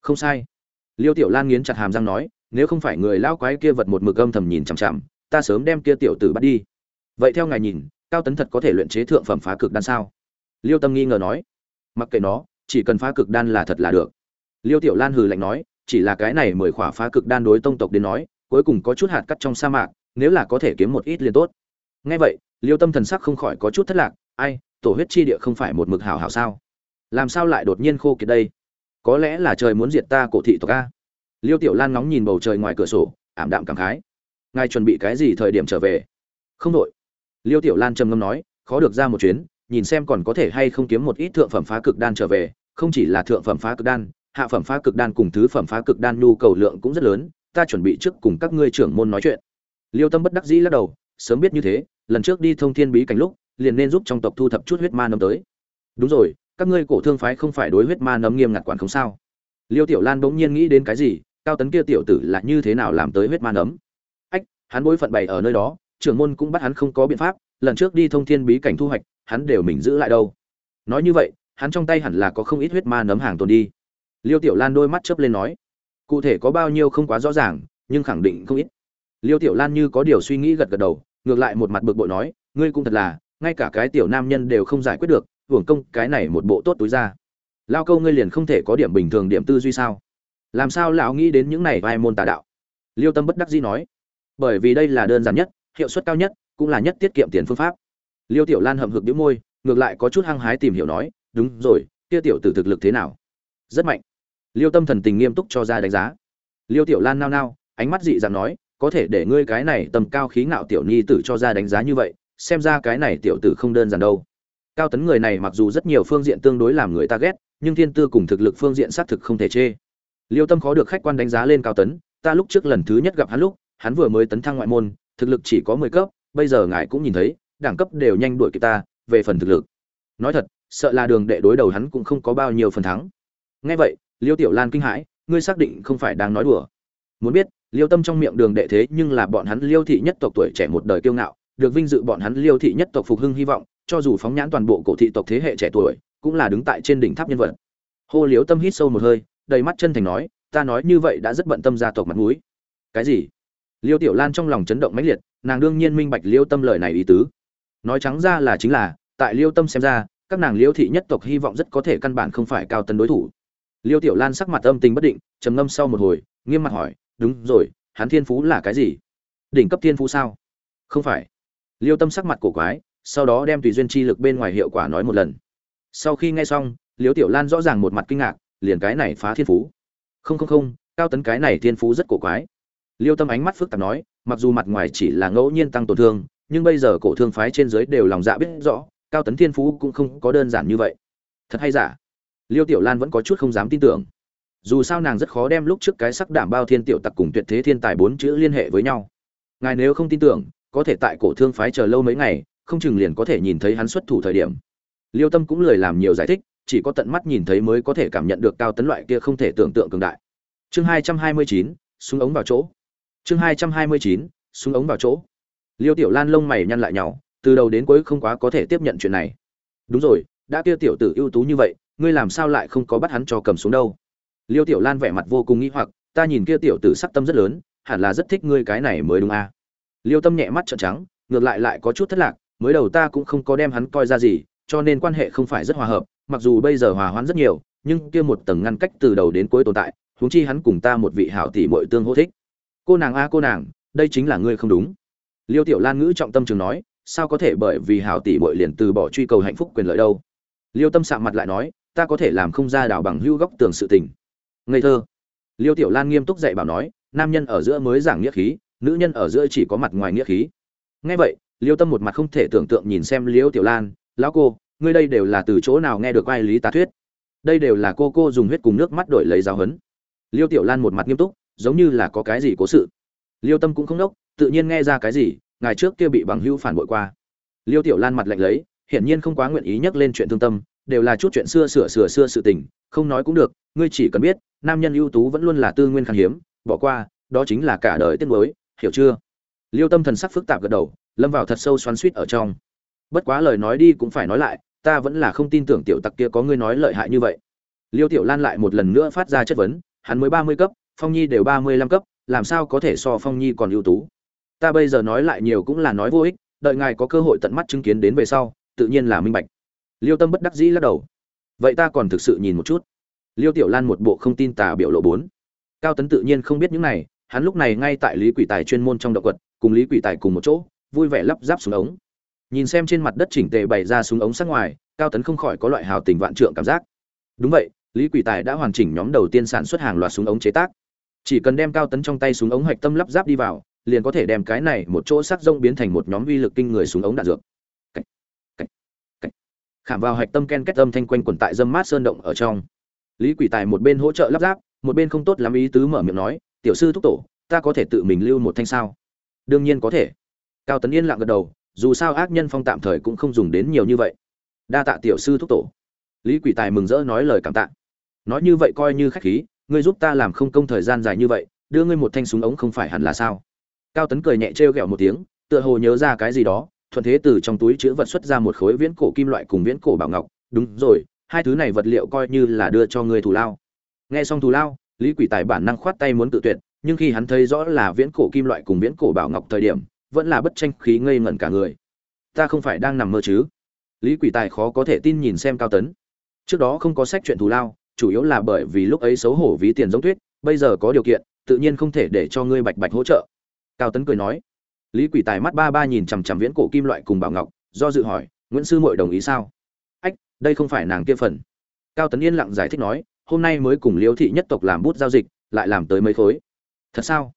Không sai. Liêu tiểu lan nghiến chặt hàm răng nói, nếu không phải người lao quái kia vật một mực âm thầm nhìn chằm chằm, ta sớm đem kia tiểu tử bắt đi vậy theo ngài nhìn, cao tấn thật có thể luyện chế thượng phẩm phá cực đan sao? Liêu tâm nghi ngờ nói. Mặc kệ nó, chỉ cần phá cực đan là thật là được. Liêu tiểu lan hừ lạnh nói, chỉ là cái này mười khỏa phá cực đan đối tông tộc đến nói, cuối cùng có chút hạt cắt trong sa mạc, nếu là có thể kiếm một ít liền tốt. Ngay vậy, liêu tâm thần sắc không khỏi có chút thất lạc, ai, tổ huyết chi địa không phải một mực hảo hảo sao? Làm sao lại đột nhiên khô kiệt đây? Có lẽ là trời muốn diệt ta cổ thị tộc a. Liêu tiểu lan ngóng nhìn bầu trời ngoài cửa sổ, ảm đạm cảm khái. Ngài chuẩn bị cái gì thời điểm trở về? Không đội liêu tiểu lan trầm ngâm nói, khó được ra một chuyến, nhìn xem còn có thể hay không kiếm một ít thượng phẩm phá cực đan trở về, không chỉ là thượng phẩm phá cực đan, hạ phẩm phá cực đan cùng thứ phẩm phá cực đan nhu cầu lượng cũng rất lớn, ta chuẩn bị trước cùng các ngươi trưởng môn nói chuyện. Liêu tâm bất đắc dĩ lắc đầu, sớm biết như thế, lần trước đi thông thiên bí cảnh lúc, liền nên giúp trong tộc thu thập chút huyết ma nấm tới. Đúng rồi, các ngươi cổ thương phái không phải đối huyết ma nấm nghiêm ngặt quản không sao? Liêu tiểu lan bỗng nhiên nghĩ đến cái gì, cao tấn kia tiểu tử là như thế nào làm tới huyết ma nấm? Ách, hắn bối phận bày ở nơi đó trưởng môn cũng bắt hắn không có biện pháp, lần trước đi thông thiên bí cảnh thu hoạch, hắn đều mình giữ lại đâu. Nói như vậy, hắn trong tay hẳn là có không ít huyết ma nấm hàng tồn đi. Liêu tiểu lan đôi mắt chớp lên nói, cụ thể có bao nhiêu không quá rõ ràng, nhưng khẳng định không ít. Liêu tiểu lan như có điều suy nghĩ gật gật đầu, ngược lại một mặt bực bội nói, ngươi cũng thật là, ngay cả cái tiểu nam nhân đều không giải quyết được, hưởng công cái này một bộ tốt túi ra. Lao câu ngươi liền không thể có điểm bình thường điểm tư duy sao? Làm sao lão nghĩ đến những này vai môn tà đạo? Liêu tâm bất đắc dĩ nói, bởi vì đây là đơn giản nhất hiệu suất cao nhất, cũng là nhất tiết kiệm tiền phương pháp. Liêu tiểu lan hậm hực đĩu môi, ngược lại có chút hăng hái tìm hiểu nói, đúng rồi, kia tiểu tử thực lực thế nào? Rất mạnh. Liêu tâm thần tình nghiêm túc cho ra đánh giá. Liêu tiểu lan nao nao, ánh mắt dị dạng nói, có thể để ngươi cái này tầm cao khí ngạo tiểu nhi tử cho ra đánh giá như vậy, xem ra cái này tiểu tử không đơn giản đâu. Cao tấn người này mặc dù rất nhiều phương diện tương đối làm người ta ghét, nhưng thiên tư cùng thực lực phương diện xác thực không thể chê. Liêu tâm khó được khách quan đánh giá lên cao tấn, ta lúc trước lần thứ nhất gặp hắn lúc, hắn vừa mới tấn thăng ngoại môn thực lực chỉ có mười cấp, bây giờ ngài cũng nhìn thấy, đẳng cấp đều nhanh đuổi kịp ta, về phần thực lực. Nói thật, sợ là đường đệ đối đầu hắn cũng không có bao nhiêu phần thắng. Nghe vậy, liêu tiểu lan kinh hãi, ngươi xác định không phải đang nói đùa. Muốn biết, liêu tâm trong miệng đường đệ thế nhưng là bọn hắn liêu thị nhất tộc tuổi trẻ một đời kiêu ngạo, được vinh dự bọn hắn liêu thị nhất tộc phục hưng hy vọng, cho dù phóng nhãn toàn bộ cổ thị tộc thế hệ trẻ tuổi, cũng là đứng tại trên đỉnh tháp nhân vật. Hô Liêu tâm hít sâu một hơi, đầy mắt chân thành nói, ta nói như vậy đã rất bận tâm gia tộc mặt mũi. Cái gì? Liêu tiểu lan trong lòng chấn động mãnh liệt, nàng đương nhiên minh bạch liêu tâm lời này ý tứ. Nói trắng ra là chính là, tại liêu tâm xem ra, các nàng liêu thị nhất tộc hy vọng rất có thể căn bản không phải cao tấn đối thủ. Liêu tiểu lan sắc mặt âm tình bất định, trầm ngâm sau một hồi, nghiêm mặt hỏi, đúng rồi, hắn thiên phú là cái gì? Đỉnh cấp thiên phú sao? Không phải. Liêu tâm sắc mặt cổ quái, sau đó đem tùy duyên chi lực bên ngoài hiệu quả nói một lần. Sau khi nghe xong, liêu tiểu lan rõ ràng một mặt kinh ngạc, liền cái này phá thiên phú. Không không không, cao tấn cái này thiên phú rất cổ quái liêu tâm ánh mắt phức tạp nói, mặc dù mặt ngoài chỉ là ngẫu nhiên tăng tổn thương, nhưng bây giờ cổ thương phái trên dưới đều lòng dạ biết rõ, cao tấn thiên phú cũng không có đơn giản như vậy. Thật hay giả? Liêu tiểu lan vẫn có chút không dám tin tưởng. Dù sao nàng rất khó đem lúc trước cái sắc đảm bao thiên tiểu tặc cùng tuyệt thế thiên tài bốn chữ liên hệ với nhau. Ngài nếu không tin tưởng, có thể tại cổ thương phái chờ lâu mấy ngày, không chừng liền có thể nhìn thấy hắn xuất thủ thời điểm. Liêu tâm cũng lười làm nhiều giải thích, chỉ có tận mắt nhìn thấy mới có thể cảm nhận được cao tấn loại kia không thể tưởng tượng cường đại. Chương hai trăm hai mươi chín, súng ống vào chỗ chương hai trăm hai mươi chín, súng ống vào chỗ. Liêu tiểu lan lông mày nhăn lại nhau từ đầu đến cuối không quá có thể tiếp nhận chuyện này. Đúng rồi, đã kia tiểu tử ưu tú như vậy, ngươi làm sao lại không có bắt hắn cho cầm xuống đâu? Liêu tiểu lan vẻ mặt vô cùng nghĩ hoặc, ta nhìn kia tiểu tử sắc tâm rất lớn, hẳn là rất thích ngươi cái này mới đúng à. liêu tâm nhẹ mắt trợn trắng, ngược lại lại có chút thất lạc, mới đầu ta cũng không có đem hắn coi ra gì, cho nên quan hệ không phải rất hòa hợp, mặc dù bây giờ hòa hoãn rất nhiều, nhưng kia một tầng ngăn cách từ đầu đến cuối tồn tại, huống chi hắn cùng ta một vị hảo tỷ muội tương hỗ thích cô nàng a, cô nàng, đây chính là ngươi không đúng. Liêu tiểu lan ngữ trọng tâm trường nói, sao có thể bởi vì hảo tỷ muội liền từ bỏ truy cầu hạnh phúc quyền lợi đâu? Liêu tâm sạm mặt lại nói, ta có thể làm không ra đảo bằng hưu góc tường sự tình. Ngây thơ. Liêu tiểu lan nghiêm túc dạy bảo nói, nam nhân ở giữa mới giảng nghĩa khí, nữ nhân ở giữa chỉ có mặt ngoài nghĩa khí. Ngay vậy, liêu tâm một mặt không thể tưởng tượng nhìn xem liêu tiểu lan, lão cô, ngươi đây đều là từ chỗ nào nghe được ai lý tá thuyết? Đây đều là cô cô dùng huyết cùng nước mắt đổi lấy giáo huấn. Liêu tiểu lan một mặt nghiêm túc giống như là có cái gì cố sự. Liêu tâm cũng không đốc, tự nhiên nghe ra cái gì ngày trước kia bị bằng hữu phản bội qua. Liêu tiểu lan mặt lạnh lấy, hiển nhiên không quá nguyện ý nhắc lên chuyện thương tâm, đều là chút chuyện xưa sửa sửa xưa sự tình, không nói cũng được, ngươi chỉ cần biết, nam nhân ưu tú vẫn luôn là tư nguyên khan hiếm, bỏ qua, đó chính là cả đời tiếc nuối, hiểu chưa? Liêu tâm thần sắc phức tạp gật đầu, lâm vào thật sâu xoắn suýt ở trong. Bất quá lời nói đi cũng phải nói lại, ta vẫn là không tin tưởng tiểu tặc kia có ngươi nói lợi hại như vậy. Liêu tiểu lan lại một lần nữa phát ra chất vấn, hắn mới ba mươi cấp phong nhi đều ba mươi lăm cấp, làm sao có thể so phong nhi còn ưu tú? Ta bây giờ nói lại nhiều cũng là nói vô ích, đợi ngài có cơ hội tận mắt chứng kiến đến về sau, tự nhiên là minh bạch. Liêu tâm bất đắc dĩ lắc đầu. Vậy ta còn thực sự nhìn một chút. Liêu tiểu lan một bộ không tin tà biểu lộ bốn. Cao tấn tự nhiên không biết những này, hắn lúc này ngay tại lý quỷ tài chuyên môn trong động quật, cùng lý quỷ tài cùng một chỗ, vui vẻ lắp ráp súng ống. Nhìn xem trên mặt đất chỉnh tề bày ra súng ống sát ngoài, cao tấn không khỏi có loại hào tình vạn trượng cảm giác. Đúng vậy, lý quỷ tài đã hoàn chỉnh nhóm đầu tiên sản xuất hàng loạt súng ống chế tác chỉ cần đem cao tấn trong tay súng ống hạch tâm lắp ráp đi vào liền có thể đem cái này một chỗ sắc rông biến thành một nhóm uy lực kinh người súng ống đạn dược. Cách, cách, cách. khảm vào hạch tâm ken kết âm thanh quanh quẩn tại dâm mát sơn động ở trong. Lý quỷ tài một bên hỗ trợ lắp ráp một bên không tốt lắm ý tứ mở miệng nói tiểu sư thúc tổ ta có thể tự mình lưu một thanh sao? Đương nhiên có thể. Cao tấn yên lặng gật đầu dù sao ác nhân phong tạm thời cũng không dùng đến nhiều như vậy. Đa tạ tiểu sư thúc tổ. Lý quỷ tài mừng rỡ nói lời cảm tạ. Nói như vậy coi như khách khí ngươi giúp ta làm không công thời gian dài như vậy, đưa ngươi một thanh súng ống không phải hẳn là sao? Cao tấn cười nhẹ trêu ghẹo một tiếng, tựa hồ nhớ ra cái gì đó, thuận thế từ trong túi chữ vật xuất ra một khối viễn cổ kim loại cùng viễn cổ bảo ngọc. Đúng rồi, hai thứ này vật liệu coi như là đưa cho ngươi thù lao. Nghe xong thù lao, lý quỷ tài bản năng khoát tay muốn tự tuyệt, nhưng khi hắn thấy rõ là viễn cổ kim loại cùng viễn cổ bảo ngọc thời điểm, vẫn là bất tranh khí ngây ngẩn cả người. Ta không phải đang nằm mơ chứ? Lý quỷ tài khó có thể tin nhìn xem cao tấn. Trước đó không có sách chuyện thù lao chủ yếu là bởi vì lúc ấy xấu hổ ví tiền giống tuyết, bây giờ có điều kiện, tự nhiên không thể để cho ngươi bạch bạch hỗ trợ. Cao tấn cười nói. Lý quỷ tài mắt ba ba nhìn chằm chằm viễn cổ kim loại cùng bảo ngọc, do dự hỏi, nguyễn sư muội đồng ý sao? Ách, đây không phải nàng kia phần. Cao tấn yên lặng giải thích nói, hôm nay mới cùng liêu thị nhất tộc làm bút giao dịch, lại làm tới mấy khối. Thật sao?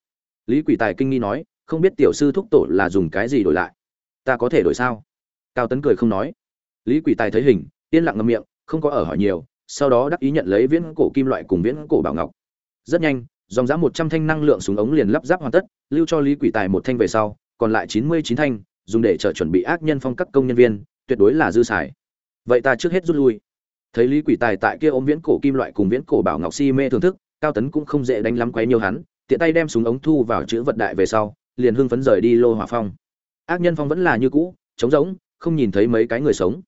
Lý quỷ tài kinh nghi nói, không biết tiểu sư thúc tổ là dùng cái gì đổi lại? Ta có thể đổi sao? Cao tấn cười không nói. Lý quỷ tài thấy hình, yên lặng ngậm miệng, không có ở hỏi nhiều sau đó đắc ý nhận lấy viễn cổ kim loại cùng viễn cổ bảo ngọc. Rất nhanh, dòng giá một trăm thanh năng lượng súng ống liền lắp ráp hoàn tất, lưu cho lý quỷ tài một thanh về sau, còn lại chín mươi chín thanh, dùng để chờ chuẩn bị ác nhân phong các công nhân viên, tuyệt đối là dư xài. Vậy ta trước hết rút lui. Thấy lý quỷ tài tại kia ôm viễn cổ kim loại cùng viễn cổ bảo ngọc si mê thưởng thức, cao tấn cũng không dễ đánh lắm quấy nhiều hắn, tiện tay đem súng ống thu vào chữ vật đại về sau, liền hưng phấn rời đi lô hỏa phong. Ác nhân phong vẫn là như cũ, trống rỗng, không nhìn thấy mấy cái người sống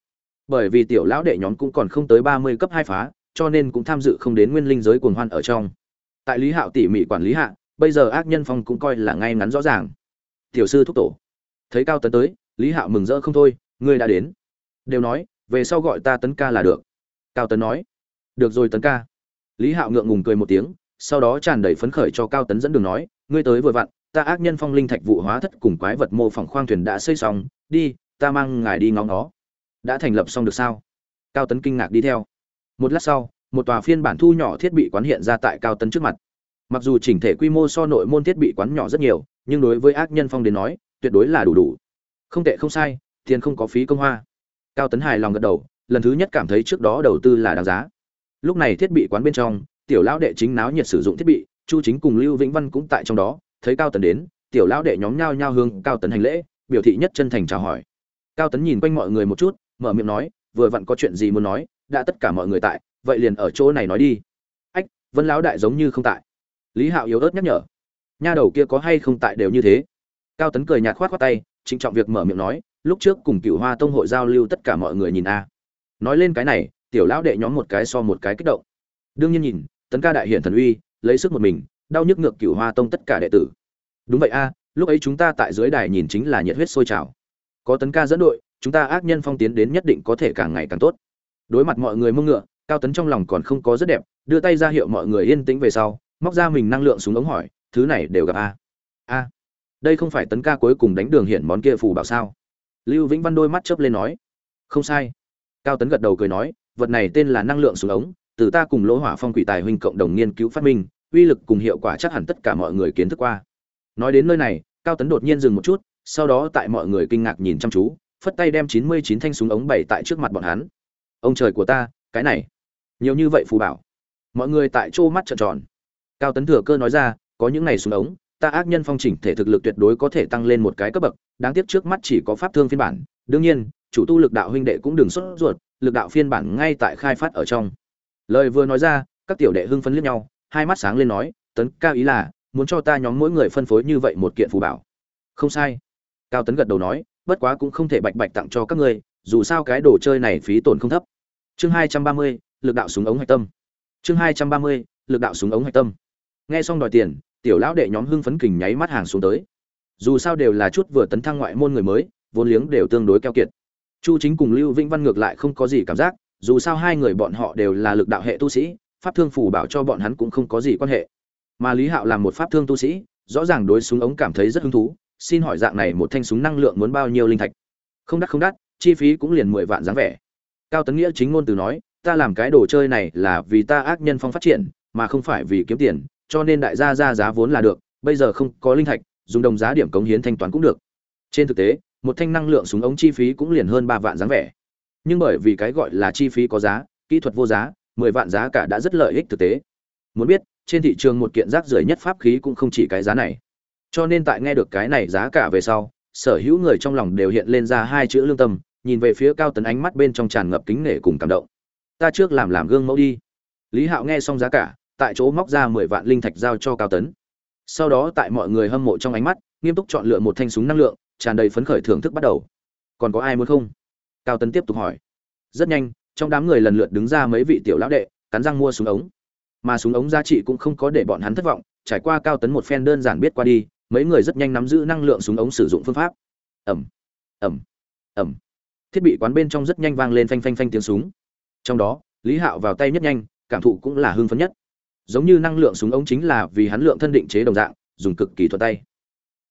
bởi vì tiểu lão đệ nhóm cũng còn không tới ba mươi cấp hai phá, cho nên cũng tham dự không đến nguyên linh giới cuồng hoan ở trong. Tại lý hạo tỉ mỉ quản lý hạ, bây giờ ác nhân phong cũng coi là ngay ngắn rõ ràng. Tiểu sư thúc tổ. Thấy cao tấn tới, lý hạo mừng rỡ không thôi, ngươi đã đến. Đều nói, về sau gọi ta tấn ca là được. Cao tấn nói, được rồi tấn ca. Lý hạo ngượng ngùng cười một tiếng, sau đó tràn đầy phấn khởi cho cao tấn dẫn đường nói, ngươi tới vừa vặn, ta ác nhân phong linh thạch vụ hóa thất cùng quái vật mô phỏng khoang thuyền đã xây xong, đi, ta mang ngài đi ngóng nó đã thành lập xong được sao? Cao tấn kinh ngạc đi theo. Một lát sau một tòa phiên bản thu nhỏ thiết bị quán hiện ra tại cao tấn trước mặt. Mặc dù chỉnh thể quy mô so nội môn thiết bị quán nhỏ rất nhiều nhưng đối với ác nhân phong đến nói tuyệt đối là đủ đủ. Không tệ không sai tiền không có phí công hoa. Cao tấn hài lòng gật đầu lần thứ nhất cảm thấy trước đó đầu tư là đáng giá. Lúc này thiết bị quán bên trong tiểu lão đệ chính náo nhiệt sử dụng thiết bị chu chính cùng lưu vĩnh văn cũng tại trong đó thấy cao tấn đến tiểu lão đệ nhóm nhao nhao hương, cao tấn hành lễ biểu thị nhất chân thành chào hỏi. Cao tấn nhìn quanh mọi người một chút mở miệng nói, vừa vặn có chuyện gì muốn nói, đã tất cả mọi người tại, vậy liền ở chỗ này nói đi. Ách, vân lão đại giống như không tại. Lý hạo yếu ớt nhắc nhở. Nha đầu kia có hay không tại đều như thế. Cao tấn cười nhạt khoát khoát tay, trịnh trọng việc mở miệng nói, lúc trước cùng cựu hoa tông hội giao lưu tất cả mọi người nhìn a. Nói lên cái này, tiểu lão đệ nhóm một cái so một cái kích động. Đương nhiên nhìn, tấn ca đại hiện thần uy, lấy sức một mình, đau nhức ngược cựu hoa tông tất cả đệ tử. Đúng vậy a, lúc ấy chúng ta tại dưới đài nhìn chính là nhiệt huyết sôi trào. Có tấn ca dẫn đội chúng ta ác nhân phong tiến đến nhất định có thể càng ngày càng tốt. Đối mặt mọi người mông ngựa, cao tấn trong lòng còn không có rất đẹp, đưa tay ra hiệu mọi người yên tĩnh về sau, móc ra mình năng lượng xuống ống hỏi, thứ này đều gặp a? A. Đây không phải tấn ca cuối cùng đánh đường hiển món kia phù bảo sao? Lưu vĩnh văn đôi mắt chớp lên nói. Không sai. Cao tấn gật đầu cười nói, vật này tên là năng lượng xuống ống, từ ta cùng lỗ hỏa phong quỷ tài huynh cộng đồng nghiên cứu phát minh, uy lực cùng hiệu quả chắc hẳn tất cả mọi người kiến thức qua. Nói đến nơi này, cao tấn đột nhiên dừng một chút, sau đó tại mọi người kinh ngạc nhìn chăm chú phất tay đem chín mươi chín thanh súng ống bày tại trước mặt bọn hắn. Ông trời của ta, cái này. Nhiều như vậy phù bảo. Mọi người tại chỗ mắt trợn tròn. Cao tấn thừa cơ nói ra, có những này súng ống, ta ác nhân phong chỉnh thể thực lực tuyệt đối có thể tăng lên một cái cấp bậc, đáng tiếc trước mắt chỉ có pháp thương phiên bản. Đương nhiên, chủ tu lực đạo huynh đệ cũng đừng xuất ruột, lực đạo phiên bản ngay tại khai phát ở trong. Lời vừa nói ra, các tiểu đệ hưng phấn liếc nhau, hai mắt sáng lên nói, tấn cao ý là, muốn cho ta nhóm mỗi người phân phối như vậy một kiện phù bảo. Không sai. Cao tấn gật đầu nói bất quá cũng không thể bạch bạch tặng cho các ngươi, dù sao cái đồ chơi này phí tổn không thấp. Chương hai trăm ba mươi, lực đạo súng ống hạch tâm. Chương hai trăm ba mươi, lực đạo súng ống hạch tâm. Nghe xong đòi tiền, tiểu lão đệ nhóm hưng phấn kình nháy mắt hàng xuống tới. Dù sao đều là chút vừa tấn thăng ngoại môn người mới, vốn liếng đều tương đối keo kiệt. Chu chính cùng lưu vĩnh văn ngược lại không có gì cảm giác, dù sao hai người bọn họ đều là lực đạo hệ tu sĩ, pháp thương phủ bảo cho bọn hắn cũng không có gì quan hệ. Mà lý hạo làm một pháp thương tu sĩ, rõ ràng đối súng ống cảm thấy rất hứng thú xin hỏi dạng này một thanh súng năng lượng muốn bao nhiêu linh thạch? Không đắt không đắt, chi phí cũng liền mười vạn dáng vẻ. Cao tấn nghĩa chính ngôn từ nói, ta làm cái đồ chơi này là vì ta ác nhân phong phát triển, mà không phải vì kiếm tiền, cho nên đại gia ra giá vốn là được, bây giờ không có linh thạch, dùng đồng giá điểm cống hiến thanh toán cũng được. Trên thực tế, một thanh năng lượng súng ống chi phí cũng liền hơn ba vạn dáng vẻ. Nhưng bởi vì cái gọi là chi phí có giá, kỹ thuật vô giá, mười vạn giá cả đã rất lợi ích thực tế. Muốn biết, trên thị trường một kiện rác rưởi nhất pháp khí cũng không chỉ cái giá này cho nên tại nghe được cái này giá cả về sau, sở hữu người trong lòng đều hiện lên ra hai chữ lương tâm, nhìn về phía cao tấn ánh mắt bên trong tràn ngập kính nể cùng cảm động. Ta trước làm làm gương mẫu đi. Lý hạo nghe xong giá cả, tại chỗ móc ra mười vạn linh thạch giao cho cao tấn. Sau đó tại mọi người hâm mộ trong ánh mắt, nghiêm túc chọn lựa một thanh súng năng lượng, tràn đầy phấn khởi thưởng thức bắt đầu. Còn có ai muốn không? Cao tấn tiếp tục hỏi. Rất nhanh, trong đám người lần lượt đứng ra mấy vị tiểu lão đệ, cắn răng mua súng ống. Mà súng ống giá trị cũng không có để bọn hắn thất vọng, trải qua cao tấn một phen đơn giản biết qua đi mấy người rất nhanh nắm giữ năng lượng súng ống sử dụng phương pháp. Ẩm ẩm ẩm thiết bị quán bên trong rất nhanh vang lên phanh phanh phanh tiếng súng. Trong đó, lý hạo vào tay nhất nhanh, cảm thụ cũng là hưng phấn nhất. Giống như năng lượng súng ống chính là vì hắn lượng thân định chế đồng dạng, dùng cực kỳ thuận tay.